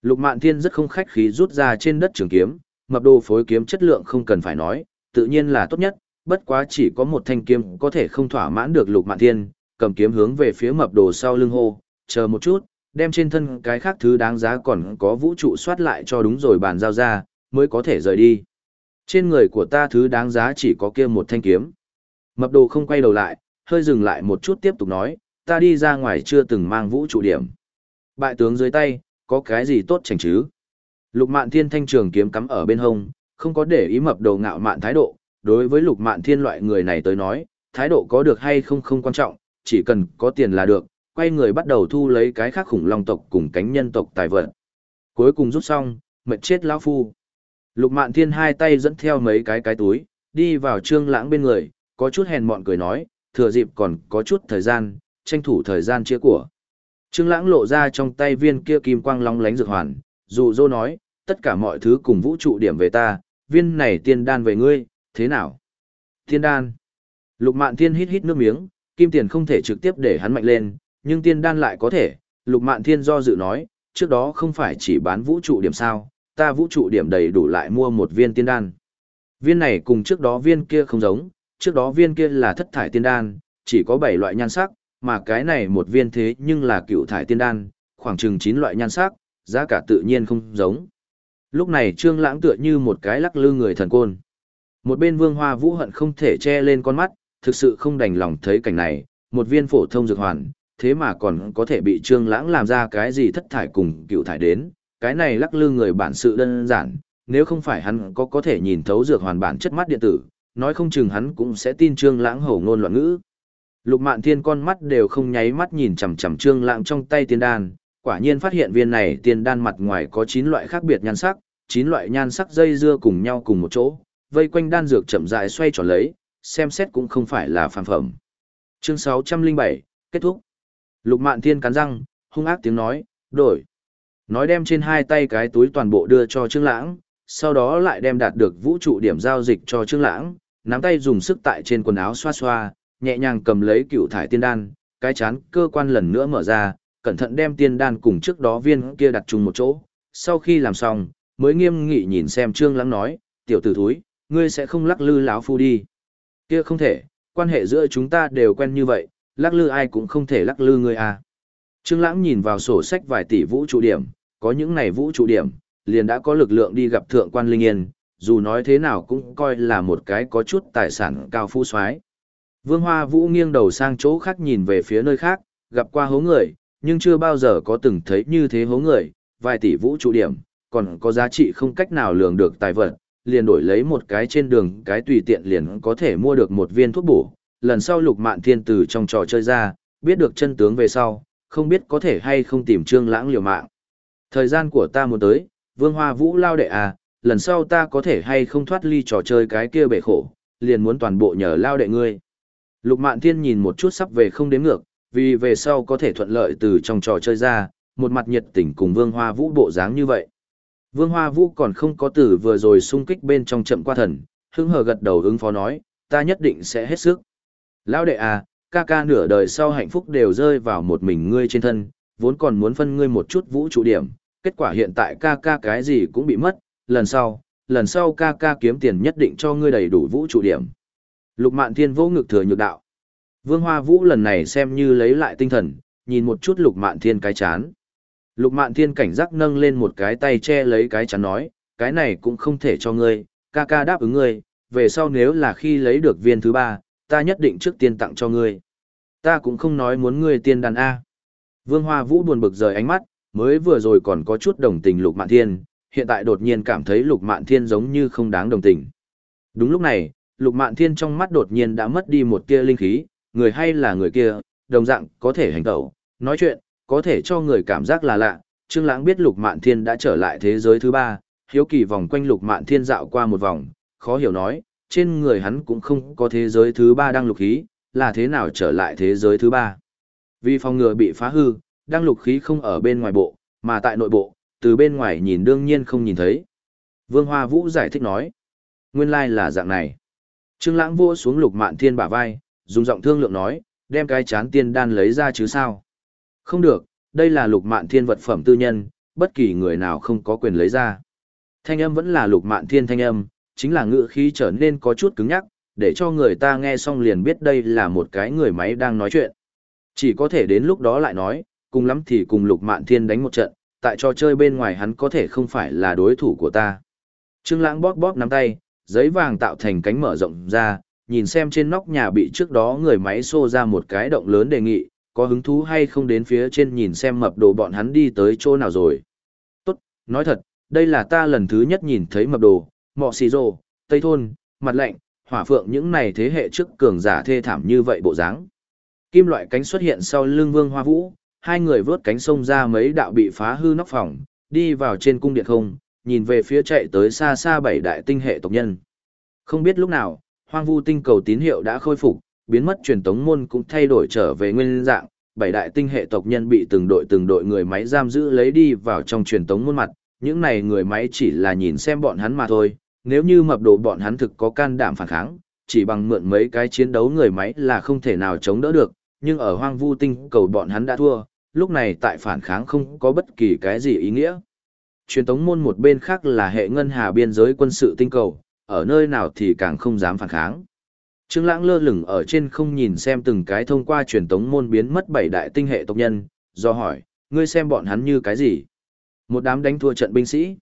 Lục Mạn Thiên rất không khách khí rút ra trên đất trường kiếm, mập đồ phối kiếm chất lượng không cần phải nói, tự nhiên là tốt nhất, bất quá chỉ có một thanh kiếm có thể không thỏa mãn được Lục Mạn Thiên, cầm kiếm hướng về phía mập đồ sau lưng hô, chờ một chút, đem trên thân cái khác thứ đáng giá còn có vũ trụ soát lại cho đúng rồi bàn giao ra, mới có thể rời đi. Trên người của ta thứ đáng giá chỉ có kia một thanh kiếm. Mập đồ không quay đầu lại, hơi dừng lại một chút tiếp tục nói, ta đi ra ngoài chưa từng mang vũ trụ điểm. Bại tướng dưới tay, có cái gì tốt chảnh chứ? Lục Mạn Thiên thanh trường kiếm cắm ở bên hông, không có để ý mập đầu ngạo mạn thái độ, đối với Lục Mạn Thiên loại người này tới nói, thái độ có được hay không không quan trọng, chỉ cần có tiền là được, quay người bắt đầu thu lấy cái khác khủng long tộc cùng cánh nhân tộc tài vật. Cuối cùng rút xong, mệt chết lão phu. Lục Mạn Thiên hai tay dẫn theo mấy cái cái túi, đi vào Trương Lãng bên người, có chút hèn mọn cười nói, thừa dịp còn có chút thời gian, tranh thủ thời gian chia của. Trương Lãng lộ ra trong tay viên kia kim quang long lánh dược hoàn, dụ dỗ nói, tất cả mọi thứ cùng vũ trụ điểm về ta, viên này tiên đan về ngươi, thế nào? Tiên đan. Lục Mạn Thiên hít hít nước miếng, kim tiền không thể trực tiếp để hắn mạnh lên, nhưng tiên đan lại có thể. Lục Mạn Thiên do dự nói, trước đó không phải chỉ bán vũ trụ điểm sao, ta vũ trụ điểm đầy đủ lại mua một viên tiên đan. Viên này cùng trước đó viên kia không giống, trước đó viên kia là thất thải tiên đan, chỉ có 7 loại nhan sắc, mà cái này một viên thế nhưng là cựu thải tiên đan, khoảng chừng 9 loại nhan sắc, giá cả tự nhiên không giống. Lúc này Trương Lãng tựa như một cái lắc lư người thần côn. Một bên Vương Hoa Vũ hận không thể che lên con mắt, thực sự không đành lòng thấy cảnh này, một viên phổ thông dược hoàn, thế mà còn có thể bị Trương Lãng làm ra cái gì thất thải cùng cựu thải đến, cái này lắc lư người bản sự đơn giản, nếu không phải hắn có có thể nhìn thấu dược hoàn bản chất mắt điện tử, nói không chừng hắn cũng sẽ tin Trương Lãng hổ ngôn loạn ngữ. Lục Mạn Thiên con mắt đều không nháy mắt nhìn chằm chằm Trương Lãng trong tay tiên đan, quả nhiên phát hiện viên này tiên đan mặt ngoài có 9 loại khác biệt nhan sắc, 9 loại nhan sắc dây dưa cùng nhau cùng một chỗ, vây quanh đan dược chậm rãi xoay tròn lấy, xem xét cũng không phải là phàm phẩm. Chương 607, kết thúc. Lục Mạn Thiên cắn răng, hung ác tiếng nói, "Đổi." Nói đem trên hai tay cái túi toàn bộ đưa cho Trương Lãng, sau đó lại đem đạt được vũ trụ điểm giao dịch cho Trương Lãng, nắm tay dùng sức tại trên quần áo xoa xoa, nhẹ nhàng cầm lấy cựu thải tiên đan, cái chán cơ quan lần nữa mở ra, cẩn thận đem tiên đan cùng trước đó viên kia đặt chung một chỗ. Sau khi làm xong, mới nghiêm nghị nhìn xem Trương Lãng nói, tiểu tử thúi, ngươi sẽ không lắc lư lão phu đi. Kia không thể, quan hệ giữa chúng ta đều quen như vậy, lắc lư ai cũng không thể lắc lư ngươi à. Trương Lãng nhìn vào sổ sách vài tỷ vũ trụ điểm, có những này vũ trụ điểm, liền đã có lực lượng đi gặp thượng quan Linh Yên, dù nói thế nào cũng coi là một cái có chút tài sản cao phú soái. Vương Hoa Vũ nghiêng đầu sang chỗ khác nhìn về phía nơi khác, gặp qua hố người, nhưng chưa bao giờ có từng thấy như thế hố người, vài tỷ vũ trụ điểm, còn có giá trị không cách nào lường được tài vật, liền đổi lấy một cái trên đường cái tùy tiện liền có thể mua được một viên thuốc bổ. Lần sau lục mạn thiên từ trong trò chơi ra, biết được chân tướng về sau, không biết có thể hay không tìm trương lãng liều mạng. Thời gian của ta muốn tới, vương hoa vũ lao đệ à, lần sau ta có thể hay không thoát ly trò chơi cái kia bể khổ, liền muốn toàn bộ nhờ lao đệ ngươi. Lục mạn thiên nhìn một chút sắp về không đếm ngược, vì về sau có thể thuận lợi từ trong trò chơi ra, một mặt nhiệt tình cùng vương hoa vũ bộ dáng như vậy. Vương Hoa Vũ còn không có từ vừa rồi xung kích bên trong chậm qua thần, hứng hờ gật đầu ứng phó nói, ta nhất định sẽ hết sức. Lão đệ à, ca ca nửa đời sau hạnh phúc đều rơi vào một mình ngươi trên thân, vốn còn muốn phân ngươi một chút vũ trụ điểm, kết quả hiện tại ca ca cái gì cũng bị mất, lần sau, lần sau ca ca kiếm tiền nhất định cho ngươi đầy đủ vũ trụ điểm. Lục Mạn Thiên vô ngực thừa nhược đạo. Vương Hoa Vũ lần này xem như lấy lại tinh thần, nhìn một chút Lục Mạn Thiên cái chán. Lục Mạn Thiên cảnh giác nâng lên một cái tay che lấy cái chán nói, cái này cũng không thể cho ngươi, ca ca đáp ứng ngươi, về sau nếu là khi lấy được viên thứ ba, ta nhất định trước tiên tặng cho ngươi. Ta cũng không nói muốn ngươi tiên đàn A. Vương Hoa Vũ buồn bực rời ánh mắt, mới vừa rồi còn có chút đồng tình Lục Mạn Thiên, hiện tại đột nhiên cảm thấy Lục Mạn Thiên giống như không đáng đồng tình. Đúng lúc này, Lục Mạn Thiên trong mắt đột nhiên đã mất đi một tia linh khí, người hay là người kia, đồng dạng có thể hành tẩu, nói chuyện, có thể cho người cảm giác là lạ. Trương Lãng biết Lục Mạn Thiên đã trở lại thế giới thứ ba, hiếu kỳ vòng quanh Lục Mạn Thiên dạo qua một vòng, khó hiểu nói, trên người hắn cũng không có thế giới thứ ba đang lục khí, là thế nào trở lại thế giới thứ ba. Vì phòng ngừa bị phá hư, đang lục khí không ở bên ngoài bộ, mà tại nội bộ, từ bên ngoài nhìn đương nhiên không nhìn thấy. Vương Hoa Vũ giải thích nói, nguyên lai là dạng này. Trương Lãng vỗ xuống Lục Mạn Thiên bả vai, dùng giọng thương lượng nói, đem cái chán tiên đan lấy ra chứ sao. Không được, đây là lục mạn thiên vật phẩm tư nhân, bất kỳ người nào không có quyền lấy ra. Thanh âm vẫn là lục mạn thiên thanh âm, chính là ngữ khí trở nên có chút cứng nhắc, để cho người ta nghe xong liền biết đây là một cái người máy đang nói chuyện. Chỉ có thể đến lúc đó lại nói, cùng lắm thì cùng lục mạn thiên đánh một trận, tại trò chơi bên ngoài hắn có thể không phải là đối thủ của ta. Trương lãng bóp bóp nắm tay, giấy vàng tạo thành cánh mở rộng ra, nhìn xem trên nóc nhà bị trước đó người máy xô ra một cái động lớn đề nghị, có hứng thú hay không đến phía trên nhìn xem mập đồ bọn hắn đi tới chỗ nào rồi. Tốt, nói thật, đây là ta lần thứ nhất nhìn thấy mập đồ, mọ xì rồ, tây thôn, mặt lạnh, hỏa phượng những này thế hệ trước cường giả thê thảm như vậy bộ dáng. Kim loại cánh xuất hiện sau lưng vương hoa vũ, hai người vớt cánh sông ra mấy đạo bị phá hư nóc phòng, đi vào trên cung điện không, nhìn về phía chạy tới xa xa bảy đại tinh hệ tộc nhân. Không biết lúc nào, hoang vu tinh cầu tín hiệu đã khôi phục, biến mất truyền tống môn cũng thay đổi trở về nguyên dạng, bảy đại tinh hệ tộc nhân bị từng đội từng đội người máy giam giữ lấy đi vào trong truyền tống môn mặt, những này người máy chỉ là nhìn xem bọn hắn mà thôi, nếu như mập đồ bọn hắn thực có can đảm phản kháng, chỉ bằng mượn mấy cái chiến đấu người máy là không thể nào chống đỡ được, nhưng ở hoang vu tinh cầu bọn hắn đã thua, lúc này tại phản kháng không có bất kỳ cái gì ý nghĩa. Truyền tống môn một bên khác là hệ ngân hà biên giới quân sự tinh cầu, ở nơi nào thì càng không dám phản kháng. Trương Lãng lơ lửng ở trên không nhìn xem từng cái thông qua truyền tống môn biến mất bảy đại tinh hệ tộc nhân, do hỏi, ngươi xem bọn hắn như cái gì? Một đám đánh thua trận binh sĩ.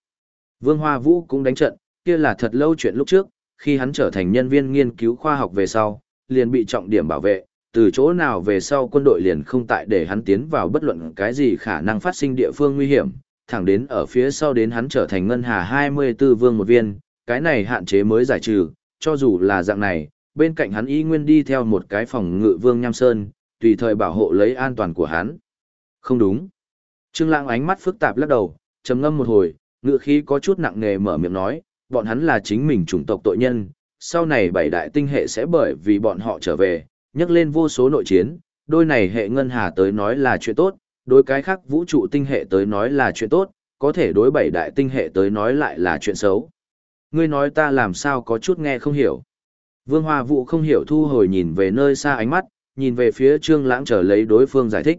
Vương Hoa Vũ cũng đánh trận, kia là thật lâu chuyện lúc trước, khi hắn trở thành nhân viên nghiên cứu khoa học về sau, liền bị trọng điểm bảo vệ, từ chỗ nào về sau quân đội liền không tại để hắn tiến vào bất luận cái gì khả năng phát sinh địa phương nguy hiểm, thẳng đến ở phía sau đến hắn trở thành ngân hà 24 vương một viên, cái này hạn chế mới giải trừ, cho dù là dạng này, bên cạnh hắn y nguyên đi theo một cái phòng ngự vương nham sơn, tùy thời bảo hộ lấy an toàn của hắn. Không đúng. Trương Lãng ánh mắt phức tạp lắc đầu, trầm ngâm một hồi, ngữ khí có chút nặng nề mở miệng nói, bọn hắn là chính mình chủng tộc tội nhân, sau này bảy đại tinh hệ sẽ bởi vì bọn họ trở về, nhắc lên vô số nội chiến, đôi này hệ ngân hà tới nói là chuyện tốt, đối cái khác vũ trụ tinh hệ tới nói là chuyện tốt, có thể đối bảy đại tinh hệ tới nói lại là chuyện xấu. Ngươi nói ta làm sao có chút nghe không hiểu. Vương Hoa Vũ không hiểu thu hồi nhìn về nơi xa ánh mắt, nhìn về phía Trương Lãng chờ lấy đối phương giải thích.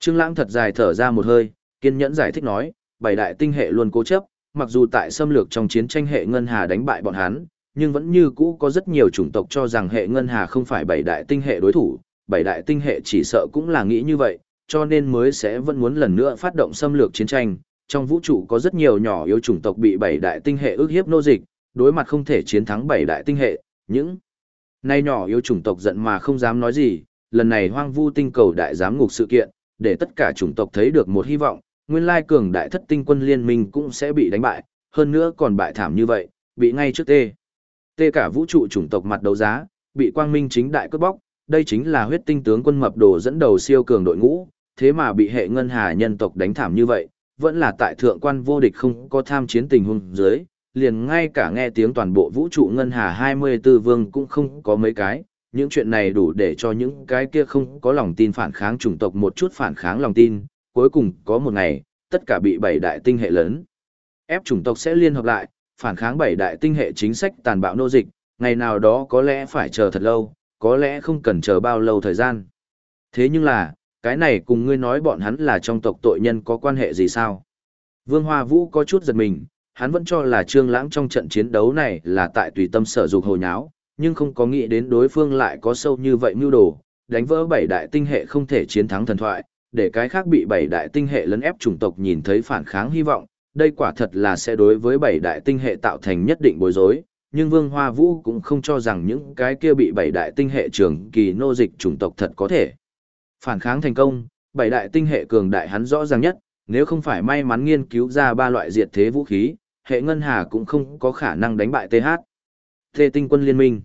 Trương Lãng thật dài thở ra một hơi, kiên nhẫn giải thích nói, bảy đại tinh hệ luôn cố chấp, mặc dù tại xâm lược trong chiến tranh hệ ngân hà đánh bại bọn hắn, nhưng vẫn như cũ có rất nhiều chủng tộc cho rằng hệ ngân hà không phải bảy đại tinh hệ đối thủ, bảy đại tinh hệ chỉ sợ cũng là nghĩ như vậy, cho nên mới sẽ vẫn muốn lần nữa phát động xâm lược chiến tranh. Trong vũ trụ có rất nhiều nhỏ yếu chủng tộc bị bảy đại tinh hệ ức hiếp nô dịch, đối mặt không thể chiến thắng bảy đại tinh hệ, những nay nhỏ yếu chủng tộc giận mà không dám nói gì, lần này hoang vu tinh cầu đại giám ngục sự kiện, để tất cả chủng tộc thấy được một hy vọng, nguyên lai cường đại thất tinh quân liên minh cũng sẽ bị đánh bại, hơn nữa còn bại thảm như vậy, bị ngay trước tê. Tê cả vũ trụ chủng tộc mặt đấu giá, bị quang minh chính đại cướp bóc, đây chính là huyết tinh tướng quân mập đồ dẫn đầu siêu cường đội ngũ, thế mà bị hệ ngân hà nhân tộc đánh thảm như vậy, vẫn là tại thượng quan vô địch không có tham chiến tình huống dưới, liền ngay cả nghe tiếng toàn bộ vũ trụ ngân hà 24 vương cũng không có mấy cái, những chuyện này đủ để cho những cái kia không có lòng tin phản kháng chủng tộc một chút phản kháng lòng tin, cuối cùng có một ngày, tất cả bị bảy đại tinh hệ lớn. Ép chủng tộc sẽ liên hợp lại, phản kháng bảy đại tinh hệ chính sách tàn bạo nô dịch, ngày nào đó có lẽ phải chờ thật lâu, có lẽ không cần chờ bao lâu thời gian. Thế nhưng là, cái này cùng ngươi nói bọn hắn là trong tộc tội nhân có quan hệ gì sao? Vương Hoa Vũ có chút giật mình, hắn vẫn cho là Trương Lãng trong trận chiến đấu này là tại tùy tâm sở dục hồ nháo, nhưng không có nghĩ đến đối phương lại có sâu như vậy mưu đồ, đánh vỡ bảy đại tinh hệ không thể chiến thắng thần thoại, để cái khác bị bảy đại tinh hệ lấn ép chủng tộc nhìn thấy phản kháng hy vọng, đây quả thật là sẽ đối với bảy đại tinh hệ tạo thành nhất định bối rối, nhưng Vương Hoa Vũ cũng không cho rằng những cái kia bị bảy đại tinh hệ trường kỳ nô dịch chủng tộc thật có thể. Phản kháng thành công, bảy đại tinh hệ cường đại hắn rõ ràng nhất, nếu không phải may mắn nghiên cứu ra ba loại diệt thế vũ khí, hệ ngân hà cũng không có khả năng đánh bại TH. Thê tinh quân liên minh.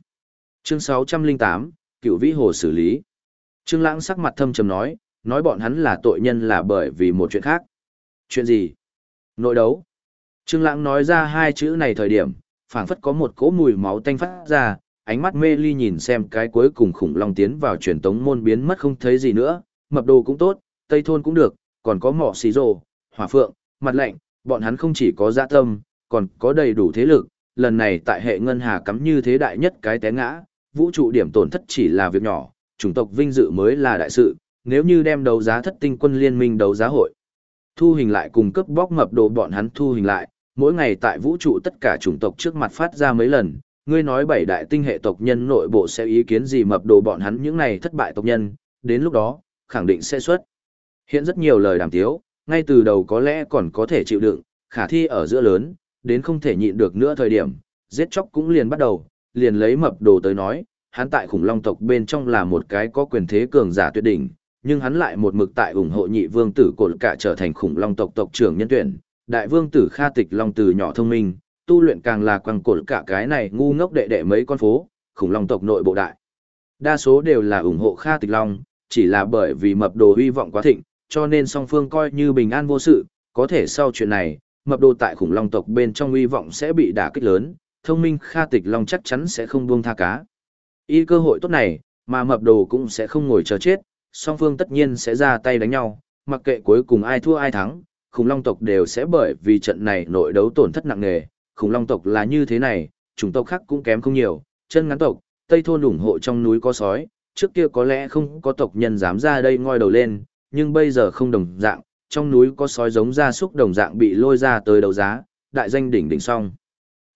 Chương 608, Cựu Vĩ Hồ xử lý. Trương Lãng sắc mặt thâm trầm nói, nói bọn hắn là tội nhân là bởi vì một chuyện khác. Chuyện gì? Nội đấu. Trương Lãng nói ra hai chữ này thời điểm, phảng phất có một cỗ mùi máu tanh phát ra, ánh mắt mê ly nhìn xem cái cuối cùng khủng long tiến vào truyền tống môn biến mất không thấy gì nữa, mập đồ cũng tốt, tây thôn cũng được, còn có mỏ xì rồ, hỏa phượng, mặt lạnh, bọn hắn không chỉ có dạ tâm, còn có đầy đủ thế lực, lần này tại hệ ngân hà cắm như thế đại nhất cái té ngã, vũ trụ điểm tổn thất chỉ là việc nhỏ, chủng tộc vinh dự mới là đại sự, nếu như đem đấu giá thất tinh quân liên minh đấu giá hội, thu hình lại cùng cấp bóc mập đồ bọn hắn thu hình lại, mỗi ngày tại vũ trụ tất cả chủng tộc trước mặt phát ra mấy lần, ngươi nói bảy đại tinh hệ tộc nhân nội bộ sẽ ý kiến gì mập đồ bọn hắn những này thất bại tộc nhân, đến lúc đó, khẳng định sẽ xuất. Hiện rất nhiều lời đàm tiếu, ngay từ đầu có lẽ còn có thể chịu đựng, khả thi ở giữa lớn, đến không thể nhịn được nữa thời điểm, giết chóc cũng liền bắt đầu, liền lấy mập đồ tới nói, hắn tại khủng long tộc bên trong là một cái có quyền thế cường giả tuyệt đỉnh, nhưng hắn lại một mực tại ủng hộ nhị vương tử cột cả trở thành khủng long tộc tộc trưởng nhân tuyển, đại vương tử Kha Tịch Long từ nhỏ thông minh, tu luyện càng là quăng cột cả cái này ngu ngốc đệ đệ mấy con phố, khủng long tộc nội bộ đại. Đa số đều là ủng hộ Kha Tịch Long, chỉ là bởi vì mập đồ hy vọng quá thịnh, cho nên song phương coi như bình an vô sự, có thể sau chuyện này, mập đồ tại khủng long tộc bên trong hy vọng sẽ bị đả kích lớn, thông minh Kha Tịch Long chắc chắn sẽ không buông tha cá. Y cơ hội tốt này, mà mập đồ cũng sẽ không ngồi chờ chết, song phương tất nhiên sẽ ra tay đánh nhau, mặc kệ cuối cùng ai thua ai thắng, khủng long tộc đều sẽ bởi vì trận này nội đấu tổn thất nặng nề, khủng long tộc là như thế này, chủng tộc khác cũng kém không nhiều, chân ngắn tộc, Tây thôn ủng hộ trong núi có sói, trước kia có lẽ không có tộc nhân dám ra đây ngoi đầu lên, nhưng bây giờ không đồng dạng, trong núi có sói giống gia súc đồng dạng bị lôi ra tới đấu giá, đại danh đỉnh đỉnh xong.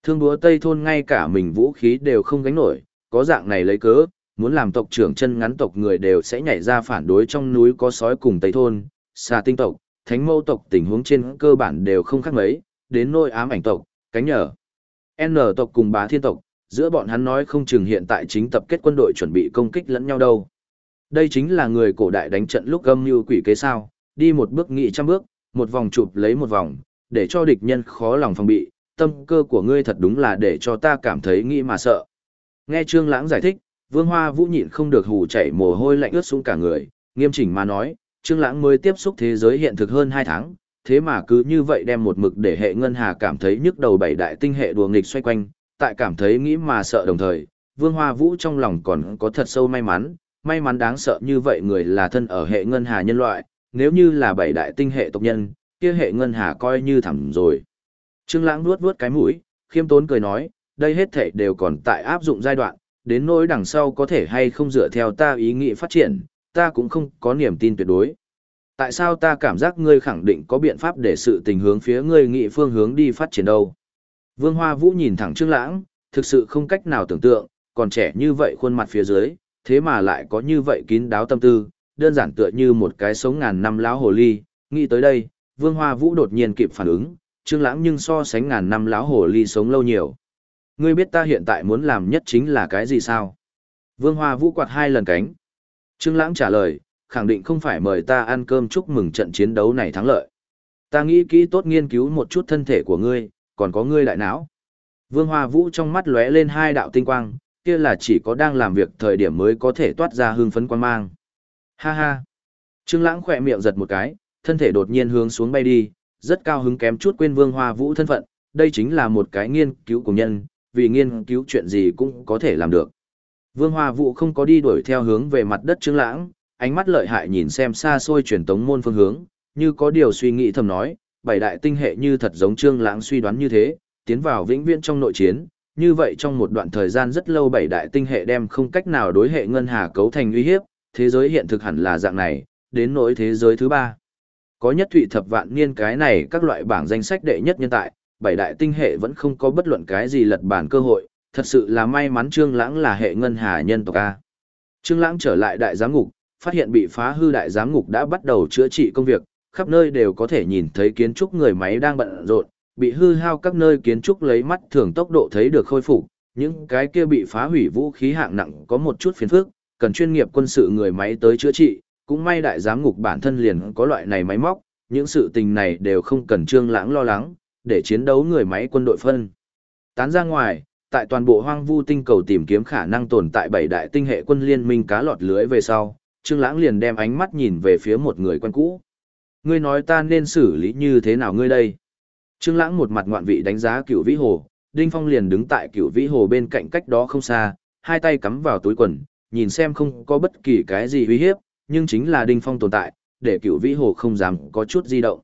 Thương búa Tây thôn ngay cả mình vũ khí đều không gánh nổi, có dạng này lấy cớ, muốn làm tộc trưởng chân ngắn tộc người đều sẽ nhảy ra phản đối trong núi có sói cùng Tây thôn, xà tinh tộc, thánh mâu tộc tình huống trên cơ bản đều không khác mấy, đến nôi ám ảnh tộc, cánh nhở. N tộc cùng bá thiên tộc, giữa bọn hắn nói không chừng hiện tại chính tập kết quân đội chuẩn bị công kích lẫn nhau đâu. Đây chính là người cổ đại đánh trận lúc gâm như quỷ kế sao, đi một bước nghị trăm bước, một vòng chụp lấy một vòng, để cho địch nhân khó lòng phòng bị, tâm cơ của ngươi thật đúng là để cho ta cảm thấy nghĩ mà sợ. Nghe Trương Lãng giải thích, Vương Hoa Vũ nhịn không được hù chảy mồ hôi lạnh ướt xuống cả người, nghiêm chỉnh mà nói, Trương Lãng mới tiếp xúc thế giới hiện thực hơn 2 tháng, thế mà cứ như vậy đem một mực để hệ ngân hà cảm thấy nhức đầu bảy đại tinh hệ đùa nghịch xoay quanh, tại cảm thấy nghĩ mà sợ đồng thời, Vương Hoa Vũ trong lòng còn có thật sâu may mắn, may mắn đáng sợ như vậy người là thân ở hệ ngân hà nhân loại, nếu như là bảy đại tinh hệ tộc nhân, kia hệ ngân hà coi như thầm rồi. Trương Lãng nuốt nuốt cái mũi, khiêm tốn cười nói, đây hết thảy đều còn tại áp dụng giai đoạn, đến nỗi đằng sau có thể hay không dựa theo ta ý nghĩ phát triển, ta cũng không có niềm tin tuyệt đối. Tại sao ta cảm giác ngươi khẳng định có biện pháp để sự tình hướng phía ngươi nghị phương hướng đi phát triển đâu? Vương Hoa Vũ nhìn thẳng Trương Lãng, thực sự không cách nào tưởng tượng, còn trẻ như vậy khuôn mặt phía dưới, thế mà lại có như vậy kín đáo tâm tư, đơn giản tựa như một cái sống ngàn năm lão hồ ly, nghĩ tới đây, Vương Hoa Vũ đột nhiên kịp phản ứng, Trương Lãng nhưng so sánh ngàn năm lão hồ ly sống lâu nhiều. Ngươi biết ta hiện tại muốn làm nhất chính là cái gì sao? Vương Hoa Vũ quạt hai lần cánh. Trương Lãng trả lời, khẳng định không phải mời ta ăn cơm chúc mừng trận chiến đấu này thắng lợi. Ta nghĩ kỹ tốt nghiên cứu một chút thân thể của ngươi, còn có ngươi đại não. Vương Hoa Vũ trong mắt lóe lên hai đạo tinh quang, kia là chỉ có đang làm việc thời điểm mới có thể toát ra hương phấn quan mang. Ha ha. Trương Lãng khẽ miệng giật một cái, thân thể đột nhiên hướng xuống bay đi, rất cao hứng kém chút quên Vương Hoa Vũ thân phận, đây chính là một cái nghiên cứu của nhân, vì nghiên cứu chuyện gì cũng có thể làm được. Vương Hoa Vũ không có đi đuổi theo hướng về mặt đất Trương Lãng, ánh mắt lợi hại nhìn xem xa xôi truyền tống môn phương hướng, như có điều suy nghĩ thầm nói, bảy đại tinh hệ như thật giống Trương Lãng suy đoán như thế, tiến vào vĩnh viễn trong nội chiến, như vậy trong một đoạn thời gian rất lâu bảy đại tinh hệ đem không cách nào đối hệ ngân hà cấu thành uy hiếp, thế giới hiện thực hẳn là dạng này, đến nỗi thế giới thứ ba. Có nhất thụy thập vạn niên cái này các loại bảng danh sách đệ nhất nhân tại, bảy đại tinh hệ vẫn không có bất luận cái gì lật bản cơ hội, thật sự là may mắn Trương Lãng là hệ ngân hà nhân tộc A. Trương Lãng trở lại đại giám ngục, phát hiện bị phá hư đại giám ngục đã bắt đầu chữa trị công việc, khắp nơi đều có thể nhìn thấy kiến trúc người máy đang bận rộn, bị hư hao các nơi kiến trúc lấy mắt thường tốc độ thấy được khôi phục, những cái kia bị phá hủy vũ khí hạng nặng có một chút phiền phức, cần chuyên nghiệp quân sự người máy tới chữa trị, cũng may đại giám ngục bản thân liền có loại này máy móc, những sự tình này đều không cần Trương Lãng lo lắng, để chiến đấu người máy quân đội phân. Tán ra ngoài, tại toàn bộ hoang vu tinh cầu tìm kiếm khả năng tồn tại bảy đại tinh hệ quân liên minh cá lọt lưới về sau, Trương Lãng liền đem ánh mắt nhìn về phía một người quen cũ. Ngươi nói ta nên xử lý như thế nào ngươi đây? Trương Lãng một mặt ngoạn vị đánh giá Cửu Vĩ Hồ, Đinh Phong liền đứng tại Cửu Vĩ Hồ bên cạnh cách đó không xa, hai tay cắm vào túi quần, nhìn xem không có bất kỳ cái gì uy hiếp, nhưng chính là Đinh Phong tồn tại, để Cửu Vĩ Hồ không dám có chút di động.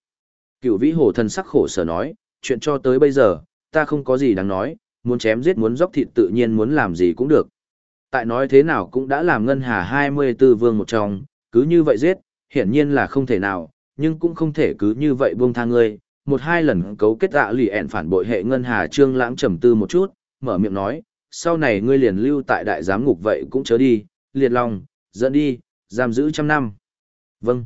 Cửu Vĩ Hồ thân sắc khổ sở nói, chuyện cho tới bây giờ, ta không có gì đáng nói, muốn chém giết muốn dốc thịt tự nhiên muốn làm gì cũng được. Tại nói thế nào cũng đã làm ngân hà 24 vương một trong, cứ như vậy giết, hiển nhiên là không thể nào, nhưng cũng không thể cứ như vậy buông tha ngươi. Một hai lần cấu kết dạ lì ẹn phản bội hệ ngân hà trương lãng trầm tư một chút, mở miệng nói, sau này ngươi liền lưu tại đại giám ngục vậy cũng chớ đi, liệt long, dẫn đi, giam giữ trăm năm. Vâng.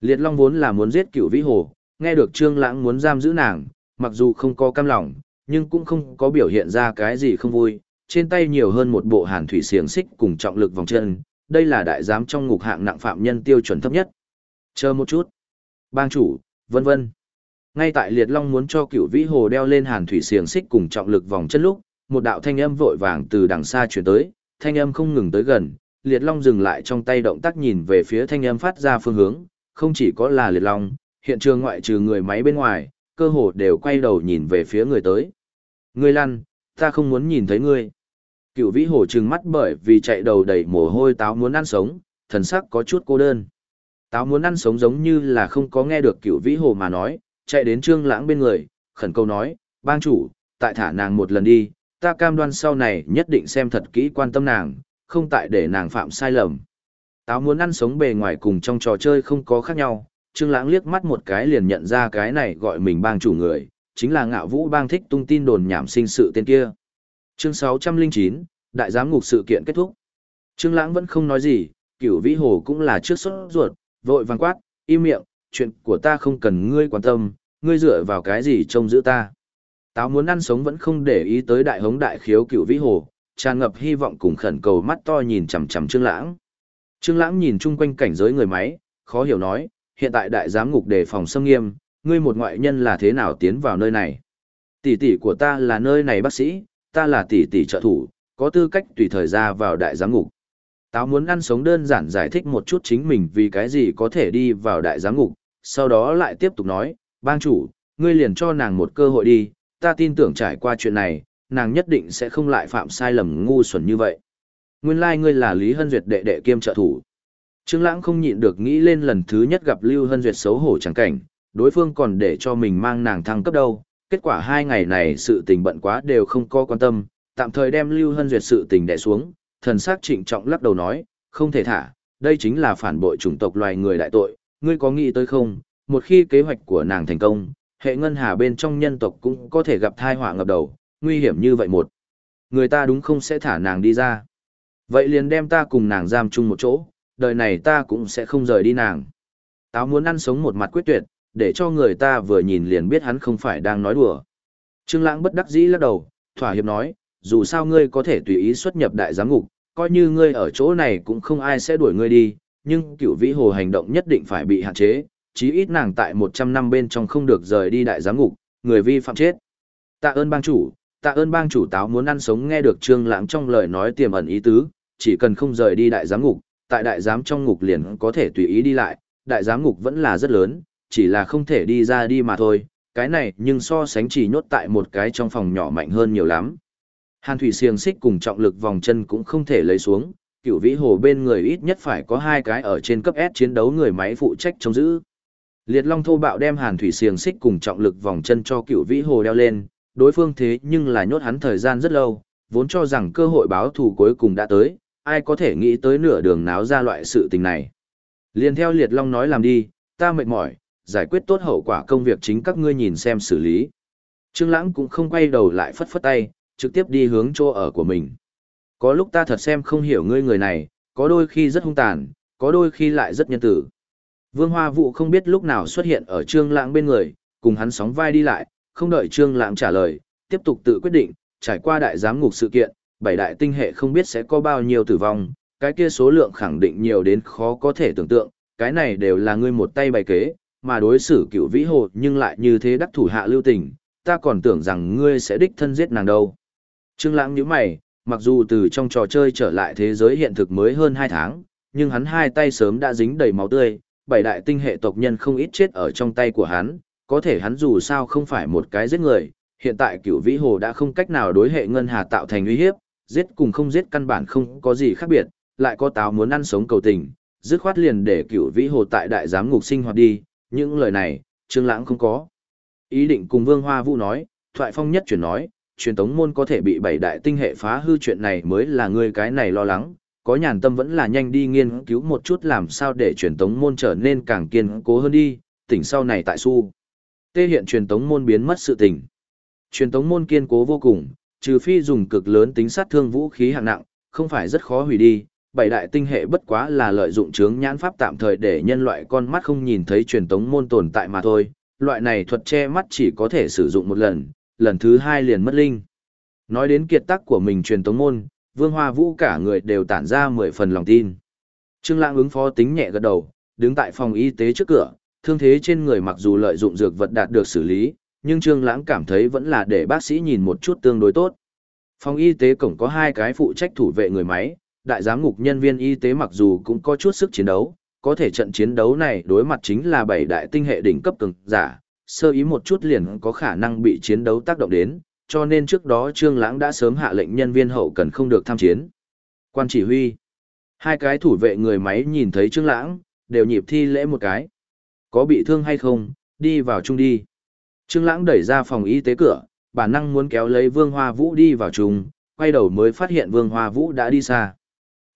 Liệt long vốn là muốn giết cửu vĩ hồ, nghe được trương lãng muốn giam giữ nàng, mặc dù không có cam lòng, nhưng cũng không có biểu hiện ra cái gì không vui, trên tay nhiều hơn một bộ hàn thủy xiềng xích cùng trọng lực vòng chân, đây là đại giám trong ngục hạng nặng phạm nhân tiêu chuẩn thấp nhất. Chờ một chút. Bang chủ, vân vân. Ngay tại Liệt Long muốn cho cửu vĩ hồ đeo lên hàn thủy xiềng xích cùng trọng lực vòng chân lúc, một đạo thanh âm vội vàng từ đằng xa truyền tới, thanh âm không ngừng tới gần, Liệt Long dừng lại trong tay động tác nhìn về phía thanh âm phát ra phương hướng, không chỉ có là Liệt Long, hiện trường ngoại trừ người máy bên ngoài, cơ hồ đều quay đầu nhìn về phía người tới. Ngươi lăn, ta không muốn nhìn thấy ngươi. Cựu vĩ hồ trừng mắt bởi vì chạy đầu đầy mồ hôi táo muốn ăn sống, thần sắc có chút cô đơn. Táo muốn ăn sống giống như là không có nghe được cựu vĩ hồ mà nói, chạy đến trương lãng bên người, khẩn câu nói, bang chủ, tại thả nàng một lần đi, ta cam đoan sau này nhất định xem thật kỹ quan tâm nàng, không tại để nàng phạm sai lầm. Táo muốn ăn sống bề ngoài cùng trong trò chơi không có khác nhau, trương lãng liếc mắt một cái liền nhận ra cái này gọi mình bang chủ người, chính là ngạo vũ bang thích tung tin đồn nhảm sinh sự tên kia. Chương 609, Đại giám ngục sự kiện kết thúc. Trương Lãng vẫn không nói gì, cửu vĩ hồ cũng là trước sốt ruột, vội vàng quát, im miệng, chuyện của ta không cần ngươi quan tâm, ngươi dựa vào cái gì trông giữ ta. Táo muốn ăn sống vẫn không để ý tới đại hống đại khiếu cửu vĩ hồ, tràn ngập hy vọng cùng khẩn cầu mắt to nhìn chằm chằm Trương Lãng. Trương Lãng nhìn chung quanh cảnh giới người máy, khó hiểu nói, hiện tại đại giám ngục đề phòng xâm nghiêm, ngươi một ngoại nhân là thế nào tiến vào nơi này? Tỷ tỷ của ta là nơi này bác sĩ, ta là tỷ tỷ trợ thủ, có tư cách tùy thời ra vào đại giám ngục. Táo muốn ăn sống đơn giản giải thích một chút chính mình vì cái gì có thể đi vào đại giám ngục, sau đó lại tiếp tục nói, bang chủ, ngươi liền cho nàng một cơ hội đi, ta tin tưởng trải qua chuyện này, nàng nhất định sẽ không lại phạm sai lầm ngu xuẩn như vậy. Nguyên lai like ngươi là Lý Hân Duyệt đệ đệ kiêm trợ thủ. Trương Lãng không nhịn được nghĩ lên lần thứ nhất gặp Lưu Hân Duyệt xấu hổ chẳng cảnh, đối phương còn để cho mình mang nàng thăng cấp đâu, kết quả hai ngày này sự tình bận quá đều không có quan tâm, tạm thời đem Lưu Hân Duyệt sự tình đè xuống, thần sắc trịnh trọng lắc đầu nói, không thể thả, đây chính là phản bội chủng tộc loài người đại tội, ngươi có nghĩ tới không, một khi kế hoạch của nàng thành công, hệ ngân hà bên trong nhân tộc cũng có thể gặp thai họa ngập đầu, nguy hiểm như vậy một. Người ta đúng không sẽ thả nàng đi ra. Vậy liền đem ta cùng nàng giam chung một chỗ, đời này ta cũng sẽ không rời đi nàng. Táo muốn ăn sống một mặt quyết tuyệt, để cho người ta vừa nhìn liền biết hắn không phải đang nói đùa. Trương Lãng bất đắc dĩ lắc đầu, thỏa hiệp nói, dù sao ngươi có thể tùy ý xuất nhập đại giám ngục, coi như ngươi ở chỗ này cũng không ai sẽ đuổi ngươi đi, nhưng cựu vĩ hồ hành động nhất định phải bị hạn chế, chí ít nàng tại 100 năm bên trong không được rời đi đại giám ngục, người vi phạm chết. Tạ ơn bang chủ, tạ ơn bang chủ táo muốn ăn sống nghe được Trương Lãng trong lời nói tiềm ẩn ý tứ, chỉ cần không rời đi đại giám ngục, tại đại giám trong ngục liền có thể tùy ý đi lại, đại giám ngục vẫn là rất lớn, chỉ là không thể đi ra đi mà thôi, cái này nhưng so sánh chỉ nhốt tại một cái trong phòng nhỏ mạnh hơn nhiều lắm. Hàn thủy xiềng xích cùng trọng lực vòng chân cũng không thể lấy xuống, cựu vĩ hồ bên người ít nhất phải có hai cái ở trên cấp S chiến đấu người máy phụ trách chống giữ. Liệt Long thô bạo đem Hàn thủy xiềng xích cùng trọng lực vòng chân cho cựu vĩ hồ đeo lên, đối phương thế nhưng là nhốt hắn thời gian rất lâu, vốn cho rằng cơ hội báo thù cuối cùng đã tới, ai có thể nghĩ tới nửa đường náo ra loại sự tình này. Liên theo Liệt Long nói làm đi, ta mệt mỏi, giải quyết tốt hậu quả công việc chính các ngươi nhìn xem xử lý. Trương Lãng cũng không quay đầu lại phất phất tay, trực tiếp đi hướng chỗ ở của mình. Có lúc ta thật xem không hiểu ngươi người này, có đôi khi rất hung tàn, có đôi khi lại rất nhân tử. Vương Hoa Vũ không biết lúc nào xuất hiện ở Trương Lãng bên người, cùng hắn sóng vai đi lại, không đợi Trương Lãng trả lời, tiếp tục tự quyết định, trải qua đại giám ngục sự kiện, bảy đại tinh hệ không biết sẽ có bao nhiêu tử vong, cái kia số lượng khẳng định nhiều đến khó có thể tưởng tượng, cái này đều là ngươi một tay bày kế, mà đối xử cựu vĩ hồ nhưng lại như thế đắc thủ hạ lưu tình, ta còn tưởng rằng ngươi sẽ đích thân giết nàng đâu. Trương Lãng nhíu mày, mặc dù từ trong trò chơi trở lại thế giới hiện thực mới hơn 2 tháng, nhưng hắn hai tay sớm đã dính đầy máu tươi, bảy đại tinh hệ tộc nhân không ít chết ở trong tay của hắn, có thể hắn dù sao không phải một cái giết người, hiện tại cửu vĩ hồ đã không cách nào đối hệ ngân hà tạo thành uy hiếp, giết cùng không giết căn bản không có gì khác biệt, lại có táo muốn ăn sống cầu tình, dứt khoát liền để cửu vĩ hồ tại đại giám ngục sinh hoạt đi, những lời này, Trương Lãng không có. Ý định cùng Vương Hoa Vũ nói, thoại phong nhất chuyển nói, truyền tống môn có thể bị bảy đại tinh hệ phá hư chuyện này mới là ngươi cái này lo lắng, có nhàn tâm vẫn là nhanh đi nghiên cứu một chút làm sao để truyền tống môn trở nên càng kiên cố hơn đi, tỉnh sau này tại su. Tê hiện truyền tống môn biến mất sự tỉnh. Truyền tống môn kiên cố vô cùng, trừ phi dùng cực lớn tính sát thương vũ khí hạng nặng, không phải rất khó hủy đi. Bảy đại tinh hệ bất quá là lợi dụng chướng nhãn pháp tạm thời để nhân loại con mắt không nhìn thấy truyền tống môn tồn tại mà thôi. Loại này thuật che mắt chỉ có thể sử dụng một lần, lần thứ hai liền mất linh. Nói đến kiệt tác của mình truyền tống môn, Vương Hoa Vũ cả người đều tản ra mười phần lòng tin. Trương Lãng ứng phó tính nhẹ gật đầu, đứng tại phòng y tế trước cửa, thương thế trên người mặc dù lợi dụng dược vật đạt được xử lý, nhưng Trương Lãng cảm thấy vẫn là để bác sĩ nhìn một chút tương đối tốt. Phòng y tế cổng có hai cái phụ trách thủ vệ người máy, đại giám ngục nhân viên y tế mặc dù cũng có chút sức chiến đấu, có thể trận chiến đấu này đối mặt chính là bảy đại tinh hệ đỉnh cấp cường giả, sơ ý một chút liền có khả năng bị chiến đấu tác động đến, cho nên trước đó Trương Lãng đã sớm hạ lệnh nhân viên hậu cần không được tham chiến. Quan chỉ huy, hai cái thủ vệ người máy nhìn thấy Trương Lãng, đều nhịp thi lễ một cái. Có bị thương hay không, đi vào chung đi. Trương Lãng đẩy ra phòng y tế cửa, bản năng muốn kéo lấy Vương Hoa Vũ đi vào chung, quay đầu mới phát hiện Vương Hoa Vũ đã đi xa.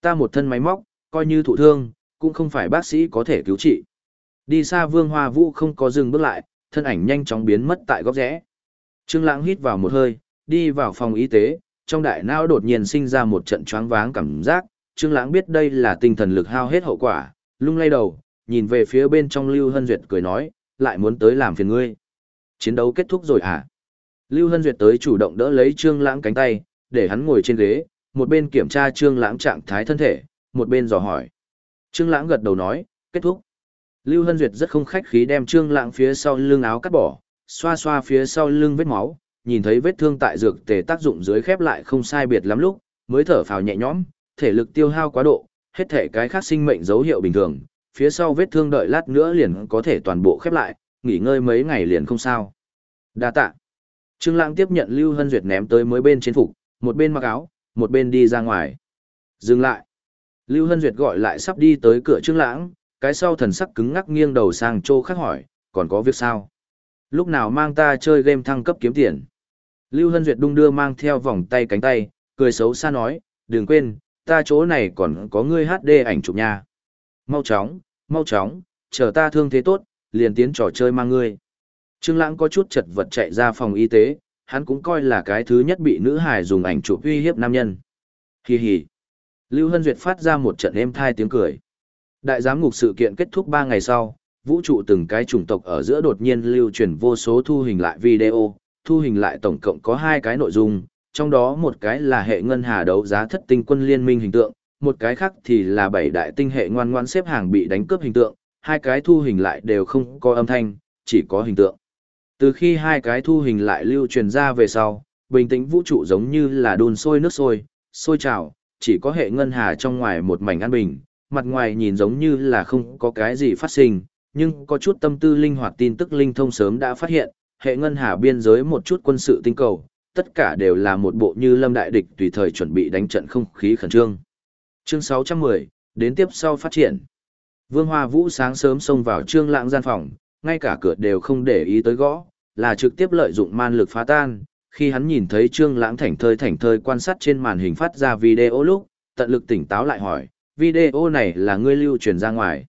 Ta một thân máy móc, coi như thụ thương, cũng không phải bác sĩ có thể cứu trị. Đi xa Vương Hoa Vũ không có dừng bước lại, thân ảnh nhanh chóng biến mất tại góc rẽ. Trương Lãng hít vào một hơi, đi vào phòng y tế, trong đại não đột nhiên sinh ra một trận choáng váng cảm giác, Trương Lãng biết đây là tinh thần lực hao hết hậu quả, lung lay đầu, nhìn về phía bên trong Lưu Hân Duyệt cười nói, lại muốn tới làm phiền ngươi. Chiến đấu kết thúc rồi à? Lưu Hân Duyệt tới chủ động đỡ lấy Trương Lãng cánh tay, để hắn ngồi trên ghế, một bên kiểm tra Trương Lãng trạng thái thân thể, một bên dò hỏi. Trương Lãng gật đầu nói, kết thúc. Lưu Hân Duyệt rất không khách khí đem Trương Lãng phía sau lưng áo cắt bỏ, xoa xoa phía sau lưng vết máu, nhìn thấy vết thương tại dược tề tác dụng dưới khép lại không sai biệt lắm lúc, mới thở phào nhẹ nhõm, thể lực tiêu hao quá độ, hết thể cái khác sinh mệnh dấu hiệu bình thường, phía sau vết thương đợi lát nữa liền có thể toàn bộ khép lại, nghỉ ngơi mấy ngày liền không sao. Đa tạ. Trương Lãng tiếp nhận Lưu Hân Duyệt ném tới mới bên trên phục, một bên mặc áo, một bên đi ra ngoài. Dừng lại. Lưu Hân Duyệt gọi lại sắp đi tới cửa Trương Lãng, cái sau thần sắc cứng ngắc nghiêng đầu sang chỗ khác hỏi, còn có việc sao? Lúc nào mang ta chơi game thăng cấp kiếm tiền? Lưu Hân Duyệt đung đưa mang theo vòng tay cánh tay, cười xấu xa nói, đừng quên, ta chỗ này còn có ngươi HD ảnh chụp nha. Mau chóng, mau chóng, chờ ta thương thế tốt, liền tiến trò chơi mang ngươi. Trương Lãng có chút chật vật chạy ra phòng y tế, hắn cũng coi là cái thứ nhất bị nữ hài dùng ảnh chụp uy hiếp nam nhân. Hi hi. Lưu Hân Duyệt phát ra một trận êm thai tiếng cười. Đại giám ngục sự kiện kết thúc 3 ngày sau, vũ trụ từng cái chủng tộc ở giữa đột nhiên lưu truyền vô số thu hình lại video, thu hình lại tổng cộng có hai cái nội dung. trong đó một cái là hệ ngân hà đấu giá thất tinh quân liên minh hình tượng, một cái khác thì là bảy đại tinh hệ ngoan ngoan xếp hàng bị đánh cướp hình tượng, hai cái thu hình lại đều không có âm thanh, chỉ có hình tượng. Từ khi hai cái thu hình lại lưu truyền ra về sau, bình tĩnh vũ trụ giống như là đun sôi nước sôi, sôi trào, chỉ có hệ ngân hà trong ngoài một mảnh an bình, mặt ngoài nhìn giống như là không có cái gì phát sinh, nhưng có chút tâm tư linh hoạt tin tức linh thông sớm đã phát hiện, hệ ngân hà biên giới một chút quân sự tinh cầu, tất cả đều là một bộ như lâm đại địch tùy thời chuẩn bị đánh trận không khí khẩn trương. Chương 610, đến tiếp sau phát triển. Vương Hoa Vũ sáng sớm xông vào trương lãng gian phòng, ngay cả cửa đều không để ý tới gõ, là trực tiếp lợi dụng man lực phá tan. Khi hắn nhìn thấy trương lãng thảnh thơi thảnh thơi quan sát trên màn hình phát ra video lúc, tận lực tỉnh táo lại hỏi, video này là ngươi lưu truyền ra ngoài.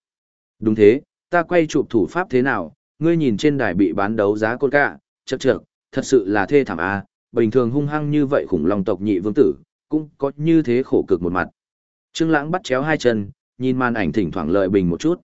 Đúng thế, ta quay chụp thủ pháp thế nào, ngươi nhìn trên đài bị bán đấu giá côn cả, chậc chậc, thật sự là thê thảm a, bình thường hung hăng như vậy khủng long tộc nhị vương tử, cũng có như thế khổ cực một mặt. Trương Lãng bắt chéo hai chân, nhìn màn ảnh thỉnh thoảng lợi bình một chút.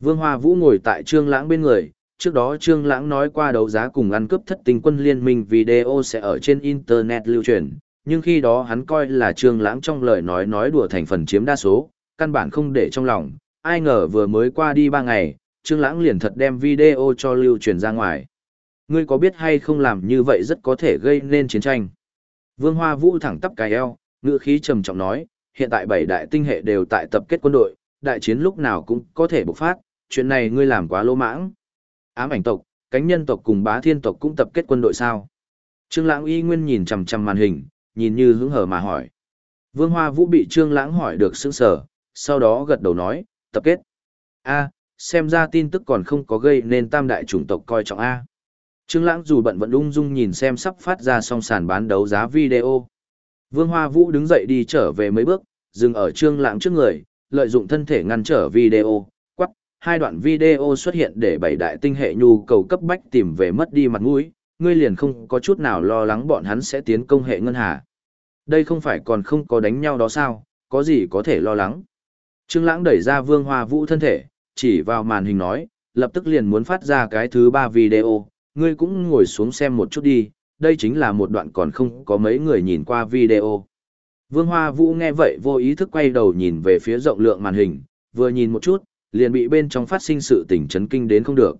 Vương Hoa Vũ ngồi tại Trương Lãng bên người, trước đó Trương Lãng nói qua đấu giá cùng ăn cướp thất tinh quân liên minh video sẽ ở trên internet lưu truyền, nhưng khi đó hắn coi là Trương Lãng trong lời nói nói đùa thành phần chiếm đa số, căn bản không để trong lòng, ai ngờ vừa mới qua đi ba ngày, Trương Lãng liền thật đem video cho lưu truyền ra ngoài. Ngươi có biết hay không làm như vậy rất có thể gây nên chiến tranh. Vương Hoa Vũ thẳng tắp cài eo, ngữ khí trầm trọng nói, hiện tại bảy đại tinh hệ đều tại tập kết quân đội, đại chiến lúc nào cũng có thể bộc phát, chuyện này ngươi làm quá lỗ mãng. Ám ảnh tộc, cánh nhân tộc cùng bá thiên tộc cũng tập kết quân đội sao? Trương Lãng y nguyên nhìn chằm chằm màn hình, nhìn như hứng hờ mà hỏi. Vương Hoa Vũ bị Trương Lãng hỏi được sững sờ, sau đó gật đầu nói, tập kết. A, xem ra tin tức còn không có gây nên tam đại chủng tộc coi trọng A. Trương Lãng dù bận vẫn ung dung nhìn xem sắp phát ra song sàn bán đấu giá video. Vương Hoa Vũ đứng dậy đi trở về mấy bước, dừng ở Trương Lãng trước người, lợi dụng thân thể ngăn trở video, hai đoạn video xuất hiện để bảy đại tinh hệ nhu cầu cấp bách tìm về mất đi mặt mũi, ngươi liền không có chút nào lo lắng bọn hắn sẽ tiến công hệ ngân hà. Đây không phải còn không có đánh nhau đó sao, có gì có thể lo lắng. Trương Lãng đẩy ra Vương Hoa Vũ thân thể, chỉ vào màn hình nói, lập tức liền muốn phát ra cái thứ ba video, ngươi cũng ngồi xuống xem một chút đi, đây chính là một đoạn còn không có mấy người nhìn qua video. Vương Hoa Vũ nghe vậy vô ý thức quay đầu nhìn về phía rộng lượng màn hình, vừa nhìn một chút, liền bị bên trong phát sinh sự tình chấn kinh đến không được.